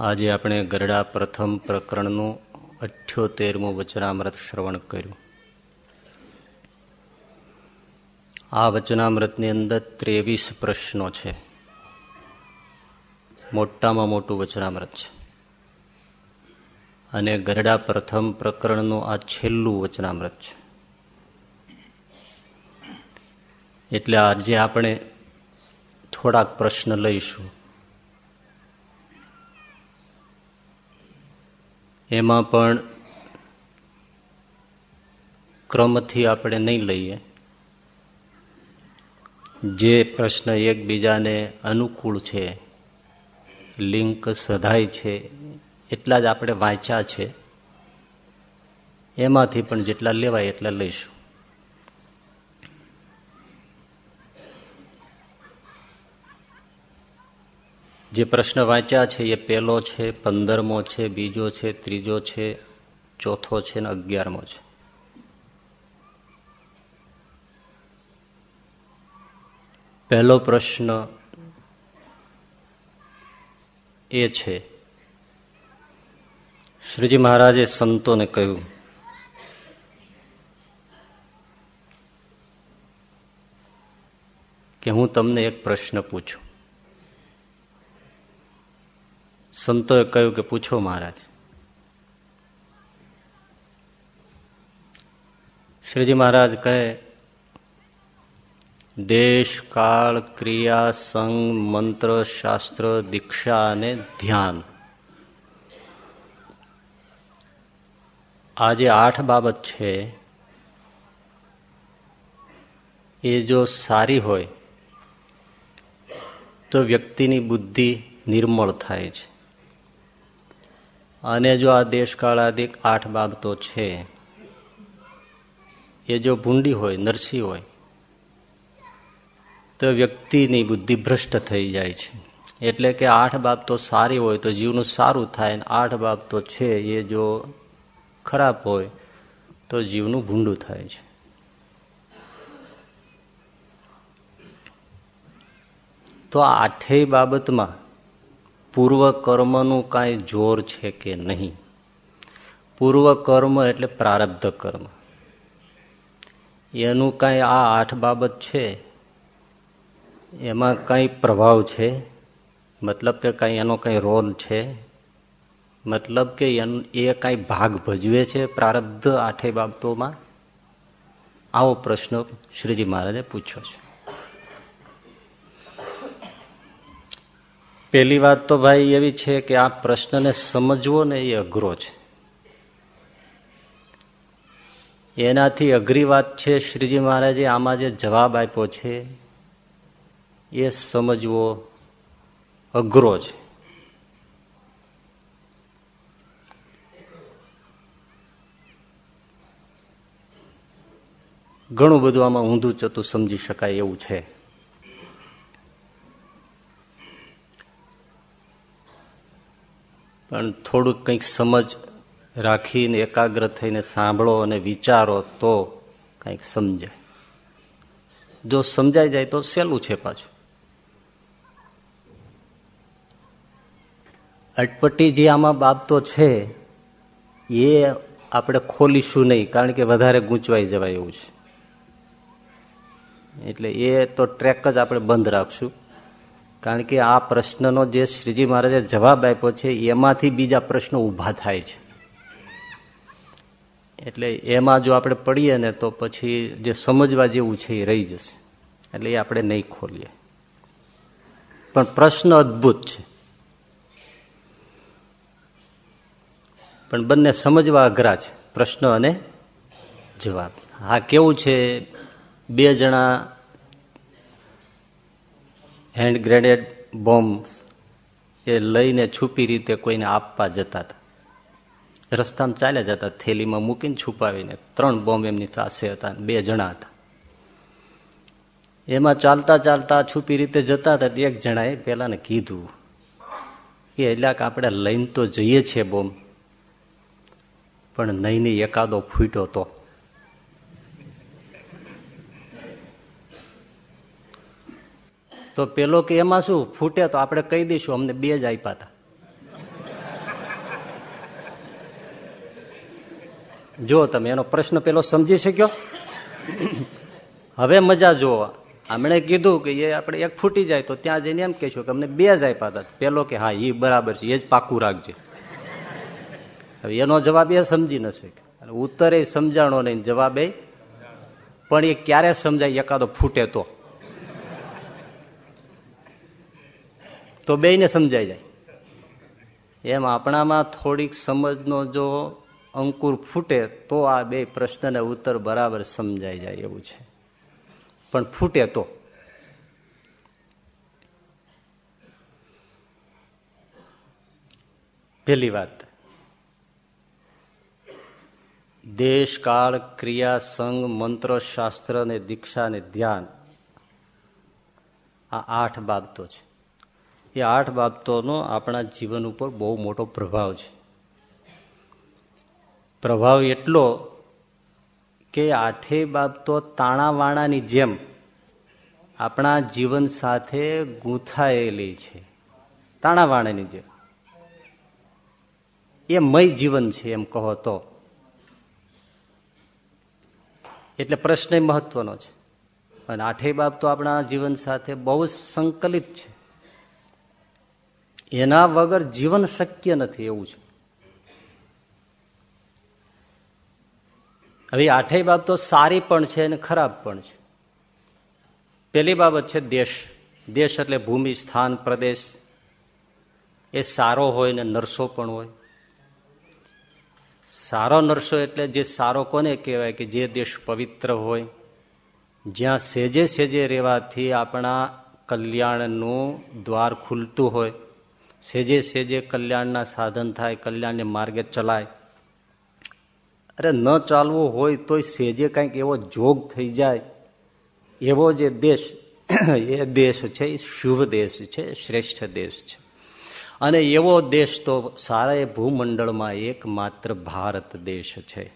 આજે આપણે ગરડા પ્રથમ પ્રકરણનું અઠ્યોતેરમું વચનામૃત શ્રવણ કર્યું. આ વચનામૃતની અંદર ત્રેવીસ પ્રશ્નો છે. મોટામાં મોટું વચનામૃત છે. અને ગરડા પ્રથમ પ્રકરણનું આ છેલ્લું વચનામૃત છે. એટલે આજે આપણે થોડાક પ્રશ્ન લઈશું. એમાં પણ ક્રમથી આપણે નહીં લઈએ. જે પ્રશ્ન એકબીજાને અનુકૂળ છે, લિંક સધાય છે, એટલા જ આપણે વાંચ્યા છે, એમાંથી પણ જેટલા લેવાય એટલા લઈશું. જે પ્રશ્ન વાંચ્યા છે એ પહેલો છે, પંદરમો છે, બીજો છે, ત્રીજો છે, ચોથો છે ને અગિયારમો છે. પહેલો પ્રશ્ન એ છે, શ્રીજી મહારાજે સંતોને કહ્યું, કે હું તમને એક પ્રશ્ન પૂછું. સંતોએ કહ્યું કે પૂછો મહારાજ. શ્રીજી મહારાજ કહે, દેશ, કાળ, ક્રિયા સંગ મંત્ર, શાસ્ત્ર, દીક્ષા અને ધ્યાન. આ જે આઠ બાબત છે, એ જો સારી હોય, તો વ્યક્તિની બુદ્ધિ નિર્મળ થાય છે. અને જો આ દેશકાળાદિક આઠ બાબતો છે, એ જો ભૂંડી હોય, નરસી હોય, તો વ્યક્તિની બુદ્ધિ ભ્રષ્ટ થઈ જાય છે. એટલે કે આઠ બાબતો સારી હોય, તો જીવનું સારું થાય અને આઠ બાબતો છે, એ જો ખરાબ હોય, તો જીવનું ભૂંડું થાય છે. તો આઠેય બાબતમાં પૂર્વ કર્મનું કાંઈ જોર છે કે નહીં? પૂર્વ કર્મ એટલે પ્રારબ્ધ કર્મ એનું કાંઈ આ આઠ બાબત છે? એમાં કંઈ પ્રભાવ છે? મતલબ કે કંઈ એનો કંઈ રોલ છે? મતલબ કે એ કાંઈ ભાગ ભજવે છે પ્રારબ્ધ આઠે બાબતોમાં? આવો પ્રશ્ન શ્રીજી મહારાજે પૂછ્યો છે. પહેલી વાત તો ભાઈ એવી છે કે આ પ્રશ્નને સમજવો ને એ અઘરો છે. એનાથી અઘરી વાત છે, શ્રીજી મહારાજે આમાં જે જવાબ આપ્યો છે, એ સમજવો અઘરો છે. ઘણું બધું આમાં ઊંધું ચતું સમજી શકાય એવું છે. પણ થોડુંક કંઈક સમજ રાખીને, એકાગ્ર થઈને સાંભળો અને વિચારો તો કંઈક સમજાય. જો સમજાઈ જાય તો સહેલું છે પાછું. અટપટી જે આમાં બાબતો છે, એ આપણે ખોલીશું નહીં, કારણ કે વધારે ગૂંચવાઈ જવાય એવું છે. એટલે એ તો ટ્રેક જ આપણે બંધ રાખશું. કારણ કે આ પ્રશ્નનો જે શ્રીજી મહારાજે જવાબ આપ્યો છે, એમાંથી બીજા પ્રશ્નો ઊભા થાય છે. એટલે એમાં જો આપણે પડીએ ને તો પછી જે સમજવા જેવું છે એ રહી જશે. એટલે એ આપણે નહીં ખોલીએ. પણ પ્રશ્ન અદભુત છે. પણ બંને સમજવા અઘરા છે, પ્રશ્ન અને જવાબ. હા, કેવું છે? બે જણા હેન્ડ ગ્રેનેડ બોમ્બ એ લઈને છુપી રીતે કોઈને આપવા જતા હતા. રસ્તામાં ચાલ્યા જતા થેલીમાં મૂકીને છુપાવીને ત્રણ બોમ્બ એમની પાસે હતા બે જણા હતા. એમાં ચાલતા ચાલતા છુપી રીતે જતા હતા. એક જણાએ પેલાને કીધું કે એટલે કે આપણે લઈને તો જઈએ છીએ બોમ્બ, પણ નહીં, એકાદો ફૂટ્યો તો. તો પેલો કે એમાં શું? ફૂટે તો આપણે કહી દઈશું, અમને બે જ આપ્યા હતા જો તમે એનો પ્રશ્ન પેલો સમજી શક્યો? હવે મજા જોવા. આમણે કીધું કે એ આપણે એક ફૂટી જાય તો ત્યાં જઈને એમ કહેશું કે અમને બે જ આપ્યા હતા પેલો કે, હા એ બરાબર છે, એ જ પાકું રાખજે. હવે એનો જવાબ એ સમજી ન શક્યો ઉત્તરે સમજાણો નહીં, જવાબ એ. પણ એ ક્યારે સમજાય, એકાદો ફૂટે તો. તો બેયને સમજાઈ જાય. એમ આપણામાં થોડીક સમજનો જો અંકુર ફૂટે તો આ બે પ્રશ્નને ઉત્તર બરાબર સમજાઈ જાય એવું છે. પણ ફૂટે તો. પેલી વાત. દેશ કાળ ક્રિયા સંઘ મંત્ર શાસ્ત્ર ને દીક્ષા ને ધ્યાન. આ આઠ બાબતો છે. એ આઠ બાબતોનો આપણા જીવન ઉપર બહુ મોટો પ્રભાવ છે. પ્રભાવ એટલો કે આઠે બાબતો તાણાવાણાની જેમ આપણા જીવન સાથે ગૂંથાયેલી છે. તાણાવાણાની જેમ. એ મય જીવન છે એમ કહો તો. એટલે પ્રશ્ન મહત્વનો છે. અને આઠે બાબતો આપણા જીવન સાથે બહુ સંકલિત છે. એના વગર જીવન શક્ય નથી, એવું છે. હવે આઠેય બાબતો સારી પણ છે અને ખરાબ પણ છે. પેલી બાબત છે દેશ. દેશ એટલે ભૂમિ, સ્થાન, પ્રદેશ. એ સારો હોય ને નરસો પણ હોય. સારો નરસો એટલે જે સારો કોને કહેવાય કે જે દેશ પવિત્ર હોય, જ્યાં સેજે સેજે રહેવાથી આપણા કલ્યાણનું દ્વાર ખુલતું હોય. સેજે સેજે કલ્યાણના સાધન થાય, કલ્યાણને માર્ગે ચલાય. અરે ન ચાલવું હોય તોય સેજે કંઈક એવો જોગ થઈ જાય. એવો જે દેશ, એ દેશ છે, એ શુભ દેશ છે શ્રેષ્ઠ દેશ છે. અને એવો દેશ તો સારા એ ભૂમંડળમાં એકમાત્ર ભારત દેશ છે.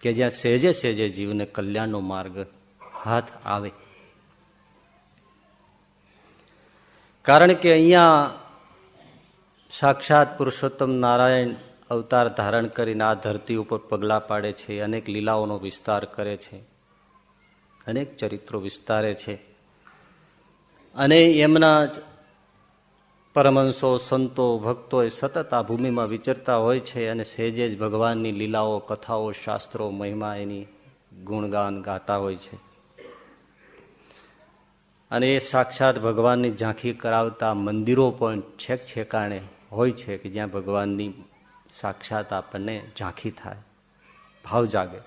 કે જ્યાં સેજે સેજે જીવને કલ્યાણનો માર્ગ હાથ આવે. કારણ કે અહીંયા સાક્ષાત પુરુષોત્તમ નારાયણ અવતાર ધારણ કરીને આ ધરતી ઉપર પગલાં પાડે છે, અનેક લીલાઓનો વિસ્તાર કરે છે, અનેક ચરિત્રો વિસ્તારે છે. અને એમના પરમંશો સંતો, ભક્તો એ સતત આ ભૂમિમાં વિચરતા હોય છે અને સહેજે જ ભગવાનની લીલાઓ, કથાઓ, શાસ્ત્રો, મહિમા એની ગુણગાન ગાતા હોય છે. અને એ સાક્ષાત ભગવાનની ઝાંખી કરાવતા મંદિરો પણ છેક છેકાણે હોય છે કે જ્યાં ભગવાનની સાક્ષાત આપણને ઝાંખી થાય, ભાવ જાગે.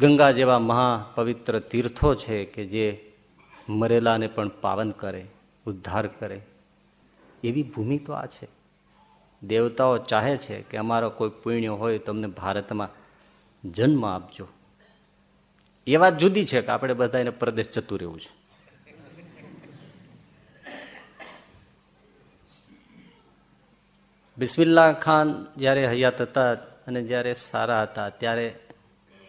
ગંગા જેવા મહા પવિત્ર તીર્થો છે કે જે મરેલાને પણ પાવન કરે, ઉદ્ધાર કરે. એવી ભૂમિ તો આ છે. દેવતાઓ ચાહે છે કે અમારો કોઈ પુણ્ય હોય તમને ભારતમાં જન્મ આપજો. એ વાત જુદી છે કે આપણે બધા એને પ્રદેશ જતું રહેવું છે. બિસ્મિલ્લા ખાન જ્યારે હયાત હતા અને જ્યારે સારા હતા, ત્યારે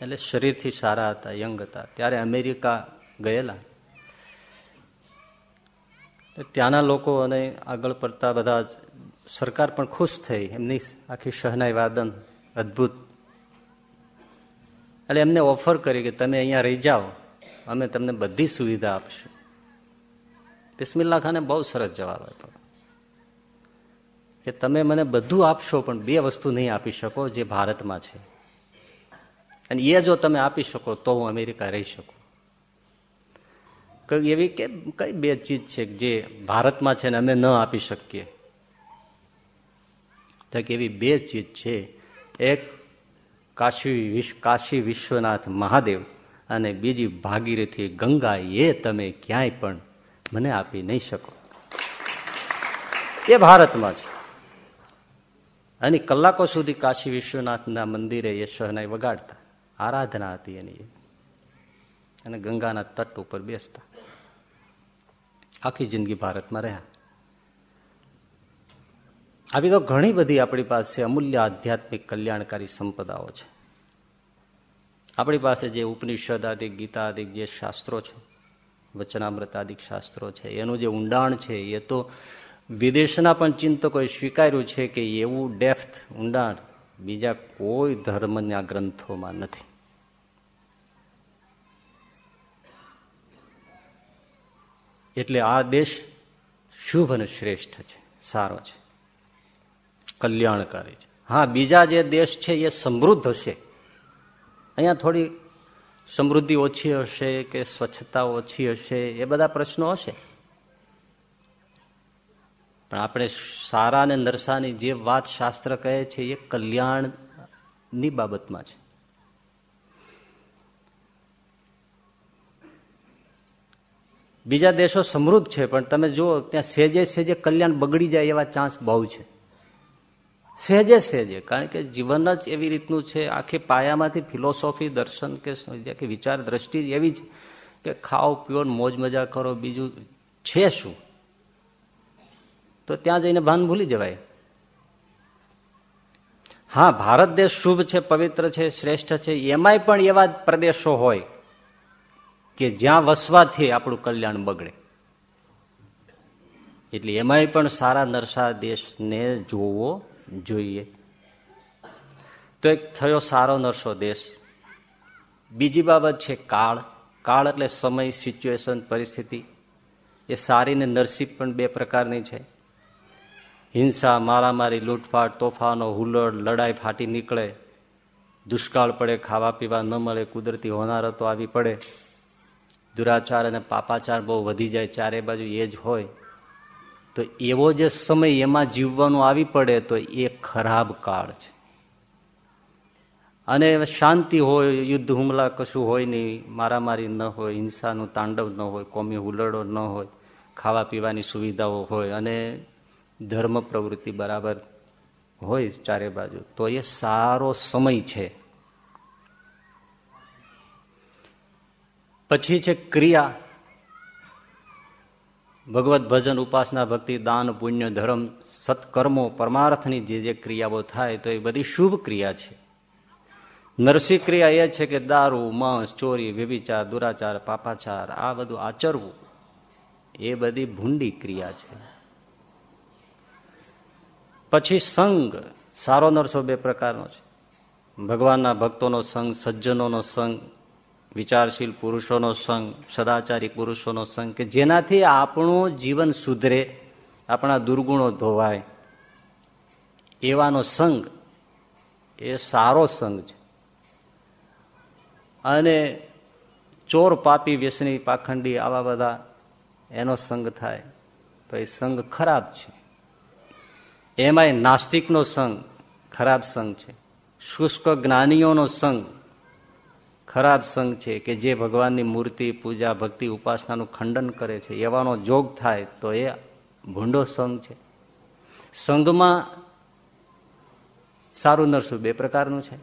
એટલે શરીરથી સારા હતા, યંગ હતા, ત્યારે અમેરિકા ગયેલા. ત્યાંના લોકો અને આગળ પડતા બધા સરકાર પણ ખુશ થઈ, એમની આખી શહનાઈ વાદન અદભુત. એટલે એમને ઓફર કરી કે તમે અહીંયા રહી જાઓ, અમે તમને બધી સુવિધા આપશું. બિસ્મિલ્લા ખાને બહુ સરસ જવાબ આપ્યો. કે તમે મને બધું આપશો, પણ બે વસ્તુ નહીં આપી શકો જે ભારતમાં છે. અને એ જો તમે આપી શકો, તો હું અમેરિકા રહી શકું. કઈ એવી કે કઈ બે ચીજ છે જે ભારતમાં છે ને અમે ન આપી શકીએ. તો એવી બે ચીજ છે. એક કાશી વિશ્વ કાશી વિશ્વનાથ મહાદેવ અને બીજી ભાગીરથી ગંગા એ તમે ક્યાંય પણ મને આપી નહીં શકો. એ ભારતમાં છે. અને કલાકો સુધી કાશી વિશ્વનાથના મંદિરે એ શહનાઈ વગાડતા આરાધના હતી એની. અને ગંગાના તટ ઉપર બેસતા. આખી જિંદગી ભારતમાં રહ્યા. આવી તો ઘણી બધી આપણી પાસે અમૂલ્ય આધ્યાત્મિક કલ્યાણકારી સંપદાઓ છે. આપણી પાસે જે ઉપનિષદ આદિક ગીતા આદિક જે શાસ્ત્રો છે, વચનામૃત આદિક શાસ્ત્રો છે, એનું જે ઊંડાણ છે, એ તો વિદેશના પણ ચિંતકોએ સ્વીકાર્યું છે કે એવું ડેફ્થ ઊંડાણ બીજા કોઈ ધર્મના ગ્રંથોમાં નથી. એટલે આ દેશ શુભ અને શ્રેષ્ઠ છે, સારો છે, કલ્યાણકારી છે. હા, બીજા જે દેશ છે એ સમૃદ્ધ હશે. અહીંયા થોડી સમૃદ્ધિ ઓછી હશે કે સ્વચ્છતા ઓછી હશે એ બધા પ્રશ્નો હશે. પણ આપણે સારા અને નરસાની જે વાત શાસ્ત્ર કહે છે, એ કલ્યાણની બાબતમાં છે. બીજા દેશો સમૃદ્ધ છે, પણ તમે જુઓ, ત્યાં સેજે સેજે કલ્યાણ બગડી જાય એવા ચાન્સ બહુ છે. સહેજે સહેજે, કારણ કે જીવન જ એવી રીતનું છે, આખી પાયામાંથી ફિલોસોફી દર્શન કે વિચાર દ્રષ્ટિ એવી જ કે ખાઓ, પીઓ મોજ મજા કરો, બીજું છે શું? તો ત્યાં જઈને ભાન ભૂલી જવાય. હા, ભારત દેશ શુભ છે, પવિત્ર છે, શ્રેષ્ઠ છે, એમાંય પણ એવા પ્રદેશો હોય કે જ્યાં વસવાથી આપણું કલ્યાણ બગડે. એટલે એમાંય પણ સારા નરસા દેશને જોવો જોઈએ. તો એક થયો સારો નરસો દેશ. બીજી બાબત છે કાળ. કાળ એટલે સમય સિચ્યુએશન પરિસ્થિતિ. એ સારી ને નરસી પણ બે પ્રકારની છે. હિંસા, મારામારી, લૂંટફાટ, તોફાનો, હુલડ, લડાઈ ફાટી નીકળે. દુષ્કાળ પડે, ખાવા પીવા ન મળે, કુદરતી હોનારતો આવી પડે. દુરાચાર અને પાપાચાર બહુ વધી જાય, ચારે બાજુ એ જ હોય. તો એવો જે સમય એમાં જીવવાનું આવી પડે, તો એ ખરાબ કાળ છે. અને શાંતિ હોય, યુદ્ધ હુમલા કશું હોય નહીં, મારામારી ન હોય, હિંસાનું તાંડવ ન હોય, કોમી હુલડો ન હોય, ખાવા પીવાની સુવિધાઓ હોય. અને ધર્મ પ્રવૃત્તિ બરાબર હોય ચારે બાજુ, તો એ સારો સમય છે. પછી છે ક્રિયા. ભગવત ભજન, ઉપાસના, ભક્તિ, દાન, પુણ્ય, ધર્મ, સત્કર્મો, પરમાર્થની જે જે ક્રિયાઓ થાય, તો એ બધી શુભ ક્રિયા છે. નરસિંહ ક્રિયા એ છે કે દારૂ, માંસ, ચોરી, વ્યભિચાર, દુરાચાર, પાપાચાર, આ બધું આચરવું, એ બધી ભૂંડી ક્રિયા છે. પછી સંગ સારો નરસો બે પ્રકારનો છે. ભગવાનના ભક્તોનો સંગ, સજ્જનોનો સંગ, વિચારશીલ પુરુષોનો સંગ, સદાચારી પુરુષોનો સંગ કે જેનાથી આપણું જીવન સુધરે, આપણા દુર્ગુણો ધોવાય. એવાનો સંગ એ સારો સંગ છે. અને ચોર પાપી વ્યસની પાખંડી આવા બધા એનો સંગ થાય. તો એ સંગ ખરાબ છે. એમાંય નાસ્તિકનો સંગ ખરાબ સંગ છે. શુષ્ક જ્ઞાનીઓનો સંગ ખરાબ સંઘ છે કે જે ભગવાનની મૂર્તિ, પૂજા, ભક્તિ, ઉપાસનાનું ખંડન કરે છે, એવાનો જોગ થાય તો એ ભૂંડો સંઘ છે. સંઘમાં સારું નરસું બે પ્રકારનું છે.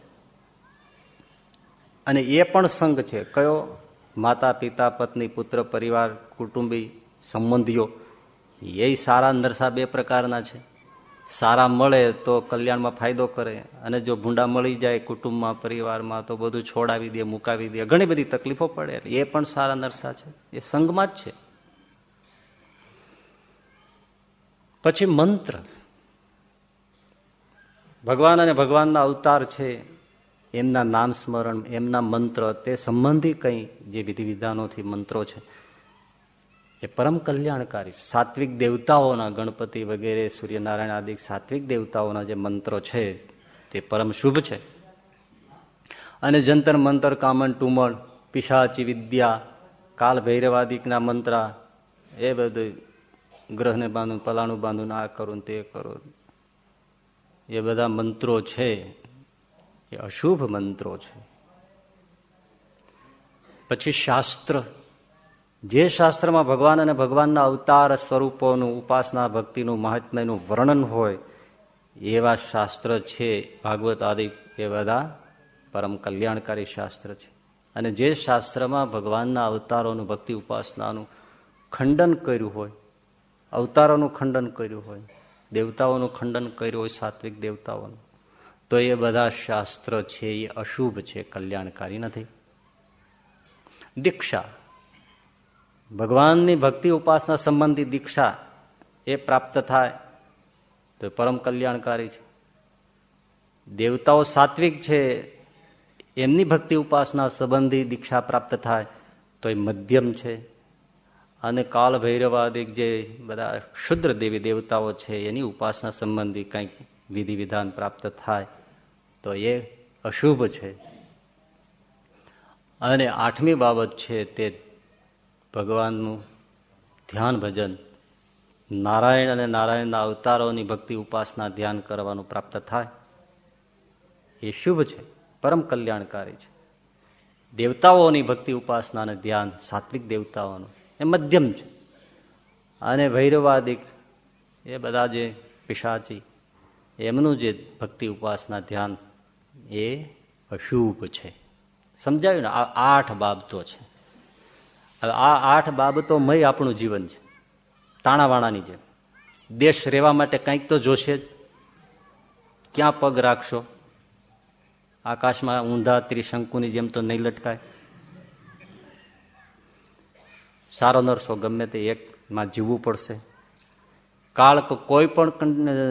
અને એ પણ સંઘ છે. કયો? માતા, પિતા, પત્ની, પુત્ર, પરિવાર, કુટુંબી સંબંધીઓ. એ સારા નરસા બે પ્રકારના છે. સારા મળે તો કલ્યાણમાં ફાયદો કરે. અને જો ભૂંડા મળી જાય કુટુંબમાં, પરિવારમાં, તો બધું છોડાવી દે, મુકાવી દે. ઘણી બધી તકલીફો પડે. એ પણ સારા નરસા છે. એ સંઘમાં જ છે. પછી મંત્ર. ભગવાન અને ભગવાનના અવતાર છે. એમના નામ સ્મરણ, એમના મંત્ર, તે સંબંધી કંઈ જે વિધિ વિધાનોથી મંત્રો છે. એ પરમ કલ્યાણકારી સાત્વિક દેવતાઓના ગણપતિ વગેરે, સૂર્યનારાયણ આદિ સાત્વિક દેવતાઓના જે મંત્રો છે, તે પરમ શુભ છે. અને જંતર મંતર, કામન ટુમણ પિશાચી વિદ્યા, કાલ ભૈરવાદિકના મંત્રા, એ બધું ગ્રહને બાંધું, પલાણું બાંધું, આ કરું તે કરું. એ બધા મંત્રો છે. એ અશુભ મંત્રો છે. પછી શાસ્ત્ર. જે શાસ્ત્રમાં ભગવાન અને ભગવાનના અવતાર સ્વરૂપોનું, ઉપાસના ભક્તિનું, મહાત્મ્યનું વર્ણન હોય, એવા શાસ્ત્ર છે, ભાગવત આદિ એ બધા પરમ કલ્યાણકારી શાસ્ત્ર છે. અને જે શાસ્ત્રમાં ભગવાનના અવતારોનું, ભક્તિ ઉપાસનાનું ખંડન કર્યું હોય, અવતારોનું ખંડન કર્યું હોય, દેવતાઓનું ખંડન કર્યું હોય, સાત્વિક દેવતાઓનું, તો એ બધા શાસ્ત્ર છે, એ અશુભ છે, કલ્યાણકારી નથી. દીક્ષા. ભગવાનની ભક્તિ ઉપાસના સંબંધી દીક્ષા એ પ્રાપ્ત થાય, તો પરમ કલ્યાણકારી છે. દેવતાઓ સાત્વિક છે, એમની ભક્તિ ઉપાસના સંબંધી દીક્ષા પ્રાપ્ત થાય, તો એ મધ્યમ છે. અને કાલ ભૈરવાદિક જે બધા શુદ્ર દેવી દેવતાઓ છે, એની ઉપાસના સંબંધી કંઈક વિધિ વિધાન પ્રાપ્ત થાય, તો એ અશુભ છે. અને આઠમી બાબત છે તે ભગવાનનું ધ્યાન ભજન, નારાયણ અને નારાયણના અવતારોની ભક્તિ ઉપાસના ધ્યાન કરવાનું પ્રાપ્ત થાય, એ શુભ છે, પરમ કલ્યાણકારી છે. દેવતાઓની ભક્તિ ઉપાસના અને ધ્યાન સાત્વિક દેવતાઓનું, એ મધ્યમ છે. અને ભૈરવાદિક, એ બધા જે પિશાચી, એમનું જે ભક્તિ ઉપાસના ધ્યાન, એ અશુભ છે. સમજાયું ને? આ આઠ બાબતો છે. હવે આ આઠ બાબતો મય આપણું જીવન છે. તાણાવાણાની જેમ. દેશ રહેવા માટે કંઈક તો જોશે જ. ક્યાં પગ રાખશો? આકાશમાં ઊંધા ત્રિશંકુની જેમ તો નહીં લટકાય. સારો નરસો ગમે તે એકમાં જીવવું પડશે. કાળ કોઈ પણ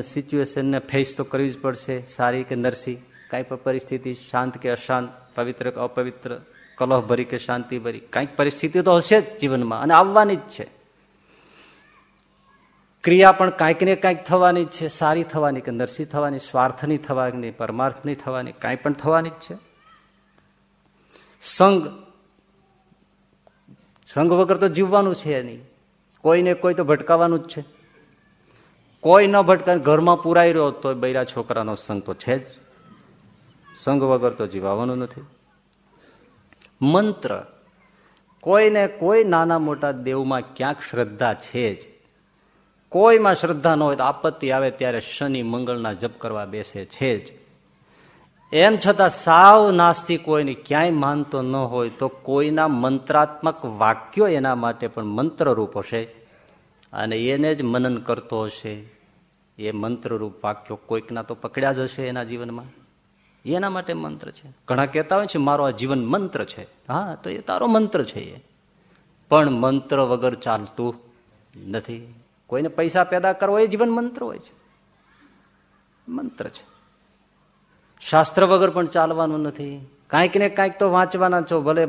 સિચ્યુએશનને ફેસ તો કરવી જ પડશે. સારી કે નરસી, કાંઈ પણ પરિસ્થિતિ, શાંત કે અશાંત, પવિત્ર કે અપવિત્ર. કલહભરી કે શાંતિભરી કાંઈક પરિસ્થિતિ તો હશે જ જીવનમાં અને આવવાની જ છે. ક્રિયા પણ કાંઈક ને કાંઈક થવાની જ છે. સારી થવાની કે નરસી થવાની, સ્વાર્થની થવાની, પરમાર્થની થવાની, કાંઈ પણ થવાની જ છે. સંગ. સંઘ વગર તો જીવવાનું છે નહીં. કોઈને કોઈ તો ભટકાવાનું જ છે. કોઈ ન ભટકા ઘરમાં પુરાઈ રહ્યો તો બૈરા છોકરાનો સંગ તો છે જ. સંઘ વગર તો જીવાવાનું નથી. મંત્ર. કોઈને કોઈ નાના મોટા દેવમાં ક્યાંક શ્રદ્ધા છે જ. કોઈમાં શ્રદ્ધા ન હોય તો આપત્તિ આવે ત્યારે શનિ મંગળના જપ કરવા બેસે છે જ. એમ છતાં સાવ નાસ્તિક કોઈને ક્યાંય માનતો ન હોય તો કોઈના મંત્રાત્મક વાક્યો એના માટે પણ મંત્રરૂપ હશે. અને એને જ મનન કરતો હશે. એ મંત્રરૂપ વાક્યો કોઈકના તો પકડ્યા જ હશે એના જીવનમાં. એના માટે મંત્ર છે. ઘણા કહેતા હોય છે, મારો આ જીવન મંત્ર છે. હા, તો એ તારો મંત્ર છે એ. પણ મંત્ર વગર ચાલતું નથી. કોઈને પૈસા પેદા કરવો એ જીવન મંત્ર હોય છે. મંત્ર છે. શાસ્ત્ર વગર પણ ચાલવાનું નથી. કાંઈક ને કાંઈક તો વાંચવાના છો, ભલે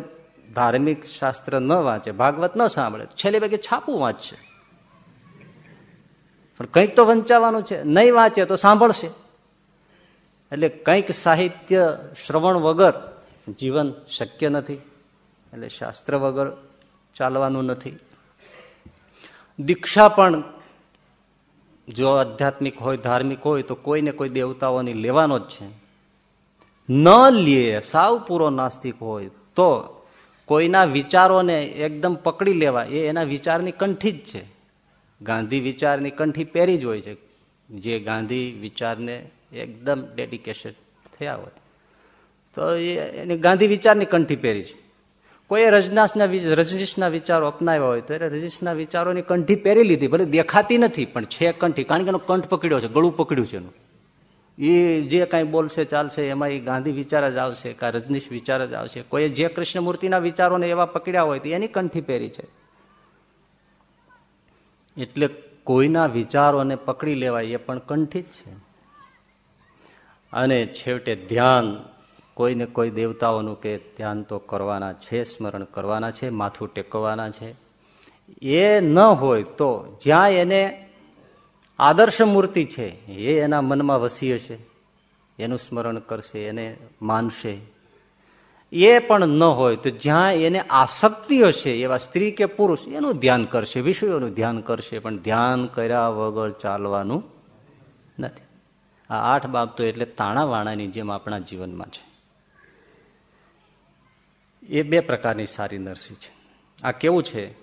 ધાર્મિક શાસ્ત્ર ન વાંચે, ભાગવત ન સાંભળે, છેલ્લે ભાગે છાપું વાંચશે. પણ કંઈક તો વંચાવાનું છે. નહીં વાંચે તો સાંભળશે. એટલે કંઈક સાહિત્ય શ્રવણ વગર જીવન શક્ય નથી. એટલે શાસ્ત્ર વગર ચાલવાનું નથી. દીક્ષા પણ જો આધ્યાત્મિક હોય, ધાર્મિક હોય, તો કોઈને કોઈ દેવતાઓની લેવાનો જ છે. ન લે, સાવ પૂરો નાસ્તિક હોય, તો કોઈના વિચારોને એકદમ પકડી લેવા, એ એના વિચારની કંઠી જ છે. ગાંધી વિચારની કંઠી પહેરી જ હોય છે. જે ગાંધી વિચારને એકદમ ડેડિકેશન થયા હોય. તો એની ગાંધી વિચારની કંઠી પહેરી છે. કોઈ રજનાશના રજનીશના વિચારો અપનાવ્યા હોય તો રજનીશના વિચારોની કંઠી પહેરી લીધી. ભલે દેખાતી નથી, પણ છે કંઠી. કારણ કે એનો કંઠ પકડ્યો છે, ગળું પકડ્યું છે એનું. એ જે કાંઈ બોલશે, ચાલશે, એમાં એ ગાંધી વિચાર જ આવશે, કા રજનીશ વિચાર જ આવશે. કોઈ જે કૃષ્ણમૂર્તિના વિચારોને એવા પકડ્યા હોય તો એની કંઠી પહેરી છે. એટલે કોઈના વિચારોને પકડી લેવાય એ પણ કંઠી જ છે. અને છેવટે ધ્યાન. કોઈને કોઈ દેવતાઓનું કે ધ્યાન તો કરવાના છે, સ્મરણ કરવાના છે, માથું ટેકવાના છે. એ ન હોય તો જ્યાં એને આદર્શ મૂર્તિ છે, એ એના મનમાં વસી હશે એનું સ્મરણ કરશે, એને માનશે. એ પણ ન હોય તો જ્યાં એને આસક્તિ હશે એવા સ્ત્રી કે પુરુષ, એનું ધ્યાન કરશે, વિષયોનું ધ્યાન કરશે, પણ ધ્યાન કર્યા વગર ચાલવાનું નથી. આ આઠ બાબતો એટલે તાણાવાણાની જેમ આપણા જીવનમાં છે. એ બે પ્રકારની સારી નરસી છે. આ કેવું છે?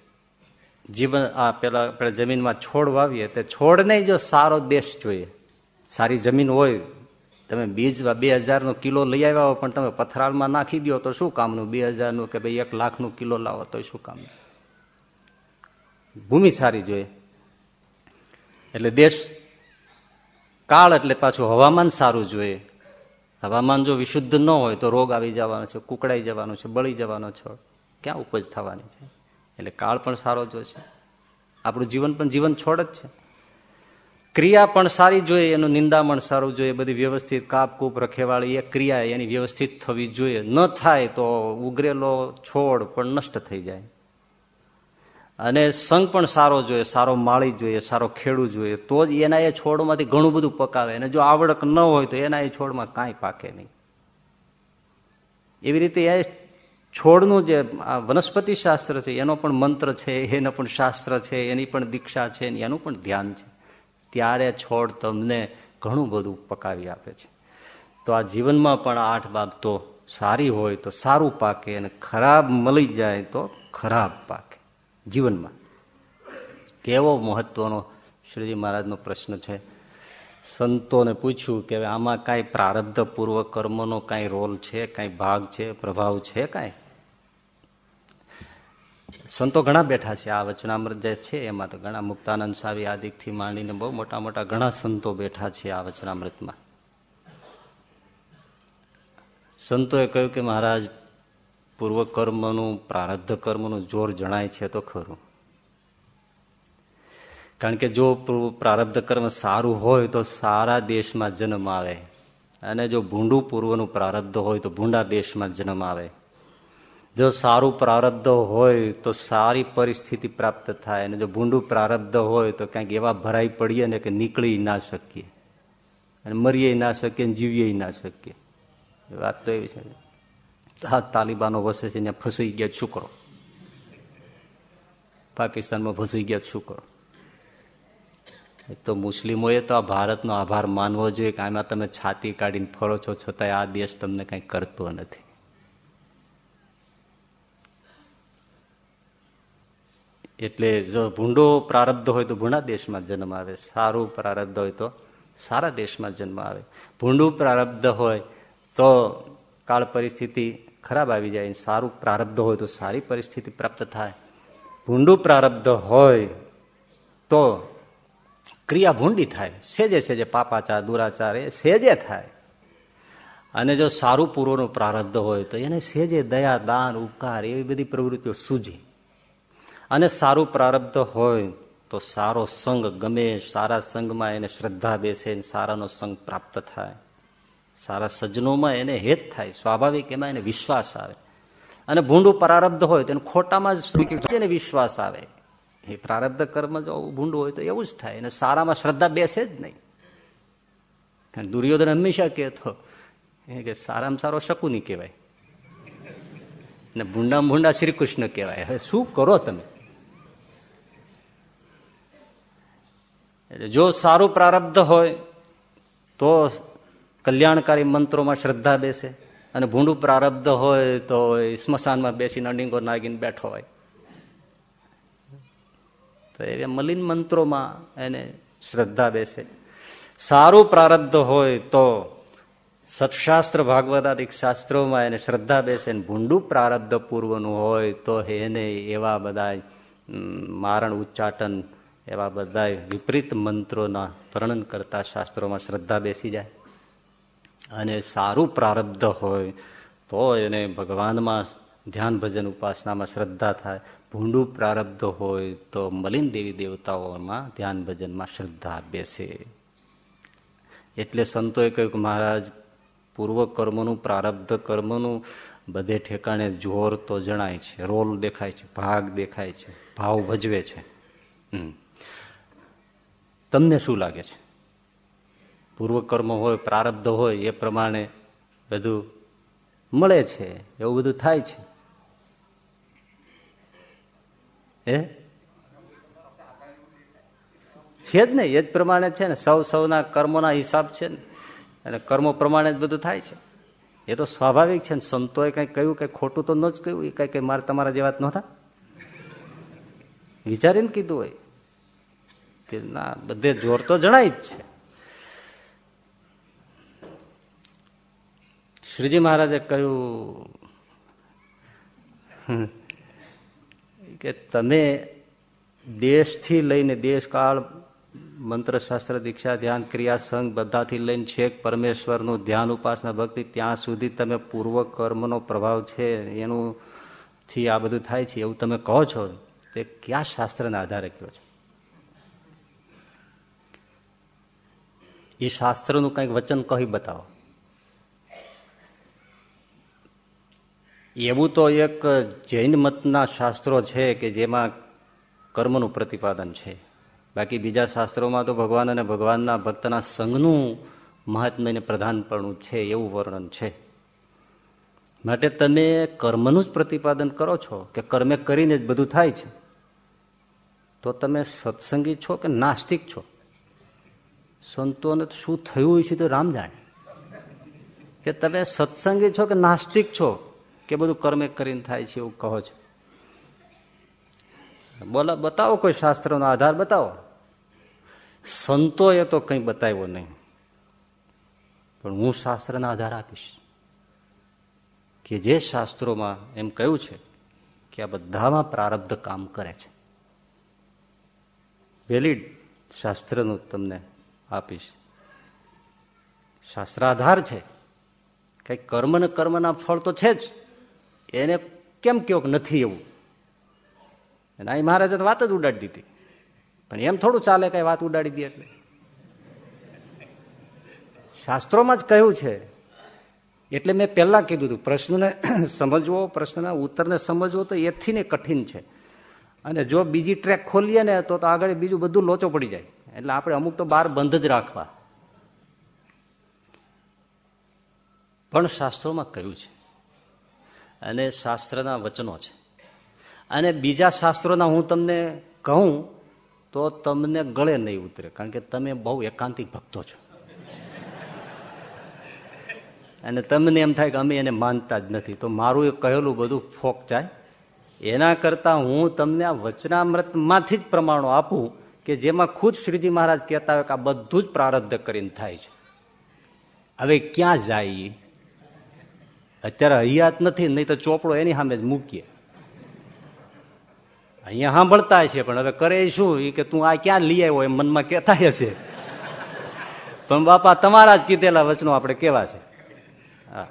જીવન આ પેલા આપણે જમીનમાં છોડ વાવીએ તો છોડને જો સારો દેશ જોઈએ, સારી જમીન હોય, તમે બીજ બે હજારનો કિલો લઈ આવ્યા હો પણ તમે પથરાળમાં નાખી દો તો શું કામનું? બે હજારનું કે ભાઈ એક લાખનું કિલો લાવો તો શું કામનું? ભૂમિ સારી જોઈએ. એટલે દેશ કાળ એટલે પાછું હવામાન સારું જોઈએ. હવામાન જો વિશુદ્ધ ન હોય તો રોગ આવી જવાનો છે કુકડાઈ જવાનો છે, બળી જવાનો છોડ ક્યાં ઉપજ થવાની છે? એટલે કાળ પણ સારો જોશે આપણું જીવન પણ જીવન છોડ જ છે. ક્રિયા પણ સારી જોઈએ, એનું નિંદામણ સારું જોઈએ. બધી વ્યવસ્થિત કાપ કૂપ રખેવાળી, એ ક્રિયા એની વ્યવસ્થિત થવી જોઈએ. ન થાય તો ઉગરેલો છોડ પણ નષ્ટ થઈ જાય. અને સંઘ પણ સારો જોઈએ, સારો માળી જોઈએ, સારો ખેડૂ જોઈએ, તો જ એના એ છોડમાંથી ઘણું બધું પકાવે. અને જો આવડક ન હોય તો એના એ છોડમાં કાંઈ પાકે નહીં. એવી રીતે એ છોડનું જે વનસ્પતિ શાસ્ત્ર છે, એનો પણ મંત્ર છે, એનો પણ શાસ્ત્ર છે, એની પણ દીક્ષા છે એનું પણ ધ્યાન છે. ત્યારે છોડ તમને ઘણું બધું પકાવી આપે છે. તો આ જીવનમાં પણ આઠ બાબતો સારી હોય તો સારું પાકે અને ખરાબ મળી જાય તો ખરાબ પાકે. જીવનમાં. કેવો મહત્વનો શ્રીજી મહારાજનો પ્રશ્ન છે. સંતોને પૂછ્યું કે આમાં કાંઈ પ્રારબ્ધ પૂર્વ કર્મનો કાંઈ રોલ છે, કાંઈ ભાગ છે, પ્રભાવ છે કાંઈ? સંતો ઘણા બેઠા છે, આ વચનામૃત જે છે એમાં તો ઘણા મુક્તાનંદ સાવી આદિકથી માંડીને બહુ મોટા મોટા ઘણા સંતો બેઠા છે આ વચનામૃતમાં. સંતોએ કહ્યું કે મહારાજ પૂર્વ કર્મનું પ્રારબ્ધ કર્મનું જોર જણાય છે તો ખરું. કારણ કે જો પ્રારબ્ધ કર્મ સારું હોય તો સારા દેશમાં જન્મ આવે. અને જો ભૂંડું પૂર્વનું પ્રારબ્ધ હોય તો ભૂંડા દેશમાં જન્મ આવે. જો સારું પ્રારબ્ધ હોય તો સારી પરિસ્થિતિ પ્રાપ્ત થાય. અને જો ભૂંડું પ્રારબ્ધ હોય તો ક્યાંક એવા ભરાઈ પડીએ ને કે નીકળી ના શકીએ. અને મરીએ ના શકીએ જીવીએ ના શકીએ. વાત તો એવી છે. હા, તાલિબાનો વસે છે ત્યાં ફસાઈ ગયા છોકરો. પાકિસ્તાનમાં ફસાઈ ગયા છોકરો. કરો તો મુસ્લિમોએ તો આ ભારતનો આભાર માનવો જોઈએ કે આમાં તમે છાતી કાઢીને ફરો છો, છતાંય આ દેશ તમને કંઈ કરતો નથી. એટલે જો ભૂંડો પ્રારબ્ધ હોય તો ભૂંડા દેશમાં જન્મ આવે, સારું પ્રારબ્ધ હોય તો સારા દેશમાં જન્મ આવે. ભૂંડું પ્રારબ્ધ હોય તો કાળ પરિસ્થિતિ ખરાબ આવી જાય, સારું પ્રારબ્ધ હોય તો સારી પરિસ્થિતિ પ્રાપ્ત થાય. ભૂંડું પ્રારબ્ધ હોય તો ક્રિયા ભૂંડી થાય. સેજે સેજે પાપાચાર, દુરાચાર, એ સેજે થાય. અને જો સારું પૂર્વનું પ્રારબ્ધ હોય તો એને સેજે દયા, દાન, ઉપકાર એવી બધી પ્રવૃત્તિઓ સૂજી અને સારું પ્રારબ્ધ હોય તો સારો સંગ ગમે, સારા સંગમાં એને શ્રદ્ધા બેસે સારાનો સંગ પ્રાપ્ત થાય. સારા સજ્જનોમાં એને હેત થાય, સ્વાભાવિક એમાં એને વિશ્વાસ આવે. અને ભૂંડું પ્રારબ્ધ હોય તો એને ખોટામાં જ એને વિશ્વાસ આવે. એ પ્રારબ્ધ કર્મ જો ભૂંડું હોય તો એવું જ થાય. અને સારામાં શ્રદ્ધા બેસે જ નહીં. કારણ દુર્યોધન હંમેશા કહેતો કે સારામાં સારો શકુની કહેવાય. ને ભૂંડામાં ભૂંડા શ્રી કૃષ્ણ કહેવાય. હવે શું કરો તમે? એટલે જો સારું પ્રારબ્ધ હોય તો કલ્યાણકારી મંત્રોમાં શ્રદ્ધા બેસે અને ભૂંડું પ્રારબ્ધ હોય તો સ્મશાનમાં બેસીને અડીંગો નાગીને બેઠો હોય. તો એ મલિન મંત્રોમાં એને શ્રદ્ધા બેસે. સારું પ્રારબ્ધ હોય તો સત્શાસ્ત્ર ભાગવતાદિક શાસ્ત્રોમાં એને શ્રદ્ધા બેસે ને ભૂંડું પ્રારબ્ધ પૂર્વનું હોય તો એને એવા બધા મારણ ઉચ્ચાટન એવા બધા વિપરીત મંત્રોના વર્ણન કરતા શાસ્ત્રોમાં શ્રદ્ધા બેસી જાય. અને સારું પ્રારબ્ધ હોય, તો એને ભગવાનમાં ધ્યાન ભજન, ઉપાસનામાં શ્રદ્ધા થાય. ભૂંડું પ્રારબ્ધ હોય, તો મલિન દેવી દેવતાઓમાં ધ્યાન ભજનમાં શ્રદ્ધા બેસે એટલે સંતોએ કહ્યું કે મહારાજ, પૂર્વ કર્મનું, પ્રારબ્ધ કર્મનું બધે ઠેકાણે જોર તો જણાય છે. રોલ દેખાય છે, ભાગ દેખાય છે, ભાવ ભજવે છે. તમને શું લાગે છે? પૂર્વ કર્મ હોય, પ્રારબ્ધ હોય, એ પ્રમાણે બધું મળે છે, એવું બધું થાય છે. હે? છે જ નહીં, એ જ પ્રમાણે છે ને, સૌ સૌના કર્મોના હિસાબ છે ને, અને કર્મો પ્રમાણે જ બધું થાય છે. એ તો સ્વાભાવિક છે ને, સંતોએ કંઈ કહ્યું, કંઈ ખોટું તો ન જ કહ્યું, એ કઈ કઈ મારે, તમારા જેવા જ નહોતા. વિચારીને કીધું હોય કે ના, બધે જોર તો જણાય જ છે. શ્રીજી મહારાજે કહ્યું કે તમે દેશથી લઈને દેશકાળ, મંત્રશાસ્ત્ર, દીક્ષા, ધ્યાન, ક્રિયા, સંઘ બધાથી લઈને છેક પરમેશ્વરનું ધ્યાન, ઉપાસના, ભક્તિ, ત્યાં સુધી તમે પૂર્વ કર્મનો પ્રભાવ છે એનું થી આ બધું થાય છે, એવું તમે કહો છો, તે કયા શાસ્ત્રના આધારે કહો છો? એ શાસ્ત્રનું કંઈક વચન કહી બતાવો. એવું તો એક જૈન મતના શાસ્ત્રો છે કે જેમાં કર્મનું પ્રતિપાદન છે. બાકી બીજા શાસ્ત્રોમાં તો ભગવાન અને ભગવાનના ભક્તના સંઘનું મહાત્મ્યને પ્રધાનપણું છે એવું વર્ણન છે. માટે તમે કર્મનું જ પ્રતિપાદન કરો છો કે કર્મે કરીને જ બધું થાય છે? તો તમે સત્સંગી છો કે નાસ્તિક છો? સંતોને શું થયું છે તો રામ જાણે. કે તમે સત્સંગી છો કે નાસ્તિક છો? કે બધું કર્મે કરીને થાય છે એવું કહો છો? બોલા, બતાવો કોઈ શાસ્ત્રનો આધાર, બતાવો. સંતોએ તો કંઈ બતાવ્યો નહીં. પણ હું શાસ્ત્રના આધાર આપીશ. કે જે શાસ્ત્રોમાં એમ કહ્યું છે કે આ બધામાં પ્રારબ્ધ કામ કરે છે. વેલિડ શાસ્ત્રનું તમને આપીશ. શાસ્ત્રાધાર છે. કઈ કર્મ ને કર્મના ફળ તો છે જ. એને કેમ કયો નથી એવું? અને અહીં મહારાજે તો વાત જ ઉડાડી દીધી. પણ એમ થોડું ચાલે કઈ વાત ઉડાડી દે એટલે. શાસ્ત્રોમાં જ કહ્યું છે, એટલે મેં પહેલા કીધું હતું, પ્રશ્નને સમજવો, પ્રશ્નના ઉત્તરને સમજવો તો એથી ને કઠિન છે. અને જો બીજી ટ્રેક ખોલીએ ને તો આગળ બીજું બધું લોચો પડી જાય. એટલે આપણે અમુક તો બાર બંધ જ રાખવા. પણ શાસ્ત્રોમાં કહ્યું છે અને શાસ્ત્રના વચનો છે. અને બીજા શાસ્ત્રોના હું તમને કહું, તો તમને ગળે નહીં ઉતરે, કારણ કે તમે બહુ એકાંતિક ભક્તો છો. અને તમને એમ થાય કે અમે એને માનતા જ નથી. તો મારું એ કહેલું બધું ફોક જાય. એના કરતા હું તમને આ વચનામૃતમાંથી જ પ્રમાણો આપું કે જેમાં ખુદ શ્રીજી મહારાજ કહેતા હોય કે આ બધું જ પ્રારબ્ધ કરીને થાય છે. હવે ક્યાં જાય અત્યારે હૈયાત નથી, નહીં તો ચોપડો એની સામે જ મૂકીએ. અહીંયા સાંભળતા છે પણ હવે કરે શું? એ કે તું આ ક્યાં લઈ આવ્યો? એમ મનમાં કહેતા હશે. પણ બાપા, તમારા જ કીધેલા વચનો આપણે કેવા છે? હા.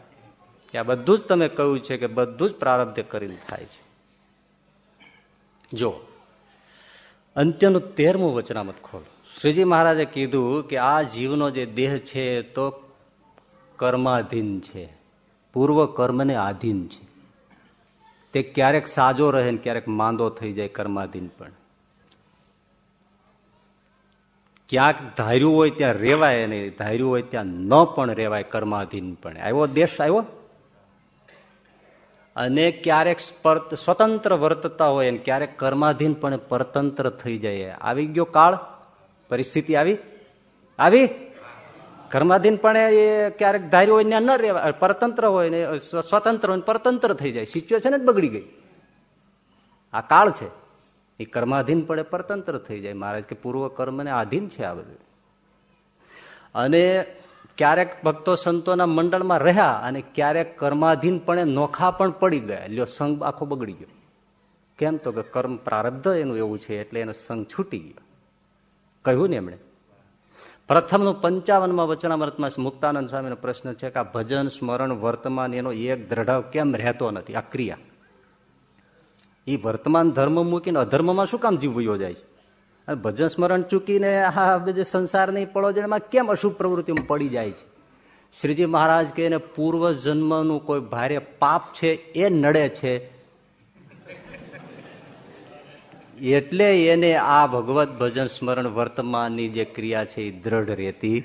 કે આ બધું જ તમે કહ્યું છે કે બધું જ પ્રારબ્ધ કરીને થાય છે. જો, અંત્યનું તેરમું વચનામત ખોલ. શ્રીજી મહારાજે કીધું કે આ જીવનો જે દેહ છે, તો કર્માધીન છે. પૂર્વ કર્મને આધીન છે. તે ક્યારેક સાજો રહે ને ક્યારેક માંદો થઈ જાય કર્માધીન પણ. ક્યાંક ધાર્યું હોય ત્યાં રેવાય નહીં ધાર્યું હોય ત્યાં ન પણ રેવાય કર્માધીન પણ. આવ્યો દેશ આવ્યો? અને ક્યારેક સ્વતંત્ર વર્તતા હોય અને ક્યારેક કર્માધીન પણ પરતંત્ર થઈ જાય. આવી ગયો કાળ? પરિસ્થિતિ આવી? આવી? કર્માધીન પણ એ ક્યારેક ધાર્યું હોય ત્યાં ન રહેવા પરતંત્ર હોય ને સ્વતંત્ર હોય પરતંત્ર થઈ જાય. સિચ્યુએશન જ બગડી ગઈ. આ કાળ છે. એ કર્માધીન પડે પરતંત્ર થઈ જાય. મહારાજ કે પૂર્વ કર્મને આધીન છે આ બધું. અને ક્યારેક ભક્તો સંતોના મંડળમાં રહ્યા અને ક્યારેક કર્માધીનપણે નોખા પણ પડી ગયા. લ્યો, સંઘ આખો બગડી ગયો. કેમ તો કે કર્મ પ્રારબ્ધ એનું એવું છે એટલે એનો સંઘ છૂટી ગયો. કહ્યું ને એમણે. પ્રથમનું પંચાવનમાં વચનામૃતમાં મુક્તાનંદ સ્વામીનો પ્રશ્ન છે કે આ ભજન, સ્મરણ, વર્તમાન એનો એક દ્રઢ કેમ રહેતો નથી? આ ક્રિયા. એ વર્તમાન ધર્મ મૂકીને અધર્મમાં શું કામ જીવવું યોજાય છે? અને ભજન, સ્મરણ ચૂકીને આ બધે સંસારની પડોજણમાં કેમ અશુભ પ્રવૃત્તિમાં પડી જાય છે? શ્રીજી મહારાજ કે એને પૂર્વ જન્મનું કોઈ ભારે પાપ છે એ નડે છે. એટલે એને આ ભગવત ભજન સ્મરણ વર્તમાનની જે ક્રિયા છે એ દ્રઢ રહેતી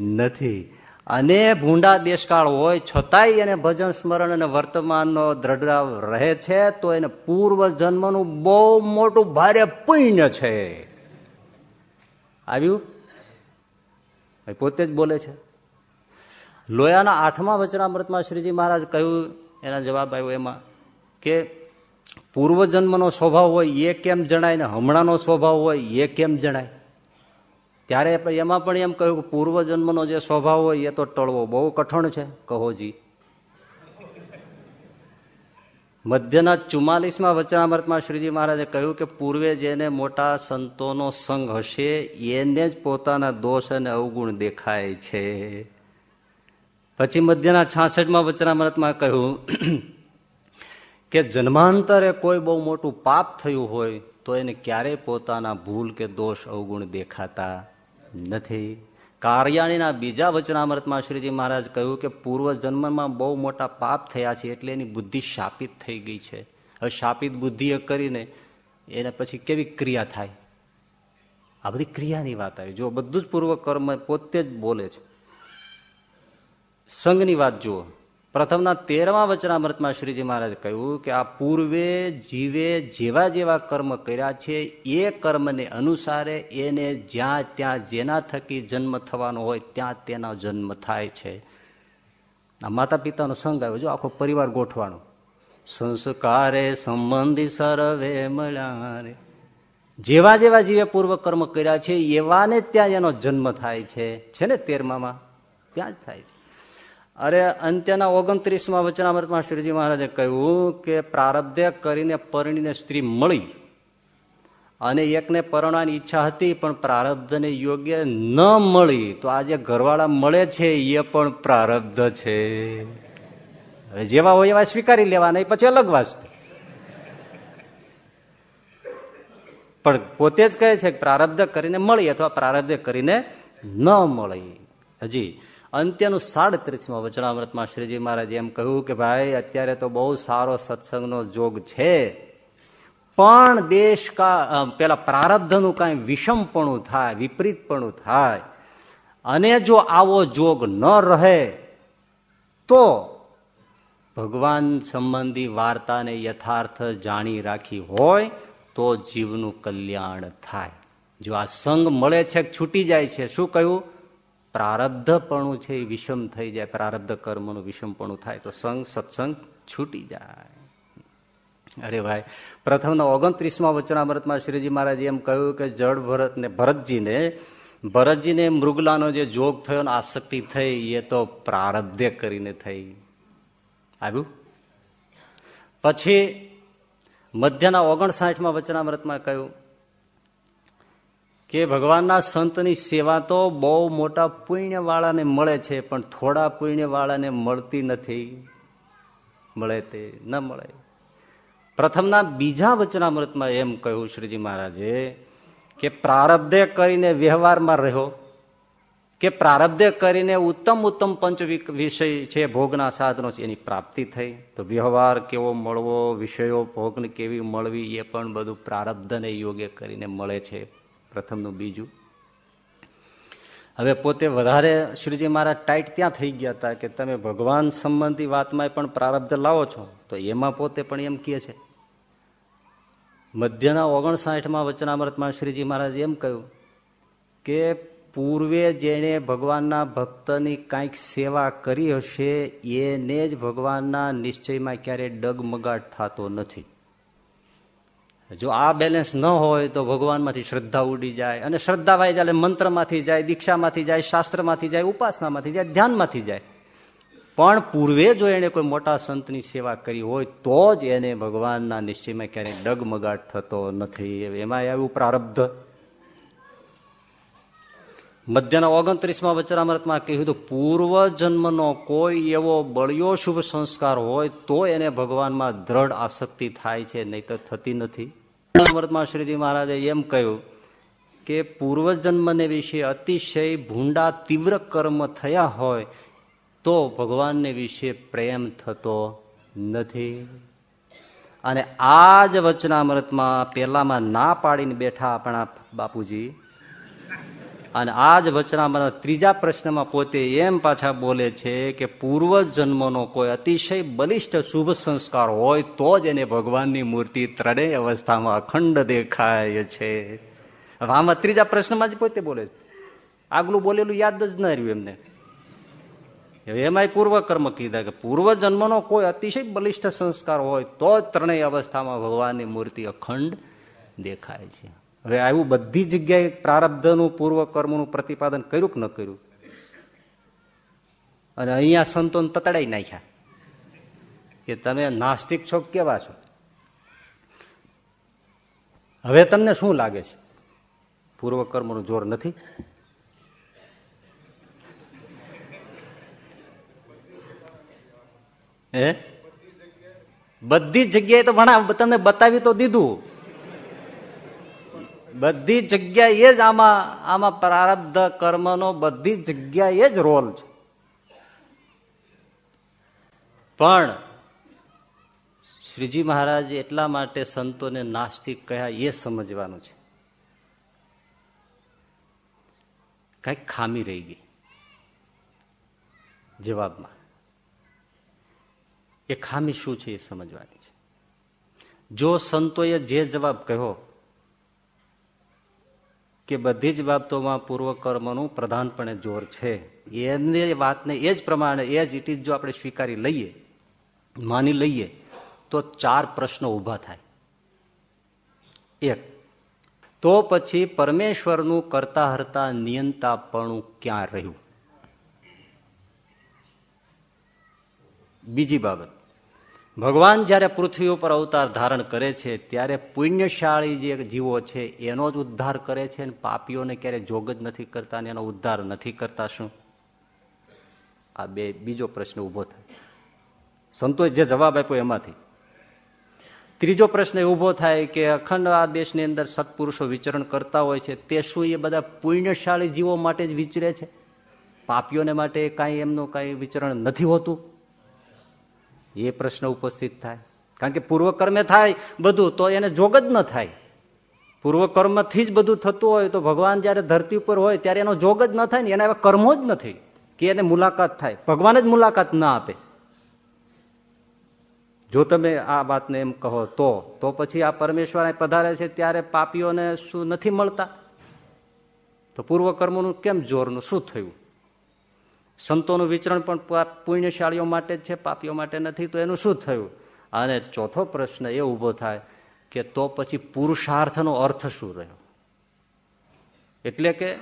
નથી. અને ભૂંડા દેશકાળ હોય છતાંય એને ભજન સ્મરણ અને વર્તમાનનો દ્રઢ રહે છે, તો એને પૂર્વ જન્મનું બહુ મોટું ભારે પુણ્ય છે. આવ્યું? પોતે જ બોલે છે. લોયાના આઠમા વચનામૃતમાં શ્રીજી મહારાજ કહ્યું, એના જવાબ આવ્યો એમાં, કે પૂર્વજન્મનો સ્વભાવ હોય એ કેમ જણાય ને હમણાંનો સ્વભાવ હોય એ કેમ જણાય? ત્યારે એમાં પણ એમ કહ્યું કે પૂર્વજન્મનો જે સ્વભાવ હોય એ તો ટળવો. બહુ કઠણ છે કહોજી મધ્યના ચુમ્માલીસમાં વચનામૃતમાં શ્રીજી મહારાજે કહ્યું કે પૂર્વે જેને મોટા સંતોનો સંગ હશે, એને જ પોતાના દોષ અને અવગુણ દેખાય છે. પછી મધ્યના છાસઠમાં વચનામૃતમાં કહ્યું કે જન્માંતરે કોઈ બહુ મોટું પાપ થયું હોય, તો એને ક્યારેય પોતાના ભૂલ કે દોષ અવગુણ દેખાતા નથી. કાર્યાણીના બીજા વચનામૃતમાં શ્રીજી મહારાજ કહ્યું કે પૂર્વ જન્મમાં બહુ મોટા પાપ થયા છે એટલે એની બુદ્ધિ શાપિત થઈ ગઈ છે. હવે શાપિત બુદ્ધિ કરીને એને પછી કેવી ક્રિયા થાય? આ બધી ક્રિયાની વાત આવી. જો બધું જ પૂર્વ કર્મ પોતે જ બોલે છે. સંઘની વાત જુઓ. પ્રથમના તેરમા વચનામૃતમાં શ્રીજી મહારાજ કહ્યું કે આ પૂર્વે જીવે જેવા જેવા કર્મ કર્યા છે, એ કર્મને અનુસારે એને જ્યાં ત્યાં જેના થકી જન્મ થવાનો હોય ત્યાં તેનો જન્મ થાય છે. આ માતા પિતાનો સંઘ આવ્યો, જો આખો પરિવાર ગોઠવાનો. સંસ્કારે સંબંધી સર્વે મળ્યા રે જેવા જેવા જીવે પૂર્વ કર્મ કર્યા છે, એવાને ત્યાં એનો જન્મ થાય છે ને તેરમામાં? ત્યાં જ થાય છે. અરે અંત્યના ઓગણત્રીસમાં વચનામૃતમાં શ્રીજી મહારાજે કહ્યું કે પ્રારબ્ધે કરીને પરણીને સ્ત્રી મળી. અને એકને પરણવાની ઈચ્છા હતી, પણ પ્રારબ્ધને યોગ્ય ન મળી. તો આજે ઘરવાળા મળે છે, એ પણ પ્રારબ્ધ છે. જેવા હોય એવા સ્વીકારી લેવાના પછી અલગ વાત પણ પોતે જ કહે છે કે પ્રારબ્ધ કરીને મળી, અથવા પ્રારબ્ધ કરીને ન મળી. હજી અંત્યનું સાડત્રીસમાં વચનામૃતમાં શ્રીજી મહારાજ એમ કહ્યું કે ભાઈ, અત્યારે તો બહુ સારો સત્સંગનો જોગ છે. પણ દેશ કા પેલા પ્રારબ્ધનું કાંઈ વિષમપણું થાય, વિપરીતપણું થાય. અને જો આવો જોગ ન રહે, તો ભગવાન સંબંધી વાર્તાને યથાર્થ જાણી રાખી હોય, તો જીવનું કલ્યાણ થાય. જો આ સંગ મળે છે છૂટી જાય છે, શું કહ્યું? પ્રારબ્ધપણું છે એ વિષમ થઈ જાય, પ્રારબ્ધ કર્મનું વિષમપણું થાય તો સંગ, સત્સંગ છૂટી જાય. અરે ભાઈ, પ્રથમના ઓગણત્રીસમાં વચનામૃતમાં શ્રીજી મહારાજ એમ કહ્યું કે જળ ભરત ને ભરતજીને ભરતજીને મૃગલાનો જે જોગ થયો ને આસક્તિ થઈ, એ તો પ્રારબ્ધે કરીને થઈ. આવ્યું? પછી મધ્યના ઓગણસાઠમાં વચનામૃતમાં કહ્યું કે ભગવાનના સંતની સેવા તો બહુ મોટા પુણ્યવાળાને મળે છે, પણ થોડા પુણ્યવાળાને મળતી નથી. મળે તે ન મળે. પ્રથમના બીજા વચનામૃતમાં એમ કહ્યું શ્રીજી મહારાજે કે પ્રારબ્ધે કરીને વ્યવહારમાં રહ્યો, કે પ્રારબ્ધે કરીને ઉત્તમ ઉત્તમ પંચ વિષય છે, ભોગના સાધનો છે, એની પ્રાપ્તિ થઈ. તો વ્યવહાર કેવો મળવો, વિષયો ભોગને કેવી મળવી, એ પણ બધું પ્રારબ્ધને યોગ્ય કરીને મળે છે. પ્રથમનું બીજું. હવે પોતે વધારે શ્રીજી મહારાજ ટાઈટ ત્યાં થઈ ગયા હતા કે તમે ભગવાન સંબંધી વાતમાં પણ પ્રારબ્ધ લાવો છો. તો એમાં પોતે પણ એમ કહે છે. મધ્યના ઓગણસાઠમાં વચનામૃતમાં શ્રીજી મહારાજ એમ કહ્યું કે પૂર્વે જેણે ભગવાનના ભક્તની કાંઈક સેવા કરી હશે, એને જ ભગવાનના નિશ્ચયમાં ક્યારેય ડગમગાટ થતો નથી. જો આ બેલેન્સ ન હોય તો ભગવાનમાંથી શ્રદ્ધા ઉડી જાય અને શ્રદ્ધા વાય ચાલે મંત્રમાંથી જાય, દીક્ષામાંથી જાય, શાસ્ત્રમાંથી જાય, ઉપાસનામાંથી જાય, ધ્યાનમાંથી જાય. પણ પૂર્વે જો એને કોઈ મોટા સંતની સેવા કરી હોય તો જ એને ભગવાનના નિશ્ચયમાં ક્યારેય ડગમગાટ થતો નથી. એમાં આવ્યું પ્રારબ્ધ. મધ્યના ઓગણત્રીસમાં વચરામૃતમાં કહ્યું હતું, પૂર્વ જન્મનો કોઈ એવો બળિયો શુભ સંસ્કાર હોય તો એને ભગવાનમાં દ્રઢ આસક્તિ થાય છે નહીં તો થતી નથી. અમૃતમાં શ્રીજી મહારાજે એમ કહ્યું કે પૂર્વજન્મને વિશે અતિશય ભૂંડા તીવ્ર કર્મ થયા હોય તો ભગવાનને વિશે પ્રેમ થતો નથી. અને આ જ વચનામૃતમાં પહેલામાં ના પાડીને બેઠા આપણા બાપુજી અને આ જ વચનામાં ત્રીજા પ્રશ્નમાં પોતે એમ પાછા બોલે છે કે પૂર્વ જન્મનો કોઈ અતિશય બલિષ્ઠ શુભ સંસ્કાર હોય તો જ એને ભગવાનની મૂર્તિ ત્રણેય અવસ્થામાં અખંડ દેખાય છે. હવે આમાં ત્રીજા પ્રશ્નમાં જ પોતે બોલે છે. આગલું બોલેલું યાદ જ ન રહ્યું એમને. એમાંય પૂર્વ કર્મ કીધા કે પૂર્વ જન્મનો કોઈ અતિશય બલિષ્ઠ સંસ્કાર હોય તો જ ત્રણેય અવસ્થામાં ભગવાનની મૂર્તિ અખંડ દેખાય છે. હવે આવું બધી જગ્યાએ પ્રારબ્ધનું પૂર્વ કર્મનું પ્રતિપાદન કર્યું કે ન કર્યું? અને અહીંયા સંતોને તતડાઈ નાખ્યા કે તમે નાસ્તિક છો કેવા છો? હવે તમને શું લાગે છે? પૂર્વ કર્મનું જોર નથી? હે? બધી જગ્યાએ તો ભણા, તમને બતાવી તો દીધું. બધી જગ્યાએ જ આમાં આમાં પ્રારબ્ધ કર્મનો બધી જગ્યાએ જ રોલ છે. પણ શ્રીજી મહારાજ એટલા માટે સંતોને નાસ્તિક કહ્યા એ સમજવાનું છે. કંઈક ખામી રહી ગઈ જવાબમાં. એ ખામી શું છે એ સમજવાની છે. જો સંતોએ જે જવાબ કહ્યો કે બધી જ બાબતોમાં પૂર્વકર્મનું પ્રધાનપણે જોર છે. એમની વાતને એ જ પ્રમાણે, એ જ ઇટ ઇઝ જો આપણે સ્વીકારી લઈએ, માની લઈએ, તો ચાર પ્રશ્નો ઊભા થાય. એક, તો પછી પરમેશ્વરનું કરતા હરતા નિયંતાપણું ક્યાં રહ્યું? બીજી બાબત ભગવાન જયારે પૃથ્વી ઉપર અવતાર ધારણ કરે છે, ત્યારે પુણ્યશાળી જે જીવો છે, એનો જ ઉદ્ધાર કરે છે અને પાપીઓને ક્યારે જોગ જ નથી કરતા અને એનો ઉદ્ધાર નથી કરતા શું? આ બે, બીજો પ્રશ્ન ઊભો થાય. સંતોષ જે જવાબ આપ્યો એમાંથી. ત્રીજો પ્રશ્ન ઊભો થાય કે અખંડ આ દેશની અંદર સત્પુરુષો વિચરણ કરતા હોય છે, તે શું એ બધા પુણ્યશાળી જીવો માટે જ વિચરે છે? પાપીઓને માટે કાંઈ એમનું કાંઈ વિચરણ નથી હોતું? એ પ્રશ્ન ઉપસ્થિત થાય. કારણ કે પૂર્વકર્મે થાય બધું, તો એને જોગ જ ન થાય. પૂર્વકર્મથી જ બધું થતું હોય તો ભગવાન જયારે ધરતી ઉપર હોય ત્યારે એનો જોગ જ ન થાય ને, એના એવા કર્મો જ નથી કે એને મુલાકાત થાય. ભગવાન જ મુલાકાત ના આપે. જો તમે આ વાતને એમ કહો તો તો પછી આ પરમેશ્વર પધારે છે ત્યારે પાપીઓને શું નથી મળતા? તો પૂર્વકર્મનું કેમ જોરનું શું થયું? સંતોનું વિચરણ પણ પુણ્યશાળીઓ માટે જ છે, પાપીઓ માટે નથી. તો એનું શું થયું? અને ચોથો પ્રશ્ન એ ઊભો થાય કે તો પછી પુરુષાર્થનો અર્થ શું રહ્યો? એટલે કે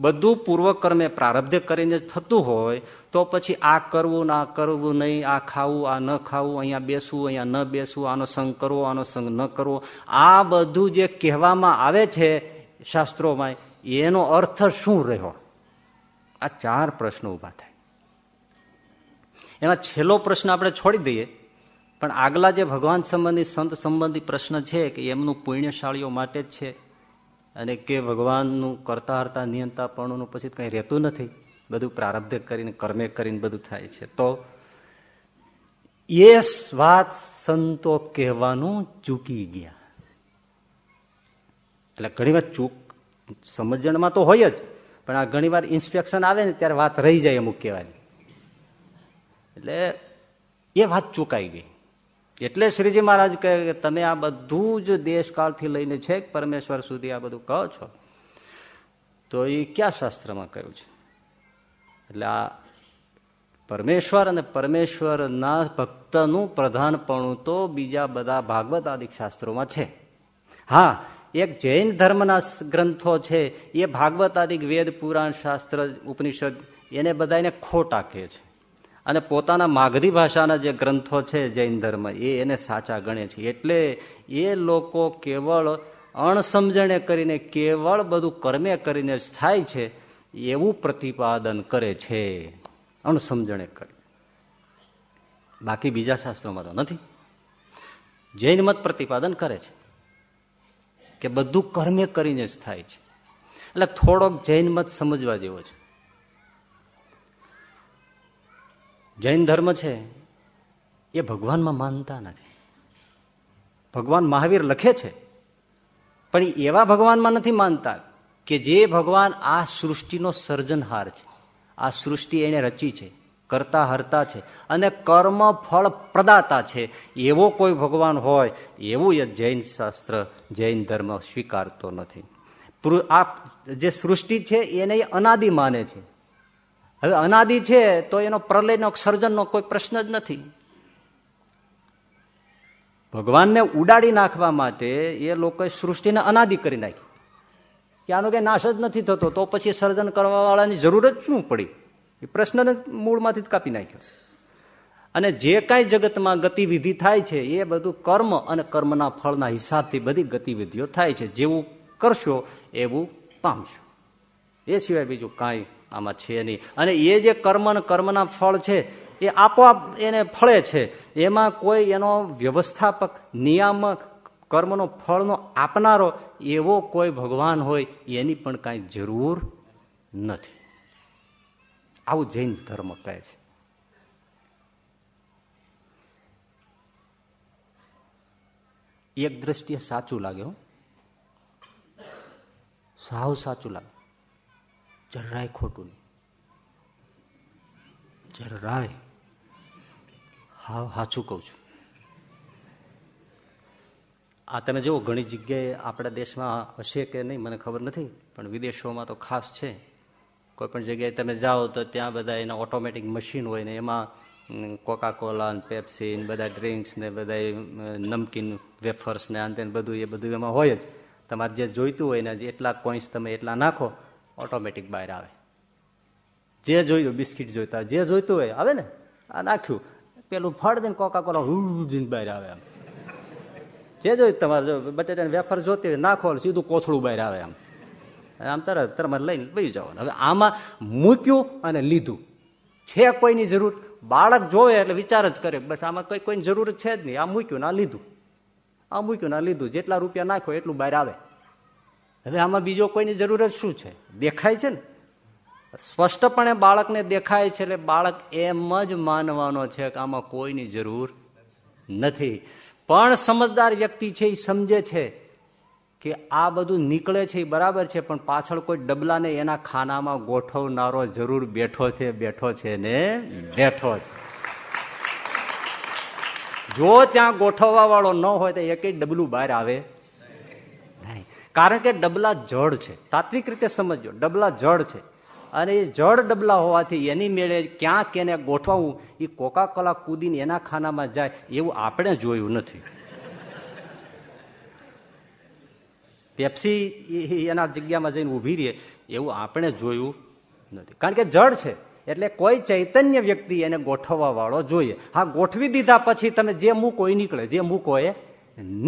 બધું પૂર્વકર્મે પ્રારબ્ધે કરીને થતું હોય, તો પછી આ કરવું, ના કરવું, નહીં, આ ખાવું, આ ન ખાવું, અહીંયા બેસવું, અહીંયા ન બેસવું, આનો સંગ કરવો, આનો સંગ ન કરવો. આ બધું જે કહેવામાં આવે છે શાસ્ત્રોમાં, એનો અર્થ શું રહ્યો? આ ચાર પ્રશ્નો ઊભા થાય. એમાં છેલ્લો પ્રશ્ન આપણે છોડી દઈએ, પણ આગલા જે ભગવાન સંબંધી, સંત સંબંધી પ્રશ્ન છે કે એમનું પુણ્યશાળીઓ માટે જ છે અને કે ભગવાનનું કરતા હરતા નિયંતાપણું પછી કંઈ રહેતું નથી, બધું પ્રારબ્ધ કરીને, કર્મે કરીને બધું થાય છે. તો એ વાત સંતો કહેવાનું ચૂકી ગયા. એટલે ઘણી વાર ચૂક સમજણમાં તો હોય જ પણ આ ઘણી વાર ઇન્સ્પેક્શન આવે ને ત્યારે વાત રહી જાય અમુક કહેવાની. એટલે એ વાત ચૂકાઈ ગઈ. એટલે શ્રીજી મહારાજ કહે કે તમે આ બધું જ દેશકાળથી લઈને છે પરમેશ્વર સુધી આ બધું કહો છો? તો એ ક્યાં શાસ્ત્રમાં કહ્યું છે? એટલે આ પરમેશ્વર અને પરમેશ્વરના ભક્તનું પ્રધાનપણું તો બીજા બધા ભાગવત આદિક શાસ્ત્રોમાં છે. હા એક જૈન ધર્મના ગ્રંથો છે, એ ભાગવત આદિક વેદ, પુરાણ, શાસ્ત્ર, ઉપનિષદ, એને બધાને ખોટા કહે છે. અને પોતાના માગધી ભાષાના જે ગ્રંથો છે જૈન ધર્મ, એ એને સાચા ગણે છે. એટલે એ લોકો કેવળ અણસમજણે કરીને, કેવળ બધું કર્મે કરીને જ થાય છે, એવું પ્રતિપાદન કરે છે. અણસમજણે કરી. બાકી બીજા શાસ્ત્રોમાં તો નથી. જૈન મત પ્રતિપાદન કરે છે. કે બધું કર્મે કરીને જ થાય છે. એટલે થોડોક જૈન મત સમજવા જેવો છે. જૈન ધર્મ છે, એ ભગવાનમાં માનતા નથી. ભગવાન મહાવીર લખે છે, પણ એવા ભગવાનમાં નથી માનતા કે જે ભગવાન આ સૃષ્ટિનો સર્જનહાર છે. આ સૃષ્ટિ એને રચી છે. કરતા હરતા છે અને કર્મ ફળ પ્રદાતા છે. એવો કોઈ ભગવાન હોય, એવું એ જૈન શાસ્ત્ર, જૈન ધર્મ સ્વીકારતો નથી. આ જે સૃષ્ટિ છે એને એ અનાદિ માને છે. હવે અનાદિ છે તો એનો પ્રલયનો, સર્જનનો કોઈ પ્રશ્ન જ નથી. ભગવાનને ઉડાડી નાખવા માટે એ લોકોએ સૃષ્ટિને અનાદિ કરી નાખી. કે આનો કઈ નાશ જ નથી થતો, તો પછી સર્જન કરવા વાળાની જરૂર જ શું પડી? એ પ્રશ્નને મૂળમાંથી જ કાપી નાખ્યો. અને જે કાંઈ જગતમાં ગતિવિધિ થાય છે, એ બધું કર્મ અને કર્મના ફળના હિસાબથી બધી ગતિવિધિઓ થાય છે. જેવું કરશો, એવું પામશો. એ સિવાય બીજું કાંઈ આમાં છે નહીં. અને એ જે કર્મ અને કર્મના ફળ છે, એ આપોઆપ એને ફળે છે. એમાં કોઈ એનો વ્યવસ્થાપક, નિયામક, કર્મનો ફળનો આપનારો એવો કોઈ ભગવાન હોય, એની પણ કાંઈ જરૂર નથી. આવું જૈન ધર્મ કહે છે. એક દ્રષ્ટિએ સાચું લાગે સાવ સાચું લાગે. જરાય ખોટું નહીં. જરાય. હા, સાચું કહું છું. આ તમે જુઓ, ઘણી જગ્યાએ આપણા દેશમાં હશે કે નહીં, મને ખબર નથી, પણ વિદેશોમાં તો ખાસ છે. કોઈ પણ જગ્યાએ તમે જાઓ તો ત્યાં બધા એના ઓટોમેટિક મશીન હોય ને એમાં કોકા કોલા ને પેપ્સી ને બધા ડ્રિંક્સ ને બધા નમકીન વેફર્સ ને આંતે બધું એ બધું એમાં હોય જ. તમારે જે જોઈતું હોય ને એટલા કોઈન્સ તમે એટલા નાખો, ઓટોમેટિક બહાર આવે. જે જોયું, બિસ્કિટ જોઈતા, જે જોઈતું હોય, આવે ને? આ નાખ્યું. પેલું ફળ દઈને કોકા કોલા બહાર આવે આમ. જે જોયું, તમારે બટેટાની વેફર જોતી હોય, નાખો, સીધું કોથળું બહાર આવે આમ. આમ તરત તમારે લઈને બહી જવાનું. હવે આમાં મૂક્યું અને લીધું. છે કોઈની જરૂર? બાળક જોવે એટલે વિચાર જ કરે. બસ આમાં કઈ કોઈની જરૂર છે જ નહીં. આ મૂક્યું ના લીધું. આ મૂક્યું ના લીધું. જેટલા રૂપિયા નાખો એટલું બહાર આવે. હવે આમાં બીજો કોઈની જરૂર જ શું છે? દેખાય છે ને? સ્પષ્ટપણે બાળકને દેખાય છે એટલે બાળક એમ જ માનવાનો છે કે આમાં કોઈની જરૂર નથી. પણ સમજદાર વ્યક્તિ છે એ સમજે છે. કે આ બધું નીકળે છે એ બરાબર છે, પણ પાછળ કોઈ ડબલાને એના ખાનામાં ગોઠવનારો જરૂર બેઠો છે બેઠો છે ને બેઠો છે. જો ત્યાં ગોઠવવા વાળો ન હોય તો એક ડબલું બહાર આવે નહીં. કારણ કે ડબલા જળ છે. તાત્વિક રીતે સમજો ડબલા જળ છે. અને એ જળ ડબલા હોવાથી એની મેળે ક્યાં કેને ગોઠવવું, એ કોકા કોલા કૂદીને એના ખાનામાં જાય એવું આપણે જોયું નથી. પેપ્સી એના જગ્યામાં જઈને ઊભી રહે, એવું આપણે જોયું નથી. કારણ કે જડ છે, એટલે કોઈ ચૈતન્ય વ્યક્તિ એને ગોઠવવા વાળો જોઈએ. હા, ગોઠવી દીધા પછી તમે જે મૂકો એ નીકળે, જે મૂકો એ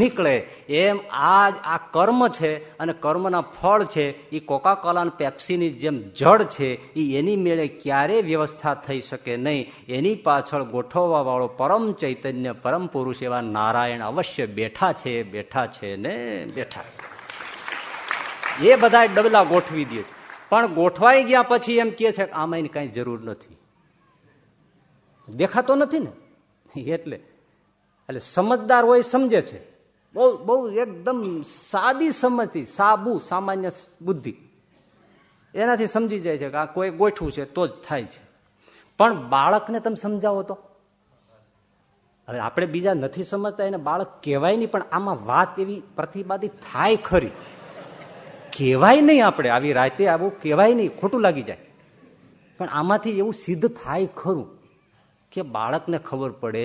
નીકળે, એમ આ આ કર્મ છે અને કર્મના ફળ છે એ કોકા કોલા પેપ્સીની જેમ જડ છે એ એની મેળે ક્યારે વ્યવસ્થા થઈ શકે નહીં, એની પાછળ ગોઠવવા વાળો પરમ ચૈતન્ય, પરમ પુરુષ એવા નારાયણ અવશ્ય બેઠા છે બેઠા છે ને બેઠા છે. એ બધા ડબલા ગોઠવી દે પણ ગોઠવાઈ ગયા પછી એમ કે છે આમાં એની કઈ જરૂર નથી. દેખાતો નથી ને? એટલે એટલે સમજદાર હોય સમજે છે. બહુ બહુ એકદમ સાદી સમજથી સાબુ, સામાન્ય બુદ્ધિ. એનાથી સમજી જાય છે કે આ કોઈ ગોઠવું છે તો જ થાય છે. પણ બાળકને તમે સમજાવો તો. હવે આપણે બીજા નથી સમજતા, એને બાળક કહેવાય નહીં, પણ આમાં વાત એવી પ્રતિબાદી થાય ખરી. કહેવાય નહીં આપણે. આવી રાતે આવું કહેવાય નહીં, ખોટું લાગી જાય. પણ આમાંથી એવું સિદ્ધ થાય ખરું કે બાળકને ખબર પડે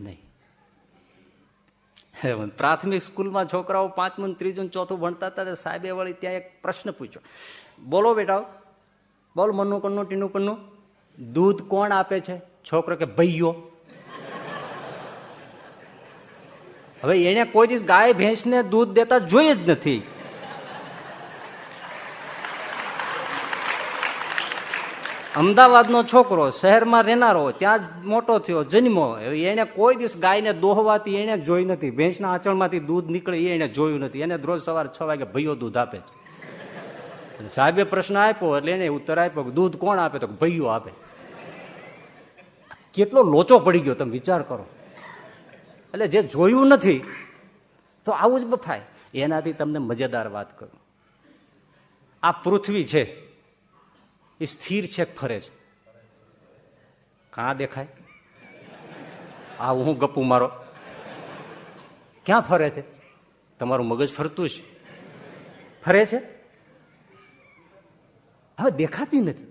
નહીં. પ્રાથમિક સ્કૂલમાં છોકરાઓ પાંચમું ત્રીજું ચોથું ભણતા હતા સાહેબે વળી ત્યાં એક પ્રશ્ન પૂછ્યો. બોલો બેટા, બોલ મનનું કન્નું, ટીનું કન્નું. દૂધ કોણ આપે છે? છોકરો કે, ભૈયો. હવે એને કોઈ દિવસ ગાય, ભેંસને દૂધ દેતા જોઈએ જ નથી. અમદાવાદનો છોકરો શહેરમાં રહેનારો, ત્યાં જ મોટો થયો જન્મો એને કોઈ દિવસ ગાયને દોહવાથી એને જોઈ નથી. ભેંસના આચરણમાંથી દૂધ નીકળે એને જોયું નથી. એને રોજ સવારે છ વાગે ભૈયો દૂધ આપે સાહેબે પ્રશ્ન આપ્યો એટલે એને ઉત્તર આપ્યો દૂધ કોણ આપે? તો ભૈયો આપે. કેટલો લોચો પડી ગયો, તમે વિચાર કરો. એટલે જે જોયું નથી, તો આવું જ બફાય. એનાથી તમને મજેદાર વાત કરું. આ પૃથ્વી છે. એ સ્થિર છે ફરે છે? કાં દેખાય? આ હું ગપુ મારો. ક્યાં ફરે છે? તમારું મગજ ફરતું છે. ફરે છે? હવે દેખાતી નથી.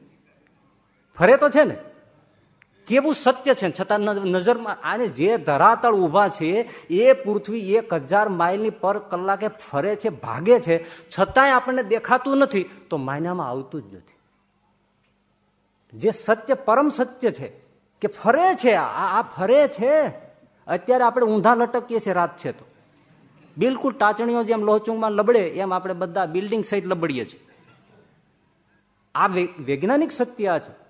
ફરે તો છે ને? કેવું સત્ય છે છતાં નજરમાં આને જે ધરાતળ ઊભા છે, એ પૃથ્વી એક હજાર માઇલની પર કલાકે ફરે છે, ભાગે છે. છતાંય આપણને દેખાતું નથી, તો માયનામાં આવતું જ નથી. જે સત્ય પરમ સત્ય છે, કે ફરે છે, આ ફરે છે. અત્યારે આપણે ઊંધા લટકીએ છીએ, રાત છે તો. બિલકુલ ટાચણીઓ જેમ લોહચુંગમાં લબડે, એમ આપણે બધા બિલ્ડિંગ સહિત લબડીએ છીએ. આ વૈજ્ઞાનિક સત્ય આ છે.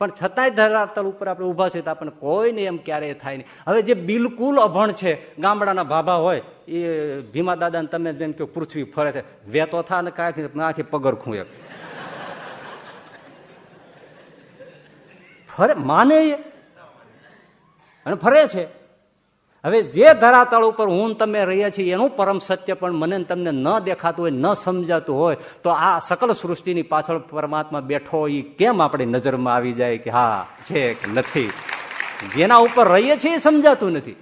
પણ છતાંય ધરાતલ ઉપર આપણે ઊભા છે તો આપણને કોઈને એમ ક્યારેય થાય નહીં. હવે જે બિલકુલ અભણ છે, ગામડાના ભાભા હોય, એ ભીમા દાદાને તમે જેમ કે પૃથ્વી ફરે છે. વેતો થા ને કાંઈક આખી પગર ખૂંએ ફરે, માને અને ફરે છે. હવે જે ધરાતળ ઉપર હું તમે રહીએ છીએ, એનું પરમ સત્ય પણ મને તમને ન દેખાતું હોય, ન સમજાતું હોય, તો આ સકલ સૃષ્ટિની પાછળ પરમાત્મા બેઠો એ કેમ આપણી નજરમાં આવી જાય કે હા, છે કે નથી? જેના ઉપર રહીએ છીએ એ સમજાતું નથી.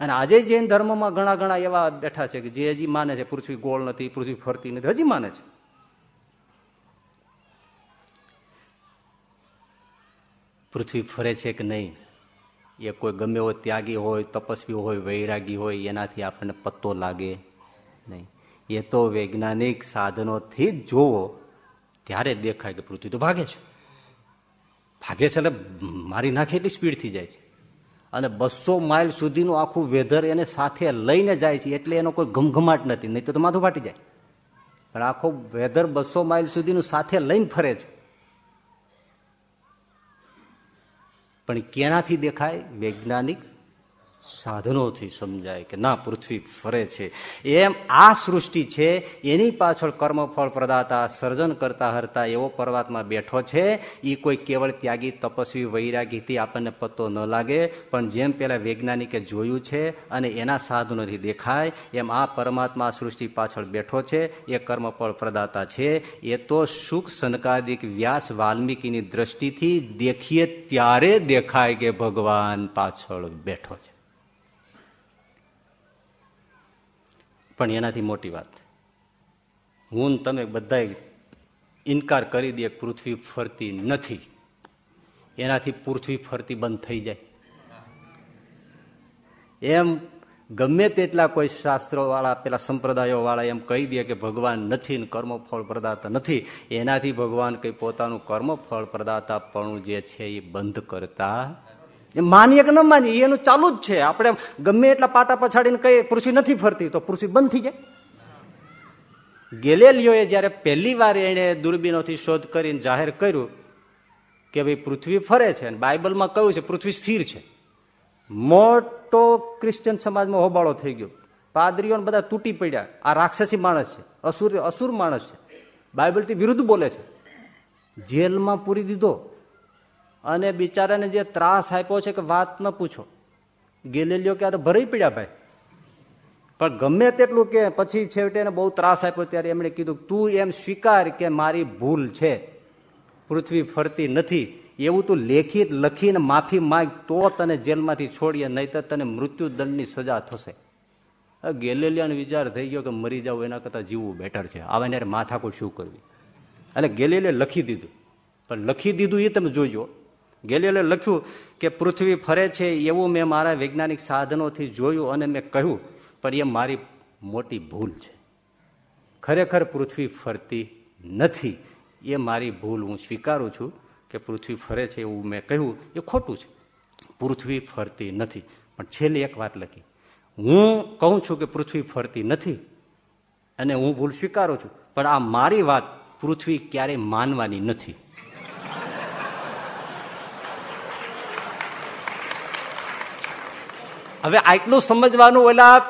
અને આજે જૈન ધર્મમાં ઘણા ઘણા એવા બેઠા છે કે જે હજી માને છે, પૃથ્વી ગોળ નથી, પૃથ્વી ફરતી નથી, હજી માને છે. પૃથ્વી ફરે છે કે નહીં? એ કોઈ ગમે એવો ત્યાગી હોય, તપસ્વી હોય, વૈરાગી હોય, એનાથી આપણને પત્તો લાગે નહીં. એ તો વૈજ્ઞાનિક સાધનોથી જ જોવો, ત્યારે દેખાય કે પૃથ્વી તો ભાગે છે. ભાગે છે એટલે મારી નાખે એટલી સ્પીડથી જાય છે. અને બસો માઇલ સુધીનું આખું વેધર એને સાથે લઈને જાય છે, એટલે એનો કોઈ ઘમઘમાટ નથી, નહીં તો માથું ફાટી જાય. પણ આખો વેધર બસો માઇલ સુધીનું સાથે લઈને ફરે છે. પણ કેનાથી દેખાય? વૈજ્ઞાનિક સાધનોથી સમજાય કે ના, પૃથ્વી ફરે છે. એમ આ સૃષ્ટિ છે, એની પાછળ કર્મફળ પ્રદાતા, સર્જન કરતા હરતા એવો પરમાત્મા બેઠો છે. એ કોઈ કેવળ ત્યાગી, તપસ્વી વૈરાગીથી આપણને પત્તો ન લાગે, પણ જેમ પેલા વૈજ્ઞાનિકે જોયું છે અને એના સાધનોથી દેખાય, એમ આ પરમાત્મા સૃષ્ટિ પાછળ બેઠો છે, એ કર્મફળ પ્રદાતા છે. એ તો સુખ સનકાદિક વ્યાસ વાલ્મીકીની દ્રષ્ટિથી દેખીએ ત્યારે દેખાય કે ભગવાન પાછળ બેઠો છે. પણ એનાથી મોટી વાત. હું તમે બધા ઇનકાર કરી દે, પૃથ્વી ફરતી નથી. એનાથી પૃથ્વી ફરતી બંધ થઈ જાય. એમ ગમે તેટલા કોઈ શાસ્ત્રો વાળા પેલા સંપ્રદાયો વાળા એમ કહી દે કે ભગવાન નથી ને કર્મફળ પ્રદાતા નથી, એનાથી ભગવાન કઈ પોતાનું કર્મફળ પ્રદાતા પણ જે છે એ બંધ કરતા માનીએ કે ન માનીએ એનું ચાલુ જ છે. આપણે ગમે એટલા પાટા પછાડીને કઈ પૃથ્વી નથી ફરતી, તો પૃથ્વી બંધ થઈ જાય. ગેલેલિયોએ જયારે પહેલી વાર એને દૂરબીનોથી શોધ કરીને જાહેર કર્યું કે ભાઈ પૃથ્વી ફરે છે અને બાઇબલમાં કહ્યું છે પૃથ્વી સ્થિર છે. મોટો ક્રિશ્ચિયન સમાજમાં હોબાળો થઈ ગયો. પાદરીઓ બધા તૂટી પડ્યા. આ રાક્ષસી માણસ છે. અસુર અસુર માણસ છે. બાઇબલથી વિરુદ્ધ બોલે છે. જેલમાં પૂરી દીધો. અને બિચારાને જે ત્રાસ આપ્યો છે કે વાત ન પૂછો. ગેલેલીઓ કે આ તો ભરાઈ પડ્યા ભાઈ. પણ ગમે તેટલું કે પછી છેવટે એને બહુ ત્રાસ આપ્યો ત્યારે એમણે કીધું, તું એમ સ્વીકાર કે મારી ભૂલ છે. પૃથ્વી ફરતી નથી. એવું તું લેખિત લખીને માફી માંગ તો તને જેલમાંથી છોડીએ નહીં તો તને મૃત્યુદંડની સજા થશે. ગેલેલિયાનો વિચાર થઈ ગયો કે મરી જાવ એના કરતાં જીવવું બેટર છે. આવા ને માથાકૂટ શું કરવી? અને ગેલેલિયે લખી દીધું. પણ લખી દીધું એ તમે જોજો. ગેલેલે લખ્યું કે પૃથ્વી ફરે છે એવું મેં મારા વૈજ્ઞાનિક સાધનોથી જોયું અને મેં કહ્યું, પણ એ મારી મોટી ભૂલ છે. ખરેખર પૃથ્વી ફરતી નથી. એ મારી ભૂલ હું સ્વીકારું છું કે પૃથ્વી ફરે છે એવું મેં કહ્યું. એ ખોટું છે. પૃથ્વી ફરતી નથી. પણ છેલ્લી એક વાત લખી. હું કહું છું કે પૃથ્વી ફરતી નથી અને હું ભૂલ સ્વીકારું છું, પણ આ મારી વાત પૃથ્વી ક્યારેય માનવાની નથી. હવે આટલું સમજવાનું ઓલા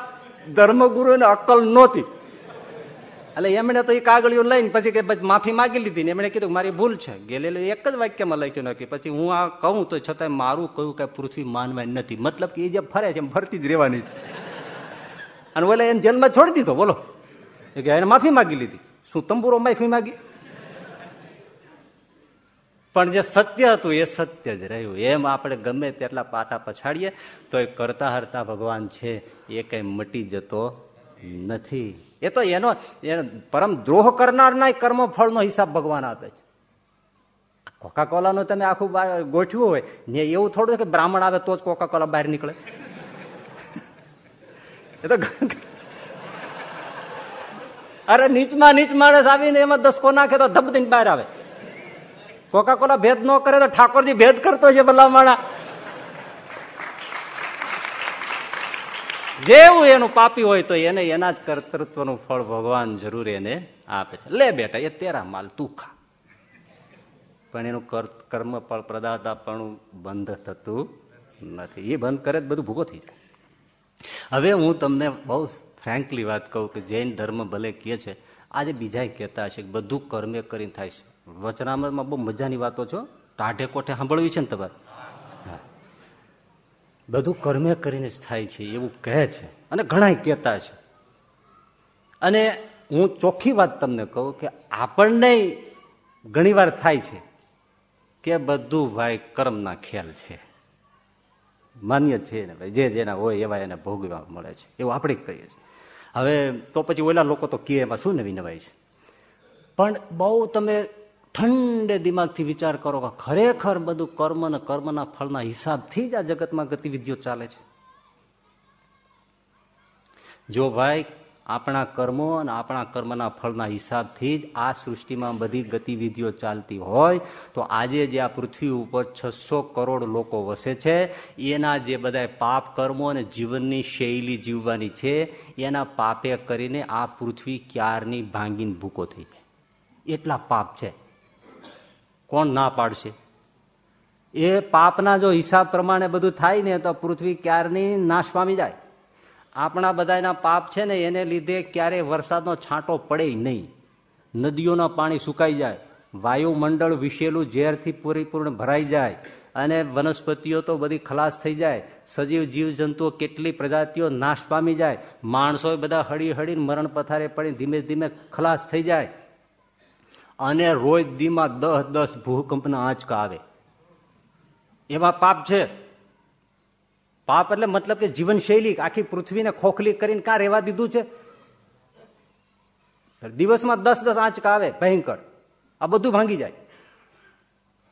ધર્મગુરુને અક્કલ નહોતી. એટલે એમણે તો એ કાગળીઓ લઈને પછી કે માફી માગી લીધી ને એમણે કીધું મારી ભૂલ છે. ગેલેલો એક જ વાક્યમાં લખ્યું નથી પછી હું આ કહું તો છતાં મારું કહ્યું કે પૃથ્વી માનવાની નથી. મતલબ કે એ જે ફરે છે એમ ફરતી જ રહેવાની છે. અને ઓલા એને જેલમાં છોડી દીધો, બોલો. કે એને માફી માગી લીધી. શું તંબુરો માફી માગી? પણ જે સત્ય હતું એ સત્ય જ રહ્યું. એમ આપણે ગમે તેટલા પાટા પછાડીએ તો એ કરતા હરતા ભગવાન છે એ કઈ મટી જતો નથી. એ તો એનો પરમ દ્રોહ કરનારના કર્મ ફળનો હિસાબ ભગવાન આપે છે. કોકા કોલાનું તમે આખું ગોઠવ્યું હોય, ને એવું થોડું કે બ્રાહ્મણ આવે તો જ કોકા કોલા બહાર નીકળે. એ તો અરે નીચમાં નીચ માણસ આવીને એમાં દસકો નાખે તો ધબ દઈને બહાર આવે. કોકા કોલા ભેદ ન કરે તો ઠાકોરજી ભેદ કરતો છે ભલા માણા જેવું એનું પાપી હોય તો એને એના જ કર્તૃત્વનું ફળ ભગવાન જરૂર એને આપે છે. લે બેટા, એ તેરા માલ, તું ખા. પણ એનું કર્મ પ્રદાતાપણું બંધ થતું નથી. એ બંધ કરે બધું ભૂગો થઈ જાય. હવે હું તમને બહુ ફ્રેન્કલી વાત કહું કે જૈન ધર્મ ભલે કહે છે, આજે બીજા કહેતા હશે બધું કર્મે કરીને થાય છે. વચનામૃતમાં બહુ મજાની વાતો છો. ટાઢે કોઠે સાંભળવી છે ને તમારે? બધું કર્મે કરીને જ થાય છે, એવું કહે છે. અને ઘણા કહેતા છે. અને હું ચોખ્ખી વાત તમને કહું કે આપણને ઘણીવાર થાય છે કે બધું ભાઈ કર્મના ખેલ છે. માન્ય છે ને ભાઈ, જે જેના હોય એવા એને ભોગવા મળે છે. એવું આપણે કહીએ છીએ. હવે તો પછી ઓલા લોકો તો કહે એમાં શું નવી નવાય છે? પણ બહુ તમે ઠંડે દિમાગથી વિચાર કરો કે ખરેખર બધું કર્મ અને કર્મના ફળના હિસાબથી જ આ જગતમાં ગતિવિધિઓ ચાલે છે. જો ભાઈ, આપણા કર્મો અને આપણા કર્મના ફળના હિસાબથી જ આ સૃષ્ટિમાં બધી ગતિવિધિઓ ચાલતી હોય, તો આજે જે આ પૃથ્વી ઉપર છસો કરોડ લોકો વસે છે, એના જે બધા પાપ કર્મો અને જીવનની શૈલી જીવવાની છે, એના પાપે કરીને આ પૃથ્વી ક્યારની ભાંગીને ભૂકો થઈ જાય. એટલા પાપ છે. કોણ ના પાડશે? એ પાપના જો હિસાબ પ્રમાણે બધું થાય ને તો પૃથ્વી ક્યારની નાશ પામી જાય? આપણા બધાના પાપ છે ને એને લીધે ક્યારેય વરસાદનો છાંટો પડે નહીં. નદીઓના પાણી સુકાઈ જાય. વાયુમંડળ વિશેલું ઝેરથી પૂરીપૂર્ણ ભરાઈ જાય અને વનસ્પતિઓ તો બધી ખલાસ થઈ જાય. સજીવ જીવજંતુઓ કેટલી પ્રજાતિઓ નાશ પામી જાય. માણસો બધા હળી હળીને મરણ પથારે પડી ધીમે ધીમે ખલાસ થઈ જાય. અને રોજ દીમાં દસ દસ ભૂકંપના આંચકા આવે. એવા પાપ છે. પાપ એટલે મતલબ કે જીવનશૈલી, આખી પૃથ્વીને ખોખલી કરીને ક્યાં રહેવા દીધું છે? દિવસમાં દસ દસ આંચકા આવે, ભયંકર. આ બધું ભાંગી જાય.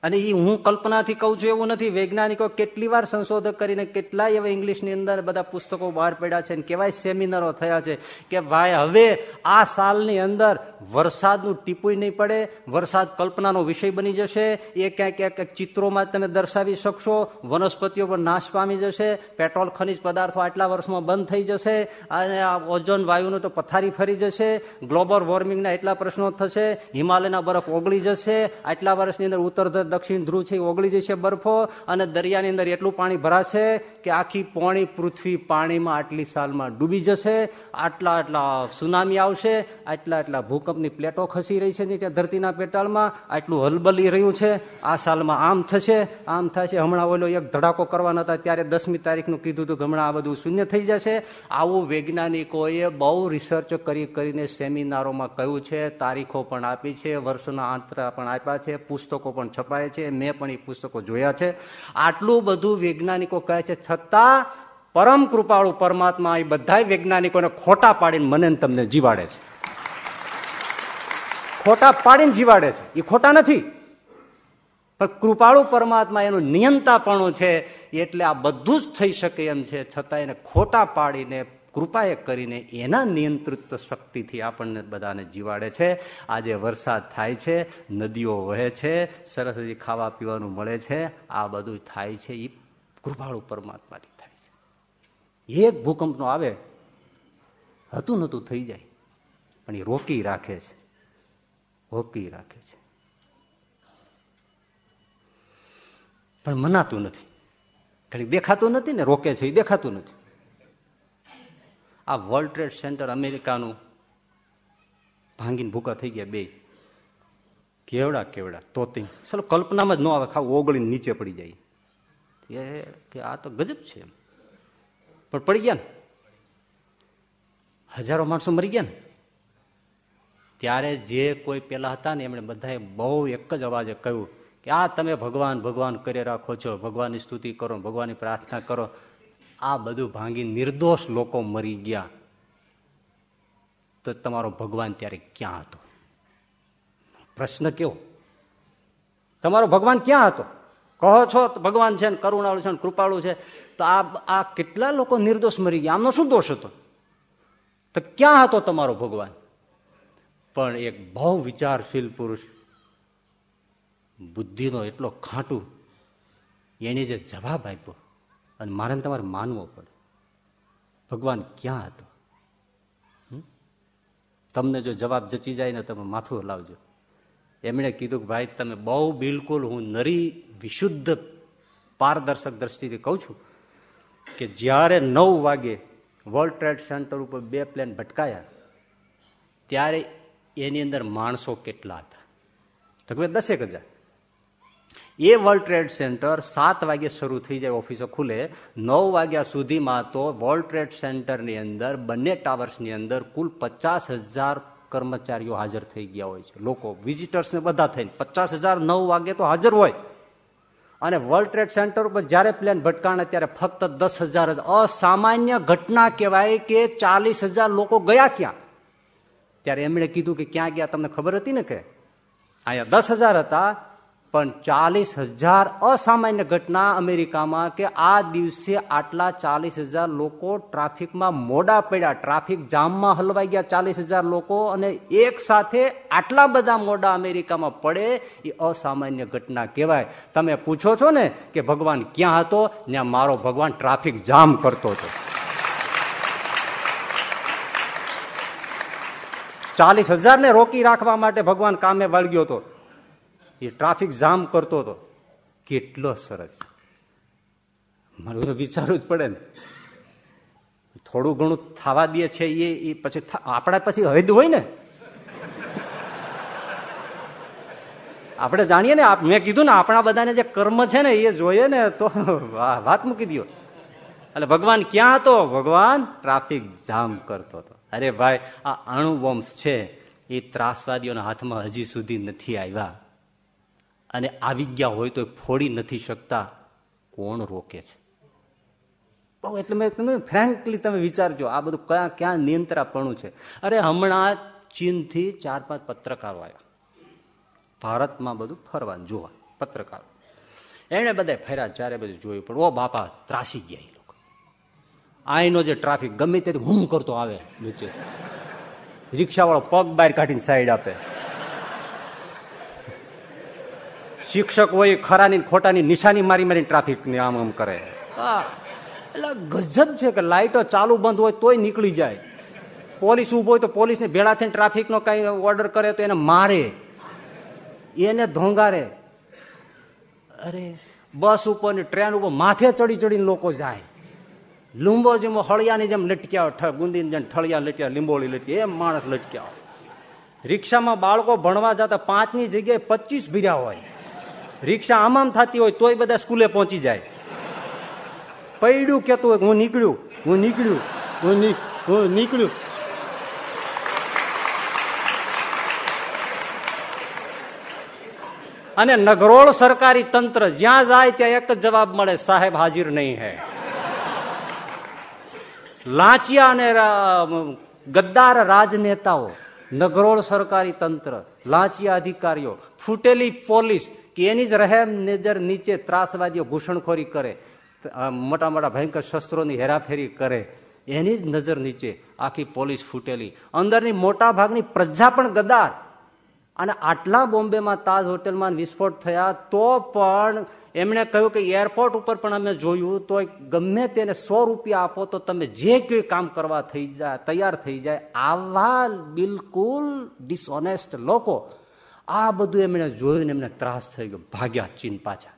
અને એ હું કલ્પનાથી કહું છું એવું નથી. વૈજ્ઞાનિકો કેટલી વાર સંશોધક કરીને કેટલાય એવા ઇંગ્લિશની અંદર બધા પુસ્તકો બહાર પડ્યા છે અને કેવાય સેમિનારો થયા છે કે ભાઈ હવે આ સાલની અંદર વરસાદનું ટીપુય નહીં પડે, વરસાદ કલ્પનાનો વિષય બની જશે, એ ક્યાંક ક્યાંક ચિત્રોમાં તમે દર્શાવી શકશો, વનસ્પતિઓ પર નાશ પામી જશે, પેટ્રોલ ખનિજ પદાર્થો આટલા વર્ષમાં બંધ થઈ જશે, અને આ ઓઝોન વાયુનું તો પથારી ફરી જશે, ગ્લોબલ વોર્મિંગના એટલા પ્રશ્નો થશે, હિમાલયના બરફ ઓગળી જશે, આટલા વર્ષની અંદર ઉત્તર દક્ષિણ ધ્રુવ છે ઓગળી જશે બરફો અને દરિયાની અંદર એટલું પાણી ભરાશે કે આખી પોણી પૃથ્વી પાણીમાં આટલી સાલમાં ડૂબી જશે. આટલા આટલા સુનામી આવશે. આટલા આટલા ભૂકંપની પ્લેટો ખસી રહી છે નીચે ધરતીના પેટાળમાં. આટલું હલબલી રહ્યું છે. આ સાલમાં આમ થશે. આમ થશે. હમણાં ઓલો એક ધડાકો કરવાના હતા. ત્યારે દસમી તારીખનું કીધું હતું હમણાં આ બધું શૂન્ય થઈ જશે. આવું વૈજ્ઞાનિકોએ બહુ રિસર્ચ કરી કરીને સેમિનારોમાં કહ્યું છે. તારીખો પણ આપી છે. વર્ષના આંતરા પણ આપ્યા છે. પુસ્તકો પણ છપાય છે, મેં પણ એ પુસ્તકો જોયા છે. આટલું બધું વૈજ્ઞાનિકો કહે છે, છતાં પરમ કૃપાળુ પરમાત્મા એ બધા વૈજ્ઞાનિકોને ખોટા પાડીને મને તમને જીવાડે છે. ખોટા પાડીને જીવાડે છે. એ ખોટા નથી. પણ કૃપાળુ પરમાત્મા એનું નિયંતાપણું છે, એટલે આ બધું જ થઈ શકે એમ છે, છતાં એને ખોટા પાડીને કૃપાએ કરીને એના નિયંત્રિત શક્તિથી આપણને બધાને જીવાડે છે. આજે વરસાદ થાય છે, નદીઓ વહે છે સરસ ખાવા પીવાનું મળે છે. આ બધું થાય છે એ કૃપાળુ પરમાત્માથી થાય છે. એક ભૂકંપનો આવે હતું નતું થઈ જાય, પણ એ રોકી રાખે છે. રોકી રાખે છે. પણ મનાતું નથી. ઘણી દેખાતું નથી ને રોકે છે એ દેખાતું નથી. આ વર્લ્ડ ટ્રેડ સેન્ટર અમેરિકાનું ભાંગીને ભૂકા થઈ ગયા બે. કેવડા કેવડા તોતી ચાલો, કલ્પનામાં જ ન આવે ખાવ ઓગળીને નીચે પડી જાય. કે આ તો ગજબ છે પણ પડી ગયા ને. હજારો માણસો મરી ગયા ને. ત્યારે જે કોઈ પેલા હતા ને, એમણે બધાએ બહુ એક જ અવાજે કહ્યું કે, આ તમે ભગવાન ભગવાન કરી રાખો છો. ભગવાનની સ્તુતિ કરો, ભગવાનની પ્રાર્થના કરો. આ બધું ભાંગી નિર્દોષ લોકો મરી ગયા. તો તમારો ભગવાન ત્યારે ક્યાં હતો? પ્રશ્ન કેવો? તમારો ભગવાન ક્યાં હતો? કહો છો ભગવાન છે ને કરુણાળુ છે ને કૃપાળુ છે. તો આ આ કેટલા લોકો નિર્દોષ મરી ગયા? આમનો શું દોષ હતો? તો ક્યાં હતો તમારો ભગવાન? પણ એક બહુ વિચારશીલ પુરુષ બુદ્ધિનો એટલો ખાંટું એને જે જવાબ આપ્યો અને મારે તમારે માનવો પડે. ભગવાન ક્યાં હતો? તમને જો જવાબ જચી જાય ને તમે માથું હલાવજો. એમણે કીધું કે ભાઈ, તમે બહુ બિલકુલ હું નરી વિશુદ્ધ પારદર્શક દ્રષ્ટિથી કહું છું કે જ્યારે નવ વાગે વર્લ્ડ ટ્રેડ સેન્ટર ઉપર બે પ્લેન ભટકાયા, ત્યારે એની અંદર માણસો કેટલા હતા? લગભગ દસેક હજાર. એ વર્લ્ડ ટ્રેડ સેન્ટર સાત વાગે શરૂ થઈ જાય ઓફિસો ખુલે. નવ વાગ્યા સુધીમાં તો વર્લ્ડ ટ્રેડ સેન્ટરની અંદર, બંને ટાવર્સની અંદર કુલ પચાસ હજાર કર્મચારીઓ હાજર થઈ ગયા હોય છે. લોકો, વિઝિટર્સને બધા થઈને. પચાસ હજાર નવ વાગે તો હાજર હોય. અને વર્લ્ડ ટ્રેડ સેન્ટર ઉપર જ્યારે પ્લેન ભટકાણે ત્યારે ફક્ત દસ હજાર અસામાન્ય ઘટના કહેવાય કે ચાલીસ હજાર લોકો ગયા ક્યાં? ત્યારે એમણે કીધું કે ક્યાં ગયા? તમને ખબર હતી ને કે? અહીંયા દસ હજાર હતા પણ ચાલીસ હજાર અસામાન્ય ઘટના અમેરિકામાં કે આ દિવસે આટલા ચાલીસ હજાર લોકો ટ્રાફિકમાં મોડા પડ્યા. ટ્રાફિક જામમાં હલવાઈ ગયા ચાલીસ હજાર લોકો અને એક સાથે આટલા બધા મોડા અમેરિકામાં પડે એ અસામાન્ય ઘટના કહેવાય. તમે પૂછો છો ને કે ભગવાન ક્યાં હતો? ત્યાં મારો ભગવાન ટ્રાફિક જામ કરતો હતો. ચાલીસ હજારને રોકી રાખવા માટે ભગવાન કામે વળગ્યો હતો. એ ટ્રાફિક જામ કરતો હતો. કેટલો સરસ. મારું વિચારવું જ પડે ને. થોડું ઘણું થવા દે છે એ પછી આપણા પછી હદ હોય ને. આપણે જાણીએ ને મેં કીધું ને, આપણા બધાને જે કર્મ છે ને, એ જોઈએ ને, તો વાત મૂકી દો એટલે ભગવાન ક્યાં હતો? ભગવાન ટ્રાફિક જામ કરતો હતો. અરે ભાઈ, આ અણુ બોમ્બ છે, એ ત્રાસવાદીઓના હાથમાં હજી સુધી નથી આવ્યા. અને આવી ગયા હોય તો ફોડી નથી શકતા કોણ રોકે છે? બહુ એટલે મેં તમે ફ્રેન્કલી તમે વિચારજો, આ બધું ક્યાં ક્યાં નિયંત્રાપણું છે. અરે હમણાં ચીનથી ચાર પાંચ પત્રકારો આવ્યા. ભારતમાં બધું ફરવાનું જોવા, પત્રકારો. એને બધા ફર્યા, જ્યારે બધું જોયું પણ, ઓ બાપા, ત્રાસી ગયા એ લોકો. આઈનો જે ટ્રાફિક, ગમે તે હુમ કરતો આવે નીચે. રિક્ષાવાળો પગ બહાર કાઢીને સાઈડ આપે. શિક્ષક હોય, ખરાની ખોટાની નિશાની મારી મારી ટ્રાફિકની આમ આમ કરે. એટલે ગજબ છે કે લાઈટો ચાલુ બંધ હોય તોય નીકળી જાય. પોલીસ ઊભો હોય તો પોલીસને ભેળા થઈને ટ્રાફિકનો કઈ ઓર્ડર કરે તો એને મારે. એને ધોંગારે. અરે, બસ ઉપર ને ટ્રેન ઉપર માથે ચડી ચડીને લોકો જાય. લીંબો જેમ હળિયાની જેમ લટક્યા ગુંદીની જેમ ઠળિયા લટક્યા, લીંબોળી લટક્યા, એમ માણસ લટક્યા. રિક્ષામાં બાળકો ભણવા જતા પાંચની જગ્યાએ પચીસ ભીર્યા હોય. રિક્ષા આમામ થતી હોય તોય બધા સ્કૂલે પહોંચી જાય. પૈડું કેતું હોય હું નીકળ્યું હું નીકળ્યું, હું હું નીકળ્યું. અને નગરોળ સરકારી તંત્ર જ્યાં જાય ત્યાં એક જ જવાબ મળે, સાહેબ, હાજર નહીં હે. લાંચિયા અને ગદ્દાર રાજનેતાઓ, નગરોળ સરકારી તંત્ર, લાંચિયા અધિકારીઓ, ફૂટેલી પોલીસ કે એની જ રહેમ નજર નીચે ત્રાસવાદીઓ ઘૂસણખોરી કરે મોટા મોટા ભયંકર શસ્ત્રોની હેરાફેરી કરે, એની જ નજર નીચે આખી પોલીસ ફૂટેલી. અંદરની મોટા ભાગની પ્રજા પણ ગદાર. અને આટલા બોમ્બેમાં તાજ હોટેલમાં વિસ્ફોટ થયા તો પણ એમણે કહ્યું કે એરપોર્ટ ઉપર પણ અમે જોયું તો ગમે તેને સો રૂપિયા આપો તો તમે જે કોઈ કામ કરવા થઈ જાય, તૈયાર થઈ જાય, આવા બિલકુલ ડિસઓનેસ્ટ લોકો આ બધું એમણે જોયું એમને ત્રાસ થઈ ગયો. ભાગ્યા ચીન પાછા.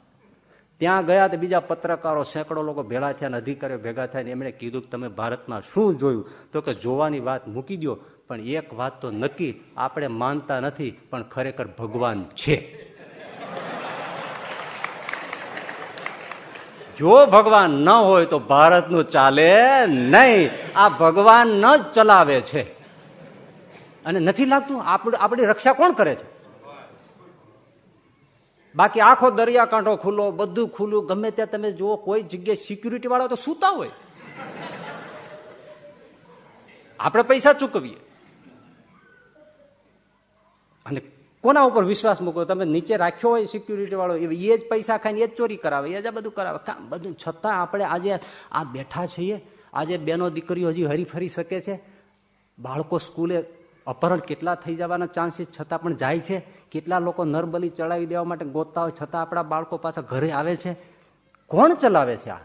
ત્યાં ગયા તો બીજા પત્રકારો, સેંકડો લોકો ભેળા થયા અને અધિકારીઓ ભેગા થયા એમણે કીધું કે તમે ભારતમાં શું જોયું? તો કે જોવાની વાત મૂકી દો પણ એક વાત તો નક્કી, આપણે માનતા નથી, પણ ખરેખર ભગવાન છે. જો ભગવાન ન હોય તો ભારતનું ચાલે નહીં. આ ભગવાન ન ચલાવે છે. અને નથી લાગતું આપણી રક્ષા કોણ કરે છે? બાકી આખો દરિયાકાંઠો ખુલ્લો, બધું ખુલ્લું, ગમે ત્યાં તમે જુઓ, કોઈ જગ્યાએ સિક્યુરિટી વાળા તો સુતા હોય. આપણે પૈસા ચૂકવીએ. અને કોના ઉપર વિશ્વાસ મૂકો? તમે નીચે રાખ્યો હોય સિક્યુરિટી વાળો, એ જ પૈસા ખાઈને એ જ ચોરી કરાવે એ જ બધું કરાવે. કામ બધું છતાં આપણે આજે આ બેઠા છીએ. આજે બેનો દીકરીઓ હજી હરીફરી શકે છે. બાળકો સ્કૂલે અપહરણ કેટલા થઈ જવાના ચાન્સીસ છતાં પણ જાય છે. કેટલા લોકો નરબલી ચડાવી દેવા માટે ગોતતા હોય છતાં આપણા બાળકો પાછા ઘરે આવે છે? કોણ ચલાવે છે આ?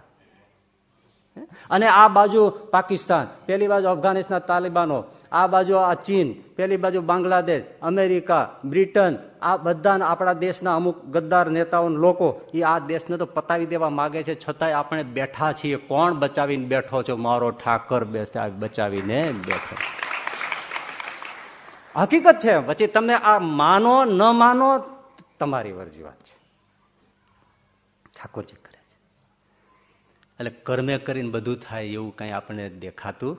અને આ બાજુ પાકિસ્તાન પેલી બાજુ અફઘાનિસ્તાન તાલિબાનો, આ બાજુ આ ચીન પેલી બાજુ બાંગ્લાદેશ, અમેરિકા, બ્રિટન, આ બધા આપણા દેશના અમુક ગદ્દાર નેતાઓ લોકો એ આ દેશને તો પતાવી દેવા માગે છે. છતાંય આપણે બેઠા છીએ. કોણ બચાવીને બેઠો છો? મારો ઠાકર બેસા બચાવીને બેઠો. હકીકત છે. પછી તમે આ માનો, ન માનો, તમારી વર્જી વાત છે. ઠાકોરજી કરે છે. એટલે કર્મે કરીને બધું થાય એવું કઈ આપણને દેખાતું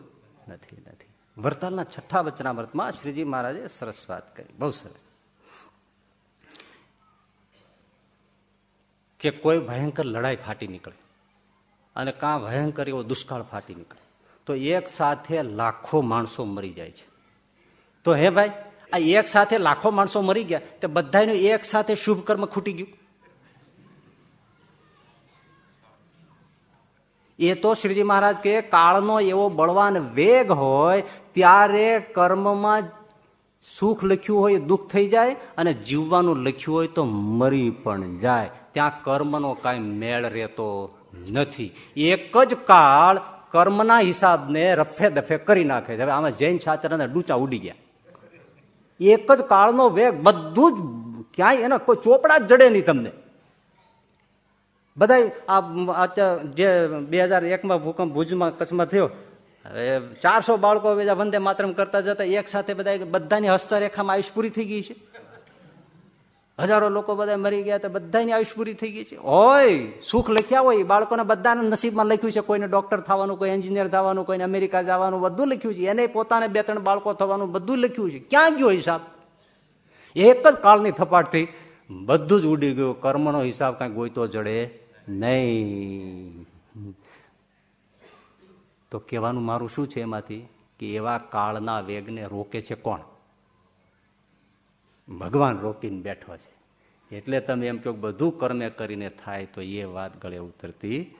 નથી નથી. વરતાલના છઠ્ઠા વચનામૃતમાં શ્રીજી મહારાજે સરસ વાત કરી. બહુ સરસ. કે કોઈ ભયંકર લડાઈ ફાટી નીકળે અને કાં ભયંકર એવો દુષ્કાળ ફાટી નીકળે. તો એક સાથે લાખો માણસો મરી જાય છે. તો હે ભાઈ, આ એક સાથે લાખો માણસો મરી ગયા, તે બધાનું એક સાથે શુભ કર્મ ખૂટી ગયું. એ તો શ્રીજી મહારાજ કે કાળનો એવો બળવાન વેગ હોય, ત્યારે કર્મમાં સુખ લખ્યું હોય, દુઃખ થઈ જાય, અને જીવવાનું લખ્યું હોય તો મરી પણ જાય. ત્યાં કર્મનો કાંઈ મેળ રહેતો નથી. એક જ કાળ કર્મના હિસાબને રફે દફે કરી નાખે છે. હવે આમાં જૈન શાસ્ત્રના ડૂચા ઉડી ગયા. એક જ કાળનો વેગ, બધું જ ક્યાંય એના કોઈ ચોપડા જ જડે નહીં તમને. બધા આ જે બે હજાર એકમાં ભૂકંપ ભુજમાં કચ્છમાં થયો, હવે ચારસો બાળકો વંદે માતરમ કરતા જતા એક સાથે બધા બધાની હસ્તરેખામાં આયુષ પૂરી થઈ ગઈ છે. હજારો લોકો બધા મરી ગયા તો બધાની આયુષ પૂરી થઈ ગઈ છે. હોય સુખ લખ્યા હોય બાળકોને બધાને નસીબમાં લખ્યું છે, કોઈને ડોક્ટર થવાનું, કોઈ એન્જિનિયર થવાનું, કોઈને અમેરિકા જવાનું, બધું લખ્યું છે. એને પોતાને બે ત્રણ બાળકો થવાનું બધું લખ્યું છે. ક્યાં ગયો હિસાબ? એક જ કાળની થપાટ થઈ. બધું જ ઉડી ગયું. કર્મનો હિસાબ કાંઈ ગોઈતો જડે નહીં. તો કહેવાનું મારું શું છે એમાંથી? કે એવા કાળના વેગને રોકે છે કોણ? ભગવાન રોકીને બેઠો છે. એટલે તમે એમ કહો બધું કર્મે કરીને થાય તો એ વાત ગળે ઉતરતી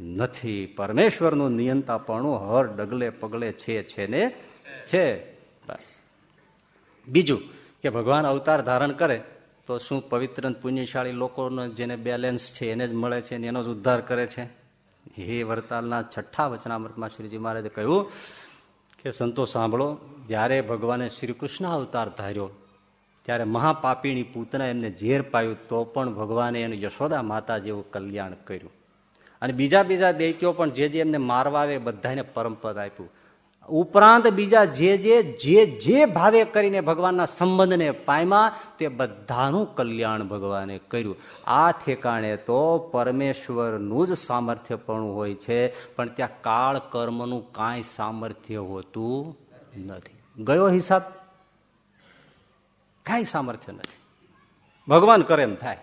નથી. પરમેશ્વરનું નિયંતાપણું હર ડગલે પગલે છે છે ને? છે. બસ. બીજું કે ભગવાન અવતાર ધારણ કરે તો શું પવિત્ર પુણ્યશાળી લોકોનો જેને બેલેન્સ છે એને જ મળે છે એનો જ ઉદ્ધાર કરે છે? હે વરતાલના છઠ્ઠા વચનામૃતમાં શ્રીજી મહારાજે કહ્યું કે સંતો સાંભળો, જ્યારે ભગવાને શ્રી કૃષ્ણ અવતાર ધાર્યો ત્યારે મહાપાપીણી પૂતના એમને ઝેર પાયું તો પણ ભગવાને એનું યશોદા માતા જેવું કલ્યાણ કર્યું. અને બીજા બીજા દૈત્યો પણ જે જે એમને મારવા આવે બધાને પરમપદ આપ્યું. ઉપરાંત બીજા જે જે જે જે ભાવે કરીને ભગવાનના સંબંધને પામ્યા તે બધાનું કલ્યાણ ભગવાને કર્યું. આ ઠેકાણે તો પરમેશ્વરનું જ સામર્થ્ય પણ હોય છે, પણ ત્યાં કાળ કર્મનું કાંઈ સામર્થ્ય હોતું નથી. ગયો હિસાબ? કાંઈ સામર્થ્ય નથી. ભગવાન કરે એમ થાય.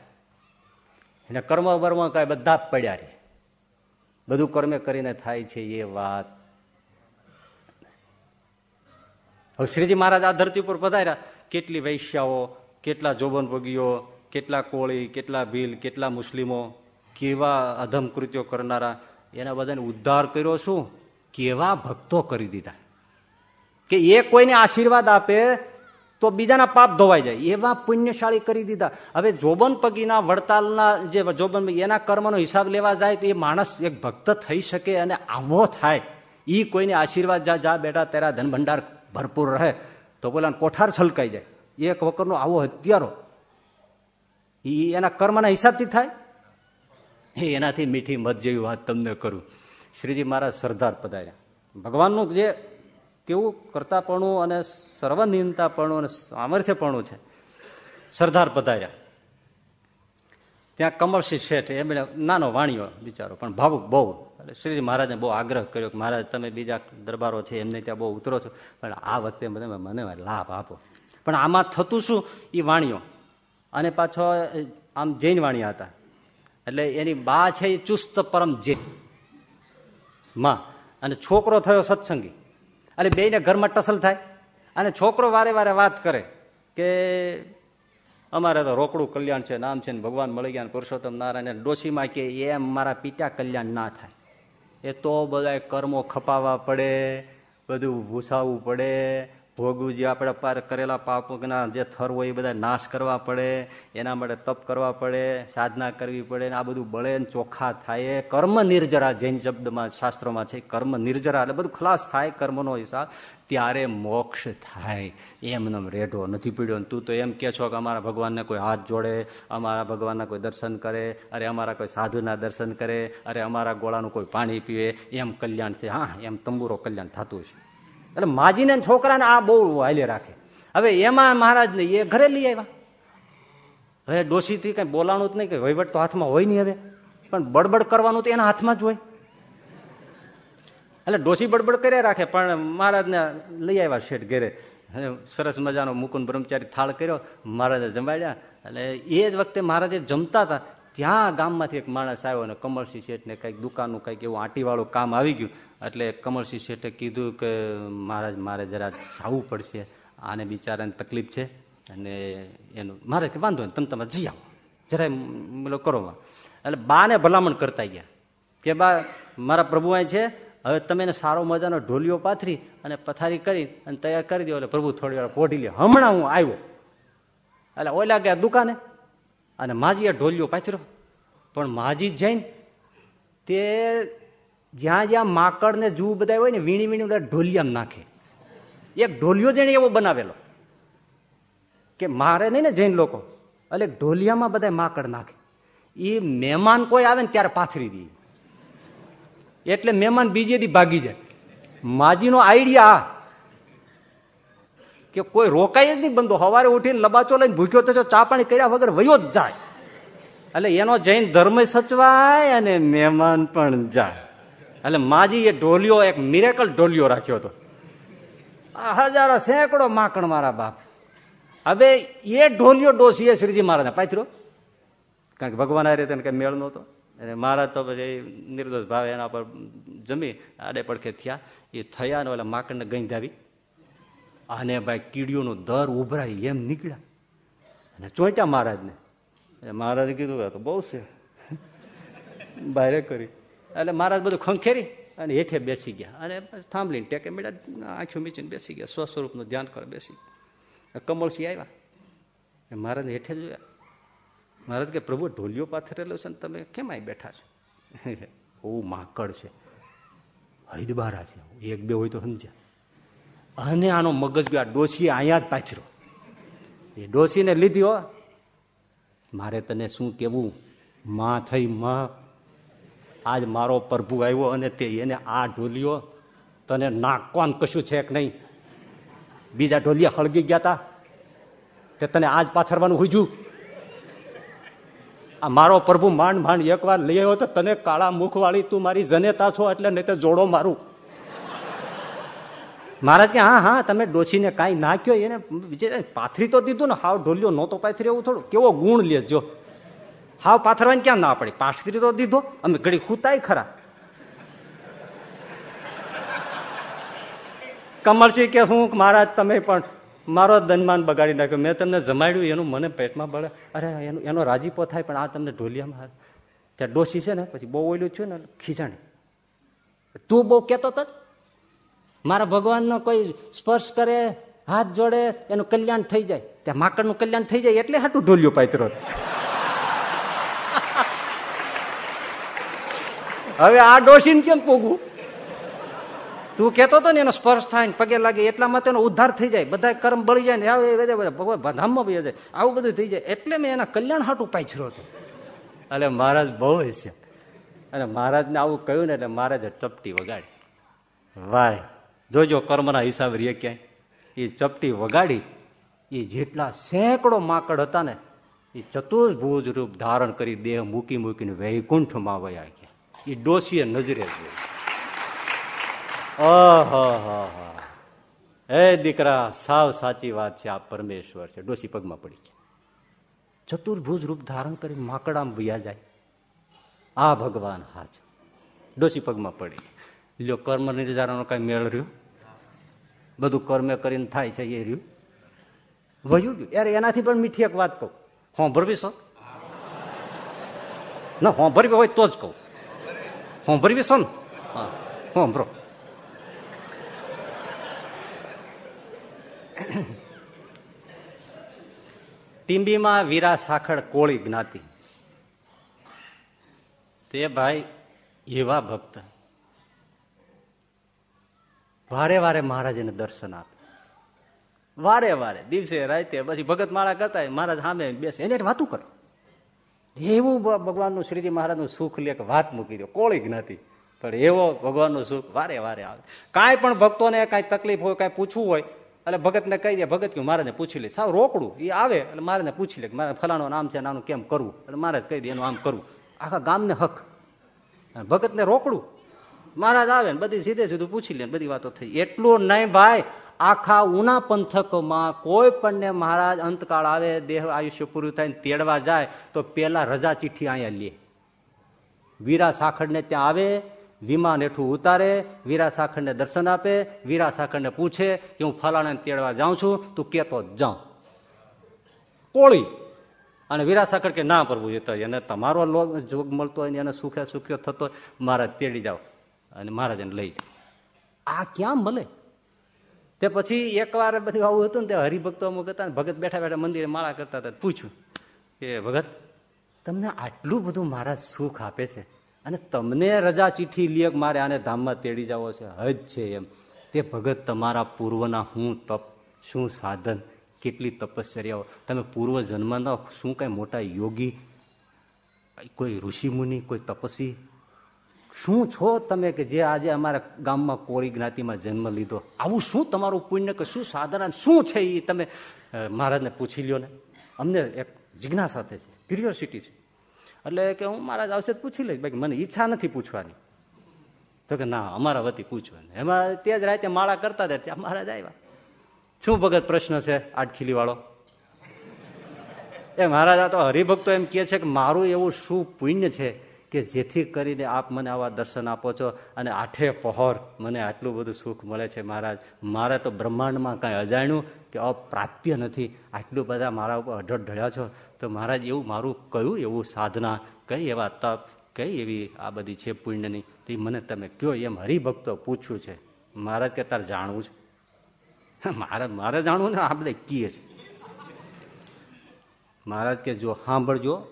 એને કર્મ બર્મ કાંઈ બધા પડ્યા રે બધું કર્મે કરીને થાય છે એ વાત. હવે શ્રીજી મહારાજ આ ધરતી ઉપર પધાર્યા. કેટલી વૈશ્યાઓ, કેટલા જોબન ભોગીઓ, કેટલા કોળી, કેટલા ભીલ, કેટલા મુસ્લિમો, કેવા અધમ કૃત્યો કરનારા, એના બધાને ઉદ્ધાર કર્યો શું? કેવા ભક્તો કરી દીધા. કે એ કોઈને આશીર્વાદ આપે તો બીજાના પાપ ધોવાઈ જાય. એવા પુણ્યશાળી કરી દીધા. હવે જોબન પગીના વડતાલના જે જોબન એના કર્મનો હિસાબ લેવા જાય તો એ માણસ એક ભક્ત થઈ શકે અને આવો થાય. એ કોઈને આશીર્વાદ જા જા બેટા, તેરા ધન ભંડાર ભરપૂર રહે. તો પેલા કોઠાર છલકાઈ જાય. એક વખતનો આવો હત્યારો. એ એના કર્મના હિસાબથી થાય? એ એનાથી મીઠી મત જેવી વાત તમને કરું. શ્રીજી મહારાજ સરદાર પધાર્યા. ભગવાનનું જે કેવું કરતાપણું અને સર્વનિયંતાપણું અને સામર્થ્યપણું છે. સરદાર પધાર્યા. ત્યાં કમળસિંહ શેઠ એમણે નાનો વાણિયો બિચારો, પણ ભાવુક બહુ. એટલે શ્રીજી મહારાજને બહુ આગ્રહ કર્યો કે મહારાજ, તમે બીજા દરબારો છે, એમને ત્યાં બહુ ઉતરો છો. પણ આ વખતે મને મને લાભ આપો. પણ આમાં થતું શું? એ વાણિયો. અને પાછો આમ જૈન વાણિયા હતા. એટલે એની બા છે એ ચુસ્ત પરમ જૈન. માં. અને છોકરો થયો સત્સંગી. અને બેને ઘરમાં ટસલ થાય. અને છોકરો વારે વારે વાત કરે કે અમારે તો રોકડું કલ્યાણ છે, નામ છે ને ભગવાન મળી ગયા પુરુષોત્તમ નારાયણ ડોશીમાં કે એમ મારા પિતા કલ્યાણ ના થાય. એ તો બધા કર્મો ખપાવવા પડે, બધું ભૂસાવવું પડે ભોગવું જે આપણે પાર કરેલા પાપના જે થર હોય એ બધા નાશ કરવા પડે, એના માટે તપ કરવા પડે, સાધના કરવી પડે આ બધું બળે ચોખ્ખા થાય. કર્મ નિર્જરા જૈન શબ્દમાં, શાસ્ત્રોમાં છે, કર્મ નિર્જરા એટલે બધું ખલાસ થાય કર્મનો હિસાબ. ત્યારે મોક્ષ થાય. એમને રેઢો નથી પીડ્યો. તું તો એમ કે છો કે અમારા ભગવાનને કોઈ હાથ જોડે, અમારા ભગવાનના કોઈ દર્શન કરે, અરે અમારા કોઈ સાધુના દર્શન કરે, અરે અમારા ગોળાનું કોઈ પાણી પીવે. એમ કલ્યાણ છે. હા, એમ તંબુરો કલ્યાણ થતું છે એટલે માજીને છોકરાને આ બહુ હાલે રાખે. હવે એમાં મહારાજને એ ઘરે લઈ આવ્યા. હવે ડોશીથી કઈ બોલાણું જ નહીં કે વહીવટ તો હાથમાં હોય નહીં હવે. પણ બડબડ કરવાનું તો એના હાથમાં જ હોય. એટલે ડોશી બડબડ કર્યા રાખે, પણ મહારાજને લઈ આવ્યા શેઠ ઘેરે. સરસ મજાનો મુકુંદ બ્રહ્મચારી થાળ કર્યો, મહારાજે જમાડ્યા. એટલે એ જ વખતે મહારાજે જમતા હતા. ત્યાં ગામમાંથી એક માણસ આવ્યો અને કમળસિંહ શેઠને કંઈક દુકાનનું કંઈક એવું આંટીવાળું કામ આવી ગયું. એટલે કમળસિંહ શેઠે કીધું કે, મહારાજ, મારે જરા જવું પડશે. આને બિચારાને તકલીફ છે. અને એનું, મારે કે વાંધો નહીં, તમે તમે જઈ આવો. જરાય બોલો કરો એટલે બાને ભલામણ કરતા ગયા. કે, બા, મારા પ્રભુ અહીં છે. હવે તમે એને સારો મજાનો ઢોલિયો પાથરી અને પથારી કરી અને તૈયાર કરી દો. એટલે પ્રભુ થોડી વાર પોઢી લે. હમણાં હું આવ્યો. એટલે ઓલા ગયા દુકાને. અને માજીએ ઢોલિયો પાથર્યો. પણ માજી જઈને તે જ્યાં જ્યાં માકડ ને જૂ બધા હોય ને, વીણી વીણી ઢોલિયામાં નાખે. એક ઢોલિયો જેને એવો બનાવેલો કે મારે નહીં ને જૈન લોકો એટલે ઢોલિયામાં બધા માકડ નાખે. એ મહેમાન કોઈ આવે ને ત્યારે પાથરી દે. એટલે મહેમાન બીજે દી ભાગી જાય. માજીનો આઈડિયા કે કોઈ રોકાય જ નહીં બંધો સવારે ઉઠીને લબાચો લઈને ભૂખ્યો તો ચા પાણી કર્યા વગર વયો જ જાય. એટલે એનો જૈન ધર્મ સચવાય અને મહેમાન પણ જાય. એટલે માજી એ ઢોલિયો, એક મિરેકલ ઢોલિયો રાખ્યો હતો. હજારો સેંકડો માકણ મારા બાપ. હવે એ ઢોલિયો એ શ્રીજી મહારાજને પાથરો કારણ કે ભગવાન આ રીતે કઈ મેળ નહોતો. અને મહારાજ તો પછી નિર્દોષ ભાવે એના પર જમી આડે પડખે થયા. એ થયા ને ઓલા માકડને ગંધાવી અને ભાઈ કીડીઓનો દર ઉભરાય એમ નીકળ્યા. અને ચોંટ્યા મહારાજને. મહારાજે કીધું તો બહુ છે. બહારે કરી. એટલે મહારાજ બધું ખંખેરી અને હેઠે બેસી ગયા. અને થાંભલીને ટેકે મેળા આંખો મીચીને બેસી ગયા. સ્વસ્વરૂપનું ધ્યાન કરે બેસી કમળસિંહ આવ્યા. મહારાજ હેઠે જોયા. મહારાજ કે, પ્રભુ, ઢોલિયો પાથરેલો છે ને તમે કેમ અહીં બેઠા છો? બહુ માકડ છે. હૈદબારા છે. એક બે હોય તો સમજ્યા. અને આનો મગજ ગયો. ડોસી અહીંયા જ પાથરો એ ડોસીને લીધી હો. મારે તને શું કેવું માં થઈ માં આજ મારો પ્રભુ આવ્યો અને તે એને આ ઢોલિયો તને નાખવાનું કશું છે કે નહીં? બીજા ઢોલિયા હળગી ગયા તા. તે તને આજ પાથરવાનું હુજ્યું? આ મારો પ્રભુ માંડ માંડ એક વાર લઈ આવ્યો તો તને કાળા મુખવાળી તું મારી જનેતા છો એટલે નહીં તો જોડો મારું. મહારાજ કે, હા હા, તમે ડોસીને કાંઈ નાખ્યો એને પાથરી તો દીધું ને, હાવ ઢોલિયો નહોતો પાથરી એવું થોડું. કેવો ગુણ લેજો. હાવ પાથરવાની ક્યાં ના પડી? પાથરી તો દીધો. અમે ઘડી ખૂતાય ખરા. કમરસિંહ કે હું, મહારાજ, તમે પણ મારો ધનમાન બગાડી નાખ્યો. મેં તમને જમાડ્યું, એનું મને પેટમાં બળે. અરે, એનો એનો રાજીપો થાય, પણ આ તમને ઢોલિયામાં ત્યાં ડોસી છે ને, પછી બહુ ઓલું છે ને, ખીજાણી. તું બહુ કહેતો હતો મારા ભગવાનનો કોઈ સ્પર્શ કરે, હાથ જોડે, એનું કલ્યાણ થઈ જાય. ત્યાં માકડનું કલ્યાણ થઈ જાય, એટલે હાટું ઢોલિયો પાત્રો હવે આ ડોસીને કેમ પોગવું તું કેતો હતો ને એનો સ્પર્શ થાય ને પગે લાગે એટલા માટે એનો ઉદ્ધાર થઈ જાય. બધા કર્મ બળી જાય ને ભગવાન ધામમાં જાય. આવું બધું થઈ જાય. એટલે મેં એના કલ્યાણ હાટું પાછરો હતો. એટલે મહારાજ બહુ હશે. અને મહારાજને આવું કહ્યું ને એટલે મહારાજે ચપટી વગાડી. વાય, જોજો કર્મના હિસાબ રે ક્યાંય. એ ચપટી વગાડી એ જેટલા સેંકડો માકડ હતા ને એ ચતુર્ભુજ રૂપ ધારણ કરી દેહ મૂકી મૂકીને વૈકુંઠમાં વયા એ ડોસીએ નજરે જોઈ. હે દીકરા, સાવ સાચી વાત છે આ પરમેશ્વર છે. ડોસી પગમાં પડી છે ચતુર્ભુજ રૂપ ધારણ કરી માકડામ વયા જાય. આ ભગવાન હા છે ડોસી પગમાં પડી લ્યો, કર્મ નિર્ધારણનો કઈ મેળ રહ્યો? બધું કર્મે કરીને થાય છે, એ રહ્યું? વયું ગયું. યાર એનાથી પણ મીઠી એક વાત કહું. હોં ભરવી છો ના હોં ભરવી હોય તો જ કહું. Compro mi son. હું compro. ટીંબીમાં વીરા સાખડ કોળી જ્ઞાતી. તે ભાઈ એવા ભક્ત. વારે વારે મહારાજને દર્શન આપે. વારે વારે દિવસે રાતે પછી ભગત માળા કરતા મહારાજ સામે બેસે. એને વાતું કરો. એવું ભગવાનનું શ્રીજી મહારાજનું સુખ લે કે વાત મૂકી દો. કોળી જ્ઞાતિ પણ એવો ભગવાનનું સુખ વારે વારે આવે. કાંઈ પણ ભક્તોને કાંઈ તકલીફ હોય, કાંઈ પૂછવું હોય, એટલે ભગતને કહી દે, ભગત કે મહારાજને પૂછી લે. સાવ રોકડું. એ આવે, એટલે મહારાજને પૂછી લે કે મારે ફલાણું નામ છે નાનું કેમ કરવું? એટલે મહારાજ કહી દે, એનું આમ કરવું. આખા ગામને હક. ભગતને રોકડું. મહારાજ આવે ને બધી સીધે સીધું પૂછી લે બધી વાતો થઈ. એટલું નહીં ભાઈ. આખા ઉના પંથકમાં કોઈ પણને મહારાજ અંતકાળ આવે, દેહ આયુષ્ય પૂરું થાય તેડવા જાય, તો પેલા રજા ચિઠ્ઠી અહીંયા લે. વીરા સાખડને ત્યાં આવે, વિમાન હેઠું ઉતારે, વીરા સાખડને દર્શન આપે, વીરા સાખડને પૂછે કે હું ફલાણાને તેડવા જાઉં છું, તું કેતો જાઉં. કોળી. અને વીરા સાખડ કે, ના પ્રભુ જતો એને તમારો જોગ મળતો હોય એને સુખે સુખ્યો થતો મહારાજ તેડી જાઓ. અને મહારાજ એને લઈ જાઓ આ ક્યાં મળે? તે પછી એકવાર બધું આવું હતું ને તે હરિભક્તો અમુક હતા ભગત બેઠા બેઠા મંદિરે માળા કરતા હતા પૂછ્યું કે, ભગત, તમને આટલું બધું મારા સુખ આપે છે અને તમને રજા ચિઠ્ઠી લે મારે આને ધામમાં તેડી જવો છે? હજ છે એમ. તે ભગત, તમારા પૂર્વના હું તપ, શું સાધન, કેટલી તપશ્ચર્યાઓ? તમે પૂર્વ જન્મના શું કઈ મોટા યોગી, કોઈ ઋષિમુનિ કોઈ તપસ્વી શું છો તમે કે જે આજે અમારા ગામમાં કોળી જ્ઞાતિમાં જન્મ લીધો? આવું શું તમારું પુણ્ય કે શું સાધારણ શું છે એ તમે મહારાજને પૂછી લ્યો ને. અમને એક જિજ્ઞાસા છે ક્યુરિયોસિટી છે. એટલે કે હું મહારાજ આવશે પૂછી લઈશ. બાકી મને ઈચ્છા નથી પૂછવાની. તો કે ના, અમારા વતી પૂછવાની. એમાં તે જ રાતે માળા કરતા હતા, ત્યાં મહારાજ આવ્યા. શું ભગત પ્રશ્ન છે આટખીલી વાળો? એ મહારાજ આ તો હરિભક્તો એમ કે છે કે મારું એવું શું પુણ્ય છે? કે જેથી કરીને આપ મને આવા દર્શન આપો છો અને આઠે પહોર મને આટલું બધું સુખ મળે છે મહારાજ. મારે તો બ્રહ્માંડમાં કાંઈ અજાણ્યું કે અપ્રાપ્ય નથી. આટલું બધા મારા ઉપર અઢળ ઢળ્યા છો. તો મહારાજ, એવું મારું કયું એવું સાધના, કઈ એવા તપ, કઈ એવી આ બધી છે પુણ્યની? તે મને તમે કયો એમ હરિભક્તો પૂછ્યું છે. મહારાજ કે, તારે જાણવું છે? મારે મારે જાણવું ને આ બધા કીએ છે. મહારાજ કે, જો, સાંભળજો.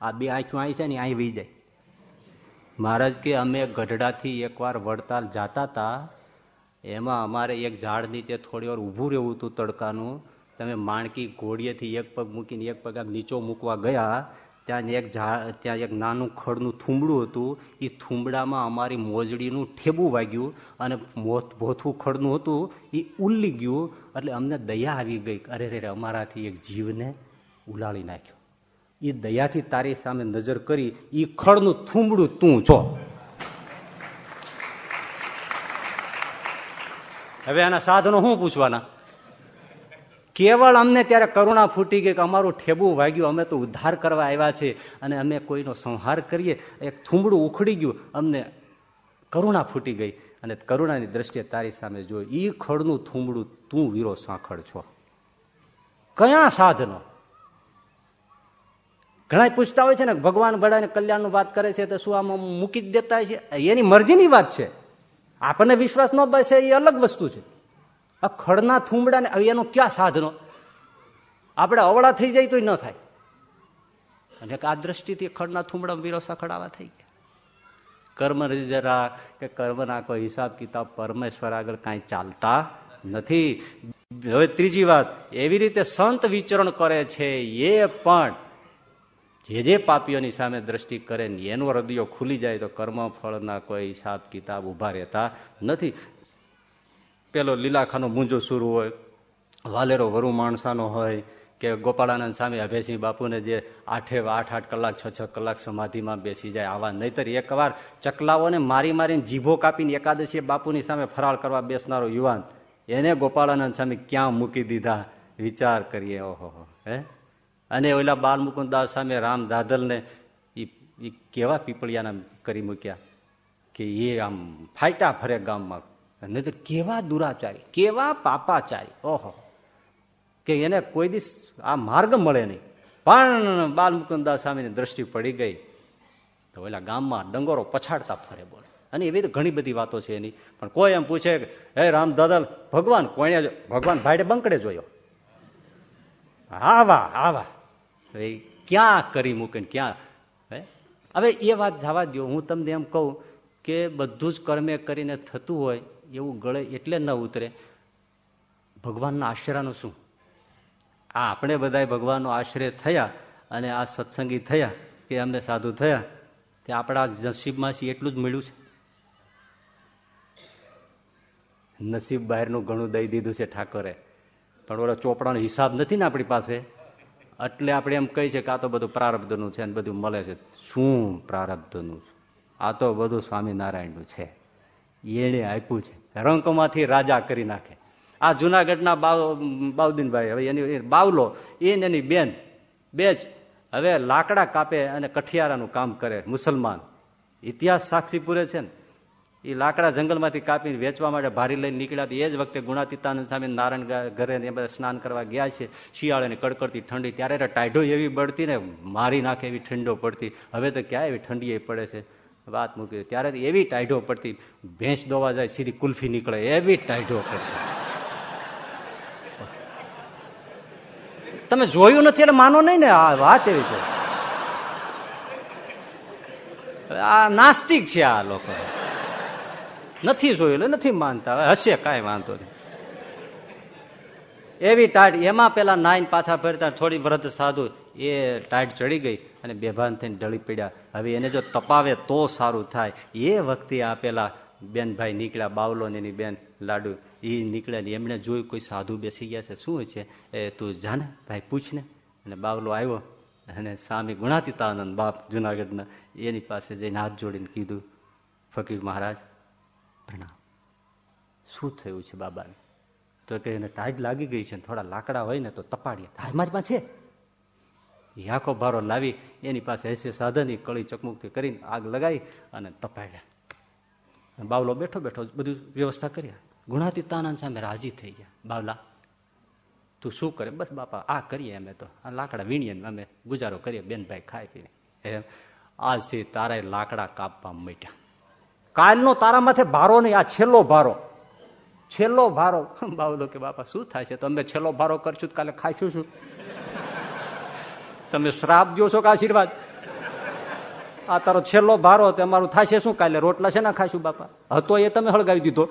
આ બે આંખું અહીં છે ને, અહીં વી જાય. મહારાજ કે અમે ગઢડાથી એકવાર વડતાલ જાતા હતા એમાં અમારે એક ઝાડ નીચે થોડી વાર ઊભું રહેવું હતું તડકાનું. તમે માણકી ઘોડીએથી એક પગ મૂકીને એક પગ નીચો મૂકવા ગયા, ત્યાં એક ઝાડ ત્યાં એક નાનું ખડનું થૂંબડું હતું. એ થૂંબડામાં અમારી મોજડીનું ઠેબું વાગ્યું અને ભોથું ખડનું હતું. એ ઉલ્લી ગયું એટલે અમને દયા આવી ગઈ. અરે રે અમારાથી એક જીવને ઉલાળી નાખ્યો. એ દયાથી તારી સામે નજર કરી એ ખળનું થૂંબડું તું છો હવે આના સાધનો શું પૂછવાના? કેવળ અમને ત્યારે કરુણા ફૂટી ગઈ કે અમારું ઠેબું વાગ્યું, અમે તો ઉદ્ધાર કરવા આવ્યા છે અને અમે કોઈનો સંહાર કરીએ. એક થૂંબડું ઉખડી ગયું, અમને કરુણા ફૂટી ગઈ અને કરુણાની દ્રષ્ટિએ તારી સામે જોઈ. એ ખડનું થૂંબડું તું વીરો સાંખળ છો. કયા સાધનો? ઘણા પૂછતા હોય છે ને, ભગવાન બધાને કલ્યાણનું વાત કરે છે તો શું આમાં મૂકી જ દેતા છે? એની મરજીની વાત છે. આપણને વિશ્વાસ ન બેસે, એ અલગ વસ્તુ છે. આ ખડના થૂંબડા ને એનો ક્યાં સાધનો? આપણે અવળા થઈ જાય તો ન થાય. અને આ દ્રષ્ટિથી ખડના થૂંબડા વિરોસા ખડાવા થઈ ગયા. કર્મ જરા કે કર્મના કોઈ હિસાબ કિતાબ પરમેશ્વર આગળ કાંઈ ચાલતા નથી. હવે ત્રીજી વાત, એવી રીતે સંત વિચરણ કરે છે એ પણ જે જે પાપીઓની સામે દ્રષ્ટિ કરે ને એનો હૃદયો ખુલી જાય તો કર્મ, ફળના કોઈ હિસાબ, કિતાબ ઊભા રહેતા નથી. પેલો લીલાખાનો મૂંઝો સુર હોય, વાલેરો વરુ માણસાનો હોય, કે ગોપાળાનંદ સામે અભયસિંહ બાપુને જે આઠે, આઠ આઠ કલાક, છ છ કલાક સમાધિમાં બેસી જાય આવા નહીતર એકવાર ચકલાઓને મારી મારીને જીભો કાપીને એકાદશી બાપુની સામે ફરાળ કરવા બેસનારો યુવાન, એને ગોપાળાનંદ સામે ક્યાં મૂકી દીધા? વિચાર કરીએ, ઓહો હે? અને ઓલા બાલ મુકુદાસ સામે રામ દાદલને એ કેવા પીપળિયાના કરી મૂક્યા કે એ આમ ફાયટા ફરે ગામમાં. નહીં તો કેવા દુરાચારી, કેવા પાપાચારી. ઓહો. કે એને કોઈ દિવસ આ માર્ગ મળે નહીં. પણ બાલ મુકુદાસ સામેની દ્રષ્ટિ પડી ગઈ. તો ઓલા ગામમાં ડંગોરો પછાડતા ફરે બોલે. અને એવી તો ઘણી બધી વાતો છે એની. પણ કોઈ એમ પૂછે હે રામ દાદલ ભગવાન કોઈને ભગવાન ભાઈડે બંકડે જોયો? આવા આવા. હવે ક્યાં કરી મૂકે ક્યાં? હવે એ વાત જવા દો હું તમને એમ કહું કે બધું જ કર્મે કરીને થતું હોય એવું ગળે એટલે ન ઉતરે. ભગવાનના આશરાનું શું? આ આપણે બધા ભગવાનનો આશ્રય થયા અને આ સત્સંગી થયા કે અમને સાધુ થયા તે આપણા નસીબમાંથી એટલું જ મળ્યું છે. નસીબ બહારનું ઘણું દઈ દીધું છે ઠાકોરે. પણ ઓલો ચોપડાનો હિસાબ નથી ને આપણી પાસે? એટલે આપણે એમ કહી છે કે આ તો બધું પ્રારબ્ધનું છે ને બધું મળે છે. શું પ્રારબ્ધનું આ તો બધું સ્વામિનારાયણનું છે. એને આપ્યું છે. રંકમાંથી રાજા કરી નાખે. આ જુનાગઢના બાવ, બાઉદ્દીનભાઈ, હવે એની બાવલો એ ને એની બેન, બે જ, હવે લાકડા કાપે અને કઠિયારાનું કામ કરે, મુસલમાન. ઇતિહાસ સાક્ષી પૂરે છે ને. એ લાકડા જંગલમાંથી કાપીને વેચવા માટે ભારી લઈને નીકળ્યા એ જ વખતે ગુણાતીતાનંદ સામે નારાયણ ઘરે એ બધા સ્નાન કરવા ગયા છે. શિયાળાની કડકડતી ઠંડી. ત્યારે ટાઢો એવી બળતી ને મારી નાખે એવી ઠંડો પડતી. હવે તો ક્યાં એવી ઠંડી પડે છે? વાત મૂકી ત્યારે એવી ટાઢો પડતી. ભેંસ દોવા જાય, સીધી કુલ્ફી નીકળે. એવી ટાઢો પડતી. તમે જોયું નથી એટલે માનો નહીં ને? આ વાત એવી છે. આ નાસ્તિક છે આ લોકો. નથી જોયું એટલે નથી માનતા. હવે હશે કાંઈ વાંધો નહીં. એવી ટાઢ, એમાં પેલા નાઈન પાછા ફરતા થોડી વ્રત સાધુ, એ ટાઢ ચડી ગઈ અને બેભાન થઈને ઢળી પડ્યા. હવે એને જો તપાવે તો સારું થાય. એ વખતે આ પેલા બેનભાઈ નીકળ્યા બાવલો ને એની બેન લાડુ એ નીકળ્યા ને એમણે જોયું કોઈ સાધુ બેસી ગયા છે. શું છે? એ તું જાને, ભાઈ પૂછ ને અને બાવલો આવ્યો અને સ્વામી ગુણાતીતાનંદ બાપ જુનાગઢના, એની પાસે જઈને હાથ જોડીને કીધું, ફકીર મહારાજ પ્રણામ શું થયું છે બાબાને? તો કે એને ટાઈટ લાગી ગઈ છે થોડા લાકડા હોય ને તો તપાડીએ. હા મારી છે યાખો ભારો લાવી એની પાસે હશે સાધની કળી ચકમુકથી કરીને આગ લગાવી અને તપાડ્યા. બાવલો બેઠો બેઠો બધું વ્યવસ્થા કર્યા. ગુણાતીતાનંદ સામે રાજી થઈ ગયા. બાવલા, તું શું કરે? બસ બાપા, આ કરીએ અમે તો. આ લાકડા વીણીએ અમે ગુજારો કરીએ, બેનભાઈ ખાઈ પીને. એમ, આજથી તારા લાકડા કાપવા માંડ્યા. કાલનો તારા માથે ભારો નહીં, આ છેલ્લો ભારો. છેલ્લો ભારો. બાવલો કે બાપા, શું થાય છે? તમે છેલ્લો ભારો કરશું કાલે ખાઈશું શું? તમે શ્રાપ દો છો કે આશીર્વાદ? આ તારો છેલ્લો ભારો તે અમારું થશે શું? કાલે રોટલા છે ના ખાઈશું, બાપા? હતો એ તમે હળગાવી દીધો.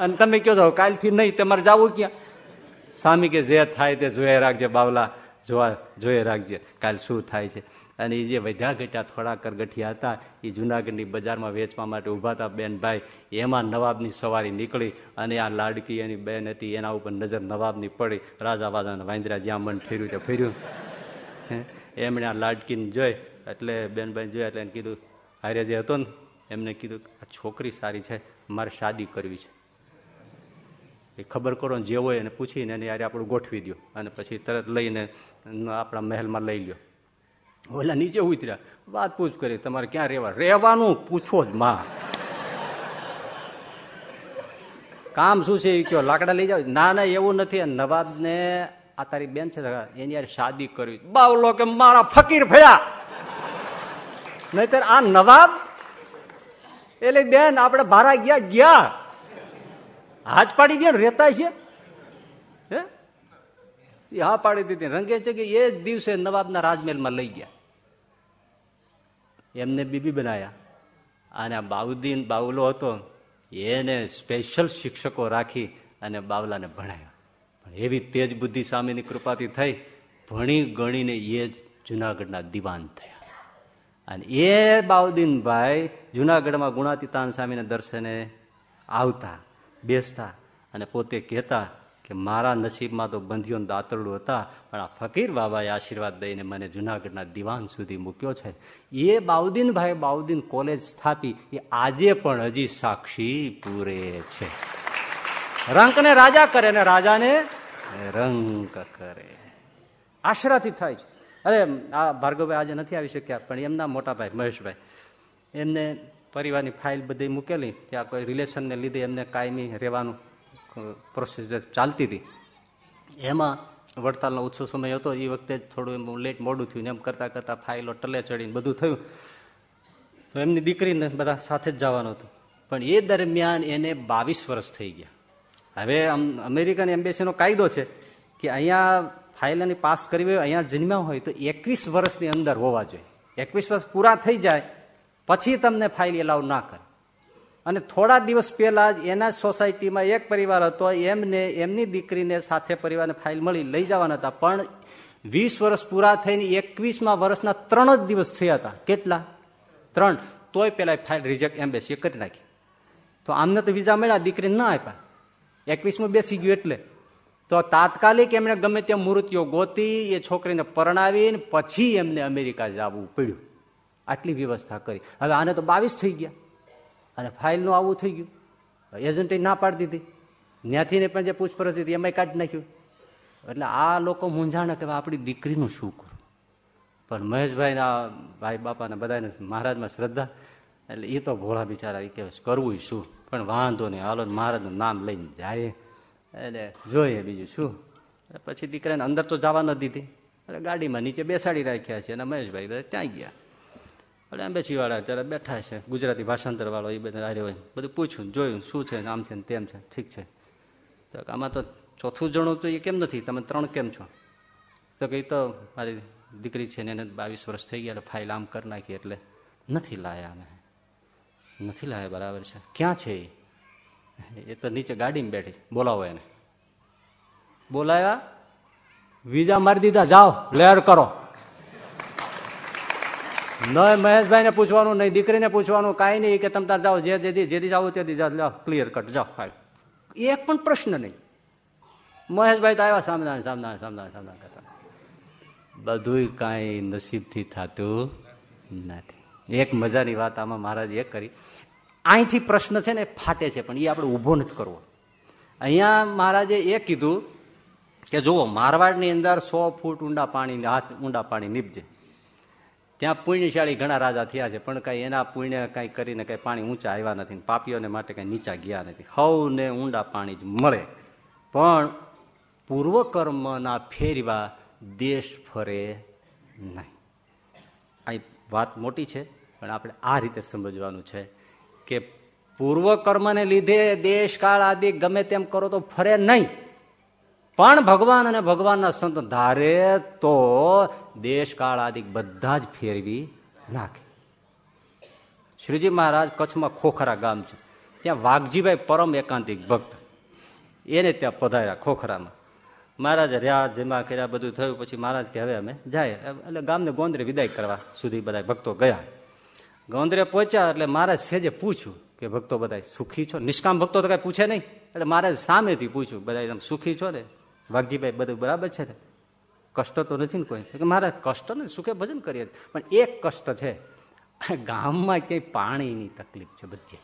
અને તમે કહો છો કાલથી નહીં, તમારે જવું ક્યાં? સ્વામી કે, જે થાય તે જોયા રાખજે, બાવલા, જોવા, જોયે રાખજે, કાલ શું થાય છે? અને એ જે વધ્યા ઘટ્યા થોડા કરગઠિયા હતા એ જુનાગઢની બજારમાં વેચવા માટે ઊભા હતા બેનભાઈ એમાં નવાબની સવારી નીકળી અને આ લાડકી એની બેન હતી, એના ઉપર નજર નવાબની પડી. રાજા વાજાના વાંદરા જ્યાં મન ફેર્યું ત્યાં ફેર્યું. એમણે આ લાડકીને જોઈ, એટલે બેનભાઈ જોયા એટલે એને કીધું, હારે જે હતો ને, એમને કીધું, આ છોકરી સારી છે, મારે શાદી કરવી છે. એ ખબર કરો જે હોય એને પૂછીને એને યારે આપણું ગોઠવી દો અને પછી તરત લઈને આપણા મહેલમાં લઈ લ્યો. ઓલા નીચે ઉતર્યા. વાત પૂછ કરી, તમારે ક્યાં રહેવા? રહેવાનું પૂછો જ માં. કામ શું છે એ કયો? લાકડા લઈ જાવ ના ના, એવું નથી. નવાબ ને આ તારી બેન છે એની યાર શાદી કરવી. બાવલો કે મારા ફકીર ફર્યા. નહીતર આ નવાબ? એટલે બેન, આપણે ભારા ગયા ગયા. હાથ પાડી ગયા રેતા છે. હે? એ હા પાડી દીધી. રંગે છે કે એ જ દિવસે નવાબના રાજમહેલમાં લઈ ગયા. એમને બીબી બનાયા. અને બાઉદ્દીન બાવલો હતો, એને સ્પેશિયલ શિક્ષકો રાખી અને બાવલાને ભણાયા. પણ એવી તેજ બુદ્ધિ સ્વામીની કૃપાથી થઈ, ભણી ગણીને એ જ જુનાગઢના દિવાન થયા. અને એ બાઉદ્દીનભાઈ જુનાગઢમાં ગુણાતીતાન સ્વામીના દર્શને આવતા, બેસતા અને પોતે કહેતા કે મારા નસીબમાં તો બંધીઓ દાતરડું હતા, પણ આ ફકીર બાબાએ આશીર્વાદ દઈને મને જુનાગઢના દિવાન સુધી મૂક્યો છે. એ બાઉદ્દીનભાઈ બાઉદ્દીન કોલેજ સ્થાપી, એ આજે પણ હજી સાક્ષી પૂરે છે. રંકને રાજા કરે ને રાજાને રંક કરે. આશરાથી થાય છે. અરે, આ ભાર્ગવભાઈ આજે નથી આવી શક્યા, પણ એમના મોટા ભાઈ મહેશભાઈ, એમને પરિવારની ફાઇલ બધી મૂકેલી, ત્યાં કોઈ રિલેશનને લીધે એમને કાયમી રહેવાનું પ્રોસીજર ચાલતી હતી, એમાં વડતાલનો ઉત્સવ સમય હતો. એ વખતે થોડું એમ લેટ મોડું થયું એમ કરતાં કરતાં ફાઇલો ટલે ચડીને બધું થયું. તો એમની દીકરીને બધા સાથે જ જવાનું હતું. પણ એ દરમિયાન એને બાવીસ વર્ષ થઈ ગયા. હવે અમેરિકન એમ્બેસીનો કાયદો છે કે અહીંયા ફાઇલની પાસ કરવી હોય, અહીંયા જન્મ્યા હોય તો એકવીસ વર્ષની અંદર હોવા જોઈએ. એકવીસ વર્ષ પૂરા થઈ જાય, પછી તમને ફાઇલ એલાવ ના કરે. અને થોડા દિવસ પહેલા જ એના સોસાયટીમાં એક પરિવાર હતો, એમને, એમની દીકરીને સાથે પરિવારને ફાઇલ મળી, લઈ જવાના હતા. પણ વીસ વર્ષ પૂરા થઈને એકવીસમાં વર્ષના ત્રણ જ દિવસ થયા હતા. કેટલા? ત્રણ. તોય પેલા ફાઇલ રિજેક્ટ એમ્બેસીએ કરી નાખી. તો આમને તો વિઝા મળ્યા, દીકરીને ના આપ્યા. એકવીસમાં બેસી ગયું એટલે. તો તાત્કાલિક એમણે ગમે ત્યાં મૂર્તિઓ ગોતી, એ છોકરીને પરણાવીને પછી એમને અમેરિકા જવું પડ્યું. આટલી વ્યવસ્થા કરી. હવે આને તો બાવીસ થઈ ગયા. અને ફાઇલનું આવું થઈ ગયું. એજન્ટે ના પાડી દીધી. ત્યાંથી પણ જે પૂછપરછ હતી એમાં કાઢી નાખ્યું. એટલે આ લોકો મૂંઝાણ કે આપણી દીકરીનું શું કરું? પણ મહેશભાઈના ભાઈ બાપાના બધાને મહારાજમાં શ્રદ્ધા. એટલે એ તો ભોળા બિચારા એ કહેવાય કરવું શું? પણ વાંધો નહીં, હાલો મહારાજનું નામ લઈને જાય. એટલે જોઈએ બીજું શું? પછી દીકરાને અંદર તો જવા ન દીધી. એટલે ગાડીમાં નીચે બેસાડી રાખ્યા છે અને મહેશભાઈ ત્યાં ગયા. એટલે એમ્બેસી વાળા જરા બેઠા છે, ગુજરાતી ભાષાંતર વાળો એ બધા હારે હોય. બધું પૂછ્યું, જોયું, શું છે આમ છે ને તેમ છે, ઠીક છે. તો આમાં તો ચોથું જણું તો એ કેમ નથી? તમે ત્રણ કેમ છો? તો કે તો મારી દીકરી છે ને એને બાવીસ વર્ષ થઈ ગયા ફાઇલ આમ કરી નાખી, એટલે નથી લાયા અમે. નથી લાયા, બરાબર છે. ક્યાં છે એ તો નીચે ગાડીમાં બેઠી, બોલાવો એને. બોલાવ્યા વિઝા મારી દીધા, જાઓ, લેર કરો. નહીં મહેશભાઈને પૂછવાનું, નહીં દીકરીને પૂછવાનું, કાંઈ નહીં, કે તમે જાઓ, જે જેથી જેથી જાઓ તેથી જાઓ ક્લિયર કટ જાઓ ફાઇલ એક પણ પ્રશ્ન નહીં. મહેશભાઈ તો આવ્યા સામદાન સામદાન સામદાન સામદાન કરતા. બધું કાંઈ નસીબથી થતું નથી. એક મજાની વાત આમાં મહારાજ એ કરી. અહીંથી પ્રશ્ન છે ને ફાટે છે, પણ એ આપણે ઊભો નથી કરવો. અહીંયા મહારાજે એ કીધું કે જુઓ, મારવાડની અંદર સો ફૂટ ઊંડા પાણી હાથ ઊંડા પાણી નીપજે. ત્યાં પુણ્યશાળી ઘણા રાજા થયા છે, પણ કઈ એના પુણ્ય કઈ કરીને કઈ પાણી ઊંચા આવ્યા નથી પાપીઓને માટે કઈ નીચા ગયા નથી. હવને ઊંડા પાણી જ મળે. પણ પૂર્વકર્મના ફેરવા દેશ ફરે નહીં. આ વાત મોટી છે, પણ આપણે આ રીતે સમજવાનું છે કે પૂર્વકર્મને લીધે દેશ કાળ આદિ ગમે તેમ કરો તો ફરે નહીં. પણ ભગવાન અને ભગવાનના સંત ધારે તો દેશ કાળ આદિ બધા જ ફેરવી નાખે. શ્રીજી મહારાજ કચ્છમાં ખોખરા ગામ છે. ત્યાં વાઘજીભાઈ પરમ એકાંતિક ભક્ત. એને ત્યાં પધાર્યા ખોખરામાં. મહારાજ રહ્યા, જમા કર્યા, બધું થયું, પછી મહારાજ કે હવે અમે જાય. એટલે ગામને ગોંદરે વિદાય કરવા સુધી બધા ભક્તો ગયા. ગોંદરે પહોંચ્યા એટલે મહારાજ સેજે પૂછ્યું કે, ભક્તો બધા સુખી છો? નિષ્કામ ભક્તો તો કઈ પૂછે નહીં. એટલે મહારાજ સામેથી પૂછ્યું બધા સુખી છો ને? વાઘજીભાઈ બધું બરાબર છે ને? કષ્ટ તો નથી ને કોઈ? મારે કષ્ટ ને સુખે ભજન કરીએ પણ એક કષ્ટ છે, ગામમાં ક્યાંય પાણીની તકલીફ છે બધી.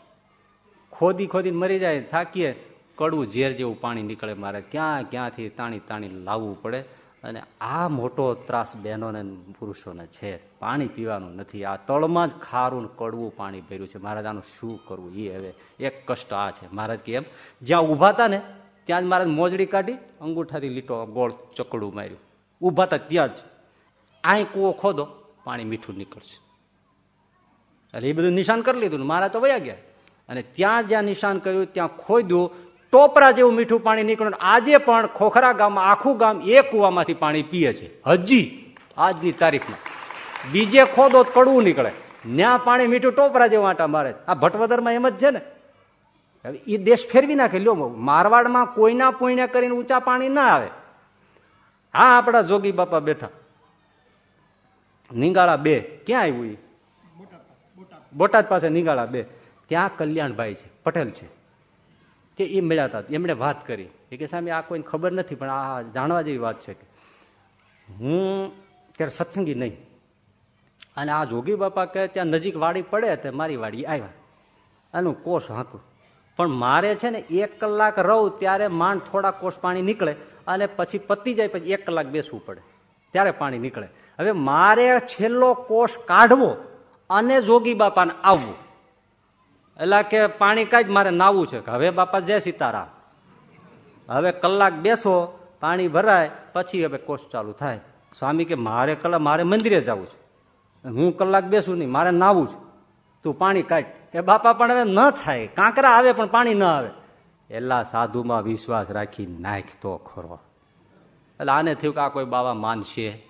ખોદી ખોદી મરી જાય, થાકીએ, કડવું ઝેર જેવું પાણી નીકળે મારે. ક્યાં, ક્યાંથી તાણી તાણી લાવવું પડે? અને આ મોટો ત્રાસ બહેનોને પુરુષોને છે. પાણી પીવાનું નથી. આ તળમાં જ ખારું કડવું પાણી ભર્યું છે. મહારાજ આનું શું કરવું? એ હવે એક કષ્ટ આ છે. મહારાજ કે એમ, જ્યાં ઊભા હતા ને ત્યાં જ મહારાજ મોજડી કાઢી, અંગૂઠાથી લીટો ગોળ ચકડું માર્યું. ઊભા હતા ત્યાં જ. આય કૂવો ખોદો, પાણી મીઠું નીકળશે. એટલે એ બધું નિશાન કરી લીધું મારા તો વયા ગયા. અને ત્યાં જ્યાં નિશાન કર્યું, ત્યાં ખોદ્યું, ટોપરા જેવું મીઠું પાણી નીકળ્યું. આજે પણ ખોખરા ગામમાં, આખું ગામ એ કુવામાંથી પાણી પીએ છે. હજી, આજની તારીખમાં. બીજે ખોદો કડવું નીકળે. ત્યાં પાણી મીઠું ટોપરા જેવું આટા મારે. આ ભટવદરમાં એમ જ છે ને. એ દેશ ફેરવી નાખે. લ્યો મારવાડમાં કોઈના પુણ્ય કરીને ઊંચા પાણી ના આવે. હા, આપણા જોગી બાપા બેઠા. નિંગાળા બે. ક્યાં આવ્યું બોટાદ પાસે, નિંગાળા બે. ત્યાં કલ્યાણભાઈ છે, પટેલ છે. કે એ મળ્યા હતા એમણે વાત કરી. એ કે, સામે, આ કોઈને ખબર નથી, પણ આ જાણવા જેવી વાત છે કે હું ત્યારે સત્સંગી નહીં. અને આ જોગી બાપા કે ત્યાં નજીક વાડી પડે, તો મારી વાડી આવ્યા. આનું કોષ હાંકું. પણ મારે છે ને એક કલાક રહું ત્યારે માંડ થોડા કોષ પાણી નીકળે અને પછી પતી જાય પછી એક કલાક બેસવું પડે. ત્યારે પાણી નીકળે. હવે મારે છેલ્લો કોષ કાઢવો અને જોગી બાપાને આવવું. એટલે કે પાણી કાઢ મારે નાવું છે કે હવે બાપા જય સીતારામ. હવે કલાક બેસો, પાણી ભરાય, પછી હવે કોષ ચાલુ થાય. સ્વામી કે મારે કલાક મારે મંદિરે જવું છે. હું કલાક બેસું નહીં, મારે નાવું છે. તું પાણી કાઢ. એ બાપા પણ હવે ન થાય. કાંકરા આવે પણ પાણી ન આવે. એલા સાધુમાં વિશ્વાસ રાખી નાખતો ખરો. એટલે આને થયું કે આ કોઈ બાવા માનશે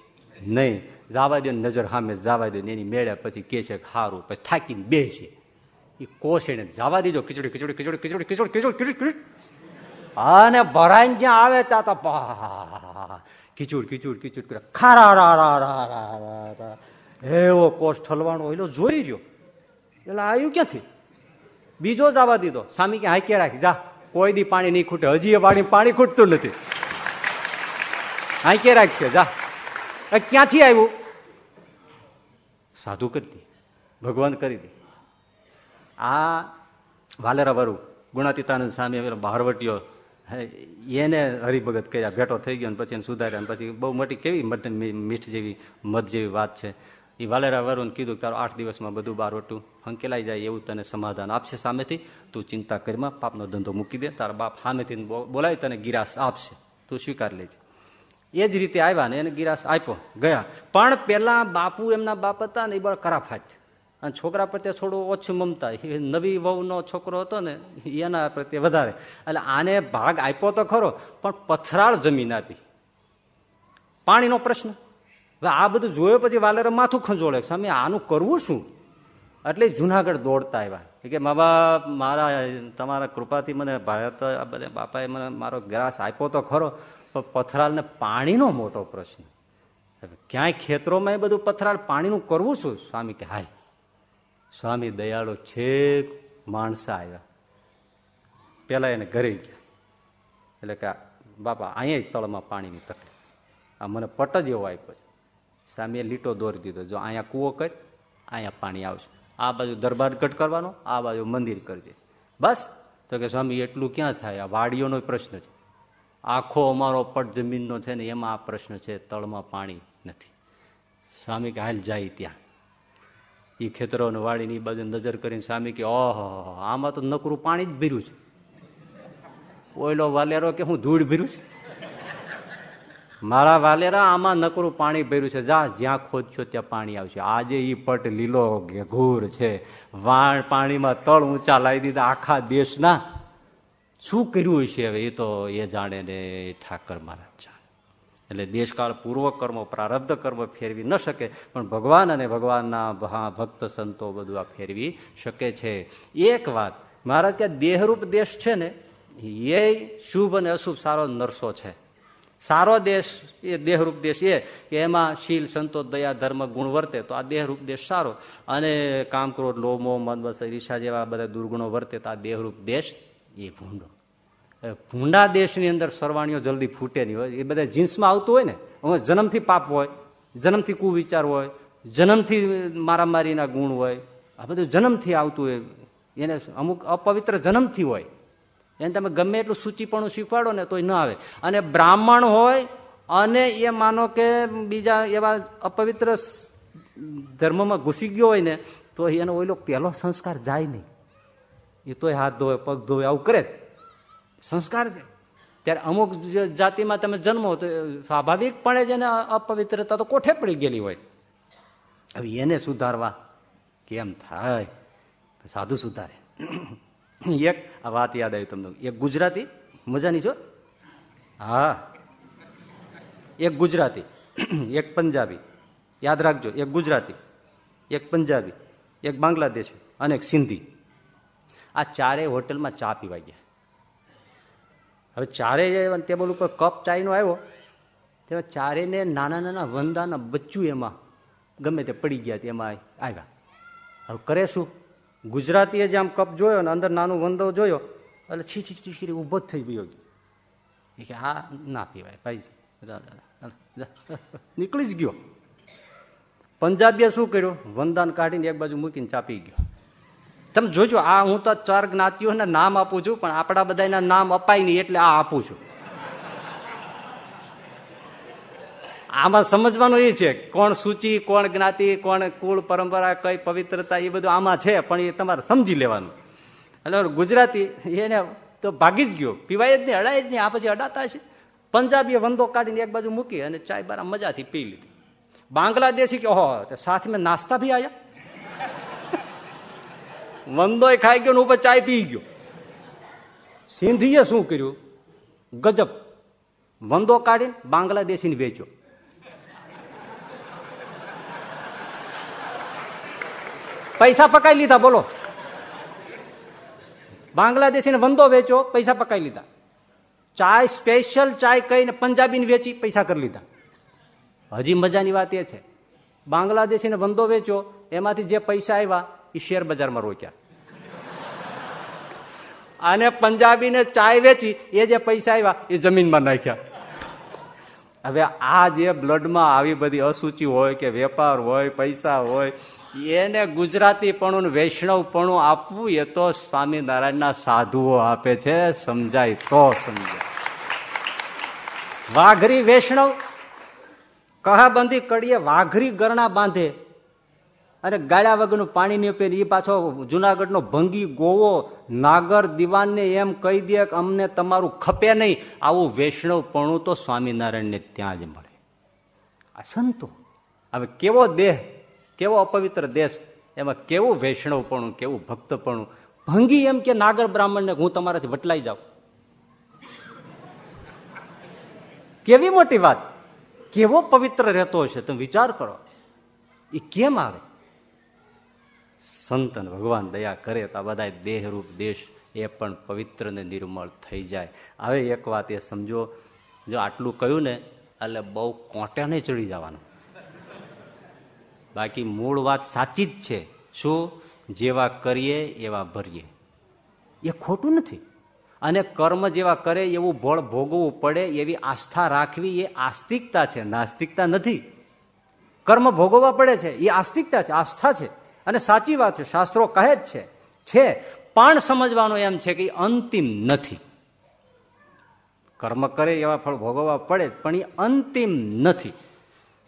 નહીં. જવા દે નજર સામે જવા દે એની મેળે પછી કે છે સારું પછી થાકીને બે છે એ કોશેને જવા દીધો ખીચડી ખીચડી ખીચડી ખીચડી ખીચડી ખીચડી ખીચડી અને ભરાઈને જ્યાં આવે ત્યાં તો ખીચુડ ખીચુડ ખીચુડ કરે. ખારા, રા રા રા રા રા એવો કોષ ઠલવાનો હોય જોઈ રહ્યો. એટલે આવ્યું ક્યાંથી? બીજો જવા દીધો. સ્વામી કે હાઈ કે રાખી. જા કોઈ દી પાણી નહીં ખૂટે. હજી એ પાણી પાણી ખૂટતું નથી. હાઈ કે રાખી જા ક્યાંથી આવ્યું સાધુ કરી દે. ભગવાન કરી દે. આ વાલેરા વરુ, ગુણાતીતાનંદ સ્વામી બહારવટીઓ એને હરિભગત કર્યા. ભેટો થઈ ગયો પછી એને સુધાર્યા પછી બહુ મોટી કેવી મટન મીઠ જેવી, મધ જેવી વાત છે. એ વાલેરા વરુણ કીધું તારો આઠ દિવસમાં બધું બારવટું ફંકેલાઈ જાય એવું તને સમાધાન આપશે સામેથી. તું ચિંતા કરીમાં પાપનો ધંધો મૂકી દે, તારા બાપ સામેથી બોલાય તને ગિરાસ આપશે. તું સ્વીકાર લેજે. એ જ રીતે આવ્યા ને એને ગિરાસ આપ્યો, ગયા. પણ પેલા બાપુ એમના બાપ હતા ને એ બરાબર કરાફાટ અને છોકરા પ્રત્યે થોડું ઓછું મમતા. નવી વહુનો છોકરો હતો ને એના પ્રત્યે વધારે. એટલે આને ભાગ આપ્યો તો ખરો, પણ પથરાળ જમીન આપી. પાણીનો પ્રશ્ન. હવે આ બધું જોયો પછી વાલેરે માથું ખંજોળે સ્વામી, આનું કરવું શું? એટલે જુનાગઢ દોડતા આવ્યા. કે મા બાપ મારા, તમારા કૃપાથી મને ભારત બધા બાપાએ મને મારો ગ્રાસ આપ્યો તો ખરો, પણ પથરાળને પાણીનો મોટો પ્રશ્ન. ક્યાંય ખેતરોમાં એ બધું પથરાળ પાણીનું કરવું શું? સ્વામી કે, હાય, સ્વામી દયાળુ છેક માણસા આવ્યા. પેલા એને ઘરે ગયા. એટલે કે, બાપા, અહીંયા તળમાં પાણીની તકલીફ. આ મને પટ જ એવો આપ્યો છે. સામે લીટો દોરી દીધો. જો અહીંયા કૂવો કર, અહીંયા પાણી આવશે. આ બાજુ દરબાર ઘટ કરવાનો, આ બાજુ મંદિર કરજે. બસ. તો કે સ્વામી, એટલું ક્યાં થાય? આ વાડીઓનો પ્રશ્ન છે. આખો અમારો પટ જમીનનો છે ને, એમાં આ પ્રશ્ન છે, તળમાં પાણી નથી. સ્વામી કે, હાલ જાય ત્યાં. એ ખેતરો વાડીની બાજુ નજર કરીને સ્વામી કે, ઓહો આમાં તો નકરું પાણી જ ભીરું છે. ઓયલો વાલેરો કે, હું ધૂળ ભીરું છે? મારા વાલેરા, આમાં નકરું પાણી ભર્યું છે. જા, જ્યાં ખોદશો ત્યાં પાણી આવશે. આજે એ પટ લીલો ઘૂર છે. વાણ પાણીમાં તળ ઊંચા લાવી દીધા. આખા દેશના. શું કર્યું હશે હવે? એ તો એ જાણે ને ઠાકર મહારાજ જાણે. એટલે દેશકાળ પૂર્વ કર્મો, પ્રારબ્ધ કર્મ ફેરવી ન શકે. પણ ભગવાન અને ભગવાનના ભક્ત, સંતો બધું આ ફેરવી શકે છે. એક વાત, મહારાજ કે દેહરૂપ દેશ છે ને? એ શુભ અને અશુભ સારો નરસો છે. સારો દેશ એ દેહરૂપ દેશ એ કે એમાં શીલ સંતો દયા, ધર્મ, ગુણ વર્તે તો આ દેહરૂપ દેશ સારો. અને કામ ક્રોધ લોમો મનવસ ઈર્ષા જેવા બધા દુર્ગુણો વર્તે તો આ દેહરૂપ દેશ એ ભૂંડો. ભૂંડા દેશની અંદર સરવાણીઓ જલ્દી ફૂટે નહીં હોય. એ બધા જીન્સમાં આવતું હોય ને હવે જન્મથી પાપ હોય, જન્મથી કુવિચાર હોય, જન્મથી મારામારીના ગુણ હોય, આ બધું જન્મથી આવતું હોય. એને અમુક અપવિત્ર જન્મથી હોય. એને તમે ગમે એટલું સૂચિપણું શીખવાડો ને તોય ન આવે. અને બ્રાહ્મણ હોય, અને એ માનો કે બીજા એવા અપવિત્ર ધર્મમાં ઘૂસી ગયો હોય ને તો એનો ઓઈલો પહેલો સંસ્કાર જાય નહીં. એ તોય હાથ ધોવે, પગ ધોવે, આવું કરે જ. સંસ્કાર છે. ત્યારે અમુક જાતિમાં તમે જન્મો તો સ્વાભાવિકપણે જ એને અપવિત્રતા તો કોઠે પડી ગયેલી હોય. હવે એને સુધારવા કેમ થાય? સાધુ સુધારે. એક આ વાત યાદ આવી તમને. એક ગુજરાતી? મજાની છો? હા. એક ગુજરાતી. એક પંજાબી. યાદ રાખજો, એક ગુજરાતી, એક પંજાબી, એક બાંગ્લાદેશી અને એક સિંધી. આ ચારેય હોટલમાં ચા પીવા ગયા. હવે ચારેય ટેબલ ઉપર કપ ચાયનો આવ્યો તેમાં ચારેયને નાના નાના વંદાના બચ્ચું એમાં ગમે તે પડી ગયા એમાં આવ્યા હવે કરે શું? ગુજરાતીએ જે આમ કપ જોયો ને અંદર નાનું વંદો જોયો, એટલે છી છી છી ઊભો જ થઈ ગયો એ કે, હા, ના પીવાય ભાઈ નીકળી જ ગયો. પંજાબીએ શું કર્યું? વંદાન કાઢીને એક બાજુ મૂકીને ચાપી ગયો. તમે જોજો, આ હું તો ચાર જ્ઞાતિઓને નામ આપું છું, પણ આપણા બધાના નામ અપાય નહીં એટલે આ આપું છું. આમાં સમજવાનું એ છે, કોણ સૂચિ, કોણ જ્ઞાતિ, કોણ કુળ, પરંપરા, કઈ પવિત્રતા, એ બધું આમાં છે, પણ એ તમારે સમજી લેવાનું. એટલે ગુજરાતી, એને તો ભાગી જ ગયો. પીવાય જ નહીં, અડાય જ નહીં, આ પછી અડાતા છે. પંજાબીએ વંદો કાઢીને એક બાજુ મૂકી અને ચાય બારા મજાથી પી લીધી. બાંગ્લાદેશી કે, ઓહો સાથ મેં નાસ્તા ભી આયા? વંદો ખાઈ ગયો ને ઉપર ચાય પી ગયો. સિંધીએ શું કર્યું? ગજબ. વંદો કાઢીને બાંગ્લાદેશીને વેચ્યો. પૈસા પકાઈ લીધા, બોલો. બાંગ્લાદેશીને વંદો વેચો, પૈસા પકાઈ લીધા. ચાય સ્પેશિયલ ચાય કહીને પંજાબીને વેચી પૈસા કરી લીધા. હજી મજાની વાત એ છે. બાંગ્લાદેશીને વંદો વેચો, એમાંથી જે પૈસા આવ્યા, એ શેર બજારમાં રોક્યા. અને પંજાબીને ચાય વેચી, એ જે પૈસા આવ્યા, એ જમીનમાં નાખ્યા. હવે આ જે બ્લડમાં આવી બધી અસૂચિ હોય કે વેપાર હોય, પૈસા હોય એને ગુજરાતીપણું વૈષ્ણવપણું આપવું એ તો સ્વામિનારાયણના સાધુઓ આપે છે, સમજાય તો સમજાય. વાઘરી વૈષ્ણવ, કહાબંધી કડીએ વાઘરી ગરણા બાંધે અને ગાળ્યા વગરનું પાણી નહીં પીએ એ પાછો જુનાગઢનો ભંગી ગોવો, નાગર દિવાનને એમ કહી દે કે અમને તમારું ખપે નહીં. આવું વૈષ્ણવપણું તો સ્વામિનારાયણને ત્યાં જ મળે. આ સંતો, હવે કેવો દેહ કેવો અપવિત્ર દેશ, એમાં કેવું વૈષ્ણવપણું, કેવું ભક્તપણું? ભંગી એમ કે નાગર બ્રાહ્મણને હું તમારાથી વટલાઈ જાઉં. કેવી મોટી વાત? કેવો પવિત્ર રહેતો હશે, તમે વિચાર કરો. એ કેમ આવે? સંતન ભગવાન દયા કરે તો આ બધા દેહરૂપ દેશ એ પણ પવિત્ર ને નિર્મળ થઈ જાય. હવે એક વાત એ સમજો, જો આટલું કહ્યું ને, એટલે બહુ કોટ્યા ચડી જવાનું. બાકી મૂળ વાત સાચી જ છે. શું? જેવા કરીએ, એવા ભરીએ. એ ખોટું નથી. અને કર્મ જેવા કરે એવું ભળ ભોગવવું પડે એવી આસ્થા રાખવી એ આસ્તિકતા છે. નાસ્તિકતા નથી. કર્મ ભોગવવા પડે છે. એ આસ્તિકતા છે, આસ્થા છે. અને સાચી વાત છે. શાસ્ત્રો કહે જ છે. છે. પણ સમજવાનું એમ છે કે અંતિમ નથી. કર્મ કરે એવા ફળ ભોગવવા પડે પણ એ અંતિમ નથી.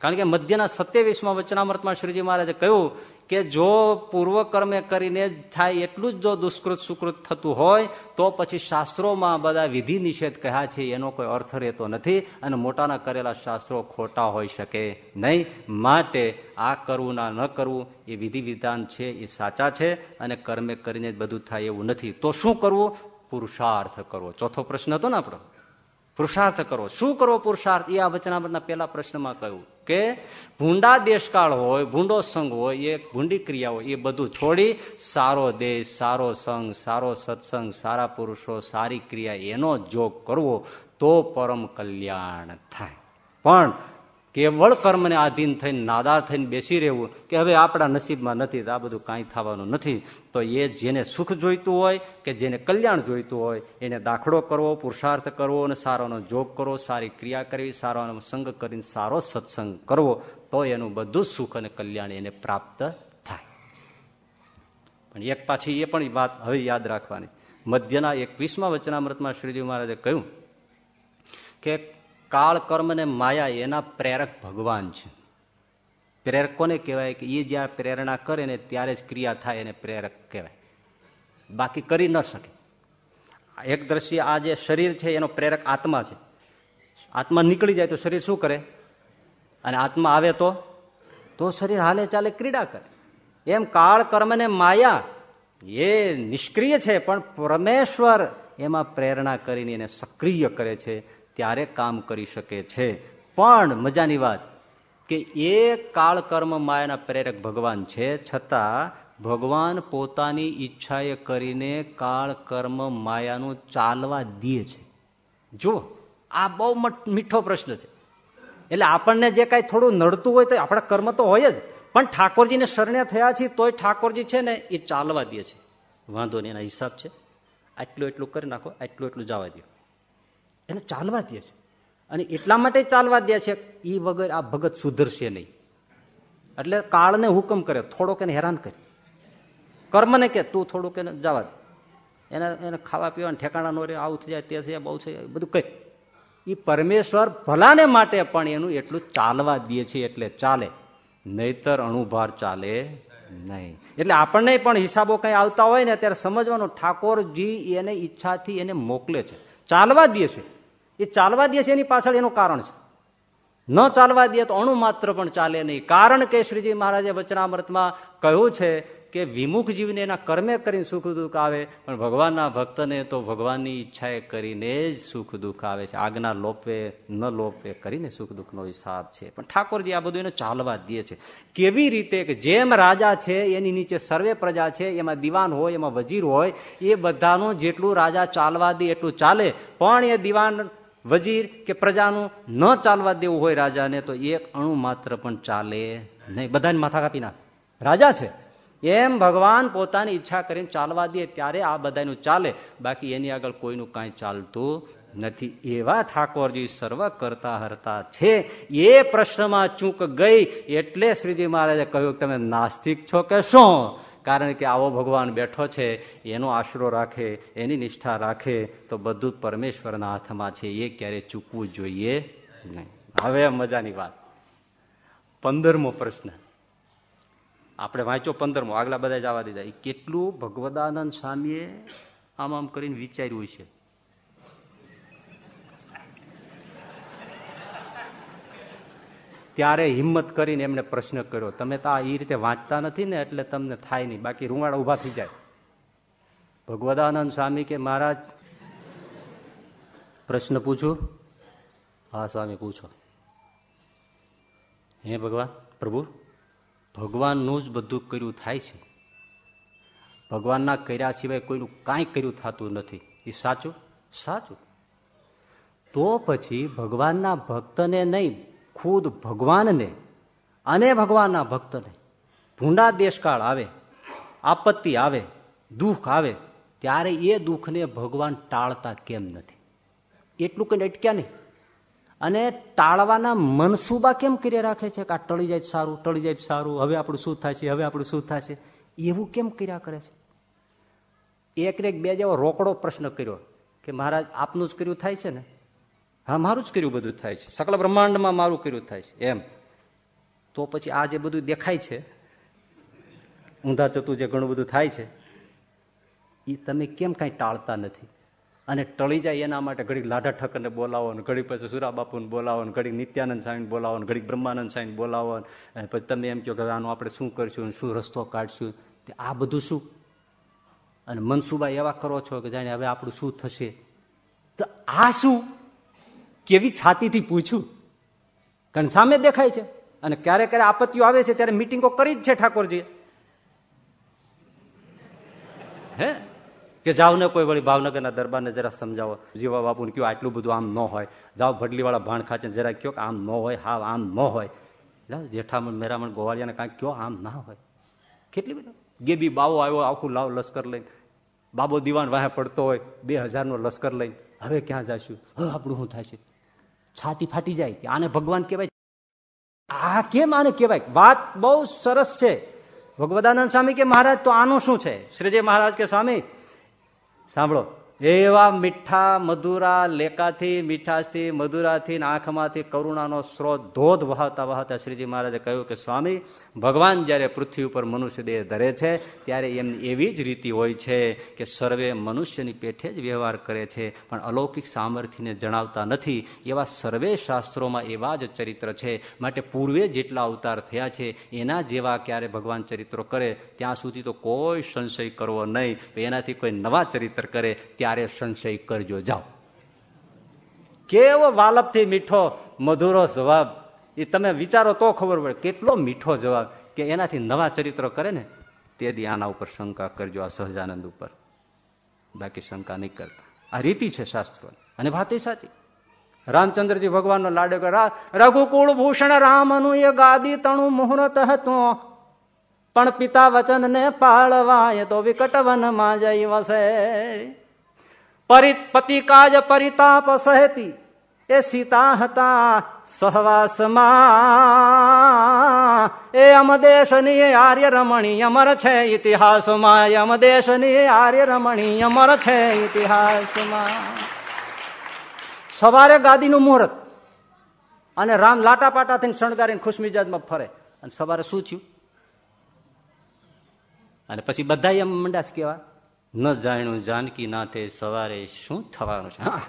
કારણ કે મધ્યના સત્યાવીસમાં વચનામૃતમાં શ્રીજી મહારાજે કહ્યું કે જો પૂર્વ કર્મે કરીને થાય એટલું જ જો દુષ્કૃત સુકૃત થતું હોય, તો પછી શાસ્ત્રોમાં બધા વિધિ નિષેધ કહ્યા છે, એનો કોઈ અર્થ રહેતો નથી અને મોટાના કરેલા શાસ્ત્રો ખોટા હોઈ શકે નહીં. માટે આ કરવું ના ન કરવું, એ વિધિ વિધાન છે, એ સાચા છે અને કર્મે કરીને જ બધું થાય એવું નથી. તો શું કરવું? પુરુષાર્થ કરવો. ચોથો પ્રશ્ન હતો ને આપણો? પુરુષાર્થ કરવો શું કરવો પુરુષાર્થ? એ આ વચનામૃતના પહેલા પ્રશ્નમાં કહ્યું કે ભૂંડા દેશકાળ હોય, ભૂંડો સંઘ હોય, એ ભૂંડી ક્રિયા હોય, એ બધું છોડી સારો દેશ, સારો સંઘ, સારો સત્સંગ, સારા પુરુષો, સારી ક્રિયા એનો જોગ કરવો તો પરમ કલ્યાણ થાય. પણ કેવળ કર્મને આધીન થઈને નાદાર થઈને બેસી રહેવું કે હવે આપણા નસીબમાં નથી આ બધું કાંઈ થવાનું નથી. તો એ જેને સુખ જોઈતું હોય કે જેને કલ્યાણ જોઈતું હોય, એને દાખલો કરવો, પુરુષાર્થ કરવો અને સારાનો જોગ કરવો, સારી ક્રિયા કરવી, સારાનો સંગ કરીને સારો સત્સંગ કરવો, તો એનું બધું સુખ અને કલ્યાણ એને પ્રાપ્ત થાય. પણ એક પાછી એ પણ વાત હવે યાદ રાખવાની. મધ્યના એકવીસમાં વચનામૃતમાં શ્રીજી મહારાજે કહ્યું કે કાળ કર્મ ને માયા એના પ્રેરક ભગવાન છે. પ્રેરક કોને કહેવાય કે એ જ્યાં પ્રેરણા કરે ને ત્યારે જ ક્રિયા થાય એને પ્રેરક કહેવાય. બાકી કરી ન શકે. એક દ્રશ્ય આ જે શરીર છે એનો પ્રેરક આત્મા છે. આત્મા નીકળી જાય તો શરીર શું કરે? અને આત્મા આવે તો? તો શરીર હાલે ચાલે ક્રીડા કરે. એમ કાળ કર્મ ને માયા એ નિષ્ક્રિય છે, પણ પરમેશ્વર એમાં પ્રેરણા કરીને એને સક્રિય કરે છે. ત્યારે કામ કરી શકે છે. પણ મજાની વાત કે એ કાળ કર્મ માયાના પ્રેરક ભગવાન છે, છતાં ભગવાન પોતાની ઈચ્છાએ કરીને કાળ કર્મ માયાનું ચાલવા દે છે. જુઓ, આ બહુ મીઠો પ્રશ્ન છે. એટલે આપણને જે કાંઈ થોડું નડતું હોય તો આપણા કર્મ તો હોય જ, પણ ઠાકોરજીને શરણે થયા છે તોય ઠાકોરજી છે ને એ ચાલવા દે છે. વાંધો નહીં, એના હિસાબ છે. આટલું એટલું કરી નાખો, આટલું એટલું જવા દો. એને ચાલવા દે છે. અને એટલા માટે ચાલવા દે છે એ વગર આ ભગત સુધરશે નહીં. એટલે કાળને હુકમ કરે, થોડોક એને હેરાન કરે. કર્મને કે, તું થોડુંક એને જવા દે. એને એને ખાવા પીવાના ઠેકાણા નો રે આવું થઈ જાય, તે છે બહુ છે બધું કહે એ પરમેશ્વર ભલાને માટે પણ એનું એટલું ચાલવા દે છે એટલે ચાલે. નહીતર અણુભાર ચાલે નહીં. એટલે આપણને પણ હિસાબો કઈ આવતા હોય ને, ત્યારે સમજવાનું ઠાકોરજી એને ઈચ્છાથી એને મોકલે છે. ચાલવા દે છે. એ ચાલવા દે છે એની પાછળ એનું કારણ છે. ન ચાલવા દે તો અણુ માત્ર પણ ચાલે નહીં. કારણ કે શ્રીજી મહારાજે વચનામૃતમાં કહ્યું છે કે વિમુખ જીવને એના કર્મે કરીને સુખ દુઃખ આવે, પણ ભગવાનના ભક્તને તો ભગવાનની ઈચ્છાએ કરીને જ સુખ દુઃખ આવે છે. આજ્ઞા લોપે, ન લોપે કરીને સુખ દુઃખનો હિસાબ છે. પણ ઠાકોરજી આ બધું એને ચાલવા દે છે. કેવી રીતે કે જેમ રાજા છે, એની નીચે સર્વે પ્રજા છે, એમાં દિવાન હોય, એમાં વજીર હોય, એ બધાનું જેટલું રાજા ચાલવા દે એટલું ચાલે, પણ એ દિવાન વજીર કે પ્રજાનું ન ચાલવા દેવું હોય રાજાને, તો એક અણુ માત્ર પણ ચાલે નહીં. બધાને માથા કાપી નાખે. રાજા છે. એમ ભગવાન પોતાની ઈચ્છા કરીને ચાલવા દે ત્યારે આ બધાનું ચાલે. બાકી એની આગળ કોઈનું કાંઈ ચાલતું નથી. એવા ઠાકોરજી સર્વ કરતા હરતા છે. એ પ્રશ્નમાં ચૂક ગઈ એટલે શ્રીજી મહારાજે કહ્યું તમે નાસ્તિક છો કે શું? કારણ કે આવો ભગવાન બેઠો છે, એનો આશરો રાખે, એની નિષ્ઠા રાખે, તો બધું જ પરમેશ્વરના હાથમાં છે, એ ક્યારે ચૂકવું જોઈએ નહીં. હવે મજાની વાત. પંદરમો પ્રશ્ન. આપણે વાંચો પંદરમો, આગલા બધા જવા દીધા. એ કેટલું ભગવદાનંદ સ્વામીએ આમ આમ કરીને વિચાર્યું છે ત્યારે હિંમત કરીને એમણે પ્રશ્ન કર્યો, તમે તો આ એ રીતે વાંચતા નથી ને એટલે તમને થાય નહીં, બાકી રૂવાડા ઊભા થઈ જાય. ભગવદાનંદ સ્વામી કે, મહારાજ, પ્રશ્ન પૂછું. હા, સ્વામી, પૂછો. હે ભગવાન, પ્રભુ, ભગવાનનું જ બધું કર્યું થાય છે. ભગવાનના કર્યા સિવાય કોઈનું કાંઈ કર્યું થતું નથી. એ સાચું? સાચું. તો પછી ભગવાનના ભક્તને નહીં ખુદ ભગવાનને અને ભગવાનના ભક્તને ભૂંડા દેશકાળ આવે, આપત્તિ આવે, દુઃખ આવે, ત્યારે એ દુઃખને ભગવાન ટાળતા કેમ નથી? એટલું કંઈ અટક્યા નહીં. અને ટાળવાના મનસુબા કેમ કર્યા રાખે છે? કે આ ટળી જાય સારું, ટળી જાય સારું, હવે આપણું શું થશે, હવે આપણું શું થશે? એવું કેમ કર્યા કરે છે? એક ને એક બે જેવો રોકડો પ્રશ્ન કર્યો કે મહારાજ, આપનું જ કર્યું થાય છે ને? હા, મારું જ કર્યું બધું થાય છે. સકલ બ્રહ્માંડમાં મારું કર્યું થાય છે. એમ. તો પછી આ જે બધું દેખાય છે, ઊંધા ચતું જે ઘણું બધું થાય છે, એ તમે કેમ કાંઈ ટાળતા નથી? અને ટળી જાય એના માટે ઘડીક લાઢા ઠક્કરને બોલાવો ને ઘડીક પછી સુરાબાપુને બોલાવો ને ઘડીક નિત્યાનંદ સ્વામીને બોલાવો ને ઘડીક બ્રહ્માનંદ સ્વામીને બોલાવો અને પછી તમે એમ કહો કે આનું આપણે શું કરશું, શું રસ્તો કાઢશું? તે આ બધું શું? અને મનસુબા એવા કરો છો કે જાણે હવે આપણું શું થશે? તો આ શું? કેવી છાતીથી પૂછ્યું કારણ સામે દેખાય છે? અને ક્યારે ક્યારે આપત્તિઓ આવે છે ત્યારે મિટિંગો કરી જ છે ઠાકોરજી હે? કે જાઓ ને કોઈ વળી ભાવનગરના દરબારને જરા સમજાવો. જીવા બાપુને કયો આટલું બધું આમ ન હોય. જાઓ ભડલીવાળા ભાણ ખાતે જરા કયો કે આમ ન હોય હા આમ ન હોય. જેઠામણ, મેરામણ, ગોવાળિયાને કાંઈક કયો આમ ના હોય. કેટલી બધી? ગેબી બાવો આવ્યો, આખું લાવ લશ્કર લઈને. બાબો દીવાન વાહે પડતો હોય, બે હજારનો લશ્કર લઈને. હવે ક્યાં જશું? હવે આપણું શું છે છાતી ફાટી જાય કે આને ભગવાન કહેવાય? આ કેમ આને કહેવાય? વાત બહુ સરસ છે. ભગવદાનંદ સ્વામી કે મહારાજ, તો આનું શું છે? શ્રીજી મહારાજ કે સ્વામી, સાંભળો. એવા મીઠા મધુરા લેકાથી, મીઠાશથી, મધુરાથી આંખમાંથી કરુણાનો સ્ત્રોત ધોધ વહાતા વહાતા શ્રીજી મહારાજે કહ્યું કે, સ્વામી, ભગવાન જ્યારે પૃથ્વી ઉપર મનુષ્ય દેહ ધરે છે, ત્યારે એમની એવી જ રીતિ હોય છે કે સર્વે મનુષ્યની પેઠે જ વ્યવહાર કરે છે, પણ અલૌકિક સામર્થ્યને જણાવતા નથી. એવા સર્વે શાસ્ત્રોમાં એવા જ ચરિત્ર છે. માટે પૂર્વે જેટલા અવતાર થયા છે, એના જેવા ક્યારે ભગવાન ચરિત્રો કરે? ત્યાં સુધી તો કોઈ સંશય કરવો નહીં. એનાથી કોઈ નવા ચરિત્ર કરે. ત્યારે સંશય કરજો, જાઓ. કેવો વાલપથી મીઠો, મધુરો જવાબ? એ તમે વિચારો તો ખબર પડે. કેટલો મીઠો જવાબ કે એનાથી નવા ચરિત્ર કરે ને, તે દી આના ઉપર શંકા કરજો, આ સહજાનંદ ઉપર. બાકી શંકા નહીં કરતા. આ રીતિ છે શાસ્ત્રો અને વાત એ સાચી. રામચંદ્રજી ભગવાનનો લાડો રઘુકુળ ભૂષણ રામનું એ ગાદી તણું મુહૂર્ત હતું. પણ પિતા વચન ને પાળવા તો વિકટ વનમાં જઈ વસે. પતિ કાજ પરિતાપ સહેતી. એ સીતા હતા સહવાસમાં. એ અમદેશની આર્ય રમણી અમર છે ઇતિહાસમાં. અમદેશની આર્ય રમણી અમર છે ઇતિહાસમાં. સવારે ગાદીનું મુહૂર્ત. અને રામ લાટાપાટા થઈને શણગારીને ખુશમિજાજમાં ફરે. અને સવારે શું થયું? અને પછી બધા એમ મંડાસ કેવા ન જાણ્યું જાનકી નાથે સવારે શું થવાનું છે?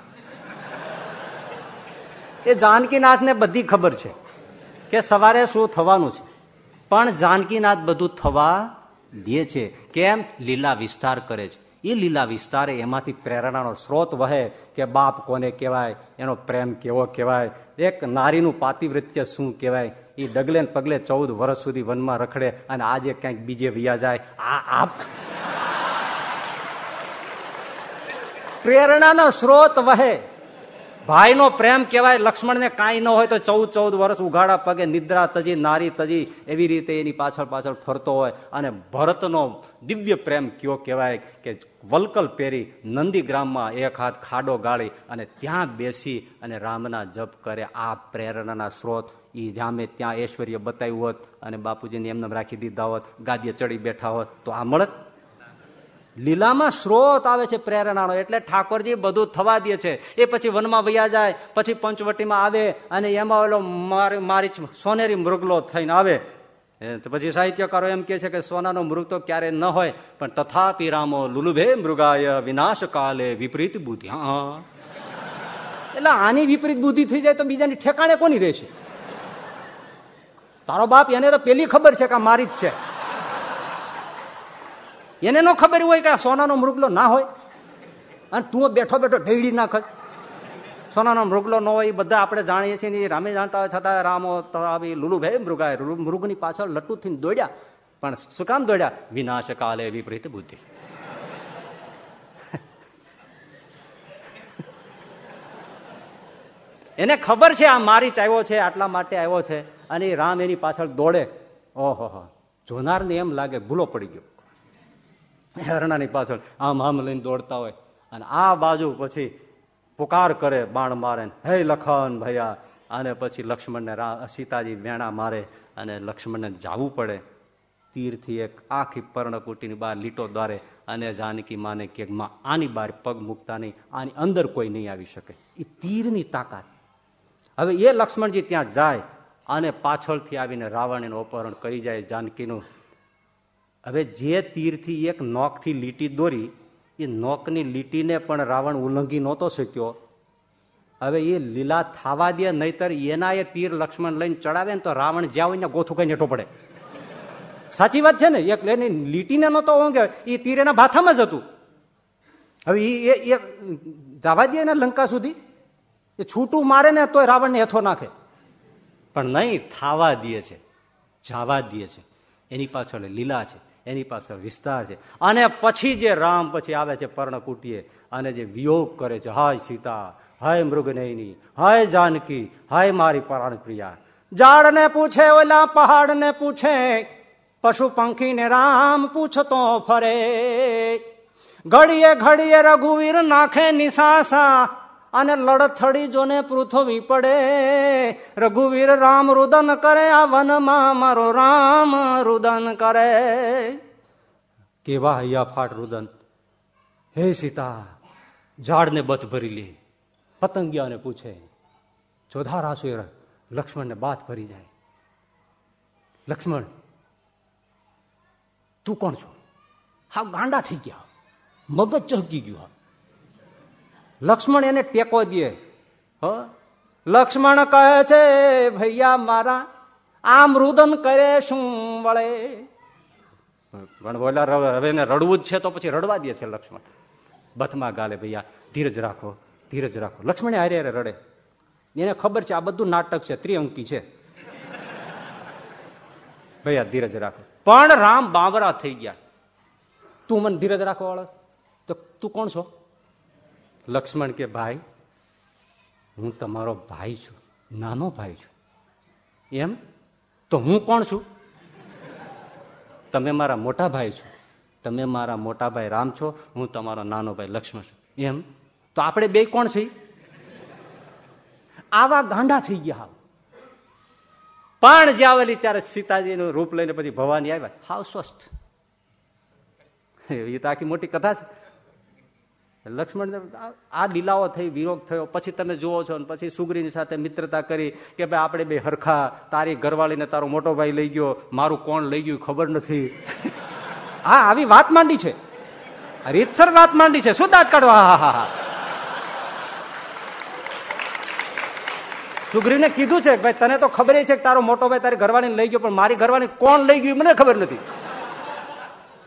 એ જાનકીનાથને બધી ખબર છે કે સવારે શું થવાનું છે. પણ જાનકીનાથ બધું થવા દે છે. કેમ? લીલા વિસ્તાર કરે છે. એ લીલા વિસ્તારે એમાંથી પ્રેરણાનો સ્ત્રોત વહે કે બાપ કોને કહેવાય, એનો પ્રેમ કેવો કહેવાય, એક નારીનું પાતિવૃત્ય શું કહેવાય, એ ડગલે પગલે ચૌદ વર્ષ સુધી વનમાં રખડે અને આજે ક્યાંક બીજે વિયા જાય. આ આપ પ્રેરણાનો સ્રોત વહે. ભાઈનો પ્રેમ કહેવાય, લક્ષ્મણને કાંઈ ન હોય તો ચૌદ ચૌદ વર્ષ ઉઘાડા પગે નિદ્રા તજી, નારી તજી એવી રીતે એની પાછળ પાછળ ફરતો હોય અને ભરતનો દિવ્ય પ્રેમ કયો કહેવાય કે વલકલ પહેરી નંદીગ્રામમાં એક હાથ ખાડો ગાળી અને ત્યાં બેસી અને રામના જપ કરે. આ પ્રેરણાના સ્ત્રોત એ રામે ત્યાં ઐશ્વર્ય બતાવ્યું હોત અને બાપુજીને એમને રાખી દીધા હોત, ગાદીએ ચડી બેઠા હોત, તો આ મળત લીલામાં સ્રોત આવે છે પ્રેરણાનો. એટલે ઠાકોરજી બધું થવા દે છે. એ પછી વનમાં વૈયા જાય, પછી પંચવટીમાં આવે અને એમાં ઓલો મારી સોનેરી મૃગલો થઈને આવે. પછી સાહિત્યકારો એમ કે છે કે સોનાનો મૃગ તો ક્યારે ન હોય, પણ તથાપી રામો લુલુભે મૃગાય વિનાશ કાલે વિપરીત બુદ્ધિ. એટલે આની વિપરીત બુદ્ધિ થઈ જાય તો બીજાની ઠેકાણે કોની રહેશે? તારો બાપ એને તો પેલી ખબર છે કે મારી જ છે. એને ન ખબર હોય કે સોનાનો મૃગલો ના હોય. અને તું બેઠો બેઠો ઢેડી નાખ. સોનાનો મૃગલો ન હોય, એ બધા આપણે જાણીએ છીએ રામે જાણતા હોય, છતાં રામો આવી લુલુભાઈ મૃગાય. મૃગની પાછળ લટુ થઈને દોડ્યા. પણ શું કામ દોડ્યા? વિનાશ કાલે વિપરીત બુદ્ધિ. એને ખબર છે, આ મારી જ આવ્યો છે, આટલા માટે આવ્યો છે. અને રામ એની પાછળ દોડે. ઓહો જોનારને એમ લાગે ભૂલો પડી ગયો. હરણાની પાછળ આમ આમ લઈને દોડતા હોય. અને આ બાજુ પછી પુકાર કરે બાણ મારે હે લખન ભૈયા. અને પછી લક્ષ્મણને સીતાજી વેણા મારે અને લક્ષ્મણને જાવું પડે. તીરથી એક આખી પર્ણકુટીની બહાર લીટો દ્વારે અને જાનકી માને કે આની બહાર પગ મૂકતા નહીં, આની અંદર કોઈ નહીં આવી શકે. એ તીરની તાકાત. હવે એ લક્ષ્મણજી ત્યાં જાય અને પાછળથી આવીને રાવણ એનું અપહરણ કરી જાય, જાનકીનું હવે જે તીરથી એક નોકથી લીટી દોરી, એ નોકની લીટીને પણ રાવણ ઉલ્લંઘી નહોતો શક્યો. હવે એ લીલા થાવા દે, નહીતર એના એ તીર લક્ષ્મણ લઈને ચડાવે ને તો રાવણ જ્યાં હોય ને ગોથું કઈ નેઠો પડે. સાચી વાત છે ને? એક લઈને લીટીને નહોતો ઓંગે, એ તીર એના ભાથામાં જ હતું. હવે એ એ જવા દે ને લંકા સુધી, એ છૂટું મારે ને તોય રાવણને હેથો નાખે. પણ નહીં, થાવા દે છે, જવા દે છે. એની પાછળ લીલા છે. એની પાસે વિસ્તાર છે. અને પછી જે રામ પછી આવે છે પર્ણકુટીએ અને જે વિયોગ કરે છે, હાય સીતા, હાય મૃગનયની, હાય જાનકી, હાય મારી પરાણ પ્રિયા ઝાડને પૂછે, ઓલા પહાડને પૂછે, પશુ પંખીને રામ પૂછતો ફરે. ઘડીએ ઘડીએ રઘુવીર નાખે નિશાસા અને લડથડી જોને પૃથ્વી પડે. રઘુવીર રામ રુદન કરે, આ વનમાં મારો રામ રુદન કરે. કેવા હૈયા ફાટ રુદન. હે સીતા, ઝાડને બથ ભરી લે. પતંગિયાને પૂછે ચોધારાસુ લક્ષ્મણને બાત ભરી જાય. લક્ષ્મણ, તું કોણ છો? હા ગાંડા થઈ ગયા. મગજ ચહકી ગયું. લક્ષ્મણ એને ટેકો દે. હ? લક્ષ્મણ કહે છે, ભૈયા મારા, આમ રુદન કરે શું વળે? પણ બોલા હવે રડવું જ છે તો પછી રડવા દે છે લક્ષ્મણ. બથમાં ગાલે, ભૈયા, ધીરજ રાખો ધીરજ રાખો. લક્ષ્મણે હારે હારે રડે. એને ખબર છે આ બધું નાટક છે, ત્રિઅંકી છે. ભૈયા, ધીરજ રાખો. પણ રામ બાવરા થઈ ગયા. તું મને ધીરજ રાખો વાળો? તો તું કોણ છો? લક્ષ્મણ કે, ભાઈ, હું તમારો ભાઈ છું, નાનો ભાઈ છું. એમ? તો હું કોણ છું? તમે મારા મોટા ભાઈ છો, તમે મારા મોટા ભાઈ રામ છો, હું તમારો નાનો ભાઈ લક્ષ્મણ છું. એમ? તો આપણે બે કોણ છીએ? આવા ગાંડા થઈ ગયા પણ જ્યાં ત્યારે સીતાજીનું રૂપ લઈને પછી ભવાની આવ્યા, હાવ સ્વસ્થ. એ તો આખી મોટી કથા છે. લક્ષ્મણ આ લીલાઓ થઈ વિરોગ થયો. પછી તમે જુઓ છો ને પછી સુગ્રીની સાથે મિત્રતા કરી કે ભાઈ આપણે બે હરખા, તારી ઘરવાળીને તારો મોટો ભાઈ લઈ ગયો, મારું કોણ લઈ ગયું ખબર નથી. હા, આવી વાત માંડી છે. રીતસર વાત માંડી છે. શું દાંત કાઢવા? હા હા હા. સુગ્રીને કીધું છે ભાઈ, તને તો ખબર છે કે તારો મોટો ભાઈ તારી ઘરવાળીને લઈ ગયો, પણ મારી ઘરવાળી કોણ લઈ ગયું મને ખબર નથી.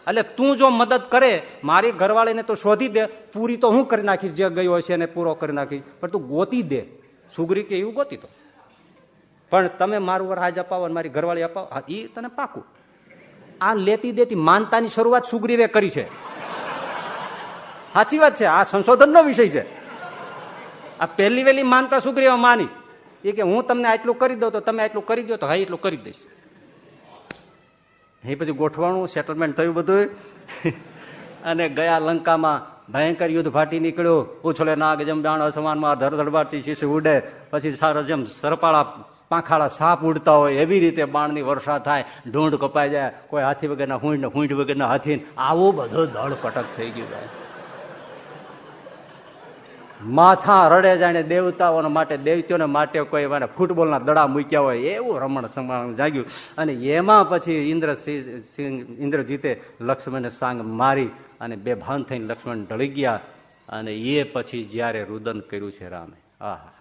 એટલે તું જો મદદ કરે, મારી ઘરવાળીને તો શોધી દે, પૂરી તો હું કરી નાખીશ જે ગયો હશે એને પૂરો કરી નાખીશ, પણ તું ગોતી દે. સુગરી કે એવું ગોતી તો. પણ તમે મારું વરહાજ અપાવો અને મારી ઘરવાળી અપાવો. એ તને પાકું. આ લેતી દેતી માનતાની શરૂઆત સુગ્રીવે કરી છે. સાચી વાત છે, આ સંશોધનનો વિષય છે. આ પહેલી વહેલી માનતા સુગ્રીવે માની. એ કે હું તમને આટલું કરી દઉં તો તમે આટલું કરી દો તો હા, એટલું કરી દઈશ. એ પછી ગોઠવાણું સેટલમેન્ટ થયું બધું અને ગયા લંકામાં ભયંકર યુદ્ધ ફાટી નીકળ્યું. ઉછળે નાગ જેમ ડાણ અસમાનમાં ધડધડબાટી શિશુ ઉડે. પછી સારા જેમ સરપાળા પાંખાળા સાપ ઉડતા હોય એવી રીતે બાણની વર્ષા થાય. ઢૂંઢ કપાઈ જાય. કોઈ હાથી વગરના હુંડ હુંડ વગરના હાથી આવો બધો દળ કટક થઈ ગયું ભાઈ. માથા રડે જાણે દેવતાઓને માટે દેવતીઓને માટે કોઈ મને ફૂટબોલના દડા મૂક્યા હોય, એવું રમણ સમાણ જાગ્યું. અને એમાં પછી ઇન્દ્ર ઇન્દ્રજીતે લક્ષ્મણને સાંગ મારી અને બે ભાન થઈને લક્ષ્મણ ઢળી ગયા અને એ પછી જ્યારે રુદન કર્યું છે રામે. આહા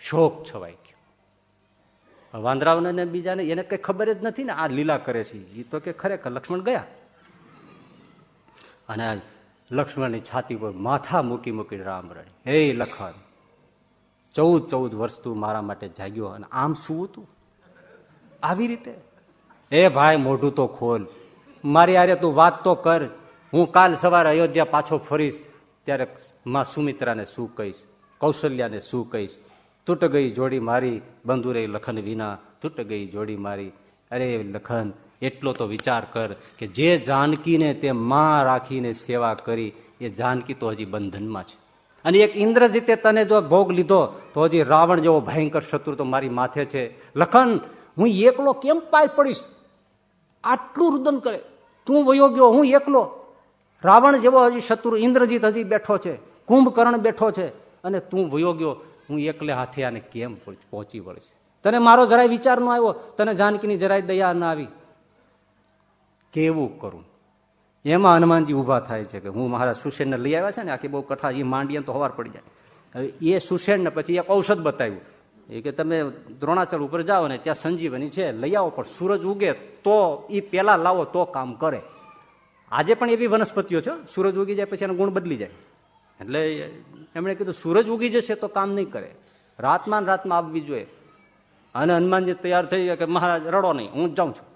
શોક છવાઈ ગયો. વાંદરાવને બીજાને એને કઈ ખબર જ નથી ને આ લીલા કરે છે. એ તો કે ખરેખર લક્ષ્મણ ગયા. અને લક્ષ્મણની છાતી પર માથા મૂકી મૂકી રામ રડે. હે લખન, ચૌદ ચૌદ વર્ષ તું મારા માટે જાગ્યો અને આમ શું હતું? આવી રીતે? એ ભાઈ, મોઢું તો ખોલ. મારી આરે તું વાત તો કર. હું કાલ સવારે અયોધ્યા પાછો ફરીશ, ત્યારે માં સુમિત્રાને શું કહીશ, કૌશલ્યાને શું કહીશ? તૂટ ગઈ જોડી મારી બંધુ રહી લખન વિના તૂટ ગઈ જોડી મારી. અરે લખન એટલો તો વિચાર કર કે જે જાનકીને તે માં રાખીને સેવા કરી, એ જાનકી તો હજી બંધનમાં છે. અને એક ઇન્દ્રજીતે તને જો ભોગ લીધો, તો હજી રાવણ જેવો ભયંકર શત્રુ તો મારી માથે છે. લખન, હું એકલો કેમ પાય પડીશ? આટલું રુદન કરે. તું વયો ગયો, હું એકલો. રાવણ જેવો હજી શત્રુ ઇન્દ્રજીત હજી બેઠો છે. કુંભકર્ણ બેઠો છે. અને તું વયો ગયો, હું એકલે હાથે આને કેમ પહોંચી વળીશ? તને મારો જરાય વિચાર ન આવ્યો? તને જાનકીની જરાય દયા ના આવી? કેવું કરું? એમાં હનુમાનજી ઊભા થાય છે કે હું મારા સુસેનને લઈ આવ્યા છે ને, આખી બહુ કથા એ માંડીએ તો હવાર પડી જાય. હવે એ સુસેનને પછી એક ઔષધ બતાવ્યું. એ કે તમે દ્રોણાચલ ઉપર જાઓ ને, ત્યાં સંજીવની છે, લઈ આવો, પણ સૂરજ ઉગે તો એ પેલા લાવો, તો કામ કરે. આજે પણ એવી વનસ્પતિઓ છે, સૂરજ ઉગી જાય પછી એનો ગુણ બદલી જાય. એટલે એમણે કીધું, સૂરજ ઉગી જશે તો કામ નહીં કરે. રાતમાં રાતમાં આવવી જોઈએ. અને હનુમાનજી તૈયાર થઈ ગયા કે, મહારાજ, રડો નહીં, હું જાઉં છું.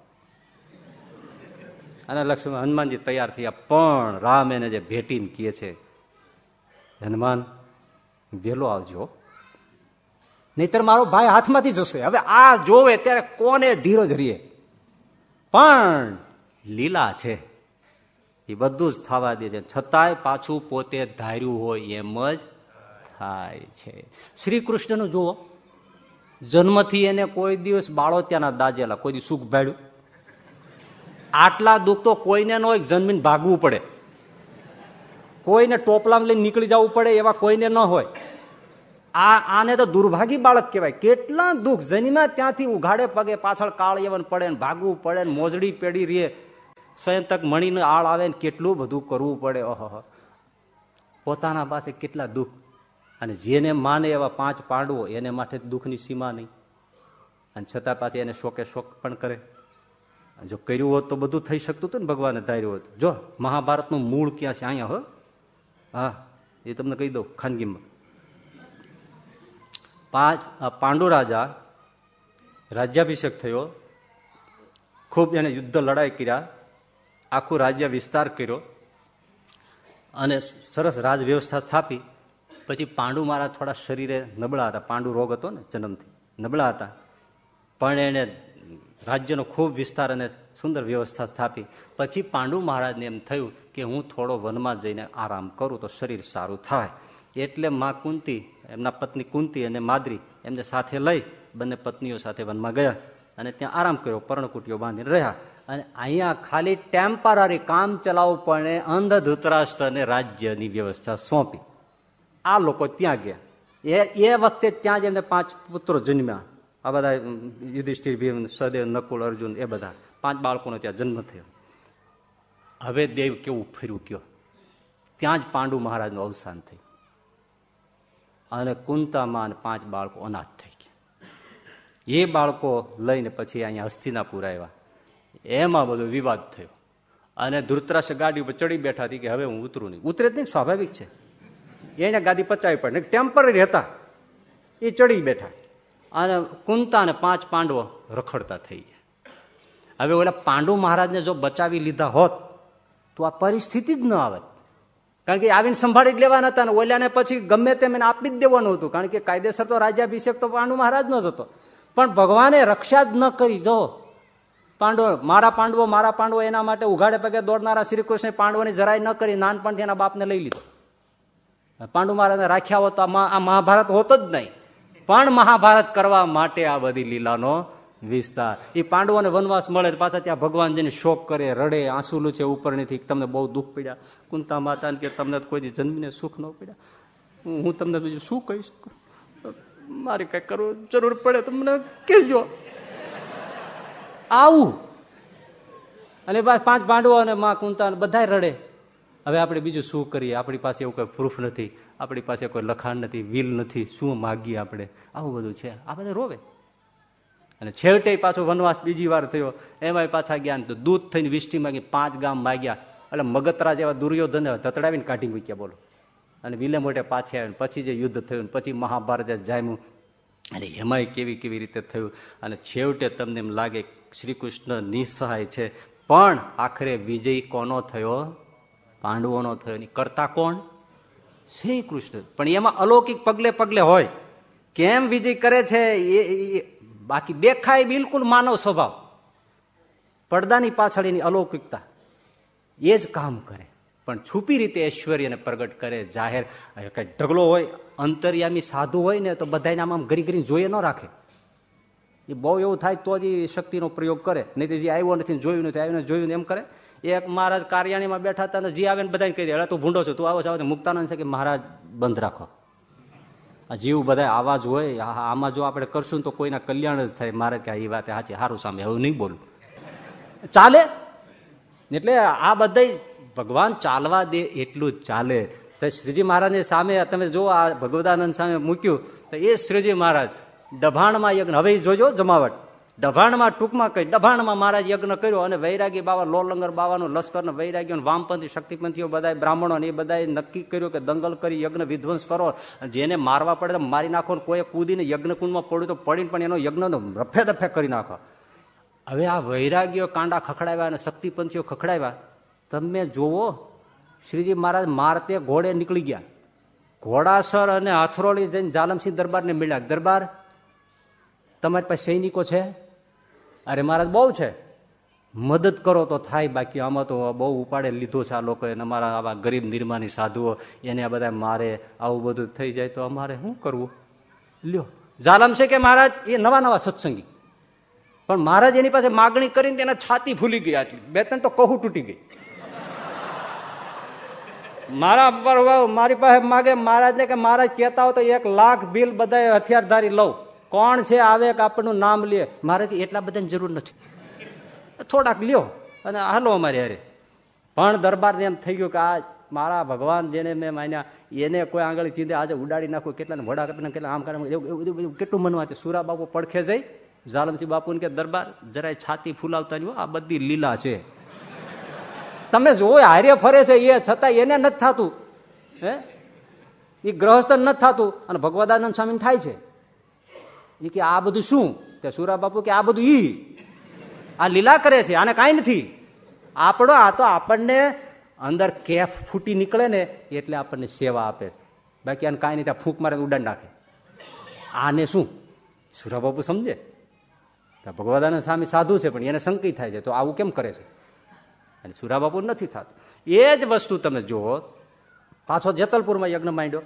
અને લક્ષ્મણ હનુમાનજી તૈયાર થયા. પણ રામ એને જે ભેટીને કહે છે, હનુમાન વહેલો આવજો. નહીતર મારો ભાઈ હાથમાંથી જશે. હવે આ જોવે ત્યારે કોને ધીરજ રહીએ? પણ લીલા છે. એ બધું જ થવા દે છે. છતાંય પાછું પોતે ધાર્યું હોય એમ જ થાય છે. શ્રી કૃષ્ણનું જુઓ. જન્મથી એને કોઈ દિવસ બાળો ત્યાંના દાજેલા, કોઈ દિવસ સુખ ભાડ્યું. આટલા દુઃખ તો કોઈને ન હોય જન્મીને ભાગવું પડે. કોઈને ટોપલામાં લઈને નીકળી જવું પડે એવા કોઈને ન હોય. આ, આને તો દુર્ભાગી બાળક કહેવાય. કેટલા દુઃખ જન્મ્યા ત્યાંથી ઉઘાડે પગે પાછળ કાળ એવન પડે ને ભાગવું પડે ને મોજડી પેડી રે સ્વયં તક મણીને આળ આવે ને કેટલું બધું કરવું પડે. ઓહો પોતાના પાસે કેટલા દુઃખ. અને જેને માને એવા પાંચ પાંડવો, એને માટે દુઃખની સીમા નહીં. અને છતાં પાછી એને શોકે શોક પણ કરે. જો કર્યું હોત તો બધું થઈ શકતું હતું ને ભગવાને ધાર્યું હોત. જો મહાભારતનું મૂળ ક્યાં છે? અહીંયા હો. હા, એ તમને કહી દઉં ખાનગીમાં. પાંચ પાંડુ રાજા રાજ્યાભિષેક થયો. ખૂબ એને યુદ્ધ લડાઈ કર્યા. આખું રાજ્ય વિસ્તાર કર્યો. અને સરસ રાજ વ્યવસ્થા સ્થાપી. પછી પાંડુ મારા થોડા શરીરે નબળા હતા. પાંડુ રોગ હતો ને જન્મથી. નબળા હતા. પણ એને રાજ્યનો ખૂબ વિસ્તાર અને સુંદર વ્યવસ્થા સ્થાપી. પછી પાંડુ મહારાજને એમ થયું કે હું થોડો વનમાં જઈને આરામ કરું તો શરીર સારું થાય. એટલે માં કુંતી, એમના પત્ની કુંતી અને માદરી એમને સાથે લઈ બંને પત્નીઓ સાથે વનમાં ગયા અને ત્યાં આરામ કર્યો, પર્ણકુટીઓ બાંધીને રહ્યા. અને અહીંયા ખાલી ટેમ્પરરી કામ ચલાવવું પણ અંધ ધૃતરાષ્ટ્રને રાજ્યની વ્યવસ્થા સોંપી. આ લોકો ત્યાં ગયા. એ એ વખતે ત્યાં જ એમને પાંચ પુત્રો જન્મ્યા. આ બધા યુધિષ્ઠિર, ભીમ, સદેવ નકુલ અર્જુન, એ બધા પાંચ બાળકોનો ત્યાં જન્મ થયો. હવે દેવ કેવું ફેર્યું કયો? ત્યાં જ પાંડુ મહારાજનું અવસાન થયું. અને કુંતામાં પાંચ બાળકો અનાથ થઈ ગયા. એ બાળકો લઈને પછી અહીંયા હસ્તિનાપુર આવ્યા. એમાં બધો વિવાદ થયો. અને ધૃતરાષ્ટ્ર ગાડી ઉપર ચડી બેઠા હતી કે હવે હું ઉતરું નહીં. ઉતરે જ નહીં, સ્વાભાવિક છે. એને ગાદી પચાવી પડે ટેમ્પરરી હતા. એ ચડી બેઠા. અને કુંતા અને પાંચ પાંડવો રખડતા થઈ ગયા. હવે ઓલા પાંડુ મહારાજને જો બચાવી લીધા હોત, તો આ પરિસ્થિતિ જ ન આવે. કારણ કે આવીને સંભાળી જ લેવાના હતા ને ઓલાને પછી ગમે તેમ એને આપી જ દેવાનું હતું. કારણ કે કાયદેસર તો રાજ્યાભિષેક તો પાંડુ મહારાજનો જ હતો. પણ ભગવાને રક્ષા જ ન કરી, જો. પાંડવો મારા પાંડવો મારા પાંડવો એના માટે ઉઘાડે પગે દોડનારા શ્રી કૃષ્ણ પાંડવોની જરાય ન કરી, નાનપણથી એના બાપને લઈ લીધો. પાંડુ મહારાજને રાખ્યા હોત આ મહાભારત હોતો જ નહીં. પણ મહાભારત કરવા માટે આ બધી લીલાનો વિસ્તાર. એ પાંડવોને વનવાસ મળે પાછા ત્યાં ભગવાન જેને શોક કરે, રડે, આંસુ છે ઉપરનીથી તમને બહુ દુઃખ પડ્યા. કુંતા માતા કે તમને કોઈ જન્મીને સુખ ન પડ્યા. હું તમને બીજું શું કહી શકું? મારે કઈ કરવું જરૂર પડે તમને કહેજો. આવું. અને પાંચ પાંડવો અને માં કુંતા બધા રડે. હવે આપણે બીજું શું કરીએ? આપણી પાસે એવું કંઈ પ્રૂફ નથી. આપણી પાસે કોઈ લખાણ નથી, વિલ નથી, શું માગીએ આપણે? આવું બધું છે. આ બધા રોવે. અને છેવટે પાછો વનવાસ બીજી વાર થયો. એમાં પાછા ગયા તો દૂધ થઈને વિષ્ટી માગી પાંચ ગામ માગ્યા. એટલે મગતરા જેવા દુર્યોધન ધતડાવીને કાઢી મૂક્યા, બોલો. અને વિલે મોટે પાછી આવ્યા પછી જે યુદ્ધ થયું પછી મહાભારત જામ્યું. અને એમાંય કેવી કેવી રીતે થયું? અને છેવટે તમને એમ લાગે શ્રી કૃષ્ણ નિસહાય છે. પણ આખરે વિજય કોનો થયો? પાંડવોનો થયો. એની કરતા કોણ? શ્રી કૃષ્ણ. પણ એમાં અલૌકિક પગલે પગલે હોય. કેમ વિજય કરે છે એ બાકી દેખાય બિલકુલ માનવ સ્વભાવ. પડદાની પાછળ એની અલૌકિકતા. એ જ કામ કરે. પણ છુપી રીતે ઐશ્વર્યને પ્રગટ કરે, જાહેર કઈ ઢગલો હોય, અંતર્યામી સાધુ હોય ને તો બધાને આમ ઘરી ઘરી જોઈએ ન રાખે. એ બહુ એવું થાય તો જ શક્તિનો પ્રયોગ કરે. નહીં તો જે આવ્યો નથી જોયું નથી, આવ્યું જોયું એમ કરે. એક મહારાજ કાર્યાણીમાં બેઠા હતા જી જે આવે ને બધાને કહી દે તું ભૂંડો છો, તું આવો છો. મુક્તાનંદ છે કે, મહારાજ, બંધ રાખો. આ જીવ બધા આવાજ હોય આમાં જો આપણે કરશું તો કોઈના કલ્યાણ જ થાય. મહારાજ કે એ વાત સાચી સારું સામે એવું નહીં બોલું. ચાલે? એટલે આ બધા ભગવાન ચાલવા દે એટલું જ ચાલે. તો શ્રીજી મહારાજની સામે તમે જો આ ભગવદાનંદ સામે મૂક્યું, તો એ શ્રીજી મહારાજ ડભાણમાં યજ્ઞ હવે જોજો, જમાવટ. ડભાણમાં ટૂંકમાં કહી, દભાણમાં મહારાજ યજ્ઞ કર્યો અને વૈરાગી બાબા લોલંગર બાવાનું લશ્કર વૈરાગીઓ વામપંથી, શક્તિપંથીઓ બધા બ્રાહ્મણો એ બધાએ નક્કી કર્યું કે દંગલ કરી યજ્ઞ વિધ્વંસ કરો. જેને મારવા પડે તો મારી નાખો કોઈ કૂદીને યજ્ઞકુંડમાં પડ્યું તો પડીને પણ એનો યજ્ઞ રફે દફે કરી નાખો. હવે આ વૈરાગીઓ કાંડા ખખડાવ્યા અને શક્તિપંથીઓ ખખડાવ્યા. તમે જોવો શ્રીજી મહારાજ મારતે ઘોડે નીકળી ગયા. ઘોડાસર અને હાથરોળી જઈને જાલમસિંહ દરબારને મળ્યા. દરબાર, તમારી પાસે સૈનિકો છે? અરે મહારાજ બહુ છે. મદદ કરો તો થાય, બાકી આમાં તો બહુ ઉપાડે લીધો છે આ લોકોએ અમારા આવા ગરીબ નિર્માની સાધુઓ, એને આ બધા મારે આવું બધું થઈ જાય તો અમારે શું કરવું? લ્યો જાલમ છે કે મહારાજ? એ નવા નવા સત્સંગી. પણ મહારાજ એની પાસે માગણી કરીને તેના છાતી ફૂલી ગઈ આટલી. બે ત્રણ તો કહું તૂટી ગઈ. મારા પર મારી પાસે માગે મહારાજને કે મહારાજ કહેતા હો તો એક લાખ બિલ બધા હથિયારધારી લઉં. કોણ છે આવે કે આપણનું નામ લે? મારેથી એટલા બધાની જરૂર નથી. થોડાક લ્યો અને હાલો અમારે અરે પણ દરબારને એમ થઈ ગયું કે આ મારા ભગવાન જેને મેં માન્યા, એને કોઈ આંગળી ચીંધે આજે ઉડાડી નાખું, કેટલાને વડા કેટલા કેટલા આમ કરે એવું કેટલું મનવા છે? સુરા બાપુ પડખે જઈ, ઝાલમસિંહ બાપુ કે, દરબાર, જરાય છાતી ફૂલાવતા જુઓ આ બધી લીલા છે. તમે જુઓ હારે ફરે છે, એ છતાં એને નથી થતું. હે? એ ગ્રહસ્થ નથી થતું. અને ભગવદાનંદ સ્વામી થાય છે. એ કે આ બધું શું? તે સુરા બાપુ કે આ બધું ઈ. આ લીલા કરે છે, આને કાંઈ નથી. આપણો આ તો આપણને અંદર કેફ ફૂટી નીકળે ને એટલે આપણને સેવા આપે છે. બાકી આને કાંઈ નહીં ત્યાં ફૂંક મારે ઉડાન નાખે. આને શું? સુરા બાપુ સમજે? ભગવદાનંદ સ્વામી સાધુ છે, પણ એને શંકી થાય છે, તો આવું કેમ કરે છે? અને સુરા બાપુ નથી થતું. એ જ વસ્તુ તમે જુઓ, પાછો જેતલપુરમાં યજ્ઞ માંડ્યો.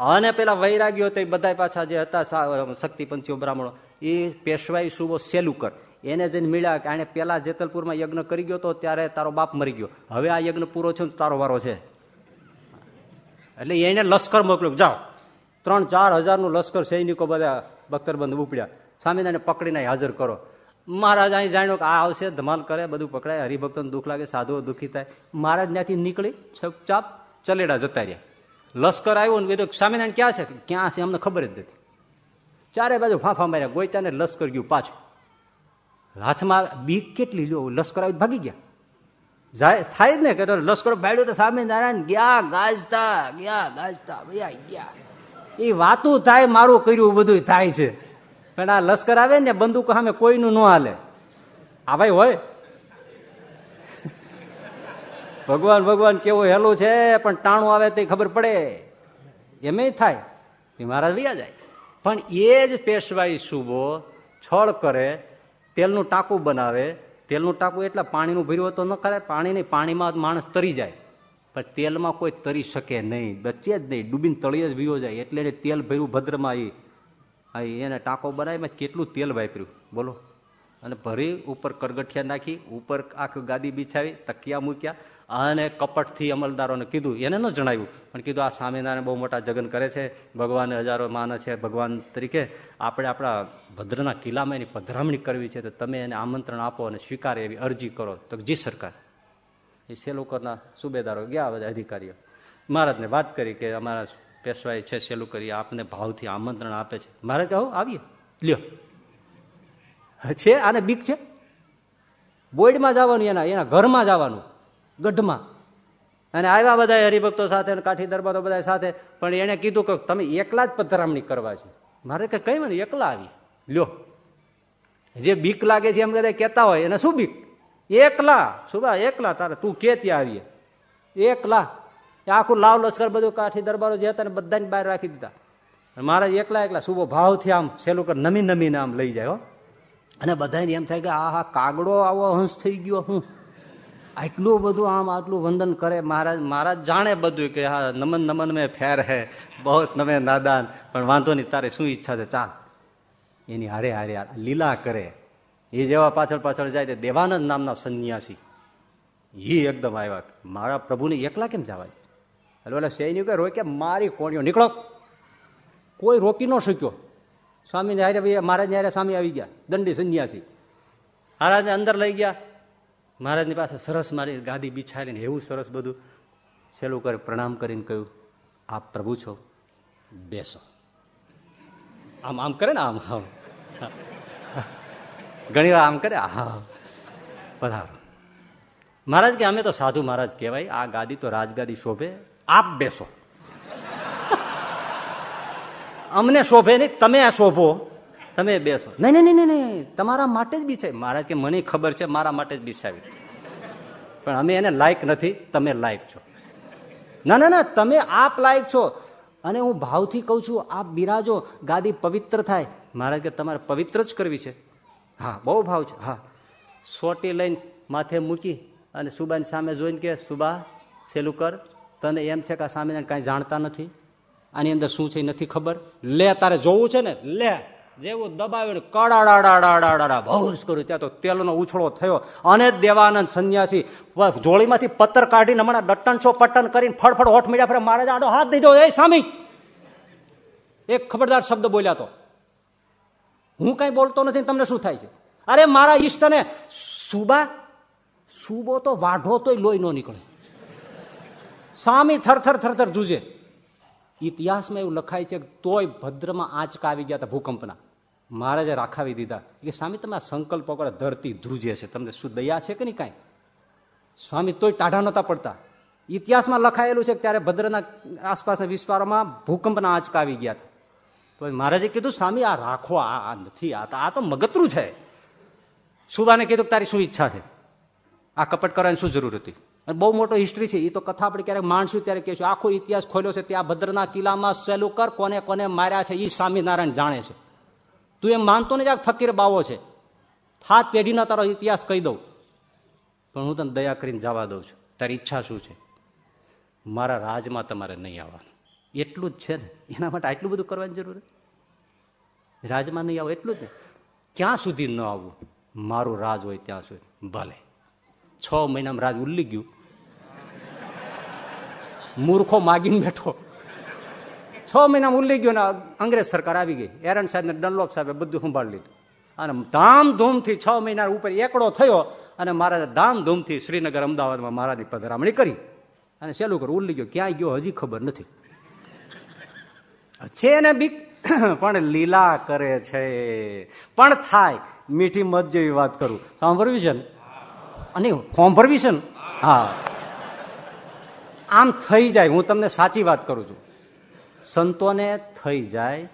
અને પેલા વૈરાગીઓ એ બધા પાછા જે હતા શક્તિપંથીઓ બ્રાહ્મણો, એ પેશવાઈ સુબો સેલુકર. એને જઈને મળ્યા કે આને પેલા જેતલપુરમાં યજ્ઞ કરી ગયો હતો ત્યારે તારો બાપ મરી ગયો. હવે આ યજ્ઞ પૂરો થયો તારો વારો છે. એટલે એને લશ્કર મોકલ્યો જાઓ. ત્રણ ચાર હજારનું લશ્કર સૈનિકો બધા બખ્તરબંધ ઉપડ્યા. સ્વામિનારાયણ પકડીને હાજર કરો. મહારાજ અહીં જાણ્યો કે આ આવશે, ધમાલ કરે, બધું પકડાય. હરિભક્તોને દુઃખ લાગે, સાધુઓ દુઃખી થાય. મહારાજ ત્યાંથી નીકળી ચપચાપ ચલેડા જતા રહ્યા. લશ્કર આવ્યું ને કીધું, સ્વામિનારાયણ ક્યાં છે? ક્યાં છે? અમને ખબર જ નથી. ચારે બાજુ ફાંફા માર્યા ગોઈતાને લશ્કર ગયું પાછું. હાથમાં બીક કેટલી લ્યો, લશ્કર આવી ભાગી ગયા. થાય જ ને કે લશ્કર બાળ્યું તો સામે નારાયણ ગયા ગાજતા ગયા ગાજતા ભયા ગયા. એ વાતું થાય, મારું કર્યું બધું થાય છે. પણ આ લશ્કર આવે ને બંદૂક સામે કોઈનું ન હાલે. આ ભાઈ હોય ભગવાન ભગવાન કેવું હેલું છે, પણ ટાણું આવે તે ખબર પડે. એમ થાય. મહારાજ વૈયા જાય. પણ એ જ પેશવાઈ સુબો છળ કરે, તેલનું ટાંકું બનાવે, તેલનું ટાંકું એટલે પાણીનું ભર્યું તો ન કરે પાણી નહીં, પાણીમાં માણસ તરી જાય. પણ તેલમાં કોઈ તરી શકે નહીં, બચે જ નહીં, ડૂબીને તળીએ જ વિયો જાય. એટલે એને તેલ ભર્યું ભદ્રમાં આવી એને ટાંકો બનાવી કેટલું તેલ વાપર્યું. બોલો. અને ભરી, ઉપર કરગઠિયા નાખી, ઉપર આખી ગાદી બિછાવી, તકિયા મૂક્યા અને કપટથી અમલદારોને કીધું. એને ન જણાવ્યું. પણ કીધું, આ સ્વામિનારાયણ બહુ મોટા જગન કરે છે. ભગવાન હજારો માને છે. ભગવાન તરીકે આપણે આપણા ભદ્રના કિલ્લામાં એની પધરામણી કરવી છે. તો તમે એને આમંત્રણ આપો અને સ્વીકારે એવી અરજી કરો. તો જી સરકાર. એ સેલુકરના સુબેદારો ગયા બધા અધિકારીઓ. મહારાજને વાત કરી કે અમારા પેશવાઈ છે સેલુકરી, આપને ભાવથી આમંત્રણ આપે છે. મહારાજ કહો આવીએ. લ્યો. છે? આને બીક છે? બોર્ડમાં જવાનું, એના એના ઘરમાં જવાનું. ગઢમાં. અને આવ્યા બધા હરિભક્તો સાથે કાઠી દરબારો બધા સાથે. પણ એને કીધું કે તમે એકલા જ પધરામણી કરવા છે. મારે કે કઈ મને એકલા આવી લ્યો. જે બીક લાગે છે એમ બધા કહેતા હોય, એને શું બીક? એકલા. સુબા એકલા તારે? તું કે ત્યાં આવીએ? એકલા. આખું લાવ લશ્કર બધું કાઠી દરબારો જે હતા બધાને બહાર રાખી દીધા. મારા એકલા એકલા શુભો ભાવથી આમ સેલું કર નમી નમીને આમ લઈ જાય અને બધાને એમ થાય કે આ હા કાગડો આવો હંસ થઈ ગયો હું. આટલું બધું આમ આટલું વંદન કરે, મહારાજ મહારાજ જાણે બધું કે હા, નમન નમન મેં ફેર હે બહુ નમે નાદાન, પણ વાંધો નહીં, તારે શું ઈચ્છા છે, ચાલ. એની હારે હારે લીલા કરે. એ જેવા પાછળ પાછળ જાય તે દેવાનંદ નામના સંન્યાસી. એ એકદમ આવ્યા મારા પ્રભુને એકલા કેમ જવા છે એટલે ઓલા સૈનિક રોકે મારી કોણીઓ, નીકળો. કોઈ રોકી ન શક્યો. સ્વામીને હારે ભાઈ મહારાજને હારે સ્વામી આવી ગયા, દંડી સંન્યાસી. મહારાજને અંદર લઈ ગયા. મહારાજની પાસે સરસ મારી ગાદી બિછાડીને એવું સરસ બધું સહેલું કરે પ્રણામ કરીને કહ્યું આપ પ્રભુ છો. બેસો. આમ આમ કરે ને આમ આમ ઘણી વાર આમ કરે હા. પધારો. મહારાજ કે અમે તો સાધુ મહારાજ કહેવાય આ ગાદી તો રાજગાદી શોભે આપ બેસો. અમને શોભે નહીં તમે આ શોભો. તમે બેસો. નહીં નહીં નહીં નહીં તમારા માટે જ બિછાવી મહારાજ કે મને ખબર છે મારા માટે જ બિછાવી પણ અમે એને લાયક નથી તમે લાયક છો. ના ના ના તમે આપ લાયક છો. અને હું ભાવથી કહું છું આપ બિરાજો ગાદી પવિત્ર થાય. મહારાજ કે તમારે પવિત્ર જ કરવી છે. હા બહુ ભાવ છે હા. સોટી લઈને માથે મૂકી અને સુબાની સામે જોઈને કે સુબા સેલું કર. તને એમ છે કે આ સામે કાંઈ જાણતા નથી. આની અંદર શું છે નથી ખબર. લે તારે જોવું છે ને લે. જેવું દબાવ્યું કડાડાડાડાડાડા જ કર્યું. ત્યાં તો તેલનો ઉછળો થયો. અને દેવાનંદ સંન્યાસી જોડીમાંથી પત્તર કાઢીને હમણાં ડટ્ટન છો કરીને ફળફળ હોઠ મીડ્યા ફરે મારે આડો હાથ દીધો. એ સામી એક ખબરદાર શબ્દ બોલ્યા તો. હું કઈ બોલતો નથી તમને શું થાય છે? અરે મારા ઈષ્ટને સુબા, સુબો તો વાઢો તોય લોહી ન નીકળે. સામી થરથર થરથર જુજે. ઇતિહાસમાં એવું લખાય છે તોય ભદ્રમાં આંચકા આવી ગયા હતા ભૂકંપના. મહારાજે રાખાવી દીધા કે સ્વામી તમે સંકલ્પ કરો ધરતી ધ્રુજે છે. તમને શું દયા છે કે નહીં કાંઈ? સ્વામી તોય ટાઢા નહોતા પડતા. ઇતિહાસમાં લખાયેલું છે ત્યારે ભદ્રના આસપાસના વિસ્તારોમાં ભૂકંપના આંચકા આવી ગયા હતા. તો મહારાજે કીધું, સ્વામી, આ રાખો, આ નથી, આ આ તો મગતરું છે. સુદાને કીધું તારી શું ઈચ્છા છે? આ કપટ કરવાની શું જરૂર હતી? અને બહુ મોટો હિસ્ટ્રી છે એ તો કથા આપણે ક્યારેક માણશું ત્યારે કહેશું, આખો ઇતિહાસ ખોલ્યો છે, ત્યાં ભદ્રના કિલ્લામાં સહેલું કર કોને કોને માર્યા છે એ સ્વામિનારાયણ જાણે છે. તું એમ માનતો ને જ્યાં ફકીર બાવો છે. હાથ પેઢીના તારો ઇતિહાસ કહી દઉં. પણ હું તને દયા કરીને જવા દઉં છું. તારી ઈચ્છા શું છે? મારા રાજમાં તમારે નહીં આવવાનું. એટલું જ છે ને. એના માટે આટલું બધું કરવાની જરૂર રાજમાં નહીં આવો, એટલું જ ને? ક્યાં સુધી ન આવવું મારું રાજ હોય ત્યાં સુધી. ભલે. છ મહિનામાં રાજ ઉલ્લી ગયું. મૂર્ખો માગીને બેઠો. છ મહિનામાં ઉલ્લી ગયો ને અંગ્રેજ સરકાર આવી ગઈ. એરન સાહેબ ને ડનલોપ સાહેબે બધું સંભાળી લીધું. અને ધામધૂમથી છ મહિના ઉપર એકડો થયો અને મારા ધામધૂમથી શ્રીનગર અમદાવાદમાં મહારાજની પધરામણી કરી. અને સેલું કરું ઉલ્લી ગયો. ક્યાંય ગયો હજી ખબર નથી. છે ને બીક. પણ લીલા કરે છે. પણ થાય. મીઠી મત જેવી વાત કરું. સાંભળવી છે અને ફોર્મ ભરવી છે હા. આમ થઈ જાય. હું તમને સાચી વાત કરું છું. સંતોને થઈ જાય.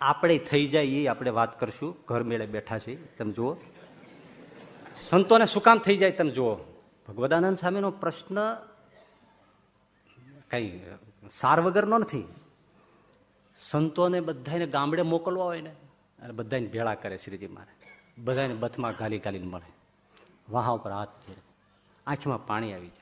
આપણે થઈ જાય એ આપણે વાત કરશું. ઘર મેળે બેઠા છીએ તમે જુઓ. સંતોને શું થઈ જાય તમે જુઓ. ભગવદાનંદ સ્વામીનો પ્રશ્ન કઈ સાર વગરનો નથી. સંતોને બધાને ગામડે મોકલવા હોય ને, અને બધાને ભેળા કરે શ્રીજી મારે. બધાને બથમાં ગાલી ગાલીને મળે. વાહ ઉપર હાથ ફેરે. આંખમાં પાણી આવી જાય.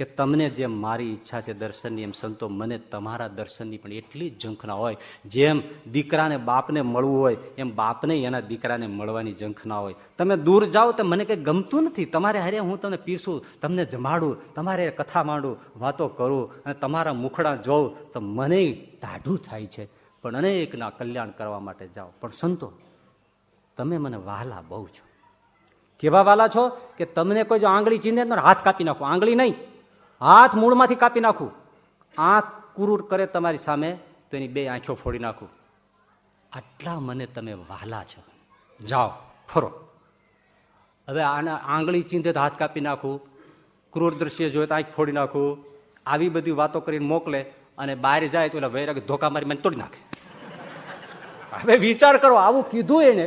કે તમને જેમ મારી ઈચ્છા છે દર્શનની, એમ સંતો મને તમારા દર્શનની પણ એટલી જ ઝંખના હોય. જેમ દીકરાને બાપને મળવું હોય, એમ બાપને એના દીકરાને મળવાની ઝંખના હોય. તમે દૂર જાઓ તો મને કંઈ ગમતું નથી. તમારે હારે હું તમને પીસું તમને જમાડું, તમારે કથા માંડું, વાતો કરું અને તમારા મુખડા જોઉં તો મને ટાઢું થાય છે. પણ અનેકના કલ્યાણ કરવા માટે જાઓ. પણ સંતો, તમે મને વહાલા બહુ છો. કેવા વાલા છો? કે તમને કોઈ જો આંગળી ચીંધે હાથ કાપી નાખો. આંગળી નહીં. હાથ મૂળમાંથી કાપી નાખું. આંખ કુરુર કરે તમારી સામે, તો એની બે આંખો ફોડી નાખું. આટલા મને તમે વહાલા છો. જાઓ, ફરો. હવે આના આંગળી ચીંધે હાથ કાપી નાખું. ક્રૂર દ્રશ્ય જોઈએ તો આંખ ફોડી નાખું. આવી બધી વાતો કરીને મોકલે અને બહાર જાય તો એટલે વૈરાગ ધોકા મારી મને તોડી નાખે. હવે વિચાર કરો, આવું કીધું એને.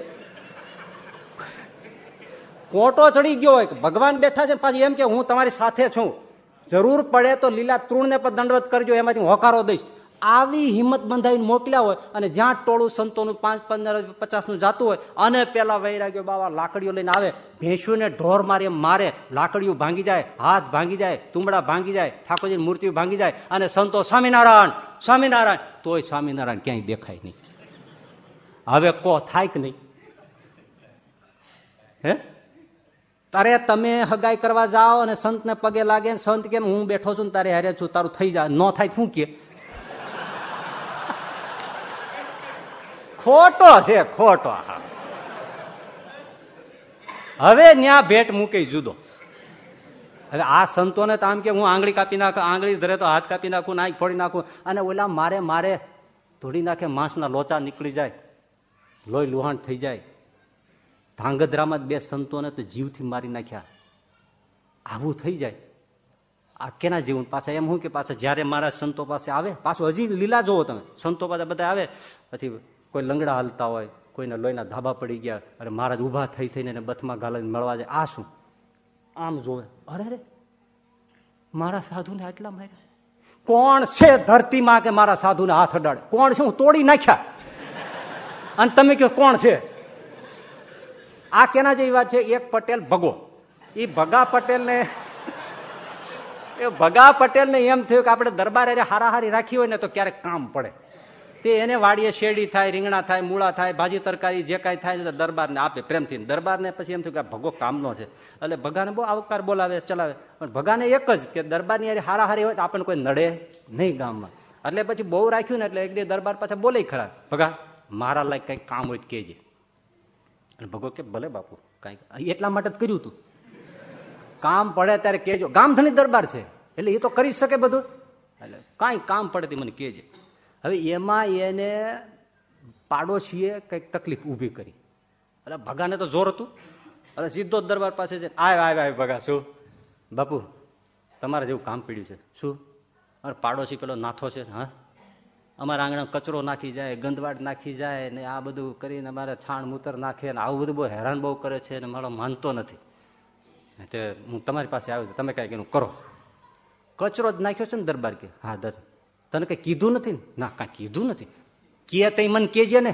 કોટો ચડી ગયો હોય ભગવાન બેઠા છે પાછી એમ કે હું તમારી સાથે છું. જરૂર પડે તો લીલા તૃણને પણ દંડવત કરજો, એમાંથી હોકારો દઈશ. આવી હિંમત બંધાવીને મોકલ્યા હોય અને જ્યાં ટોળું સંતોનું પાંચ, પંદર, પચાસનું જાતું હોય, અને પેલા વૈરાગ્યો બાવા લાકડીઓ લઈને આવે, ભેંસુને ઢોર મારે મારે, લાકડીઓ ભાંગી જાય, હાથ ભાંગી જાય, તુંબડા ભાંગી જાય, ઠાકોરજીની મૂર્તિઓ ભાંગી જાય, અને સંતો સ્વામિનારાયણ સ્વામિનારાયણ. તોય સ્વામિનારાયણ ક્યાંય દેખાય નહીં. હવે કો થાય કે નહીં? હે? તારે તમે હગાઈ કરવા જાઓ અને સંતને પગે લાગે સંત કેમ હું બેઠો છું તારે હારે છું, તારું થઈ જાય. ન થાય શું કે? ખોટો છે, ખોટો હવે ન્યા ભેટ મૂકી જુદો. હવે આ સંતોને તો આમ કે હું આંગળી કાપી નાખું, આંગળી ધરે તો હાથ કાપી નાખું નાખ ફોડી નાખું. અને ઓલા મારે મારે ધોડી નાખે માંસના લોચા નીકળી જાય. લોહી લુહાણ થઈ જાય. ધાંગધ્રામાં બે સંતોને તો જીવથી મારી નાખ્યા. આવું થઈ જાય. આ કેના જીવન પાછા એમ હું કે પાછા જયારે મારા સંતો પાસે આવે, પાછું હજી લીલા જોવો તમે. સંતો પાસે બધા આવે, પછી કોઈ લંગડા હાલતા હોય, કોઈને લોહીના ધાબા પડી ગયા, અરે મહારાજ ઊભા થઈ થઈને બથમાં ગાલાને મળવા જાય. આ શું? આમ જોવે. અરે રે મારા સાધુને આટલા માર્યા. કોણ છે ધરતીમાં કે મારા સાધુને હાથ અડાડે? કોણ છે? હું તોડી નાખ્યા. અને તમે કહો કોણ છે? આ કેના જેવી વાત છે? એક પટેલ ભગો. એ ભગા પટેલ ને એ ભગા પટેલ ને એમ થયું કે આપણે દરબાર હારાહારી રાખી હોય ને તો ક્યારેક કામ પડે. તે એને વાડીએ શેરડી થાય, રીંગણા થાય, મૂળા થાય, ભાજી તરકારી, જે કાંઈ થાય દરબારને આપે, પ્રેમથી. દરબારને પછી એમ થયું કે ભગો કામનો છે. એટલે ભગાને બહુ આવકાર બોલાવે, ચલાવે. પણ ભગાને એક જ કે દરબારની યાર હારાહારી હોય તો આપણને કોઈ નડે નહીં ગામમાં. એટલે પછી બહુ રાખ્યું ને એટલે એક દે દરબાર પાછા બોલે ખરા. ભગા, મારા લાયક કંઈક કામ હોય કેજે અને ભગો કે, ભલે બાપુ, કઈ એટલા માટે જ કર્યું તું. કામ પડે ત્યારે કેજો ગામધણી દરબાર છે. એટલે એ તો કરી શકે બધું. એટલે કાંઈ કામ પડે મને કેજે હવે એમાં એને પાડોશીએ કંઈક તકલીફ ઊભી કરી. એટલે ભગાને તો જોર હતું. એટલે સીધો જ દરબાર પાસે છે આય આય આવે ભગા, શું? બાપુ, તમારે જેવું કામ પીડ્યું છે. શું? અરે પાડોશી પેલો નાથો છે. હા. અમારા આંગણા કચરો નાખી જાય ગંદવાડ નાખી જાય ને આ બધું કરીને અમારે છાણ મૂતર નાખે ને આવું બધું બહુ હેરાન બહુ કરે છે ને મારો માનતો નથી. તે હું તમારી પાસે આવ્યો છું, તમે કાંઈક એનું કરો. કચરો જ નાખ્યો છે ને દરબાર કે, હા દર તને કઈ કીધું નથી ના? કાંઈ કીધું નથી. કે તઈ મને કેજે ને.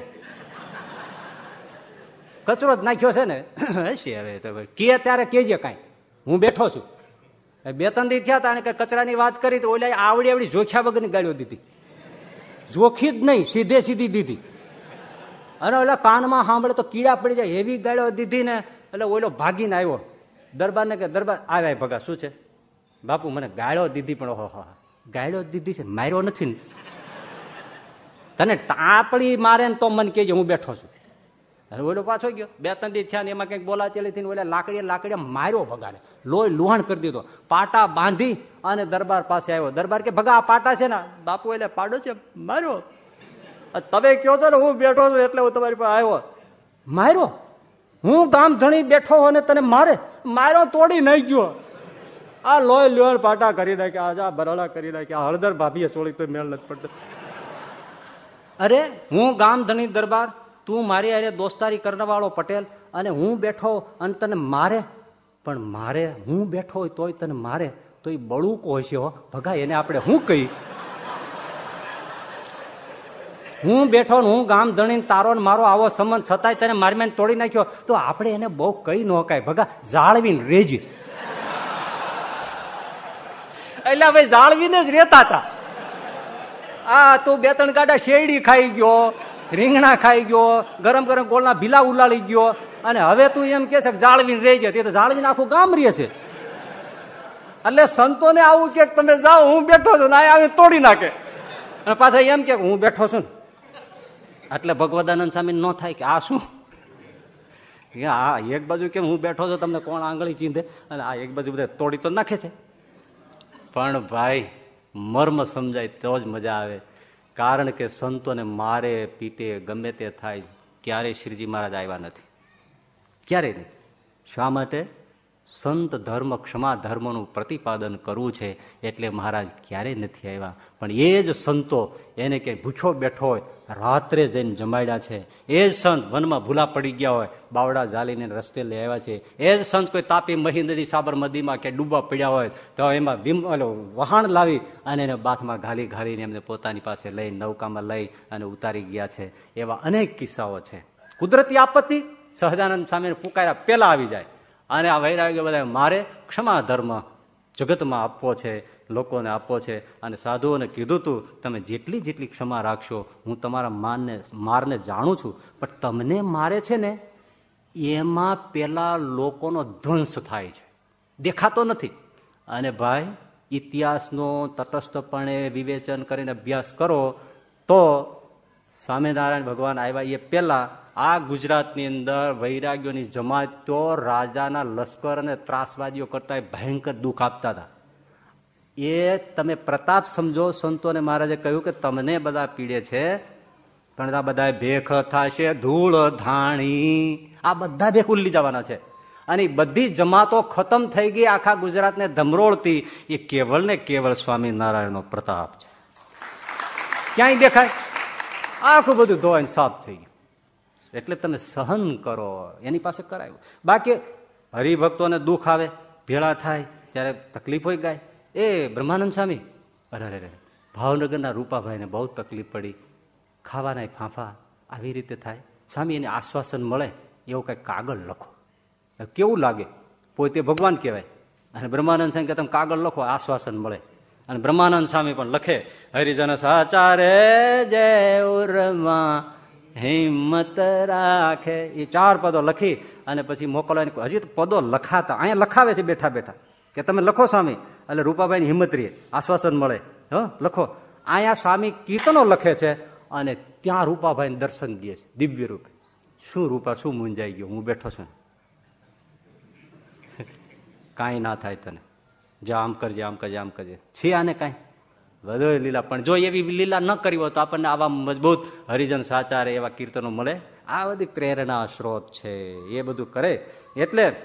કચરો જ નાખ્યો છે ને હશે હવે તો કે ત્યારે કેજે કાંઈ. હું બેઠો છું. બે ત્રણ દી થયા હતા કચરાની વાત કરી તો ઓલા આવડી આવડી જોખ્યા વગરની ગાડીઓ દીધી. જોખી જ નહીં, સીધે સીધી દીધી. અને ઓલા કાનમાં સાંભળે તો કીડા પડી જાય એવી ગાળો દીધી ને, એટલે ઓલો ભાગીને આવ્યો. દરબારને કે, દરબાર આવ્યા ભગા, શું છે? બાપુ, મને ગાળો દીધી પણ ઓહો ગાળો દીધી છે? માર્યો નથી તને ટાપડી મારે ને તો મને કેજે હું બેઠો છું. ઓલો પાછો ગયો. બે ત્રણ દી થયા ને એમાં કંઈક બોલાચેલી થઈને ઓલા લાકડીએ લાકડીએ માર્યો ભગાને લોહી લુહાણ કરી દીધો. પાટા બાંધી અને દરબાર પાસે આવ્યો. દરબાર કે ભગા આ પાટા છે ને? બાપુ એટલે પાડો છે? માર્યો. તમે કહો છો ને? હું બેઠો છું એટલે હું તમારી પાસે આવ્યો. માર્યો? હું ગામ ધણી બેઠો અને તને મારે? માર્યો તોડી નહીં ગયો. આ લોહી લુહાણ પાટા કરી નાખ્યા. આજા બરાડા કરી નાખ્યા. હળદર ભાભીએ ચોળી તો મેળ નથી પડતો. અરે! હું ગામ ધણી દરબાર તું મારી અરે દોસ્તારી કરવાવાળો પટેલ અને હું બેઠો અને તને મારે? પણ મારે હું બેઠો હોય તોય તને મારે. તો એ બળુક હોય છે ભગા, એને આપણે હું કહી? હું બેઠો ને હું ગામ ધણીને તારો ને મારો આવો સંબંધ છતાંય તને મારી મેં તોડી નાખ્યો. તો આપણે એને બહુ કઈ ન કાય ભગા, જાળવીને રેજી. એટલે ભાઈ જાળવીને જ રેતા હતા આ તું બે ત્રણ ગાડા શેરડી ખાઈ ગયો. રીંગણા ખાઈ ગયો, ગરમ ગરમ ગોળના ભીલા ઉલાળી ગયો. અને હવે તું એમ કે છે જાળવીને રહી જાય તો જાળવીને આખું ગામ રહે છે. એટલે સંતોને આવું કે તમે જાઓ, હું બેઠો છું ના આવી તોડી નાખે. અને પાછા એમ કે હું બેઠો છું એટલે ભગવદાનંદ સ્વામી ન થાય કે આ શું? આ એક બાજુ કેમ હું બેઠો છું, તમને કોણ આંગળી ચીંધે? અને આ એક બાજુ બધા તોડી તો નાખે છે. પણ ભાઈ, મર્મ સમજાય તો જ મજા આવે. કારણ કે સંતોને મારે પીટે ગમે તે થાય, ક્યારેય શ્રીજી મહારાજ આવ્યા નથી. ક્યારેય નહીં. શા માટે? સંત ધર્મ ક્ષમા ધર્મનું પ્રતિપાદન કરવું છે એટલે મહારાજ ક્યારેય નથી આવ્યા. પણ એ જ સંતો એને ક્યાંય ભૂખ્યો બેઠો હોય રાત્રે જઈને જમાડ્યા છે. એ જ સંત વનમાં ભૂલા પડી ગયા હોય, બાવડા ઝાલીને રસ્તે લઈ આવ્યા છે. એ જ સંત કોઈ તાપી મહી નદી સાબરમતીમાં કે ડૂબા પડ્યા હોય, તો એમાં વિમ વહાણ લાવી અને એને બાથમાં ઘાલી ઘાલીને એમને પોતાની પાસે લઈ, નૌકામાં લઈ અને ઉતારી ગયા છે. એવા અનેક કિસ્સાઓ છે. કુદરતી આપત્તિ સહજાનંદ સામે પુકાર્યા પહેલાં આવી જાય. અને આ વૈરાગ્ય બધા મારે ક્ષમા ધર્મ જગતમાં આપવો છે. લોકોને આપો છે અને સાધુઓને કીધું તું, તમે જેટલી જેટલી ક્ષમા રાખશો, હું તમારા માનને, મારને જાણું છું, પણ તમને મારે છે ને, એમાં પેલા લોકોનો ધ્વંસ થાય છે. દેખાતો નથી. અને ભાઈ, ઇતિહાસનો તટસ્થપણે વિવેચન કરીને અભ્યાસ કરો, તો સ્વામિનારાયણ ભગવાન આવ્યા એ પહેલા આ ગુજરાતની અંદર વૈરાગ્યોની જમાત તો રાજાના લશ્કર અને ત્રાસવાદીઓ કરતા ભયંકર દુઃખ આપતા હતા. એ તમે પ્રતાપ સમજો, સંતોને મહારાજે કહ્યું કે તમને બધા પીડે છે, પણ આ બધા ભેખ થશે, ધૂળ ધાણી. આ બધા ભેખ ઉલ્લી જવાના છે. અને બધી જમાતો ખતમ થઈ ગઈ, આખા ગુજરાતને ધમરોળતી. એ કેવળ ને કેવળ સ્વામિનારાયણનો પ્રતાપ છે. ક્યાંય દેખાય? આખું બધું ધોવાઈને સાફ થઈ ગયું. એટલે તમે સહન કરો, એની પાસે કરાયું. બાકી હરિભક્તોને દુઃખ આવે, ભેળા થાય, ત્યારે તકલીફ હોય ગાય. એ, બ્રહ્માનંદ સ્વામી. અરે અરે ભાવનગરના રૂપાભાઈને બહુ તકલીફ પડી. ખાવાના ફાંફા આવી રીતે થાય. સ્વામી, એને આશ્વાસન મળે, એવું કંઈક કાગળ લખો. કેવું લાગે? પોતે ભગવાન કહેવાય. અને બ્રહ્માનંદ સ્વામી કે તમે કાગળ લખો, આશ્વાસન મળે. અને બ્રહ્માનંદ સ્વામી પણ લખે, હરિજન સાચારે જય ઉર્મા હિંમત રાખે. એ ચાર પદો લખી અને પછી મોકલવાની હજી પદો લખાતા. અહીંયા લખાવે છે બેઠા બેઠા. કે તમે લખો, સ્વામી. એટલે રૂપાભાઈની હિંમત રહીએ આશ્વાસન મળે. હ, લખો. અહીંયા સ્વામી કીર્તનો લખે છે અને ત્યાં રૂપાભાઈ દર્શન દે છે દિવ્ય રૂપે શું રૂપા, શું મૂંઝાઈ ગયો? હું બેઠો છું. કાંઈ ના થાય તને. જે, આમ કરજે આમ કરજે આમ કરજે. છે આને કાંઈ? વધુ લીલા. પણ જો એવી લીલા ન કરી હોય તો આપણને આવા મજબૂત હરિજન સાચારે એવા કીર્તનો મળે. આ બધી પ્રેરણા સ્ત્રોત છે. એ બધું કરે. એટલે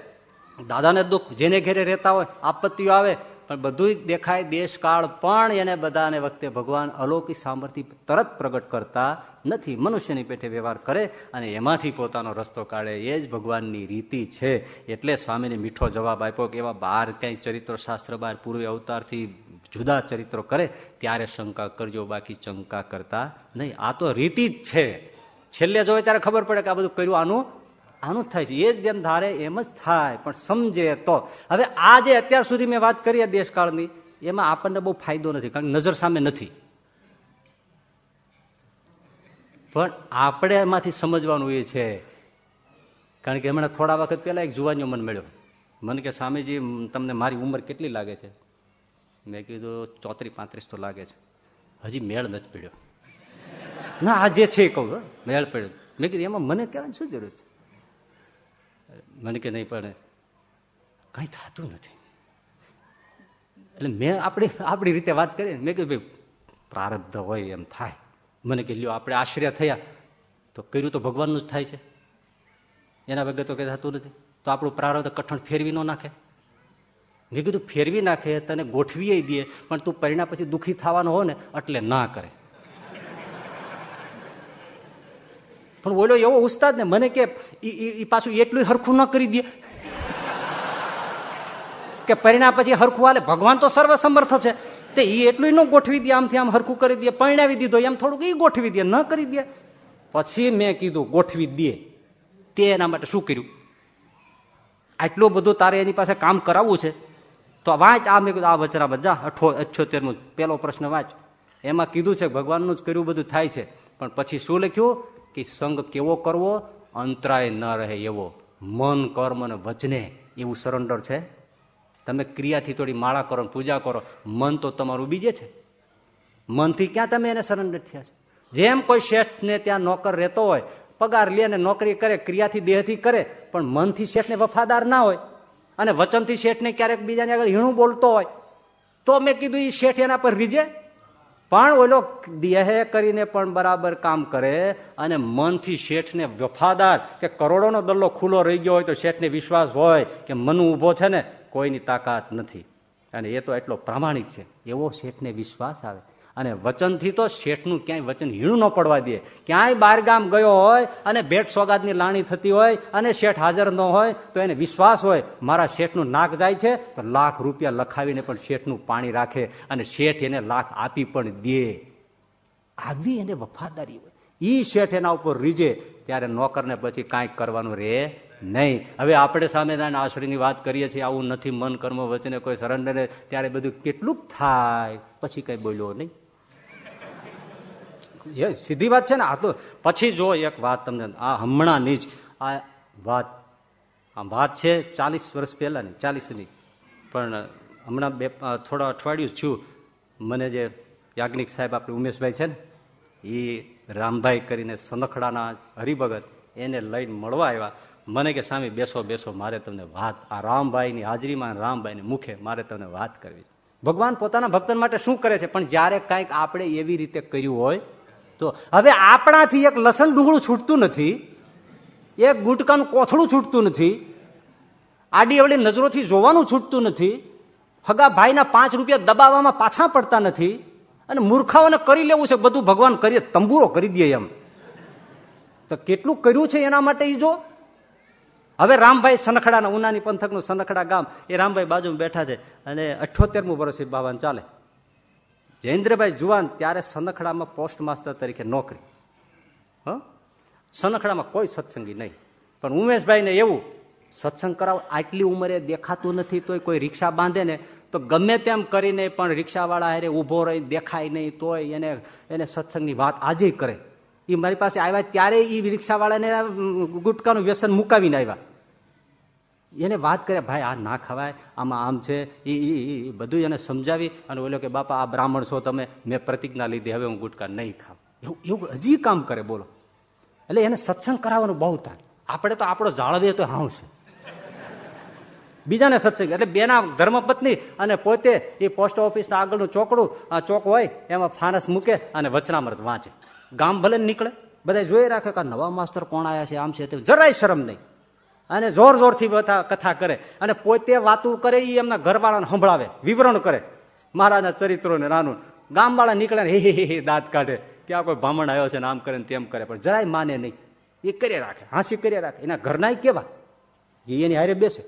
દાદાને દુઃખ, જેને ઘેરે રહેતા હોય, આપત્તિઓ આવે પણ બધું દેખાય દેશકાળ, પણ એને બધાને વખતે ભગવાન અલૌકિક સામર્થ્ય તરત પ્રગટ કરતા નથી. મનુષ્યની પેઠે વ્યવહાર કરે અને એમાંથી પોતાનો રસ્તો કાઢે. એ જ ભગવાનની રીતિ છે. એટલે સ્વામીને મીઠો જવાબ આપ્યો કે એવા બાર ક્યાંય ચરિત્ર શાસ્ત્ર બહાર પૂર્વે અવતારથી જુદા ચરિત્રો કરે, ત્યારે શંકા કરજો, બાકી શંકા કરતા નહીં. આ તો રીતિ જ છે. છેલ્લે જોવે ત્યારે ખબર પડે કે આ બધું કર્યું આનું આનું થાય છે. એ જ જેમ ધારે એમ જ થાય. પણ સમજે તો. હવે આ જે અત્યાર સુધી મેં વાત કરી દેશકાળની, એમાં આપણને બહુ ફાયદો નથી, કારણ નજર સામે નથી. પણ આપણે એમાંથી સમજવાનું એ છે. કારણ કે હમણાં થોડા વખત પહેલા એક જુવાનીઓ મન મળ્યો. મને કે, સ્વામીજી, તમને મારી ઉંમર કેટલી લાગે છે? મેં કીધું ચોત્રીસ પાંત્રીસ તો લાગે છે. હજી મેળ નથી પીડ્યો. ના, આ જે છે કહું મેળ પડ્યો. મેં કીધું, એમાં મને કહેવાની શું જરૂર છે? મને કે નહીં પડે કઈ થતું નથી. એટલે મેં આપણી આપણી રીતે વાત કરી મેં કીધું, ભાઈ, પ્રારબ્ધ હોય એમ થાય. મને કે, લ્યો, આપણે આશ્રય થયા. તો કર્યું તો ભગવાનનું જ થાય છે. એના વગર તો કઈ થતું નથી. તો આપણું પ્રારબ્ધ કઠણ ફેરવી ન નાખે. મેં કીધું, ફેરવી નાખે, તને ગોઠવી દે, પણ તું પરિણામ પછી દુઃખી થવાનો હો ને, એટલે ના કરે. પણ ઓલો એવો ઉસ્તાદ ને મને કે એ પાછું એટલું હરખું ન કરી દે. કે પરિણામ પછી હરખું હાલે. ભગવાન તો સર્વ સમર્થ છે. તે એ એટલું ન ગોઠવી દે, આમથી આમ હરખું કરી દે, પરિણાવી દીધો, એમ થોડુંક એ ગોઠવી દે, ન કરી દે. પછી મેં કીધું, ગોઠવી દે. તે એના માટે શું કર્યું? આટલું બધું તારે એની પાસે કામ કરાવવું છે, તો વાંચ. આ મેં કીધું, આ વચરા બધા અઠો, અઠ્યોતેરમું, પેલો પ્રશ્ન વાંચ. એમાં કીધું છે, ભગવાનનું જ કર્યું બધું થાય છે. પણ પછી શું લખ્યું? કે સંગ કેવો કરવો? અંતરાય ન રહે એવો. મન, કર્મ અને વચને એવું સરેન્ડર છે. તમે ક્રિયાથી થોડી માળા કરો પૂજા કરો. મન તો તમારું બીજે છે. મનથી ક્યાં તમે એને સરેન્ડર થયા છો? જેમ કોઈ શેઠને ત્યાં નોકર રહેતો હોય, પગાર લે અને નોકરી કરે, ક્રિયાથી દેહથી કરે, પણ મનથી શેઠને વફાદાર ના હોય અને વચનથી શેઠને ક્યારેક બીજાને આગળ હીણું બોલતો હોય, તો મેં કીધું એ શેઠ એના પર રીજે. પણ ઓલો દેહે કરીને પણ બરાબર કામ કરે અને મનથી શેઠને વફાદાર કે કરોડોનો દલ્લો ખુલ્લો રહી ગયો હોય તો શેઠને વિશ્વાસ હોય કે મન ઊભો છે ને, કોઈની તાકાત નથી. અને એ તો એટલો પ્રામાણિક છે. એવો શેઠને વિશ્વાસ આવે. અને વચનથી તો શેઠનું ક્યાંય વચન હીણું ન પડવા દે. ક્યાંય બારગામ ગયો હોય અને ભેટ સોગાદની લાણી થતી હોય અને શેઠ હાજર ન હોય, તો એને વિશ્વાસ હોય, મારા શેઠનું નાક જાય છે, તો લાખ રૂપિયા લખાવીને પણ શેઠનું પાણી રાખે અને શેઠ એને લાખ આપી પણ દે. આવી એને વફાદારી હોય. ઈ શેઠ એના ઉપર રીજે, ત્યારે નોકરને પછી કાંઈક કરવાનું રે નહીં. હવે આપણે સામેદાન આશ્રયની વાત કરીએ છીએ, આવું નથી મન કર્મ વચને કોઈ સરેન્ડર ત્યારે બધું કેટલુંક થાય, પછી કંઈ બોલ્યો નહીં. એ સીધી વાત છે ને? આ તો પછી જો એક વાત તમને, આ હમણાંની જ આ વાત આ વાત છે ચાલીસ વર્ષ પહેલાંની, ચાલીસની. પણ હમણાં બે થોડા અઠવાડિયું છું મને જે યાજ્ઞિક સાહેબ આપણે ઉમેશભાઈ છે ને એ રામભાઈ કરીને સનખડાના હરિભગત, એને લઈને મળવા આવ્યા. મને કે, સામે, બેસો બેસો, મારે તમને વાત, આ રામભાઈની હાજરીમાં રામભાઈની મુખે મારે તમને વાત કરવી છે. ભગવાન પોતાના ભક્તન માટે શું કરે છે? પણ જ્યારે કાંઈક આપણે એવી રીતે કર્યું હોય તો હવે આપણાથી એક લસણ ડુંગળું છૂટતું નથી, એક ગુટકાનું કોથળું છૂટતું નથી, આડી અવળી નજરોથી જોવાનું છૂટતું નથી, હગા ભાઈના પાંચ રૂપિયા દબાવવામાં પાછા પડતા નથી, અને મૂર્ખાઓને કરી લેવું છે, બધું ભગવાન કરીએ, તંબુરો કરી દે એમ. તો કેટલું કર્યું છે એના માટે જો? હવે રામભાઈ સનખડાના ઉનાની પંથકનું સનખડા ગામ, એ રામભાઈ બાજુમાં બેઠા છે, અને અઠ્યોતેરમું વર્ષ એ બાબાને ચાલે. જયેન્દ્રભાઈ જુવાન ત્યારે સનખડામાં પોસ્ટ માસ્ટર તરીકે નોકરી. હ? સનખડામાં કોઈ સત્સંગી નહીં. પણ ઉમેશભાઈને એવું, સત્સંગ કરાવ, આટલી ઉંમરે દેખાતું નથી તોય કોઈ રિક્ષા બાંધે ને, તો ગમે તેમ કરીને પણ રિક્ષાવાળા અરે ઊભો રહી, દેખાય નહીં તોય એને એને સત્સંગની વાત આજે કરે. એ મારી પાસે આવ્યા ત્યારે એ રિક્ષાવાળાને ગુટકાનું વ્યસન મુકાવીને આવ્યા. એને વાત કરે, ભાઈ, આ ના ખવાય, આમાં આમ છે. એ બધું એને સમજાવી અને બોલ્યો કે, બાપા, આ બ્રાહ્મણ છો તમે, મેં પ્રતિજ્ઞા લીધી, હવે હું ગુટકા નહીં ખાવ એવું એવું હજી કામ કરે, બોલો. એટલે એને સત્સંગ કરાવવાનું બહુ થાય આપણે તો આપણો જાળવીએ તો હાઉ છે. બીજાને સત્સંગ, એટલે બેના ધર્મપત્ની અને પોતે એ પોસ્ટ ઓફિસના આગળનું ચોકડું, આ ચોક હોય, એમાં ફાનસ મૂકે અને વચનામૃત વાંચે. ગામ ભલે નીકળે બધા જોઈ રાખે કે નવા માસ્તર કોણ આવ્યા છે, આમ છે તે, જરાય શરમ નહીં. અને જોર જોરથી કથા કરે. અને પોતે વાતું કરે એ એમના ઘરવાળાને સંભળાવે, વિવરણ કરે. મહારાજના ચરિત્રોને નાનું ગામવાળા નીકળે ને હે હે દાંત કાઢે. ત્યાં કોઈ બ્રાહ્મણ આવ્યો છે ને આમ કરે ને તેમ કરે. પણ જરાય માને નહીં. એ કરી રાખે, હાંસી કરી રાખે. એના ઘરના કેવા? એ એની હારે બેસે.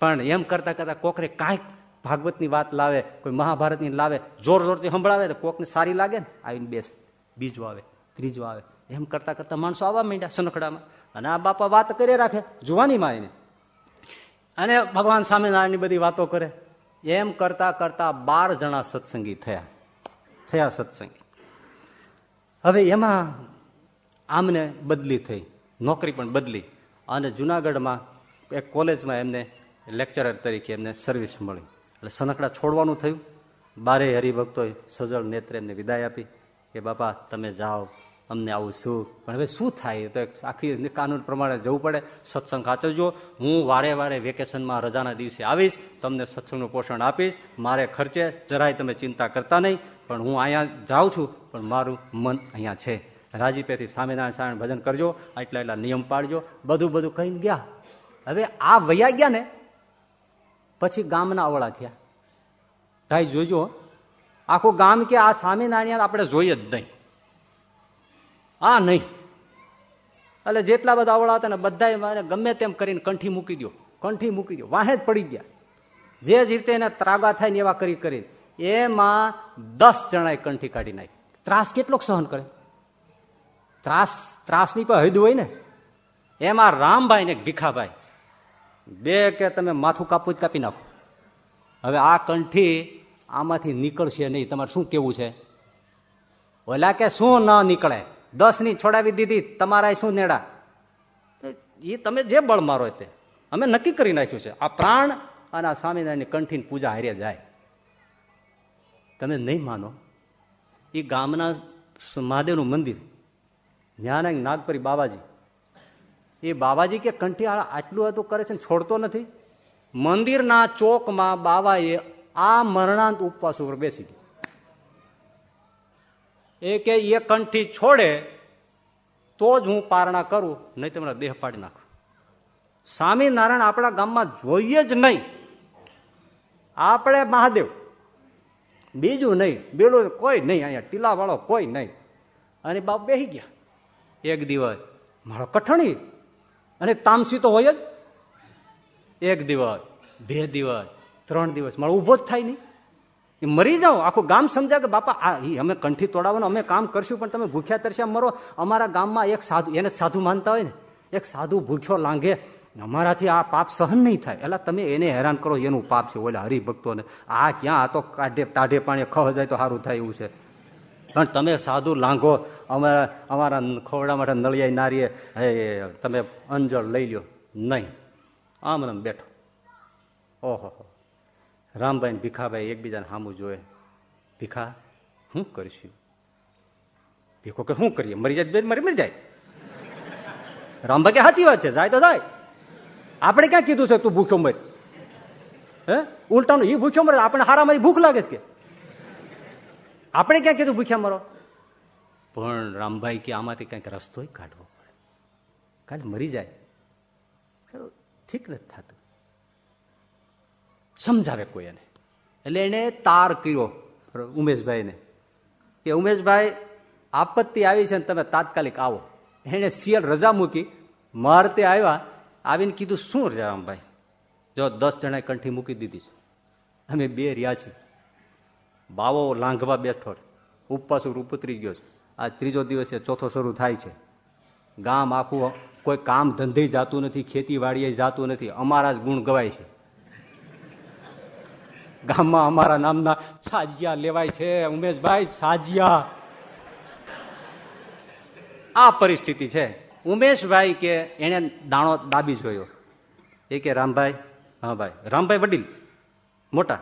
પણ એમ કરતા કરતા કોકરે કાંઈક ભાગવતની વાત લાવે, કોઈ મહાભારતની લાવે, જોર જોરથી સંભળાવે તો કોકને સારી લાગે ને, આવીને બેસે. બીજું આવે, ત્રીજું આવે. એમ કરતા કરતા માણસો આવવા માંડ્યા સનખડામાં. અને આ બાપા વાત કરી રાખે જુવાનીમાં એને અને ભગવાન સ્વામિનારાયણની બધી વાતો કરે. એમ કરતા કરતા બાર જણા સત્સંગી થયા. થયા સત્સંગી. હવે એમાં આમને બદલી થઈ. નોકરી પણ બદલી. અને જુનાગઢમાં એક કોલેજમાં એમને લેક્ચરર તરીકે એમને સર્વિસ મળી. એટલે સનકડા છોડવાનું થયું. બારે હરિભક્તોએ સજળ નેત્રે એમને વિદાય આપી કે, બાપા, તમે જાઓ. અમને આવું શું પણ હવે શું થાય? તો આખી કાનૂન પ્રમાણે જવું પડે. સત્સંગ સાચવજો. હું વારે વારે વેકેશનમાં રજાના દિવસે આવીશ, તમને સત્સંગનું પોષણ આપીશ. મારે ખર્ચે, જરાય તમે ચિંતા કરતા નહીં. પણ હું અહીંયા જાઉં છું, પણ મારું મન અહીંયા છે. રાજીપેથી સ્વામિનારાયણ સારાયણ ભજન કરજો, આટલા એટલા નિયમ પાડજો બધું બધું કહીને ગયા. હવે આ વૈયા ગયા ને, પછી ગામના અવળા થયા. ભાઈ, જોજો આખું ગામ કે આ સ્વામિનારાયણ આપણે જોઈએ જ નહીં. આ નહીં. એટલે જેટલા બધા અવળા હતા ને બધા મારે ગમે તેમ કરીને કંઠી મૂકી દો કંઠી મૂકી દો વાહે જ પડી ગયા. જે જ રીતે એને ત્રાગા થાય ને એવા કરી કરીને એમાં દસ જણાએ કંઠી કાઢી નાખી. ત્રાસ કેટલોક સહન કરે? ત્રાસ, ત્રાસની પણ હદ હોય ને, એમાં રામભાઈ ને ભીખાભાઈ. બે કે તમે માથું કાપવું જ કાપી નાખો. હવે આ કંઠી આમાંથી નીકળશે નહીં. તમારે શું કેવું છે? ઓલા કે શું ન નીકળે? દસની છોડાવી દીધી તમારા શું નેડા? એ તમે જે બળ મારો તે. અમે નક્કી કરી નાખ્યું છે. આ પ્રાણ અને આ સ્વામિનારાયણની કંઠીની પૂજા હારે જાય. તમે નહીં માનો. એ ગામના મહાદેવનું મંદિર. જ્ઞાન નાગપરી બાબાજી. એ બાબાજી કે કંઠી આટલું હતું કરે છે ને છોડતો નથી? મંદિરના ચોકમાં બાબાએ આ મરણાંત ઉપવાસ ઉપર બેસી ગયો. એ કે એ કંઠી છોડે, તો જ હું પારણા કરું, નહીં તમારા દેહ પાડી નાખું. સ્વામિનારાયણ આપણા ગામમાં જોઈએ જ નહીં. આપણે મહાદેવ. બીજું નહીં, બેલું કોઈ નહીં, અહીંયા ટીલાવાળો કોઈ નહીં. અને બાપ બેસી ગયા. એક દિવસ મારો કઠણી, અને તામસી તો હોય જ. એક દિવસ, બે દિવસ, ત્રણ દિવસ, મારો ઊભો જ થાય નહીં. મરી જાઓ. આખું ગામ સમજાય કે બાપા, આ અમે કંઠી તોડાવવાનું, અમે કામ કરશું, પણ તમે ભૂખ્યા તરસ્યા મરો. અમારા ગામમાં એક સાધુ, એને સાધુ માનતા હોય ને, એક સાધુ ભૂખ્યો લાંઘે. અમારાથી આ પાપ સહન નહીં થાય. એટલે તમે એને હેરાન કરો, એનું પાપ છે. ઓલા હરિભક્તોને. આ ક્યાં, આ તો કાઢે, ટાઢે પાણી ખવ જાય તો સારું થાય એવું છે. પણ તમે સાધુ લાંઘો અમારા અમારા ખોવડા માટે નળિયાઈ નારીએ તમે અંજળ લઈ લ્યો. નહીં. આમ બેઠો. ઓહો રામભાઈ ને ભીખાભાઈ એકબીજાને સામું જોયે ભીખા શું કરીશું ભીખો કે શું કરીએ? મરી જાય મરી મરી જાય. રામભાઈ કે, સાચી વાત છે, જાય તો જાય. આપણે ક્યાં કીધું છે, તું ભૂખ્યો મર. હે? ઉલટાનું એ ભૂખ્યો મરે આપણે હારા મારી ભૂખ લાગે છે કે? આપણે ક્યાં કીધું, ભૂખ્યા મરો. પણ રામભાઈ કે, આમાંથી કંઈક રસ્તો કાઢવો પડે. કાલે મરી જાય. ઠીક નથી થતું. સમજાવે કોઈ એને. એટલે એને તાર કર્યો ઉમેશભાઈને કે ઉમેશભાઈ, આપત્તિ આવી છે ને તમે તાત્કાલિક આવો. એને સિયલ રજા મૂકી મારતે આવ્યા, આવીને કીધું, શું રામભાઈ જો દસ જણાએ કંઠી મૂકી દીધી છે. અમે બે રહ્યા છીએ. બાવો લાંઘવા બેઠો ઉપવાસ ઉપતરી ગયો છે. આ ત્રીજો દિવસ ચોથો શરૂ થાય છે. ગામ આખું કોઈ કામ ધંધે જાતું નથી, ખેતીવાડીએ જાતું નથી. અમારા જ ગુણ ગવાય છે. ગામમાં અમારા નામના છાજિયા લેવાય છે, ઉમેશભાઈ છાજિયા. આ પરિસ્થિતિ છે. ઉમેશભાઈ કે એને દાણો દાબી જોયો. એ કે, રામભાઈ, હા ભાઈ. રામભાઈ વડીલ, મોટા.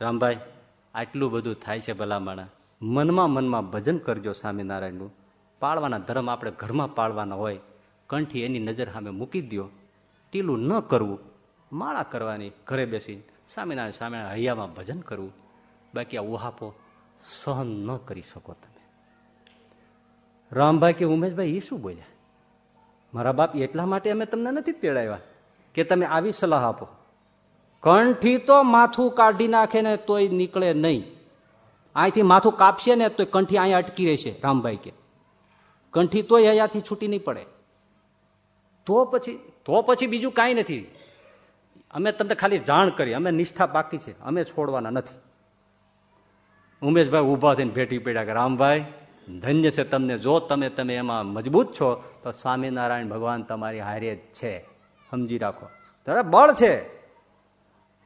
રામભાઈ, આટલું બધું થાય છે ભલામણા. મનમાં મનમાં ભજન કરજો, સ્વામિનારાયણનું. પાળવાના ધર્મ આપણે ઘરમાં પાળવાના હોય. કંઠી એની નજર સામે મૂકી દો ટીલું ન કરવું. માળા કરવાની, ઘરે બેસી સ્વામિનારાયણ સ્વામિનારાયણ હૈયામાં ભજન કરવું બાકી આ ઉહાપો સહન ન કરી શકો તમે. રામભાઈ કે ઉમેશભાઈ એ શું બોલ્યા? મારા બાપ એટલા માટે અમે તમને નથી તેડાવ્યા કે તમે આવી સલાહ આપો. કંઠી તો માથું કાઢી નાખે ને તોય નીકળે નહીં. અહીંથી માથું કાપશે ને તો કંઠી અહીંયા અટકી રહેશે, રામભાઈ કે. કંઠી તોય અહીંયાથી છૂટી નહીં પડે. તો પછી તો પછી બીજું કાંઈ નથી. અમે તમને ખાલી જાણ કરી અમે નિષ્ઠા બાકી છે, અમે છોડવાના નથી. ઉમેશભાઈ ઊભા થઈને ભેટી પડ્યા કે, રામભાઈ, ધન્ય છે તમને. જો તમે તમે એમાં મજબૂત છો, તો સ્વામિનારાયણ ભગવાન તમારી હારે જ છે. સમજી રાખો. તારે બળ છે.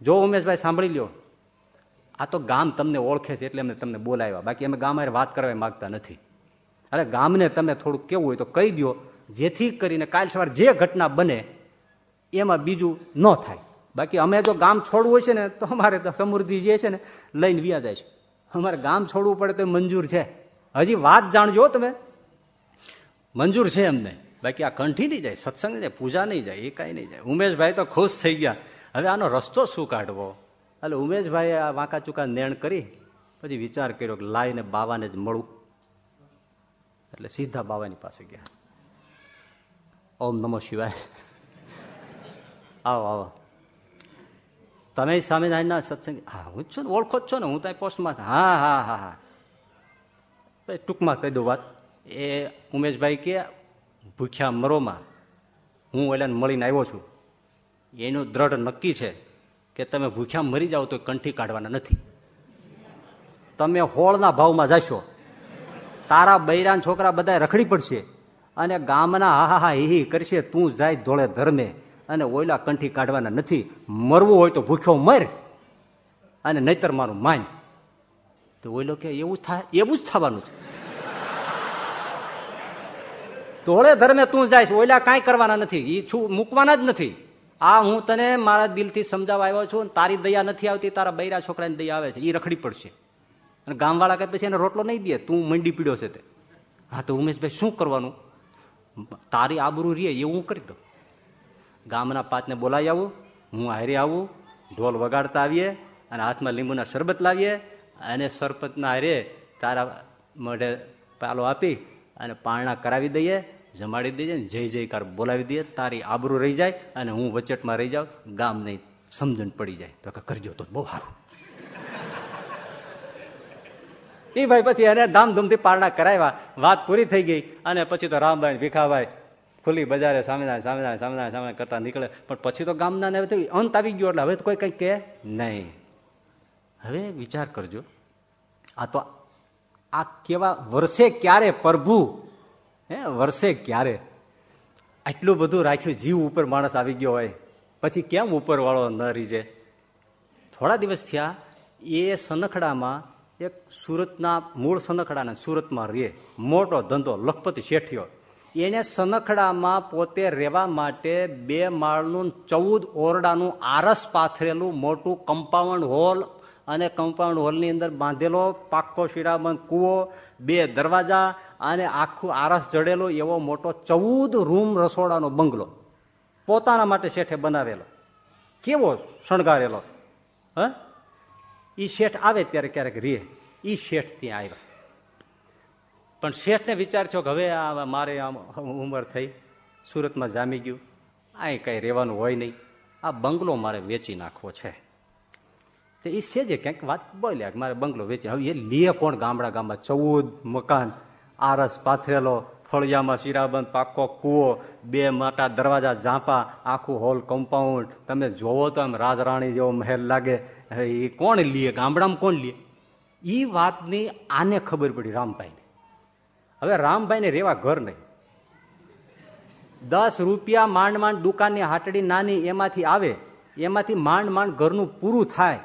જો ઉમેશભાઈ સાંભળી લ્યો, આ તો ગામ તમને ઓળખે છે એટલે અમે તમને બોલાવ્યા. બાકી અમે ગામ વાત કરવા માંગતા નથી. અરે ગામને તમે થોડુંક કેવું હોય તો કહી દો જેથી કરીને કાલ સવારે જે ઘટના બને, એમાં બીજું ન થાય. બાકી અમે જો ગામ છોડવું છે ને, તો અમારે તો સમૃદ્ધિ જે છે ને, લઈને વ્યા જાય છે. અમારે ગામ છોડવું પડે તો મંજૂર છે. હજી વાત જાણજો તમે. મંજૂર છે એમને. બાકી આ કંઠી નહીં જાય, સત્સંગ જાય, પૂજા નહીં જાય, એ કાંઈ નહીં જાય. ઉમેશભાઈ તો ખુશ થઈ ગયા. હવે આનો રસ્તો શું કાઢવો? એટલે ઉમેશભાઈએ આ વાંકા ચૂકા નેણ કરી, પછી વિચાર કર્યો કે લાઈને બાવાને જ મળું. એટલે સીધા બાવાની પાસે ગયા. ઓમ નમો શિવાય. આવો આવો. તમે સ્વામિનારાયણના સત્સંગ. હા, હું છું ને, ઓળખો છો ને, હું ત્યાં પોસ્ટમાં હા હા હા હા. ટૂંકમાં કહી દઉં વાત. એ ઉમેશભાઈ કે, ભૂખ્યા મરોમાં હું ઓલાને મળીને આવ્યો છું. એનું દ્રઢ નક્કી છે કે તમે ભૂખ્યા મરી જાઓ તો કંઠી કાઢવાના નથી. તમે હોળના ભાવમાં જશો. તારા બૈરાન છોકરા બધા રખડી પડશે. અને ગામના હા હા હા, હી કરશે, તું જાય ધોળે ધર્મે અને ઓયલા કંઠી કાઢવાના નથી. મરવું હોય તો ભૂખ્યો મર. અને નહીતર મારું માન. તો ઓયલો કે એવું થાય એવું જ થવાનું છે. ધોળે ધર્મે તું જાય ઓયલા કાંઈ કરવાના નથી. એ છું, મૂકવાના જ નથી. આ હું તને મારા દિલથી સમજાવવા આવ્યો છું તારી દયા નથી આવતી, તારા બૈરા છોકરાની દયા આવે છે. એ રખડી પડશે. અને ગામવાળા કહે, પછી એને રોટલો નહીં દે, તું મંડી પીડ્યો છે તે. હા, તો ઉમેશભાઈ, શું કરવાનું? તારી આબરૂ રે, એવું કરી દઉં. ગામના પાંચને બોલાવી આવું, હું હારે આવું, ઢોલ વગાડતા આવીએ અને હાથમાં લીંબુના શરબત લાવીએ અને સરપંચના હારે તારા મોઢે પાલો આપી અને પારણા કરાવી દઈએ, જમાડી દઈએ, જય જયકાર બોલાવી દઈએ, તારી આબરૂ રહી જાય અને હું વચેટમાં રહી જાઉં, ગામ નહીં સમજણ પડી જાય. તો કરજો તો બહુ સારું. એ ભાઈ પછી એને ધામધૂમથી પારણા કરાવ્યા, વાત પૂરી થઈ ગઈ અને પછી તો રામભાઈ ભીખાભાઈ ખુલ્લી બજારે સામેદાન સામેદાન સામેદાન સામે કરતા નીકળે. પણ પછી તો ગામના ને અંત આવી ગયો એટલે હવે તો કોઈ કંઈ કે નહીં. હવે વિચાર કરજો. આ તો આ કેવા વર્ષે ક્યારે પ્રભુ? હે, વર્ષે ક્યારે? આટલું બધું રાખ્યું, જીવ ઉપર માણસ આવી ગયો હોય. પછી કેમ ઉપરવાળો ન રીજે? થોડા દિવસ થયા, એ સનખડામાં એક સુરતના મૂળ સનખડાના સુરતમાં રે. મોટો ધંધો, લખપતિ શેઠિયો. એને સનખડામાં પોતે રહેવા માટે બે માળનું ચૌદ ઓરડાનું આરસ પાથરેલું મોટું કમ્પાઉન્ડ હોલ અને કમ્પાઉન્ડ હોલની અંદર બાંધેલો પાક્કો શિરાબંધ કૂવો, બે દરવાજા અને આખું આરસ જડેલો એવો મોટો ચૌદ રૂમ રસોડાનો બંગલો. પોતાના માટે શેઠે બનાવેલો. કેવો શણગારેલો? હ? એ શેઠ આવે ત્યારે ક્યારેક રે. એ શેઠ ત્યાં આવ્યા. પણ શેઠને વિચાર છો કે હવે આ મારે આમ ઉંમર થઈ, સુરતમાં જામી ગયું. આ કઈ રહેવાનું હોય નહીં. આ બંગલો મારે વેચી નાખવો છે. તો એ છે જે ક્યાંક વાત બોલ્યા કે મારે બંગલો વેચી હવે એ લીએ કોણ ગામડા ગામમાં? ચૌદ મકાન, આરસ પાથરેલો, ફળિયામાં શિરાબંધ પાકો કૂવો, બે મોટા દરવાજા ઝાંપા, આખું હોલ કમ્પાઉન્ડ તમે જોવો તો એમ રાજરાણી જેવો મહેલ લાગે. એ કોણ લે? ગામડામાં કોણ લે? એ વાતની આને ખબર પડી રામભાઈને. હવે રામભાઈને રેવા ઘર નહીં. દસ રૂપિયા માંડ માંડ દુકાનની હાટડી નાની એમાંથી આવે, એમાંથી માંડ માંડ ઘરનું પૂરું થાય,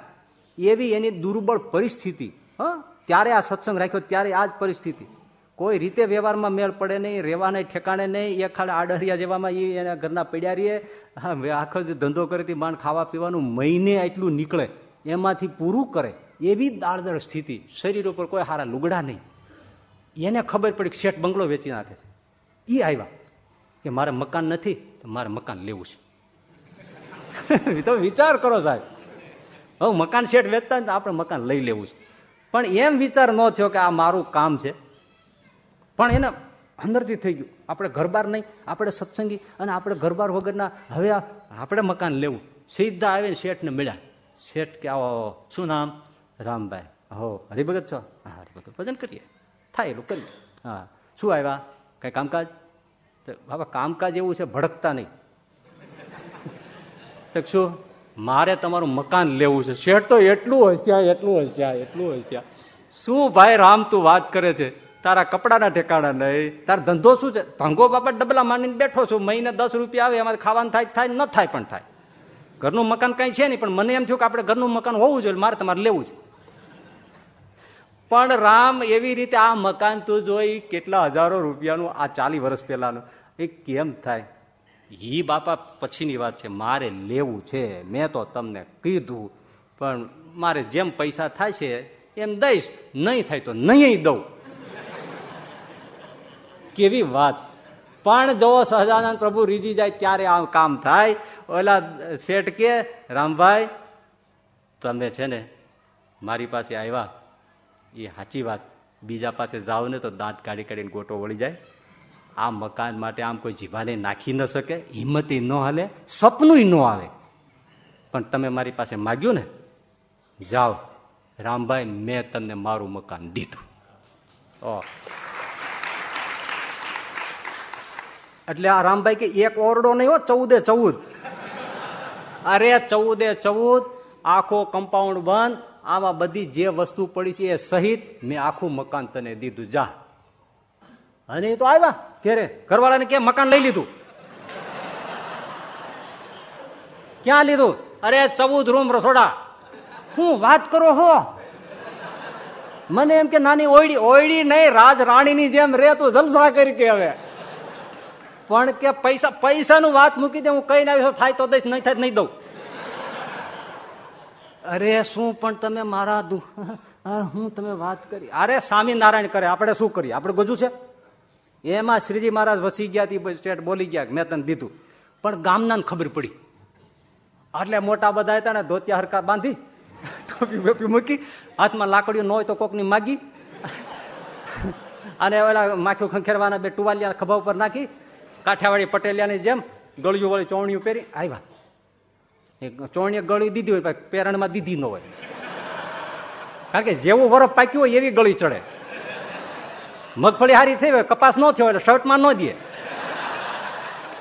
એવી એની દુર્બળ પરિસ્થિતિ. હ? ત્યારે આ સત્સંગ રાખ્યો, ત્યારે આ જ પરિસ્થિતિ. કોઈ રીતે વ્યવહારમાં મેળ પડે નહીં રેવાના ઠેકાણે નહીં એ ખાલી આડહરિયા જેવામાં એ એના ઘરના પડ્યા રહીએ આખો ધંધો કરેથી માંડ ખાવા પીવાનું મહિને એટલું નીકળે, એમાંથી પૂરું કરે, એવી દાળદળ સ્થિતિ. શરીર ઉપર કોઈ સારા લુગડા નહીં. એને ખબર પડી શેઠ બંગલો વેચી નાખે છે. એ આવ્યા કે મારે મકાન નથી, તો મારે મકાન લેવું છે. તો વિચાર કરો સાહેબ. હવે મકાન શેઠ વેચતા ને આપણે મકાન લઈ લેવું છે. પણ એમ વિચાર ન થયો કે આ મારું કામ છે. પણ એને અંદરથી થઈ ગયું. આપણે ઘરબાર નહીં, આપણે સત્સંગી અને આપણે ઘરબાર વગરના હવે આપણે મકાન લેવું. સીધા આવીને શેઠને મળ્યા. શેઠ કે આવો, શું નામ? રામભાઈ. હો, હરિભગત છો? હા, હરિભગત. ભજન કરીએ. થાય એટલું કરી હા. શું આવ્યા? કઈ કામકાજ? બાબા કામકાજ એવું છે, ભડકતા નહીં. તો શું? મારે તમારું મકાન લેવું છે. શેઠ તો એટલું હસ્યા એટલું હસ્યા એટલું હસ્યા શું ભાઈ રામ તું વાત કરે છે? તારા કપડાના ઠેકાણા નહીં તાર ધંધો શું છે? ધંગો બાપા ડબલા માંડીને બેઠો છું. મહિને દસ રૂપિયા આવે, એમાં ખાવાનું થાય થાય, ન થાય પણ થાય. ઘરનું મકાન કઈ છે નહીં, પણ મને એમ થયું કે આપણે ઘરનું મકાન હોવું જોઈએ મારે તમારે લેવું છે. પણ રામ એવી રીતે આ મકાન તું જોઈ કેટલા હજારો રૂપિયાનું આ ચાલી વર્ષ પહેલાનું. એ કેમ થાય? ઈ બાપા પછીની વાત છે, મારે લેવું છે, મેં તો તમને કીધું, પણ મારે જેમ પૈસા થાય છે, એમ દઈશ. નહીં થાય તો નહીં દઉં. કેવી વાત. પણ જો સહજાનંદ પ્રભુ રીજી જાય ત્યારે આ કામ થાય. ઓલા શેઠ કે, રામભાઈ, તમે છે ને મારી પાસે આવ્યા. એ સાચી વાત. બીજા પાસે જાઓ ને તો દાંત કાઢી કાઢીને ગોટો વળી જાય. આ મકાન માટે આમ કોઈ જીવાને નાખી ન શકે, હિંમતી ન હાલે સપનું ન આવે. પણ તમે મારી પાસે માગ્યું ને, જાઓ, રામભાઈ, મેં તમને મારું મકાન દીધું. એટલે આ રામભાઈ કે એક ઓરડો નહીં હો, ચૌદે ચૌદ. અરે ચૌદે ચૌદ, આખો કમ્પાઉન્ડ બંધ આમાં બધી જે વસ્તુ પડી છે એ સહિત મેં આખું મકાન તને દીધું. જા. અને એ તો આવ્યા. ઘેરે. ઘરવાળાને કે, મકાન લઈ લીધું. ક્યાં લીધું? અરે, ચૌદ રૂમ રસોડા. હું વાત કરો હો. મને એમ કે, નાની ઓયડી ઓયડી નહીં રાજ રાણીની જેમ રે તું, જલસા કરી કે હવે. પણ કે, પૈસા, પૈસાનું વાત મૂકી દે, હું કઈ ના થાય તો દઈશ, નહીં થાય નહીં દઉં. અરે શું, પણ તમે મારા હું તમે વાત કરી. અરે સ્વામિનારાયણ કરે, આપણે શું કરીએ? આપણે ગજુ છે? એમાં શ્રીજી મહારાજ વસી ગયા હતી સ્ટેટ બોલી ગયા મેં તને દીધું. પણ ગામના ખબર પડી. એટલે મોટા બધા હતા ને, ધોતિયા હરકા બાંધી, ટોપી બોપી મૂકી, હાથમાં લાકડીઓ ન હોય તો કોકની માગી. અને ઓલા માખ્યું ખંખેરવાના બે ટુવાલિયા ખભા ઉપર નાખી, કાઠિયાવાડી પટેલિયાની જેમ ગળિયું વાળી ચોવણીયું પહેરી આવ્યા ચોણીએ ગળી દીધી હોય પેરણમાં દીધી ન હોય. કારણ કે જેવું વરફ પાક્યું હોય એવી ગળી ચડે. મગફળી હારી થઈ હોય, કપાસ ન થયો એટલે શર્ટમાં ન દે.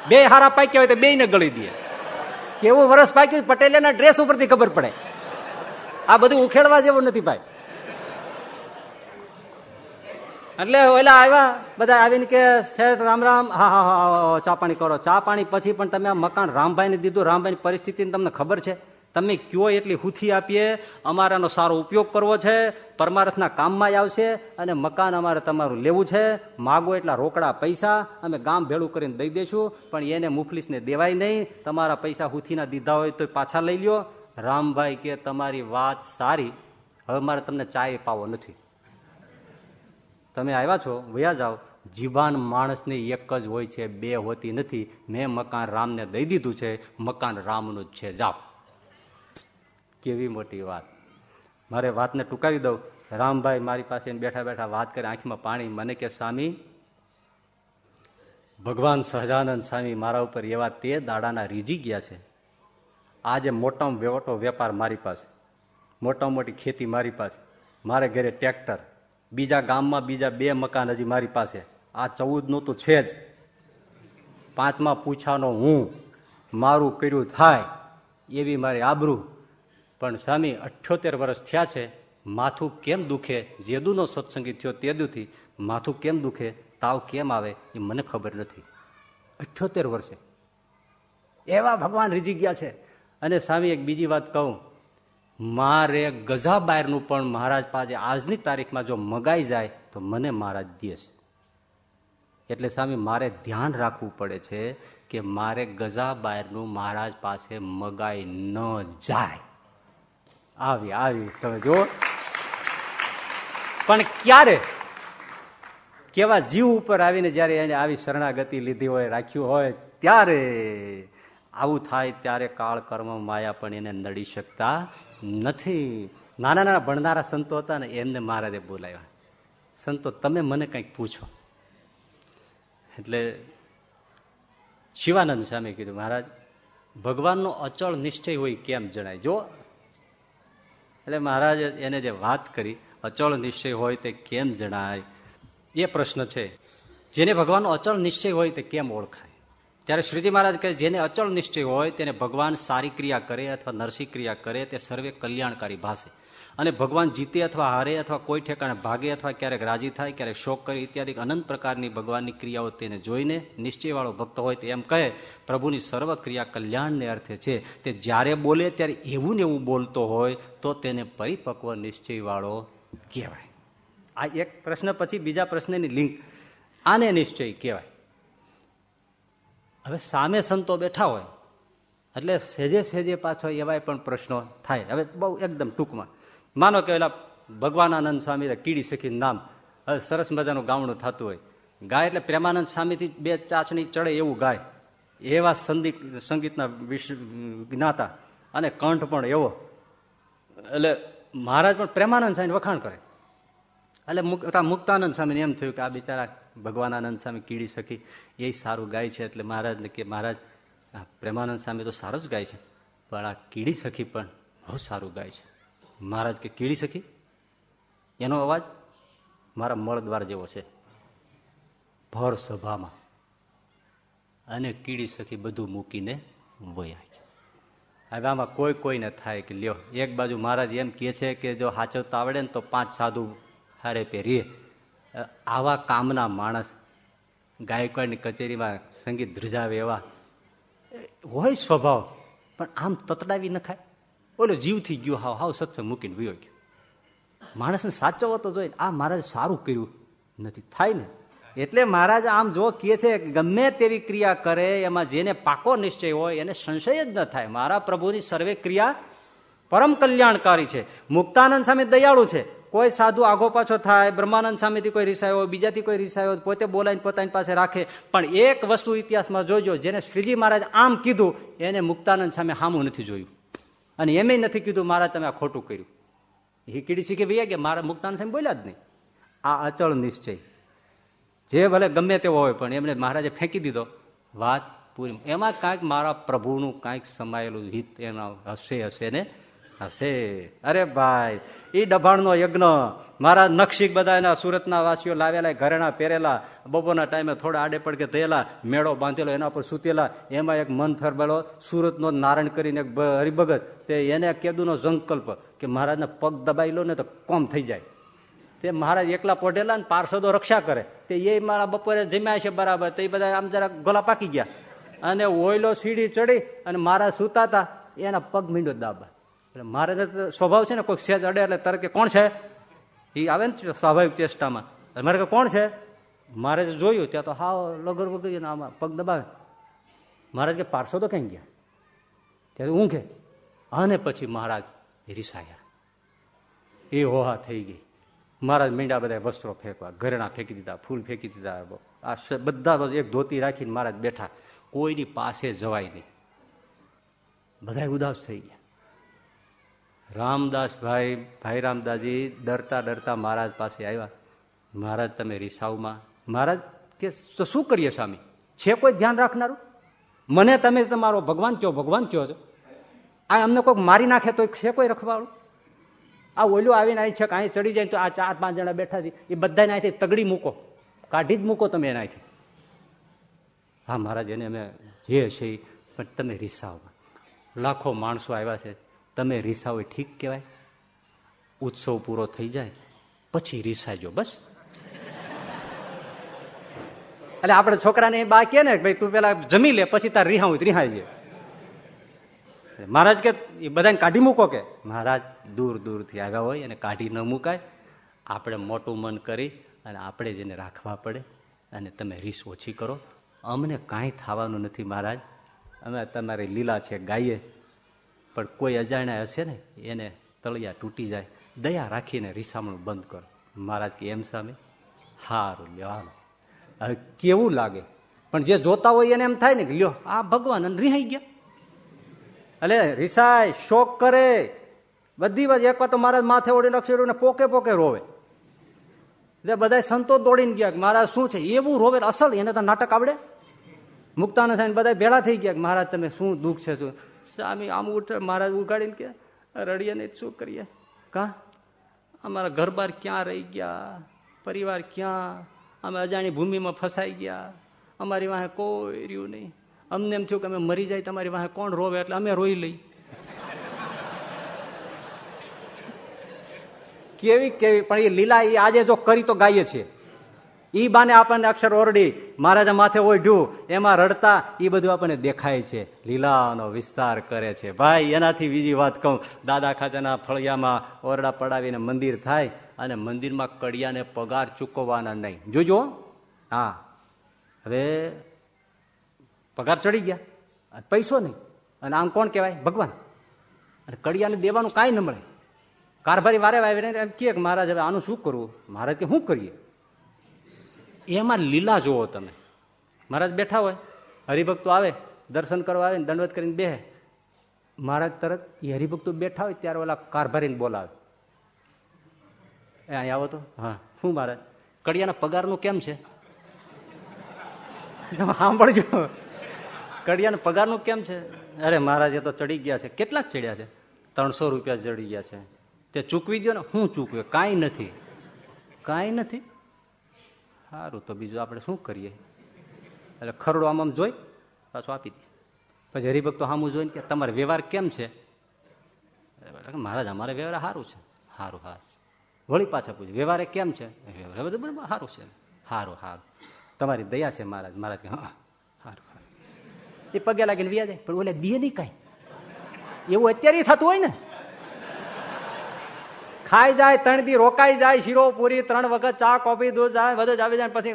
બે હારા પાક્યા હોય તો બે ને ગળી દે. કેવું વરસ પાક્યું પટેલિયાના ડ્રેસ ઉપરથી ખબર પડે. આ બધું ઉખેડવા જેવું નથી ભાઈ. એટલે ઓલા આવ્યા, બધા આવીને કે, શેઠ, રામ રામ. હા હા હા ચા પાણી કરો. ચા પાણી પછી પણ તમે આ મકાન રામભાઈને દીધું. રામભાઈની પરિસ્થિતિની તમને ખબર છે? તમે કયો એટલી હુથી આપીએ? અમારાનો સારો ઉપયોગ કરવો છે. પરમારથના કામમાં આવશે અને મકાન અમારે તમારું લેવું છે. માગો એટલા રોકડા પૈસા. અમે ગામ ભેળું કરીને દઈ દઈશું પણ એને મુફલીસને દેવાય નહીં. તમારા પૈસા હુથીના દીધા હોય તો પાછા લઈ લ્યો. રામભાઈ કે, તમારી વાત સારી. હવે મારે તમને ચાય પાવો નથી. તમે આવ્યા છો, વયા જાઓ. જીવાન માણસની એક જ હોય છે, બે હોતી નથી. મેં મકાન રામને દઈ દીધું છે, મકાન રામનું જ છે. જાઓ. કેવી મોટી વાત. મારે વાતને ટૂંકાવી દઉં. રામભાઈ મારી પાસે બેઠા બેઠા વાત કરે, આંખમાં પાણી. મને કે, સ્વામી, ભગવાન સહજાનંદ સ્વામી મારા ઉપર એવા તે દાડાના રીજી ગયા છે. આજે મોટામાં મોટો વેપાર મારી પાસે. મોટામાં મોટી ખેતી મારી પાસે. મારે ઘરે ટ્રેક્ટર બીજા ગામમાં બીજા બે મકાન હજી મારી પાસે. આ ચૌદનું તો છે જ. પાંચમા પૂછાનો હું, મારું કર્યું થાય, એવી મારી આબરૂ. પણ સ્વામી, અઠ્યોતેર વર્ષ થયા છે, માથું કેમ દુખે? જેદુનો સત્સંગી થયો તેદુથી માથું કેમ દુખે? તાવ કેમ આવે એ મને ખબર નથી. અઠ્યોતેર વર્ષે. એવા ભગવાન રીજી ગયા છે. અને સ્વામી, એક બીજી વાત કહું. મારે ગજા બાયરનું પણ મહારાજ પાસે આજની તારીખમાં જો મગાઈ જાય તો મને મહારાજ દે છે. એટલે સ્વામી, મારે ધ્યાન રાખવું પડે છે કે મારે ગઝા બાયરનું મહારાજ પાસે મગાઈ ન જાય. આવી આવી, તમે જુઓ. પણ ક્યારે? કેવા જીવ ઉપર આવીને જયારે એને આવી શરણાગતિ લીધી હોય, રાખ્યું હોય, ત્યારે આવું થાય ત્યારે કાળ કર્મ માયા પણ એને નડી શકતા નથી. નાના નાના ભણનારા સંતો હતા ને એમને મહારાજે બોલાવ્યા. સંતો, તમે મને કંઈક પૂછો. એટલે શિવાનંદ સ્વામી કીધું, મહારાજ, ભગવાનનો અચળ નિશ્ચય હોય કેમ જણાય? જો. એટલે મહારાજે એને જે વાત કરી, અચળ નિશ્ચય હોય તે કેમ જણાય? એ પ્રશ્ન છે. જેને ભગવાનનો અચળ નિશ્ચય હોય તે કેમ ઓળખાય? ત્યારે શ્રીજી મહારાજ કહે, જેને અચળ નિશ્ચય હોય તેને ભગવાન સારી ક્રિયા કરે અથવા નરસિંહ ક્રિયા કરે તે સર્વે કલ્યાણકારી ભાષે અને ભગવાન જીતે અથવા હારે અથવા કોઈ ઠેકાણે ભાગે અથવા ક્યારેક રાજી થાય, ક્યારેક શોક કરે ઇત્યાદિ અનંત પ્રકારની ભગવાનની ક્રિયાઓ તેને જોઈને નિશ્ચયવાળો ભક્ત હોય તે એમ કહે, પ્રભુની સર્વ ક્રિયા કલ્યાણને અર્થે છે. તે જ્યારે બોલે ત્યારે એવું ને એવું બોલતો હોય તો તેને પરિપક્વ નિશ્ચયવાળો કહેવાય. આ એક પ્રશ્ન પછી બીજા પ્રશ્નની લિંક આને નિશ્ચય કહેવાય. હવે સામે સંતો બેઠા હોય, એટલે સેજે સેજે પાછો એવાય પણ પ્રશ્નો થાય. હવે બહુ એકદમ ટૂંકમાં. માનો કે પેલા ભગવાનાનંદ સ્વામી કીડી સખી નામ. હવે સરસ મજાનું ગામડું થતું હોય. ગાય એટલે પ્રેમાનંદ સ્વામીથી બે ચાચણી ચડે એવું ગાય. એવા સંગીત સંગીતના જ્ઞાતા અને કંઠ પણ એવો. એટલે મહારાજ પણ પ્રેમાનંદ સ્વામીને વખાણ કરે. એટલે મુક્તાનંદ સ્વામીને એમ થયું કે આ બિચારા ભગવાનાનંદ સામે કીડી સખી એ સારું ગાય છે એટલે મહારાજને કે, મહારાજ પ્રેમાનંદ સામે તો સારો જ ગાય છે, પણ આ કીડી સખી પણ બહુ સારું ગાય છે. મહારાજ કે, કીડી સખી એનો અવાજ? મારા મળદ્વાર જેવો છે. ભર સભામાં અને કીડી સખી બધું મૂકીને વયા હવે આમાં કોઈ કોઈને થાય કે લ્યો, એક બાજુ મહારાજ એમ કહે છે કે, જો હાચવતા આવડે ને તો પાંચ સાધુ હારે પહેરીએ આવા કામના માણસ ગાયકવાડની કચેરીમાં સંગીત ધ્રુજાવે એવા હોય સ્વભાવ, પણ આમ તતડાવી નખાય ઓલો જીવથી ગયો, હાવ હાવ સત્સંગ મૂકીને વિયો ગયો. માણસને સાચવો તો જોઈએ આ મહારાજ સારું કર્યું નથી, થાય ને. એટલે મહારાજ આમ જો કહે છે ગમે તેવી ક્રિયા કરે, એમાં જેને પાકો નિશ્ચય હોય, એને સંશય જ ન થાય. મારા પ્રભુની સર્વે ક્રિયા પરમ કલ્યાણકારી છે. મુક્તાનંદ સામે દયાળુ છે. કોઈ સાધુ આગો પાછો થાય, બ્રહ્માનંદ સામેથી કોઈ રિસાયો બીજાથી કોઈ રિસાયો પોતે બોલાવીને પોતાની પાસે રાખે. પણ એક વસ્તુ ઇતિહાસમાં જોજો, જેને શ્રીજી મહારાજ આમ કીધું, એને મુક્તાનંદ સામે હામું નથી જોયું. અને એમ નથી કીધું, મહારાજ, તમે આ ખોટું કર્યું. એ કીડી શીખી ભાઈ કે મારા મુક્તાનંદ સામે બોલ્યા જ નહીં. આ અચળ નિશ્ચય. જે ભલે ગમે તેવો હોય, પણ એમને મહારાજે ફેંકી દીધો. વાત પૂરી. એમાં કાંઈક મારા પ્રભુનું કાંઈક સમાયેલું હિત એના હશે હશે ને? હશે. અરે ભાઈ એ ડભાણનો યજ્ઞ મારા નક્ષિક બધા એના સુરતના વાસીઓ લાવેલા, ઘરેણા પહેરેલા, બપોરના ટાઈમે થોડા આડે પડકે થયેલા મેળો બાંધેલો, એના પર સૂતેલા, એમાં એક મન ફેરબેલો, સુરતનો નારાયણ કરીને એક હરિભગત, તે એને કેદુનો સંકલ્પ કે મહારાજને પગ દબાઈ લો ને તો કોમ થઈ જાય. તે મહારાજ એકલા પોઢેલા ને પાર્ષદો રક્ષા કરે. તે એ મારા બપોરે જમ્યા છે બરાબર, તે બધા આમ જરા ગોલા પાકી ગયા. અને ઓયલો સીડી ચડી અને મારા સૂતા હતા એના પગ મીંડો દાબા. એટલે મારે સ્વભાવ છે ને કોઈ સેજ અડે એટલે તરકે કોણ છે? એ આવે ને સ્વાભાવિક ચેષ્ટામાં. મારે કે કોણ છે? મારે જોયું, ત્યાં તો હાવ લગર વગર આમાં પગ દબાવે. મહારાજ કે, પારસો તો ક્યાં ગયા? ત્યારે ઊંઘે. અને પછી મહારાજ રીસાયા. એ હોહા થઈ ગઈ. મહારાજ મીંડા બધા વસ્ત્રો ફેંકવા, ઘરેણા ફેંકી દીધા, ફૂલ ફેંકી દીધા. આ બધા એક ધોતી રાખીને મહારાજ બેઠા. કોઈની પાસે જવાય નહીં. બધા ઉદાસ થઈ ગયા. રામદાસ ભાઈ રામદાસજી ડરતા ડરતા મહારાજ પાસે આવ્યા. મહારાજ, તમે રિસાવમાં. મહારાજ કે, તો શું કરીએ સ્વામી? છે કોઈ ધ્યાન રાખનારું? મને તમે તમારો ભગવાન કયો ભગવાન કયો છો? આ અમને કોઈક મારી નાખે તો છે કોઈ રખવાળું? આ ઓલું આવીને અહીં છે અહીં ચડી જાય તો આ ચાર પાંચ જણા બેઠા છે. એ બધાને અહીંથી તગડી મૂકો. કાઢી જ મૂકો તમે એનાથી હા, મહારાજ, એને અમે જે છે પણ તમે રિસાવમાં. લાખો માણસો આવ્યા છે. તમે રિસાવો એ ઠીક કહેવાય? ઉત્સવ પૂરો થઈ જાય, પછી રિસાજો, બસ. એટલે આપણે છોકરાને બા કે ને ભાઈ, તું પેલા જમી લે, પછી તાર રિહાવું રિહાઈ જાય મહારાજ કે, એ બધાને કાઢી મૂકો કે. મહારાજ દૂર દૂરથી આવ્યા હોય અને કાઢી ન મુકાય. આપણે મોટું મન કરી અને આપણે જેને રાખવા પડે અને તમે રીસ ઓછી કરો. અમને કાંઈ થવાનું નથી મહારાજ. અમે તમારી લીલા છે, ગાઈએ. પણ કોઈ અજાણ્યા હશે ને, એને તળિયા તૂટી જાય. દયા રાખીને રીસામણું બંધ કરો. મહારાજ કે, એમ સામે હારું, લ્યો, હાલો. કેવું લાગે? પણ જે જોતા હોય એને એમ થાય ને કે, લ્યો, આ ભગવાન રિહાઈ ગયા. એટલે રિસાય શોક કરે. બધી વાત, એક વાર તો મહારાજ માથે ઓળી લક્ષેડું ને પોકે પોકે રોવે. એટલે બધા સંતો દોડીને ગયા મહારાજ, શું છે? એવું રોવે અસલ, એને તો નાટક આવડે? મુક્તાના સાહેબ બધા ભેળા થઈ ગયા મહારાજ, તમે શું દુઃખ છે, શું સ્વામી આમ ઉઠે, મહારાજ ઉગાડીને કે રડીએ ને શું કરીએ? કા? અમારા ઘર બાર ક્યાં રહી ગયા? પરિવાર ક્યાં? અમે અજાણી ભૂમિમાં ફસાઈ ગયા. અમારી વાહે કોઈ રહ્યું નહીં. અમને એમ થયું કે અમે મરી જાય, તમારી વાહે કોણ રોવે? એટલે અમે રોઈ લઈ. કેવી કેવી? પણ એ લીલા એ આજે જો કરી તો ગાઈએ છીએ. ઈ બાને આપણને અક્ષર ઓરડી, મહારાજા માથે ઓઢ્યું, એમાં રડતા એ બધું આપણને દેખાય છે. લીલાનો વિસ્તાર કરે છે. ભાઈ, એનાથી બીજી વાત કહું. દાદા ખાચાના ફળિયામાં ઓરડા પડાવીને મંદિર થાય અને મંદિરમાં કડિયાને પગાર ચૂકવવાના નહીં. જોજો, હા. હવે પગાર ચડી ગયા. પૈસો નહીં. અને આમ કોણ કહેવાય? ભગવાન. અને કડિયાને દેવાનું કાંઈ ન મળે. કારભારી વારે વાવીને એમ કે મહારાજ, હવે આનું શું કરવું? મહારાજ કે શું કરીએ? એમાં લીલા જોવો તમે. મહારાજ બેઠા હોય, હરિભક્તો આવે, દર્શન કરવા આવે દંડવત કરીને બેહે. મહારાજ તરત એ હરિભક્તો બેઠા હોય ત્યારે ઓલા કારભારીને બોલાવે. એ અહીં આવો તો. હા. શું મહારાજ? કડિયાના પગારનું કેમ છે? સાંભળજો. કડિયાના પગારનું કેમ છે? અરે મહારાજ એ તો ચડી ગયા છે. કેટલા ચડ્યા છે? ત્રણસો રૂપિયા ચડી ગયા છે. તે ચૂકવી દો ને. હું ચૂકવ્યો કાંઈ નથી. કાંઈ નથી. સારું, તો બીજું આપણે શું કરીએ? એટલે ખરડો આમ આમ જોઈ, પાછું આપી દે. પછી હરિભક્તો સામું જોઈને કે તમારો વ્યવહાર કેમ છે? મહારાજ, અમારે વ્યવહાર સારું છે. સારું સારું વળી પાછા પૂછ્યું, વ્યવહારે કેમ છે? વ્યવહાર બધું બરાબર, સારું છે. સારું સારું તમારી દયા છે, મહારાજ. મહારાજ હા. સારું સારું એ પગે લાગીને વ્યાજે પણ ઓલે દે નહીં કાંઈ. એવું અત્યારે થતું હોય ને? ખાઈ જાય, ત્રણ દી રોકાઈ જાય, શીરો, પૂરી, ત્રણ વખત ચા, કોફી, દૂધ જાય બધું જ આવી જાય પછી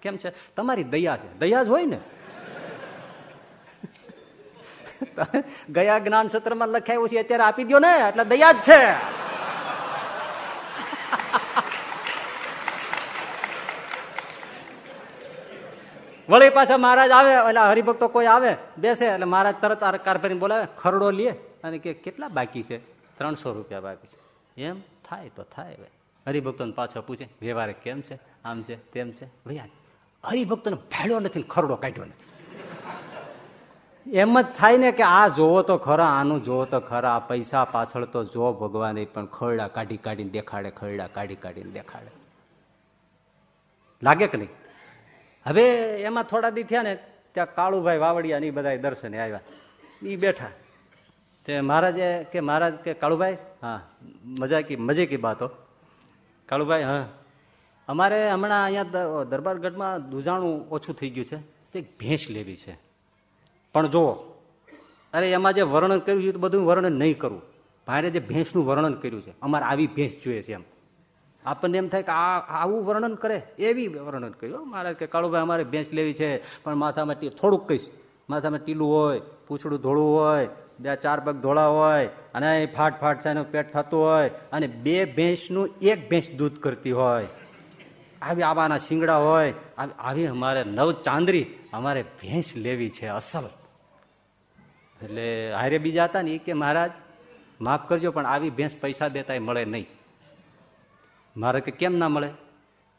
કેમ છે? તમારી દયા છે. દયા જ હોય ને? ગયા જ્ઞાન સત્રમાં લખાયું છે, અત્યારે આપી દો ને, એટલે દયા જ છે. વળી પાછા મહારાજ આવે, એટલે હરિભક્તો કોઈ આવે, બેસે, એટલે મહારાજ તરત કારભારી બોલાવે, ખરડો લે. અને કે, કેટલા બાકી છે? ત્રણસો રૂપિયા બાકી છે. એમ થાય તો થાય હવે હરિભક્તોને પાછો પૂછે, વ્યવહાર કેમ છે? આમ છે, તેમ છે? ભૈયા હરિભક્તોને ભેળો નથી ખરડો કાઢ્યો નથી. એમ જ થાય ને કે આ જોવો તો ખરા, આનું જોવો તો ખરા પૈસા પાછળ તો જો ભગવાન પણ ખરડા કાઢી કાઢીને દેખાડે, ખરડા કાઢી કાઢીને દેખાડે. લાગે કે નહીં? હવે એમાં થોડા દી થયા ને, ત્યાં કાળુભાઈ વાવડિયા ની બધા દર્શને આવ્યા. એ બેઠા. તે મહારાજે કે મહારાજ કે કાળુભાઈ? હા મજા કી મજે કી બાતો કાળુભાઈ હા. અમારે હમણાં અહીંયા દરબારગઢમાં દુજાણું ઓછું થઈ ગયું છે. તે ભેંસ લેવી છે. પણ જુઓ અરે એમાં જે વર્ણન કર્યું છે તો બધું વર્ણન નહીં કરવું ભારે જે ભેંસનું વર્ણન કર્યું છે અમારે આવી ભેંસ જોઈએ છે એમ. આપણને એમ થાય કે આ આવું વર્ણન કરે એવી વર્ણન કર્યું. મહારાજ કે કાળુભાઈ અમારે ભેંસ લેવી છે પણ માથામાં થોડુંક કહીશ. માથામાં ટીલું હોય પૂછડું ધોળું હોય બે ચાર પગ ધોળા હોય અને ફાટ ફાટ થાય પેટ થતું હોય અને બે ભેંસનું એક ભેંસ દૂધ કરતી હોય. આવી આવાના શિંગડા હોય, આવી અમારે નવ ચાંદરી અમારે ભેંસ લેવી છે અસલ. એટલે હારે બીજા હતા ને એ કે, મહારાજ, માફ કરજો, પણ આવી ભેંસ પૈસા દેતા મળે નહીં. મારે કે, કેમ ના મળે?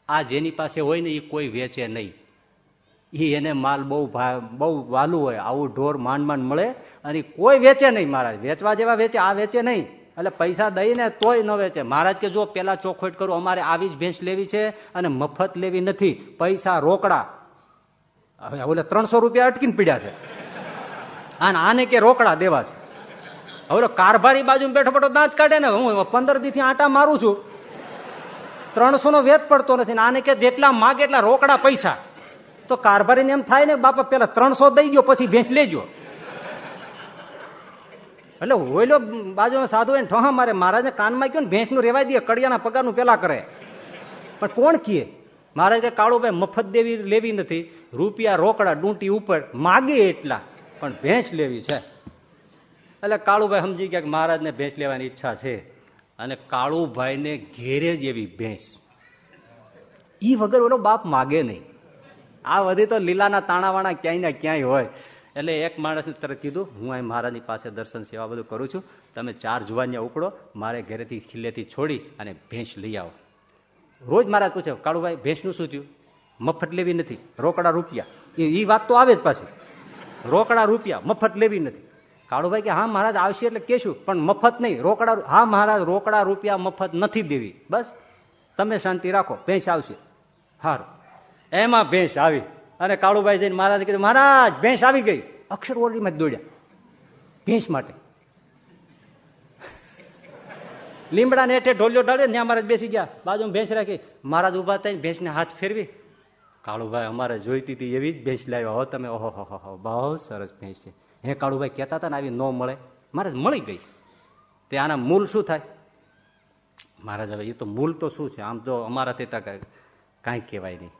આ જેની પાસે હોય ને એ કોઈ વેચે નહીં. એ એને માલ બહુ બહુ વાલું હોય, આવું ઢોર માંડ માંડ મળે અને કોઈ વેચે નહીં મહારાજ. વેચવા જેવા વેચે, આ વેચે નહીં. એટલે પૈસા દઈને તોય ન વેચે. મહારાજ કે જો પેલા ચોખવટ કરું, અમારે આવી જ ભેંસ લેવી છે અને મફત લેવી નથી. પૈસા રોકડા. હવે ઓલે ત્રણસો રૂપિયા અટકીને પીડ્યા છે. અને આને કે રોકડા દેવા છે. હવે કારભારી બાજુ બેઠો બેઠો દાંત કાઢે ને, હું પંદર દી થી આટા મારું છું. ત્રણસો નો વેચ પડતો નથી આને કે જેટલા માગે એટલા રોકડા પૈસા. તો કારભારીને એમ થાય ને, બાપા, પેલા ત્રણસો દઈ ગયો પછી ભેંસ લેજો. એટલે હોયલો બાજુમાં સાધુ એને ઠોહા મારે, મહારાજને કાનમાં કયો ને, ભેંસનું રેવાય દે, કડિયાના પગારનું પેલા કરે. પણ કોણ કીએ મહારાજ કે કાળુભાઈ મફત દેવી લેવી નથી, રૂપિયા, રોકડા, ડૂંટી ઉપર માગે એટલા, પણ ભેંસ લેવી છે. એટલે કાળુભાઈ સમજી ગયા કે મહારાજને ભેંસ લેવાની ઈચ્છા છે, અને કાળુભાઈને ઘેરે જ એવી ભેંસ. ઈ વગર ઓલો બાપ માગે નહીં. આ બધી તો લીલાના તાણાવાણા ક્યાંય ને ક્યાંય હોય. એટલે એક માણસને તરત કીધું, હું અહીં મહારાજની પાસે દર્શન સેવા બધું કરું છું. તમે ચાર જુવાનિયા ઉપડો, મારે ઘરેથી ખીલેથી છોડી અને ભેંસ લઈ આવો. રોજ મહારાજ પૂછે, કાળુભાઈ, ભેંસનું શું થયું? મફત લેવી નથી. રોકડા રૂપિયા. એ વાત તો આવે જ પાછી. રોકડા રૂપિયા, મફત લેવી નથી. કાળુભાઈ કે, હા, મહારાજ, આવશે એટલે કેશું પણ મફત નહીં. રોકડા હા, મહારાજ, રોકડા રૂપિયા મફત નથી દેવી. બસ. તમે શાંતિ રાખો, ભેંસ આવશે. સારું એમાં ભેંસ આવી. અને કાળુભાઈ જઈને મહારાજ કીધું, મહારાજ, ભેંસ આવી ગઈ. અક્ષર ઓરડીમાં જ દોડ્યા. ભેંસ માટે. લીમડા ને હેઠે ઢોલિયો ઢાળે ત્યાં મહારાજ બેસી ગયા. બાજુ ભેંસ રાખી. મહારાજ ઊભા થઈને ભેંસને હાથ ફેરવી. કાળુભાઈ, અમારે જોઈતી હતી એવી જ ભેંસ લાવ્યા હો તમે. ઓહો, હો હો બહુ સરસ ભેંસ છે. હે, કાળુભાઈ, કહેતા હતા ને આવી ન મળે. મારે મળી ગઈ. તે આના મૂલ શું થાય? મહારાજ, હવે એ તો મૂલ તો શું છે? આમ તો અમારાથી કાંઈ કહેવાય નહીં.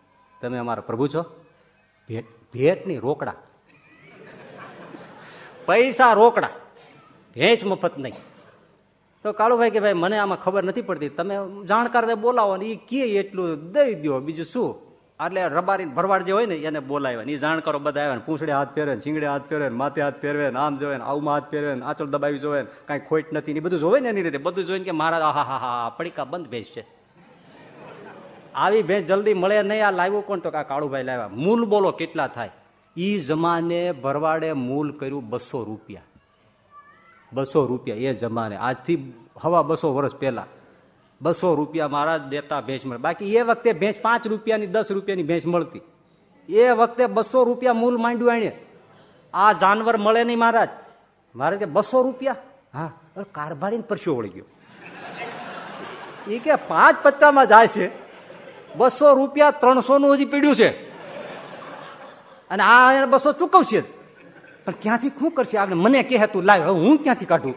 તમે અમારા પ્રભુ છો? ભેટ ભેટ નહીં રોકડા. પૈસા રોકડા. ભેંચ મફત નહીં. તો કાળુભાઈ કે ભાઈ, મને આમાં ખબર નથી પડતી. તમે જાણકાર બોલાવો ને એ કે એટલું દઈ દો બીજું શું? એટલે રબારી ભરવાડ જે હોય ને, એને બોલાવ્યા એ જાણકારો બધા આવ્યા પૂંછડે હાથ ફેરવે શીંગડે હાથ પહેરે માથે હાથ ફેરવે આમ જોવે આવું હાથ પહેરવે આંચળ દબાવી જોવે કાંઈ ખોટ નથી ને બધું જોવે ને એની રીતે. બધું જોઈને કે મારા હા હા હા પડીકા બંધ ભેજ છે. આવી ભેંસ જલ્દી મળે નહીં, આ લાવ્યું કોણ? તો કા કાળુભાઈ લાવ્યા. મૂલ બોલો કેટલા થાય? ઈ જમાને ભરવાડે મૂલ કર્યું બસો રૂપિયા. બસો રૂપિયા, એ જમાને. આજથી હવા બસો વર્ષ પહેલા. બસો રૂપિયા મારા દેતા ભેંસ મળે. બાકી એ વખતે ભેંસ પાંચ રૂપિયાની, દસ રૂપિયાની ભેંસ મળતી. એ વખતે બસો રૂપિયા મૂલ માંડ્યું એને આ જાનવર મળે નહીં મહારાજ. મારે કે બસો રૂપિયા? હા કારભારી પરસ્યો વળી ગયો. એ કે પાંચ પચ્ચામાં જાય છે. બસો રૂપિયા ત્રણસો નું હજી પીડ્યું છે. અને આ એને બસો ચૂકવશે પણ ક્યાંથી શું કરશે? આપણે મને કહે તું લાવ હવે હું ક્યાંથી કાઢું?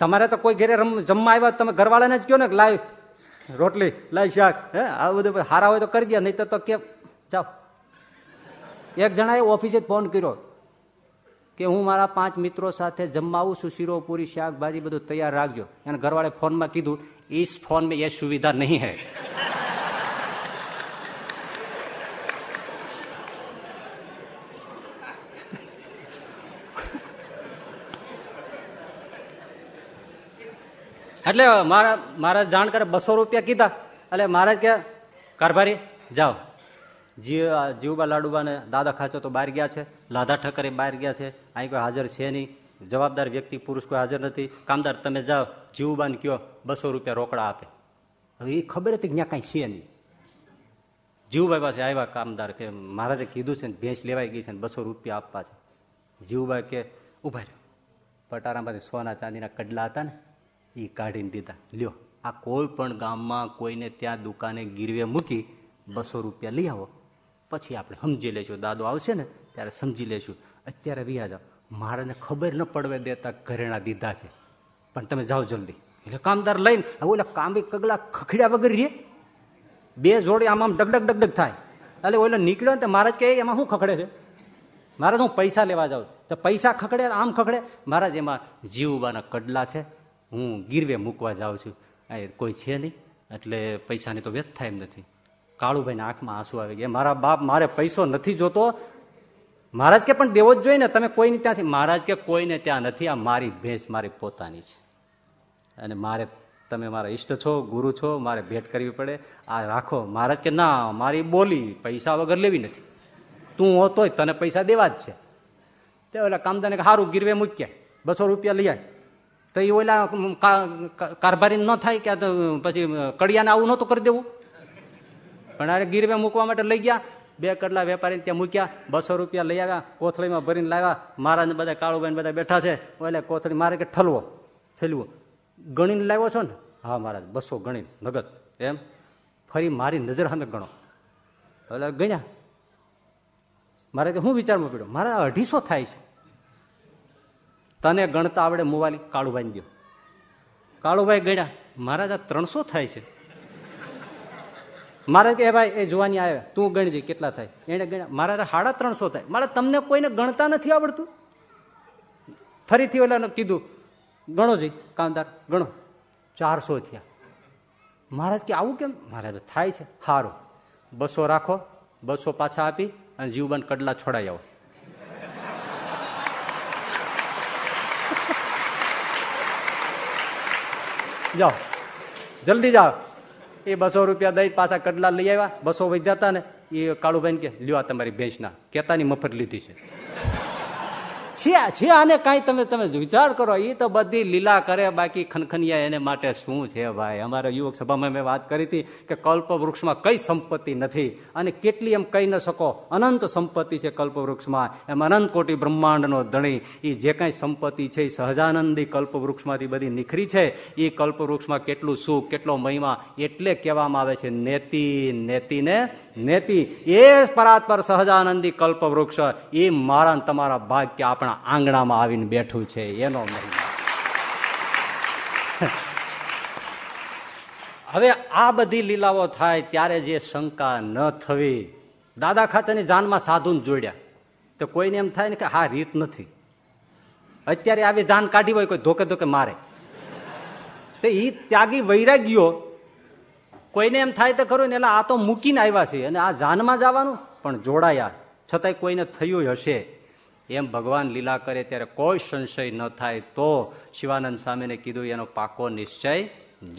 તમારે તો કોઈ ઘેરે જમવા આવ્યા તમે ઘરવાળાને જ કહો ને લાવ રોટલી લાવ શાક, હે? આ બધું હારા હોય તો કરી દે, નહીં તો કે, જાઓ. એક જણાએ ઓફિસે ફોન કર્યો કે હું મારા પાંચ મિત્રો સાથે જમવા આવું છું શીરો પૂરી શાકભાજી બધું તૈયાર રાખજો. એને ઘરવાળે ફોનમાં કીધું इस फोन में यह सुविधा नहीं है એટલે મારા મારા જાણકાર બસો રૂપિયા કીધા એટલે મહારાજ કે કારભારી જાઓ જીવ જીવબા લાડુબા ને દાદા ખાચો તો બહાર ગયા છે લાધા ઠક્કરે બહાર ગયા છે અહીં કોઈ હાજર છે નહીં જવાબદાર વ્યક્તિ, પુરુષ કોઈ હાજર નથી. કામદાર, તમે જાઓ, જીવબાન કયો, બસો રૂપિયા રોકડા આપે. હવે એ ખબર હતી ત્યાં કાંઈ છે નહીં. જીવુભાઈ પાસે આવ્યા કામદાર કે, મહારાજે કીધું છે ને, ભેંસ લેવાઈ ગઈ છે ને, બસો રૂપિયા આપવા છે. જીવુભાઈ કે, ઊભા રહ્યો પટારામાંથી સોના ચાંદીના કડલા હતા ને, એ કાઢીને દીધા. લ્યો, આ કોઈ પણ ગામમાં કોઈને ત્યાં દુકાને ગીરવે મૂકી બસો રૂપિયા લઈ આવો. પછી આપણે સમજી લઈશું. દાદો આવશે ને, ત્યારે સમજી લઈશું. અત્યારે વ્યા જાઓ મારાને ખબર ન પડવે દેતા ઘરેણા દીધા છે. પણ તમે જાઓ જલ્દી. એટલે કામદાર લઈને ઓલા કામી કગલા ખખડ્યા વગર રે. બે જોડી આમ આમ ડગડગ ડગડગ થાય. એટલે ઓલો નીકળ્યો ને તો મહારાજ કે એમાં શું ખખડે છે? મહારાજ હું પૈસા લેવા જાઉં તો પૈસા ખખડે, આમ ખખડે. મહારાજ એમાં જીવબાના કડલા છે. હું ગીરવે મૂકવા જાઉં છું. કોઈ છે નહીં. એટલે પૈસાની તો વ્યથ થાય એમ નથી. કાળુભાઈના આંખમાં આંસુ આવી ગયા. મારા બાપ મારે પૈસો નથી જોતો. મહારાજ કે, પણ દેવો જ જોઈએ ને, તમે કોઈને ત્યાંથી મહારાજ કે, કોઈને ત્યાં નથી, આ મારી ભેંસ મારી પોતાની છે. અને મારે, તમે મારા ઈષ્ટ છો, ગુરુ છો, મારે ભેટ કરવી પડે. આ રાખો. મહારાજ કે, ના, મારી બોલી, પૈસા વગર લેવી નથી. તું હોતોય તને પૈસા દેવા જ છે. તે ઓલા કામદાને સારું ગીરવે મૂક્યા. બસો રૂપિયા લઈ તો એ ઓલા કારભારી ન થાય કે પછી કડિયાને આવું નહોતું કરી દેવું? પણ અરે ગીરવે મૂકવા માટે લઈ ગયા. બે કડલા વેપારી ત્યાં મૂક્યા, બસો રૂપિયા લઈ આવ્યા, કોથળીમાં ભરીને લાવ્યા. મહારાજ બધા કાળુભાઈ બધા બેઠા છે. એટલે કોથળી મારે કે ઠલવો ઠલવો. ગણીને લાવ્યો છો ને? હા મહારાજ, બસો ગણી નગદ. એમ? ફરી મારી નજર સામે ગણો. એટલે ગણ્યા. મારે કે હું વિચારમાં પડ્યો મારા અઢીસો થાય છે. તને ગણતા આવડે મોવાલી કાળુભાઈ ગયો કાળુભાઈ ગણ્યા, મહારાજ આ ત્રણસો થાય છે. મારે કે ભાઈ, એ જોવાની આવે તું ગણજે કેટલા થાય? એને ગણ્યા મારા સાડા ત્રણસો થાય. મારે તમને કોઈને ગણતા નથી આવડતું? ફરીથી ઓલાને કીધું, ગણો જઈ, કામદાર, ગણો. ચારસો થયા. મહારાજ કે, આવું કેમ? મહારાજ થાય છે. સારું બસો રાખો, બસો પાછા આપી અને જીવબંધ કડલા છોડાઈ આવો. જાઓ. જલ્દી જાઓ. એ બસો રૂપિયા દઈ પાછા કડલા લઈ આવ્યા. બસો વધ્યા હતા ને, એ કાળુભાઈ કે, લ્યો તમારી ભેંસના. કેતાની મફત લીધી છે. છે છે, આને કાંઈ તમે તમે વિચાર કરો એ તો બધી લીલા કરે, બાકી ખનખનિયા એને માટે શું છે ભાઈ? અમારા યુવક સભામાં મેં વાત કરી હતી કે કલ્પ વૃક્ષમાં કઈ સંપત્તિ નથી અને કેટલી એમ કહી ન શકો, અનંત સંપત્તિ છે કલ્પ વૃક્ષમાં એમ અનંત કોટી બ્રહ્માંડનો ધણી એ જે કાંઈ સંપત્તિ છે એ સહજાનંદી કલ્પ વૃક્ષમાંથી બધી નીખરી છે. એ કલ્પ વૃક્ષમાં કેટલું સુખ, કેટલો મહિમા, એટલે કહેવામાં આવે છે નેતિ, નેતિને નેતિ. એ પરાત્પર સહજાનંદી કલ્પ વૃક્ષ એ મારા તમારા ભાગ્ય કે આપણા આંગણામાં આવીને બેઠું છે, એનો મહિમા. હવે આ બધી લીલાઓ થાય ત્યારે જે શંકા ન થવી. દાદા ખાચાની જાનમાં સાધુને જોડ્યા. તો કોઈને એમ થાય ને કે હા, રીત નથી. અત્યારે આવી જાન કાઢી હોય, કોઈ ધોકે ધોકે મારે. તો એ ત્યાગી વૈરાગ્યો. કોઈને એમ થાય તો ખરું ને એટલે આ તો મૂકીને આવ્યા છે. અને આ જાનમાં જવાનું પણ જોડાયા. છતાંય કોઈને થયું હશે. એમ ભગવાન લીલા કરે ત્યારે કોઈ સંશય ન થાય તો શિવાનંદ સ્વામીને કીધું, એનો પાકો નિશ્ચય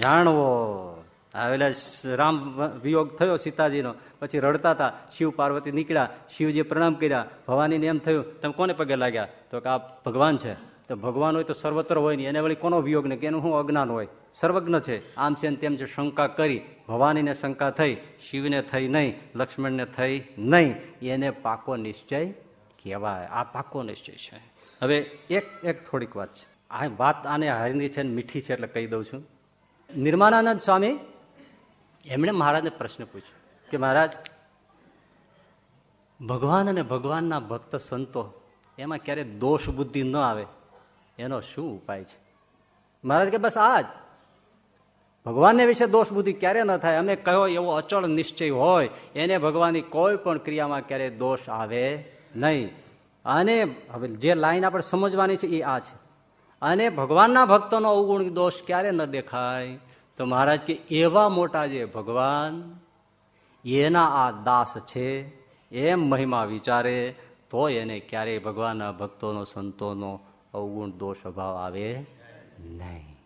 જાણવો. આવેલા રામ વિયોગ થયો સીતાજીનો. પછી રડતા હતા, શિવ પાર્વતી નીકળ્યા શિવજી પ્રણામ કર્યા, ભવાનીને એમ થયું, તમે કોને પગે લાગ્યા? તો કે, આ ભગવાન છે. તો ભગવાન હોય તો સર્વત્ર હોય નહીં, એને વળી કોનો વિયોગ ને કે એનું શું અજ્ઞાન હોય? સર્વજ્ઞ છે. આમ છે તેમ છે. શંકા કરી, ભવાનીને શંકા થઈ, શિવને થઈ નહીં, લક્ષ્મણને થઈ નહીં. એને પાકો નિશ્ચય કહેવાય. આ પાકો નિશ્ચય છે હવે એક એક થોડીક વાત છે. આ વાત આને હારીની છે મીઠી છે એટલે કહી દઉં છું. નિર્માનાનંદ સ્વામી? એમણે મહારાજને પ્રશ્ન પૂછ્યો કે મહારાજ ભગવાન અને ભગવાનના ભક્ત સંતો એમાં ક્યારે દોષ બુદ્ધિ ન આવે એનો શું ઉપાય છે? મહારાજ કે બસ આ જ. ભગવાનને વિશે દોષ બુદ્ધિ ક્યારે ન થાય? અમે કયો એવો અચળ નિશ્ચય હોય એને ભગવાનની કોઈ પણ ક્રિયામાં ક્યારેય દોષ આવે? નહીં. અને હવે જે લાઈન આપણે સમજવાની છે એ આ છે. અને ભગવાનના ભક્તોનો અવગુણ દોષ ક્યારે ન દેખાય? તો મહારાજ કે એવા મોટા જે ભગવાન, એના આ દાસ છે, એમ મહિમા વિચારે, તો એને ક્યારેય ભગવાનના ભક્તોનો, સંતોનો અવગુણ દોષ અભાવ આવે નહીં.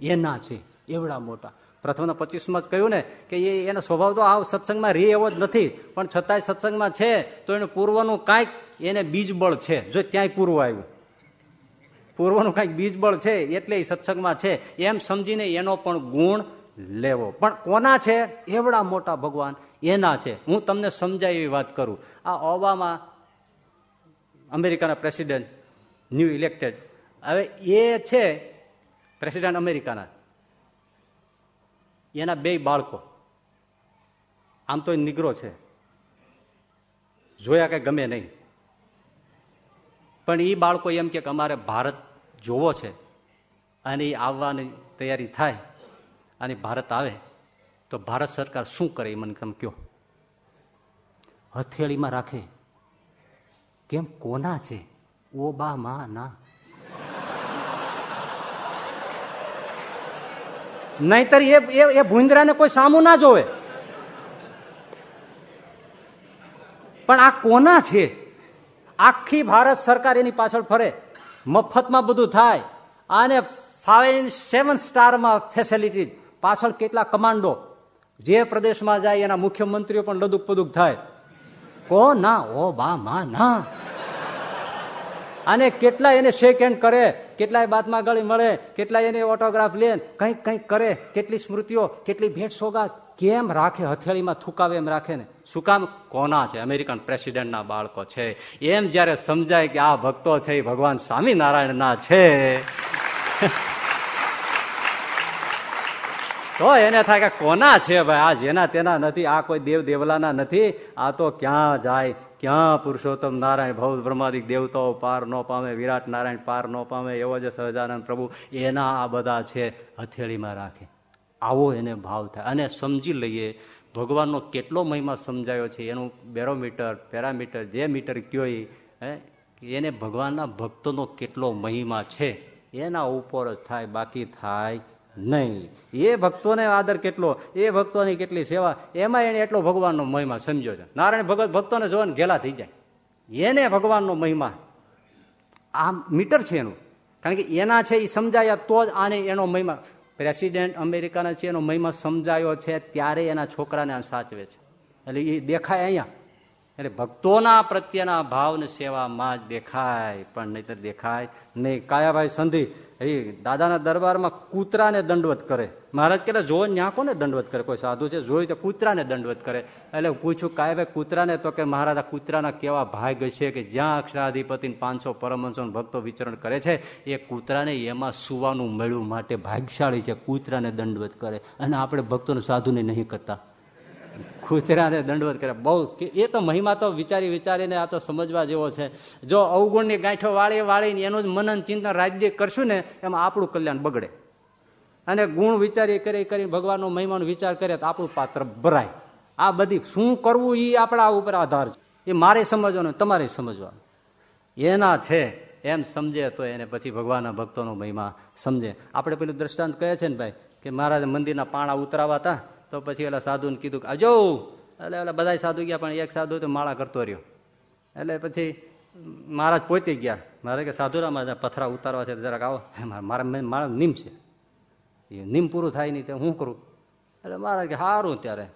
એના છે, એવડા મોટા. પ્રથમના પચીસમાં જ કહ્યું ને કે એ એનો સ્વભાવ તો આ સત્સંગમાં રે એવો જ નથી, પણ છતાંય સત્સંગમાં છે, તો એનું પૂર્વનું કાંઈક એને બીજબળ છે. જો ત્યાંય પૂર્વ આવ્યું. પૂર્વનું કાંઈક બીજબળ છે એટલે એ સત્સંગમાં છે. એમ સમજીને એનો પણ ગુણ લેવો. પણ કોના છે? એવડા મોટા ભગવાન એના છે. હું તમને સમજાય એવી વાત કરું. આ ઓબામા અમેરિકાના પ્રેસિડેન્ટ, ન્યૂ ઇલેક્ટેડ. હવે એ છે પ્રેસિડેન્ટ અમેરિકાના. એના બે બાળકો. આમ તો નિગ્રો છે. જોયા કે ગમે નહીં. પણ એ બાળકો એમ કે અમારે ભારત જોવો છે અને એ આવવાની તૈયારી થાય અને ભારત આવે, તો ભારત સરકાર શું કરે એ મને તમે કહો. હથેળીમાં રાખે. કેમ કોના છે? ઓબામા ના નહીતર એ એ ભૂંદરાને કોઈ સામું ના જોવે. પણ આ કોના છે? આખી ભારત સરકાર એની પાછળ ફરે. મફતમાં બધું થાય. અને ફાઇવ સેવન સ્ટારમાં ફેસિલિટીઝ પાછળ કેટલા કમાન્ડો? જે પ્રદેશમાં જાય એના મુખ્યમંત્રીઓ પણ લદુક પદુક થાય. કો ના ઓ બા મા ના અને કેટલા એને શેક હેન્ડ કરે? કેટલાય બાતમાં ગળી મળે, કેટલાય એને ઓટોગ્રાફ લે, કંઈક કંઈક કરે, કેટલી સ્મૃતિઓ, કેટલી ભેટ સોગાત, કેમ રાખે, હથેળીમાં થૂકાવે એમ રાખે ને? શું કામ? કોના છે? અમેરિકન પ્રેસિડેન્ટના બાળકો છે. એમ જ્યારે સમજાય કે આ ભક્તો છે, એ ભગવાન સ્વામિનારાયણના છે. તો એને થાય કે કોના છે ભાઈ? આ જેના તેના નથી, આ કોઈ દેવ દેવલાના નથી, આ તો ક્યાં જાય? ક્યાં પુરુષોત્તમ નારાયણ ભવ બ્રહ્માદિક દેવતાઓ પાર ન પામે, વિરાટ નારાયણ પાર ન પામે, એવો જ સહજાનંદ પ્રભુ એના આ બધા છે હથેળીમાં રાખે. આવો એને ભાવ થાય. અને સમજી લઈએ, ભગવાનનો કેટલો મહિમા સમજાયો છે. એનું બેરોમીટર, પેરામીટર, જે મીટર કયો એ એને ભગવાનના ભક્તોનો કેટલો મહિમા છે. એના ઉપર જ થાય, બાકી થાય નહીં. એ ભક્તોને આદર કેટલો, એ ભક્તોની કેટલી સેવા, એમાં એને એટલો ભગવાનનો મહિમા સમજ્યો છે. નારાયણ ભગત ભક્તોને જોવાને ઘેલા થઈ જાય. એને ભગવાનનો મહિમા. આ મીટર છે એનું. કારણ કે એના છે એ સમજાયા તો જ આને એનો મહિમા. પ્રેસિડેન્ટ અમેરિકાના છે, એનો મહિમા સમજાયો છે, ત્યારે એના છોકરાને સાચવે છે. એટલે એ દેખાય અહીંયા. એટલે ભક્તોના પ્રત્યેના ભાવને સેવામાં જ દેખાય, પણ નહીતર દેખાય નહીં. કાયાભાઈ સંધિ એ દાદાના દરબારમાં કૂતરાને દંડવત કરે. મહારાજ કે જો ન્યા કોને દંડવત કરે? કોઈ સાધુ છે? જોયું તો કૂતરાને દંડવત કરે. એટલે પૂછ્યું કાયાભાઈ કૂતરાને તો કે મહારાજા કૂતરાના કેવા ભાગ છે કે જ્યાં અક્ષરાધિપતિ પાંચસો પરમહંસો ભક્તો વિચરણ કરે છે? એ કૂતરાને એમાં સુવાનું મળ્યું માટે ભાગશાળી છે. કૂતરાને દંડવત કરે. અને આપણે ભક્તોને સાધુને નહીં કરતા. કૂતરાને દંડવત કરે બહુ એ તો મહિમા તો વિચારી વિચારીને આ તો સમજવા જેવો છે. જો અવગુણની ગાંઠો વાળી વાળીને એનું જ મનન ચિંતન રાજ્ય કરશું ને, એમાં આપણું કલ્યાણ બગડે. અને ગુણ વિચારી કરી કરીને ભગવાનનો મહિમાનો વિચાર કરે તો આપણું પાત્ર ભરાય. આ બધી શું કરવું એ આપણા ઉપર આધાર છે. એ મારે સમજવાનું તમારે સમજવાનું. એના છે, એમ સમજે તો એને પછી ભગવાનના ભક્તોનો મહિમા સમજે. આપણે પેલું દ્રષ્ટાંત કહે છે ને ભાઈ, કે મહારાજ મંદિરના પાણા ઉતરાવા હતા તો પછી એલા સાધુને કીધું કે આજો એટલે એટલે બધા સાધુ ગયા, પણ એક સાધુ તો માળા કરતો રહ્યો. એટલે પછી મહારાજ પોતી ગયા. મારે કે સાધુરામાં પથરા ઉતારવા છે જરાક આવો. મારા મારા નીમ છે. એ નીમ પૂરું થાય નહીં, તો હું કરું? એટલે મહારાજ કે સારું ત્યારે.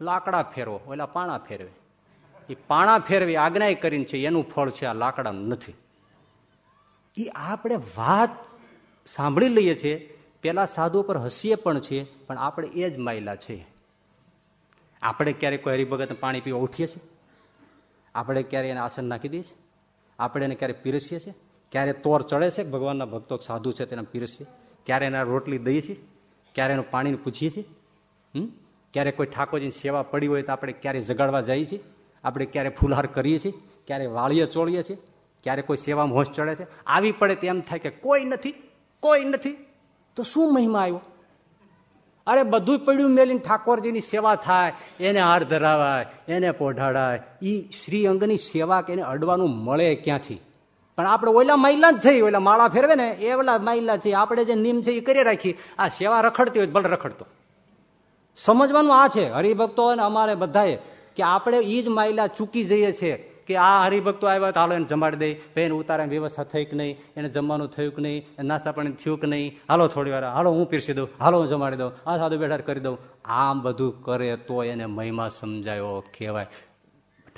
લાકડા ફેરવો, ઓલા પાણા ફેરવે. એ પાણા ફેરવી આજ્ઞા કરીને છે, એનું ફળ છે, આ લાકડાનું નથી. એ આપણે વાત સાંભળી લઈએ છીએ પેલા સાધુ પર હસીએ પણ છીએ, પણ આપણે એ જ માયલા છીએ. આપણે ક્યારેક કોઈ હરિભગત પાણી પીવા ઉઠીએ છીએ? આપણે ક્યારે એને આસન નાખી દઈએ છીએ? આપણે એને ક્યારે પીરસીએ છીએ? ક્યારે તોર ચડે છે ભગવાનના ભક્તો સાધુ છે તેને પીરસીએ? ક્યારે એના રોટલી દઈએ છીએ? ક્યારે એનું પાણીને પૂછીએ છીએ? હમ? ક્યારે કોઈ ઠાકોરજીની સેવા પડી હોય તો આપણે ક્યારે જગાડવા જઈએ છીએ? આપણે ક્યારે ફૂલહાર કરીએ છીએ? ક્યારે વાળીએ ચોળીએ છીએ? ક્યારે કોઈ સેવામાં હોશ ચડે છે? આવી પડે તેમ થાય કે કોઈ નથી કોઈ નથી. તો શું મહિમા આવ્યો? અરે બધું પડ્યું મેલીને ઠાકોરજીની સેવા થાય, એને હાર ધરાવાય, એને પોઢાડાય. એ શ્રી અંગની સેવા કે એને અડવાનું મળે ક્યાંથી? પણ આપણે ઓલા મહિલા જ જઈએ, ઓલા માળા ફેરવે ને, એ ઓલા મહિલા છે આપણે જે નિયમ છે એ કરી રાખી આ સેવા રખડતી હોય ભલે રખડતો. સમજવાનું આ છે, હરિભક્તો અને અમારે બધાએ, કે આપણે એ જ માયલા ચૂકી જઈએ છીએ. કે આ હરિભક્તો આવ્યા તો હાલો એને જમાડી દઈ ભાઈ, એને ઉતારે વ્યવસ્થા થઈ કે નહીં? એને જમવાનું થયું કે નહીં? નાસ્તા પાણી થયું કે નહીં? હાલો થોડી વાર, હાલો હું પીરસી દઉં, હાલો હું જમાડી દઉં, આ સાધુ બેઠા કરી દઉં. આમ બધું કરે તો એને મહિમા સમજાયો કહેવાય.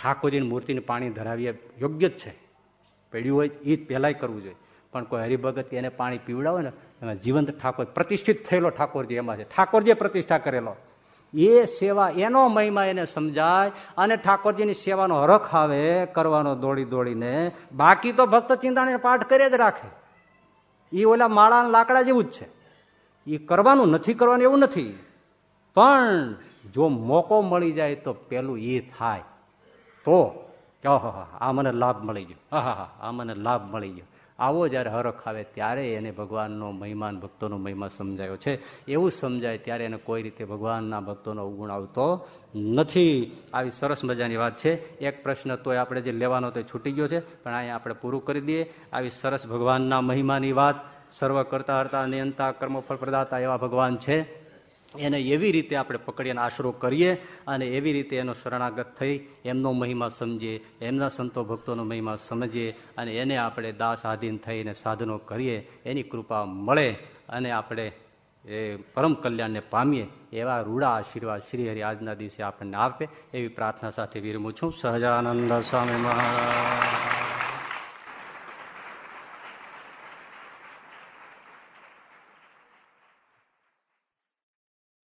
ઠાકોરજીની મૂર્તિને પાણી ધરાવીએ યોગ્ય જ છે. પડ્યું હોય એ જ પહેલાંય કરવું જોઈએ. પણ કોઈ હરિભગત એને પાણી પીવડાવે ને, એમાં જીવંત ઠાકોર પ્રતિષ્ઠિત થયેલો ઠાકોરજી એમાં છે. ઠાકોરજીએ પ્રતિષ્ઠા કરેલો. એ સેવા, એનો મહિમા એને સમજાય અને ઠાકોરજીની સેવાનો હરખ આવે કરવાનો દોડી દોડીને. બાકી તો ભક્ત ચિંતાને પાઠ કરે જ રાખે. એ ઓલા માળા લાકડા જેવું જ છે. એ કરવાનું નથી કરવાનું એવું નથી. પણ જો મોકો મળી જાય તો પેલું એ થાય. તો, ઓહો આ મને લાભ મળી ગયો. હા હા, આ મને લાભ મળી ગયો. આવો જ્યારે હરખ આવે ત્યારે એને ભગવાનનો મહિમાન, ભક્તોનો મહિમા સમજાયો છે. એવું સમજાય ત્યારે એને કોઈ રીતે ભગવાનના ભક્તોનો અવગુણ આવતો નથી. આવી સરસ મજાની વાત છે. એક પ્રશ્ન તો આપણે જે લેવાનો તો છૂટી ગયો છે, પણ અહીંયા આપણે પૂરું કરી દઈએ. આવી સરસ ભગવાનના મહિમાની વાત, સર્વ કરતા હરતા નિયંતા, કર્મફળ પ્રદાતા એવા ભગવાન છે. એને એવી રીતે આપણે પકડીને આશરો કરીએ અને એવી રીતે એનો શરણાગત થઈ, એમનો મહિમા સમજીએ, એમના સંતો ભક્તોનો મહિમા સમજીએ અને એને આપણે દાસ આધીન થઈને સાધનો કરીએ, એની કૃપા મળે અને આપણે એ પરમ કલ્યાણને પામીએ, એવા રૂડા આશીર્વાદ શ્રી હરિ આજના દિવસે આપણને આપે, એવી પ્રાર્થના સાથે વિરમું છું. સહજાનંદ સ્વામી મહારાજ.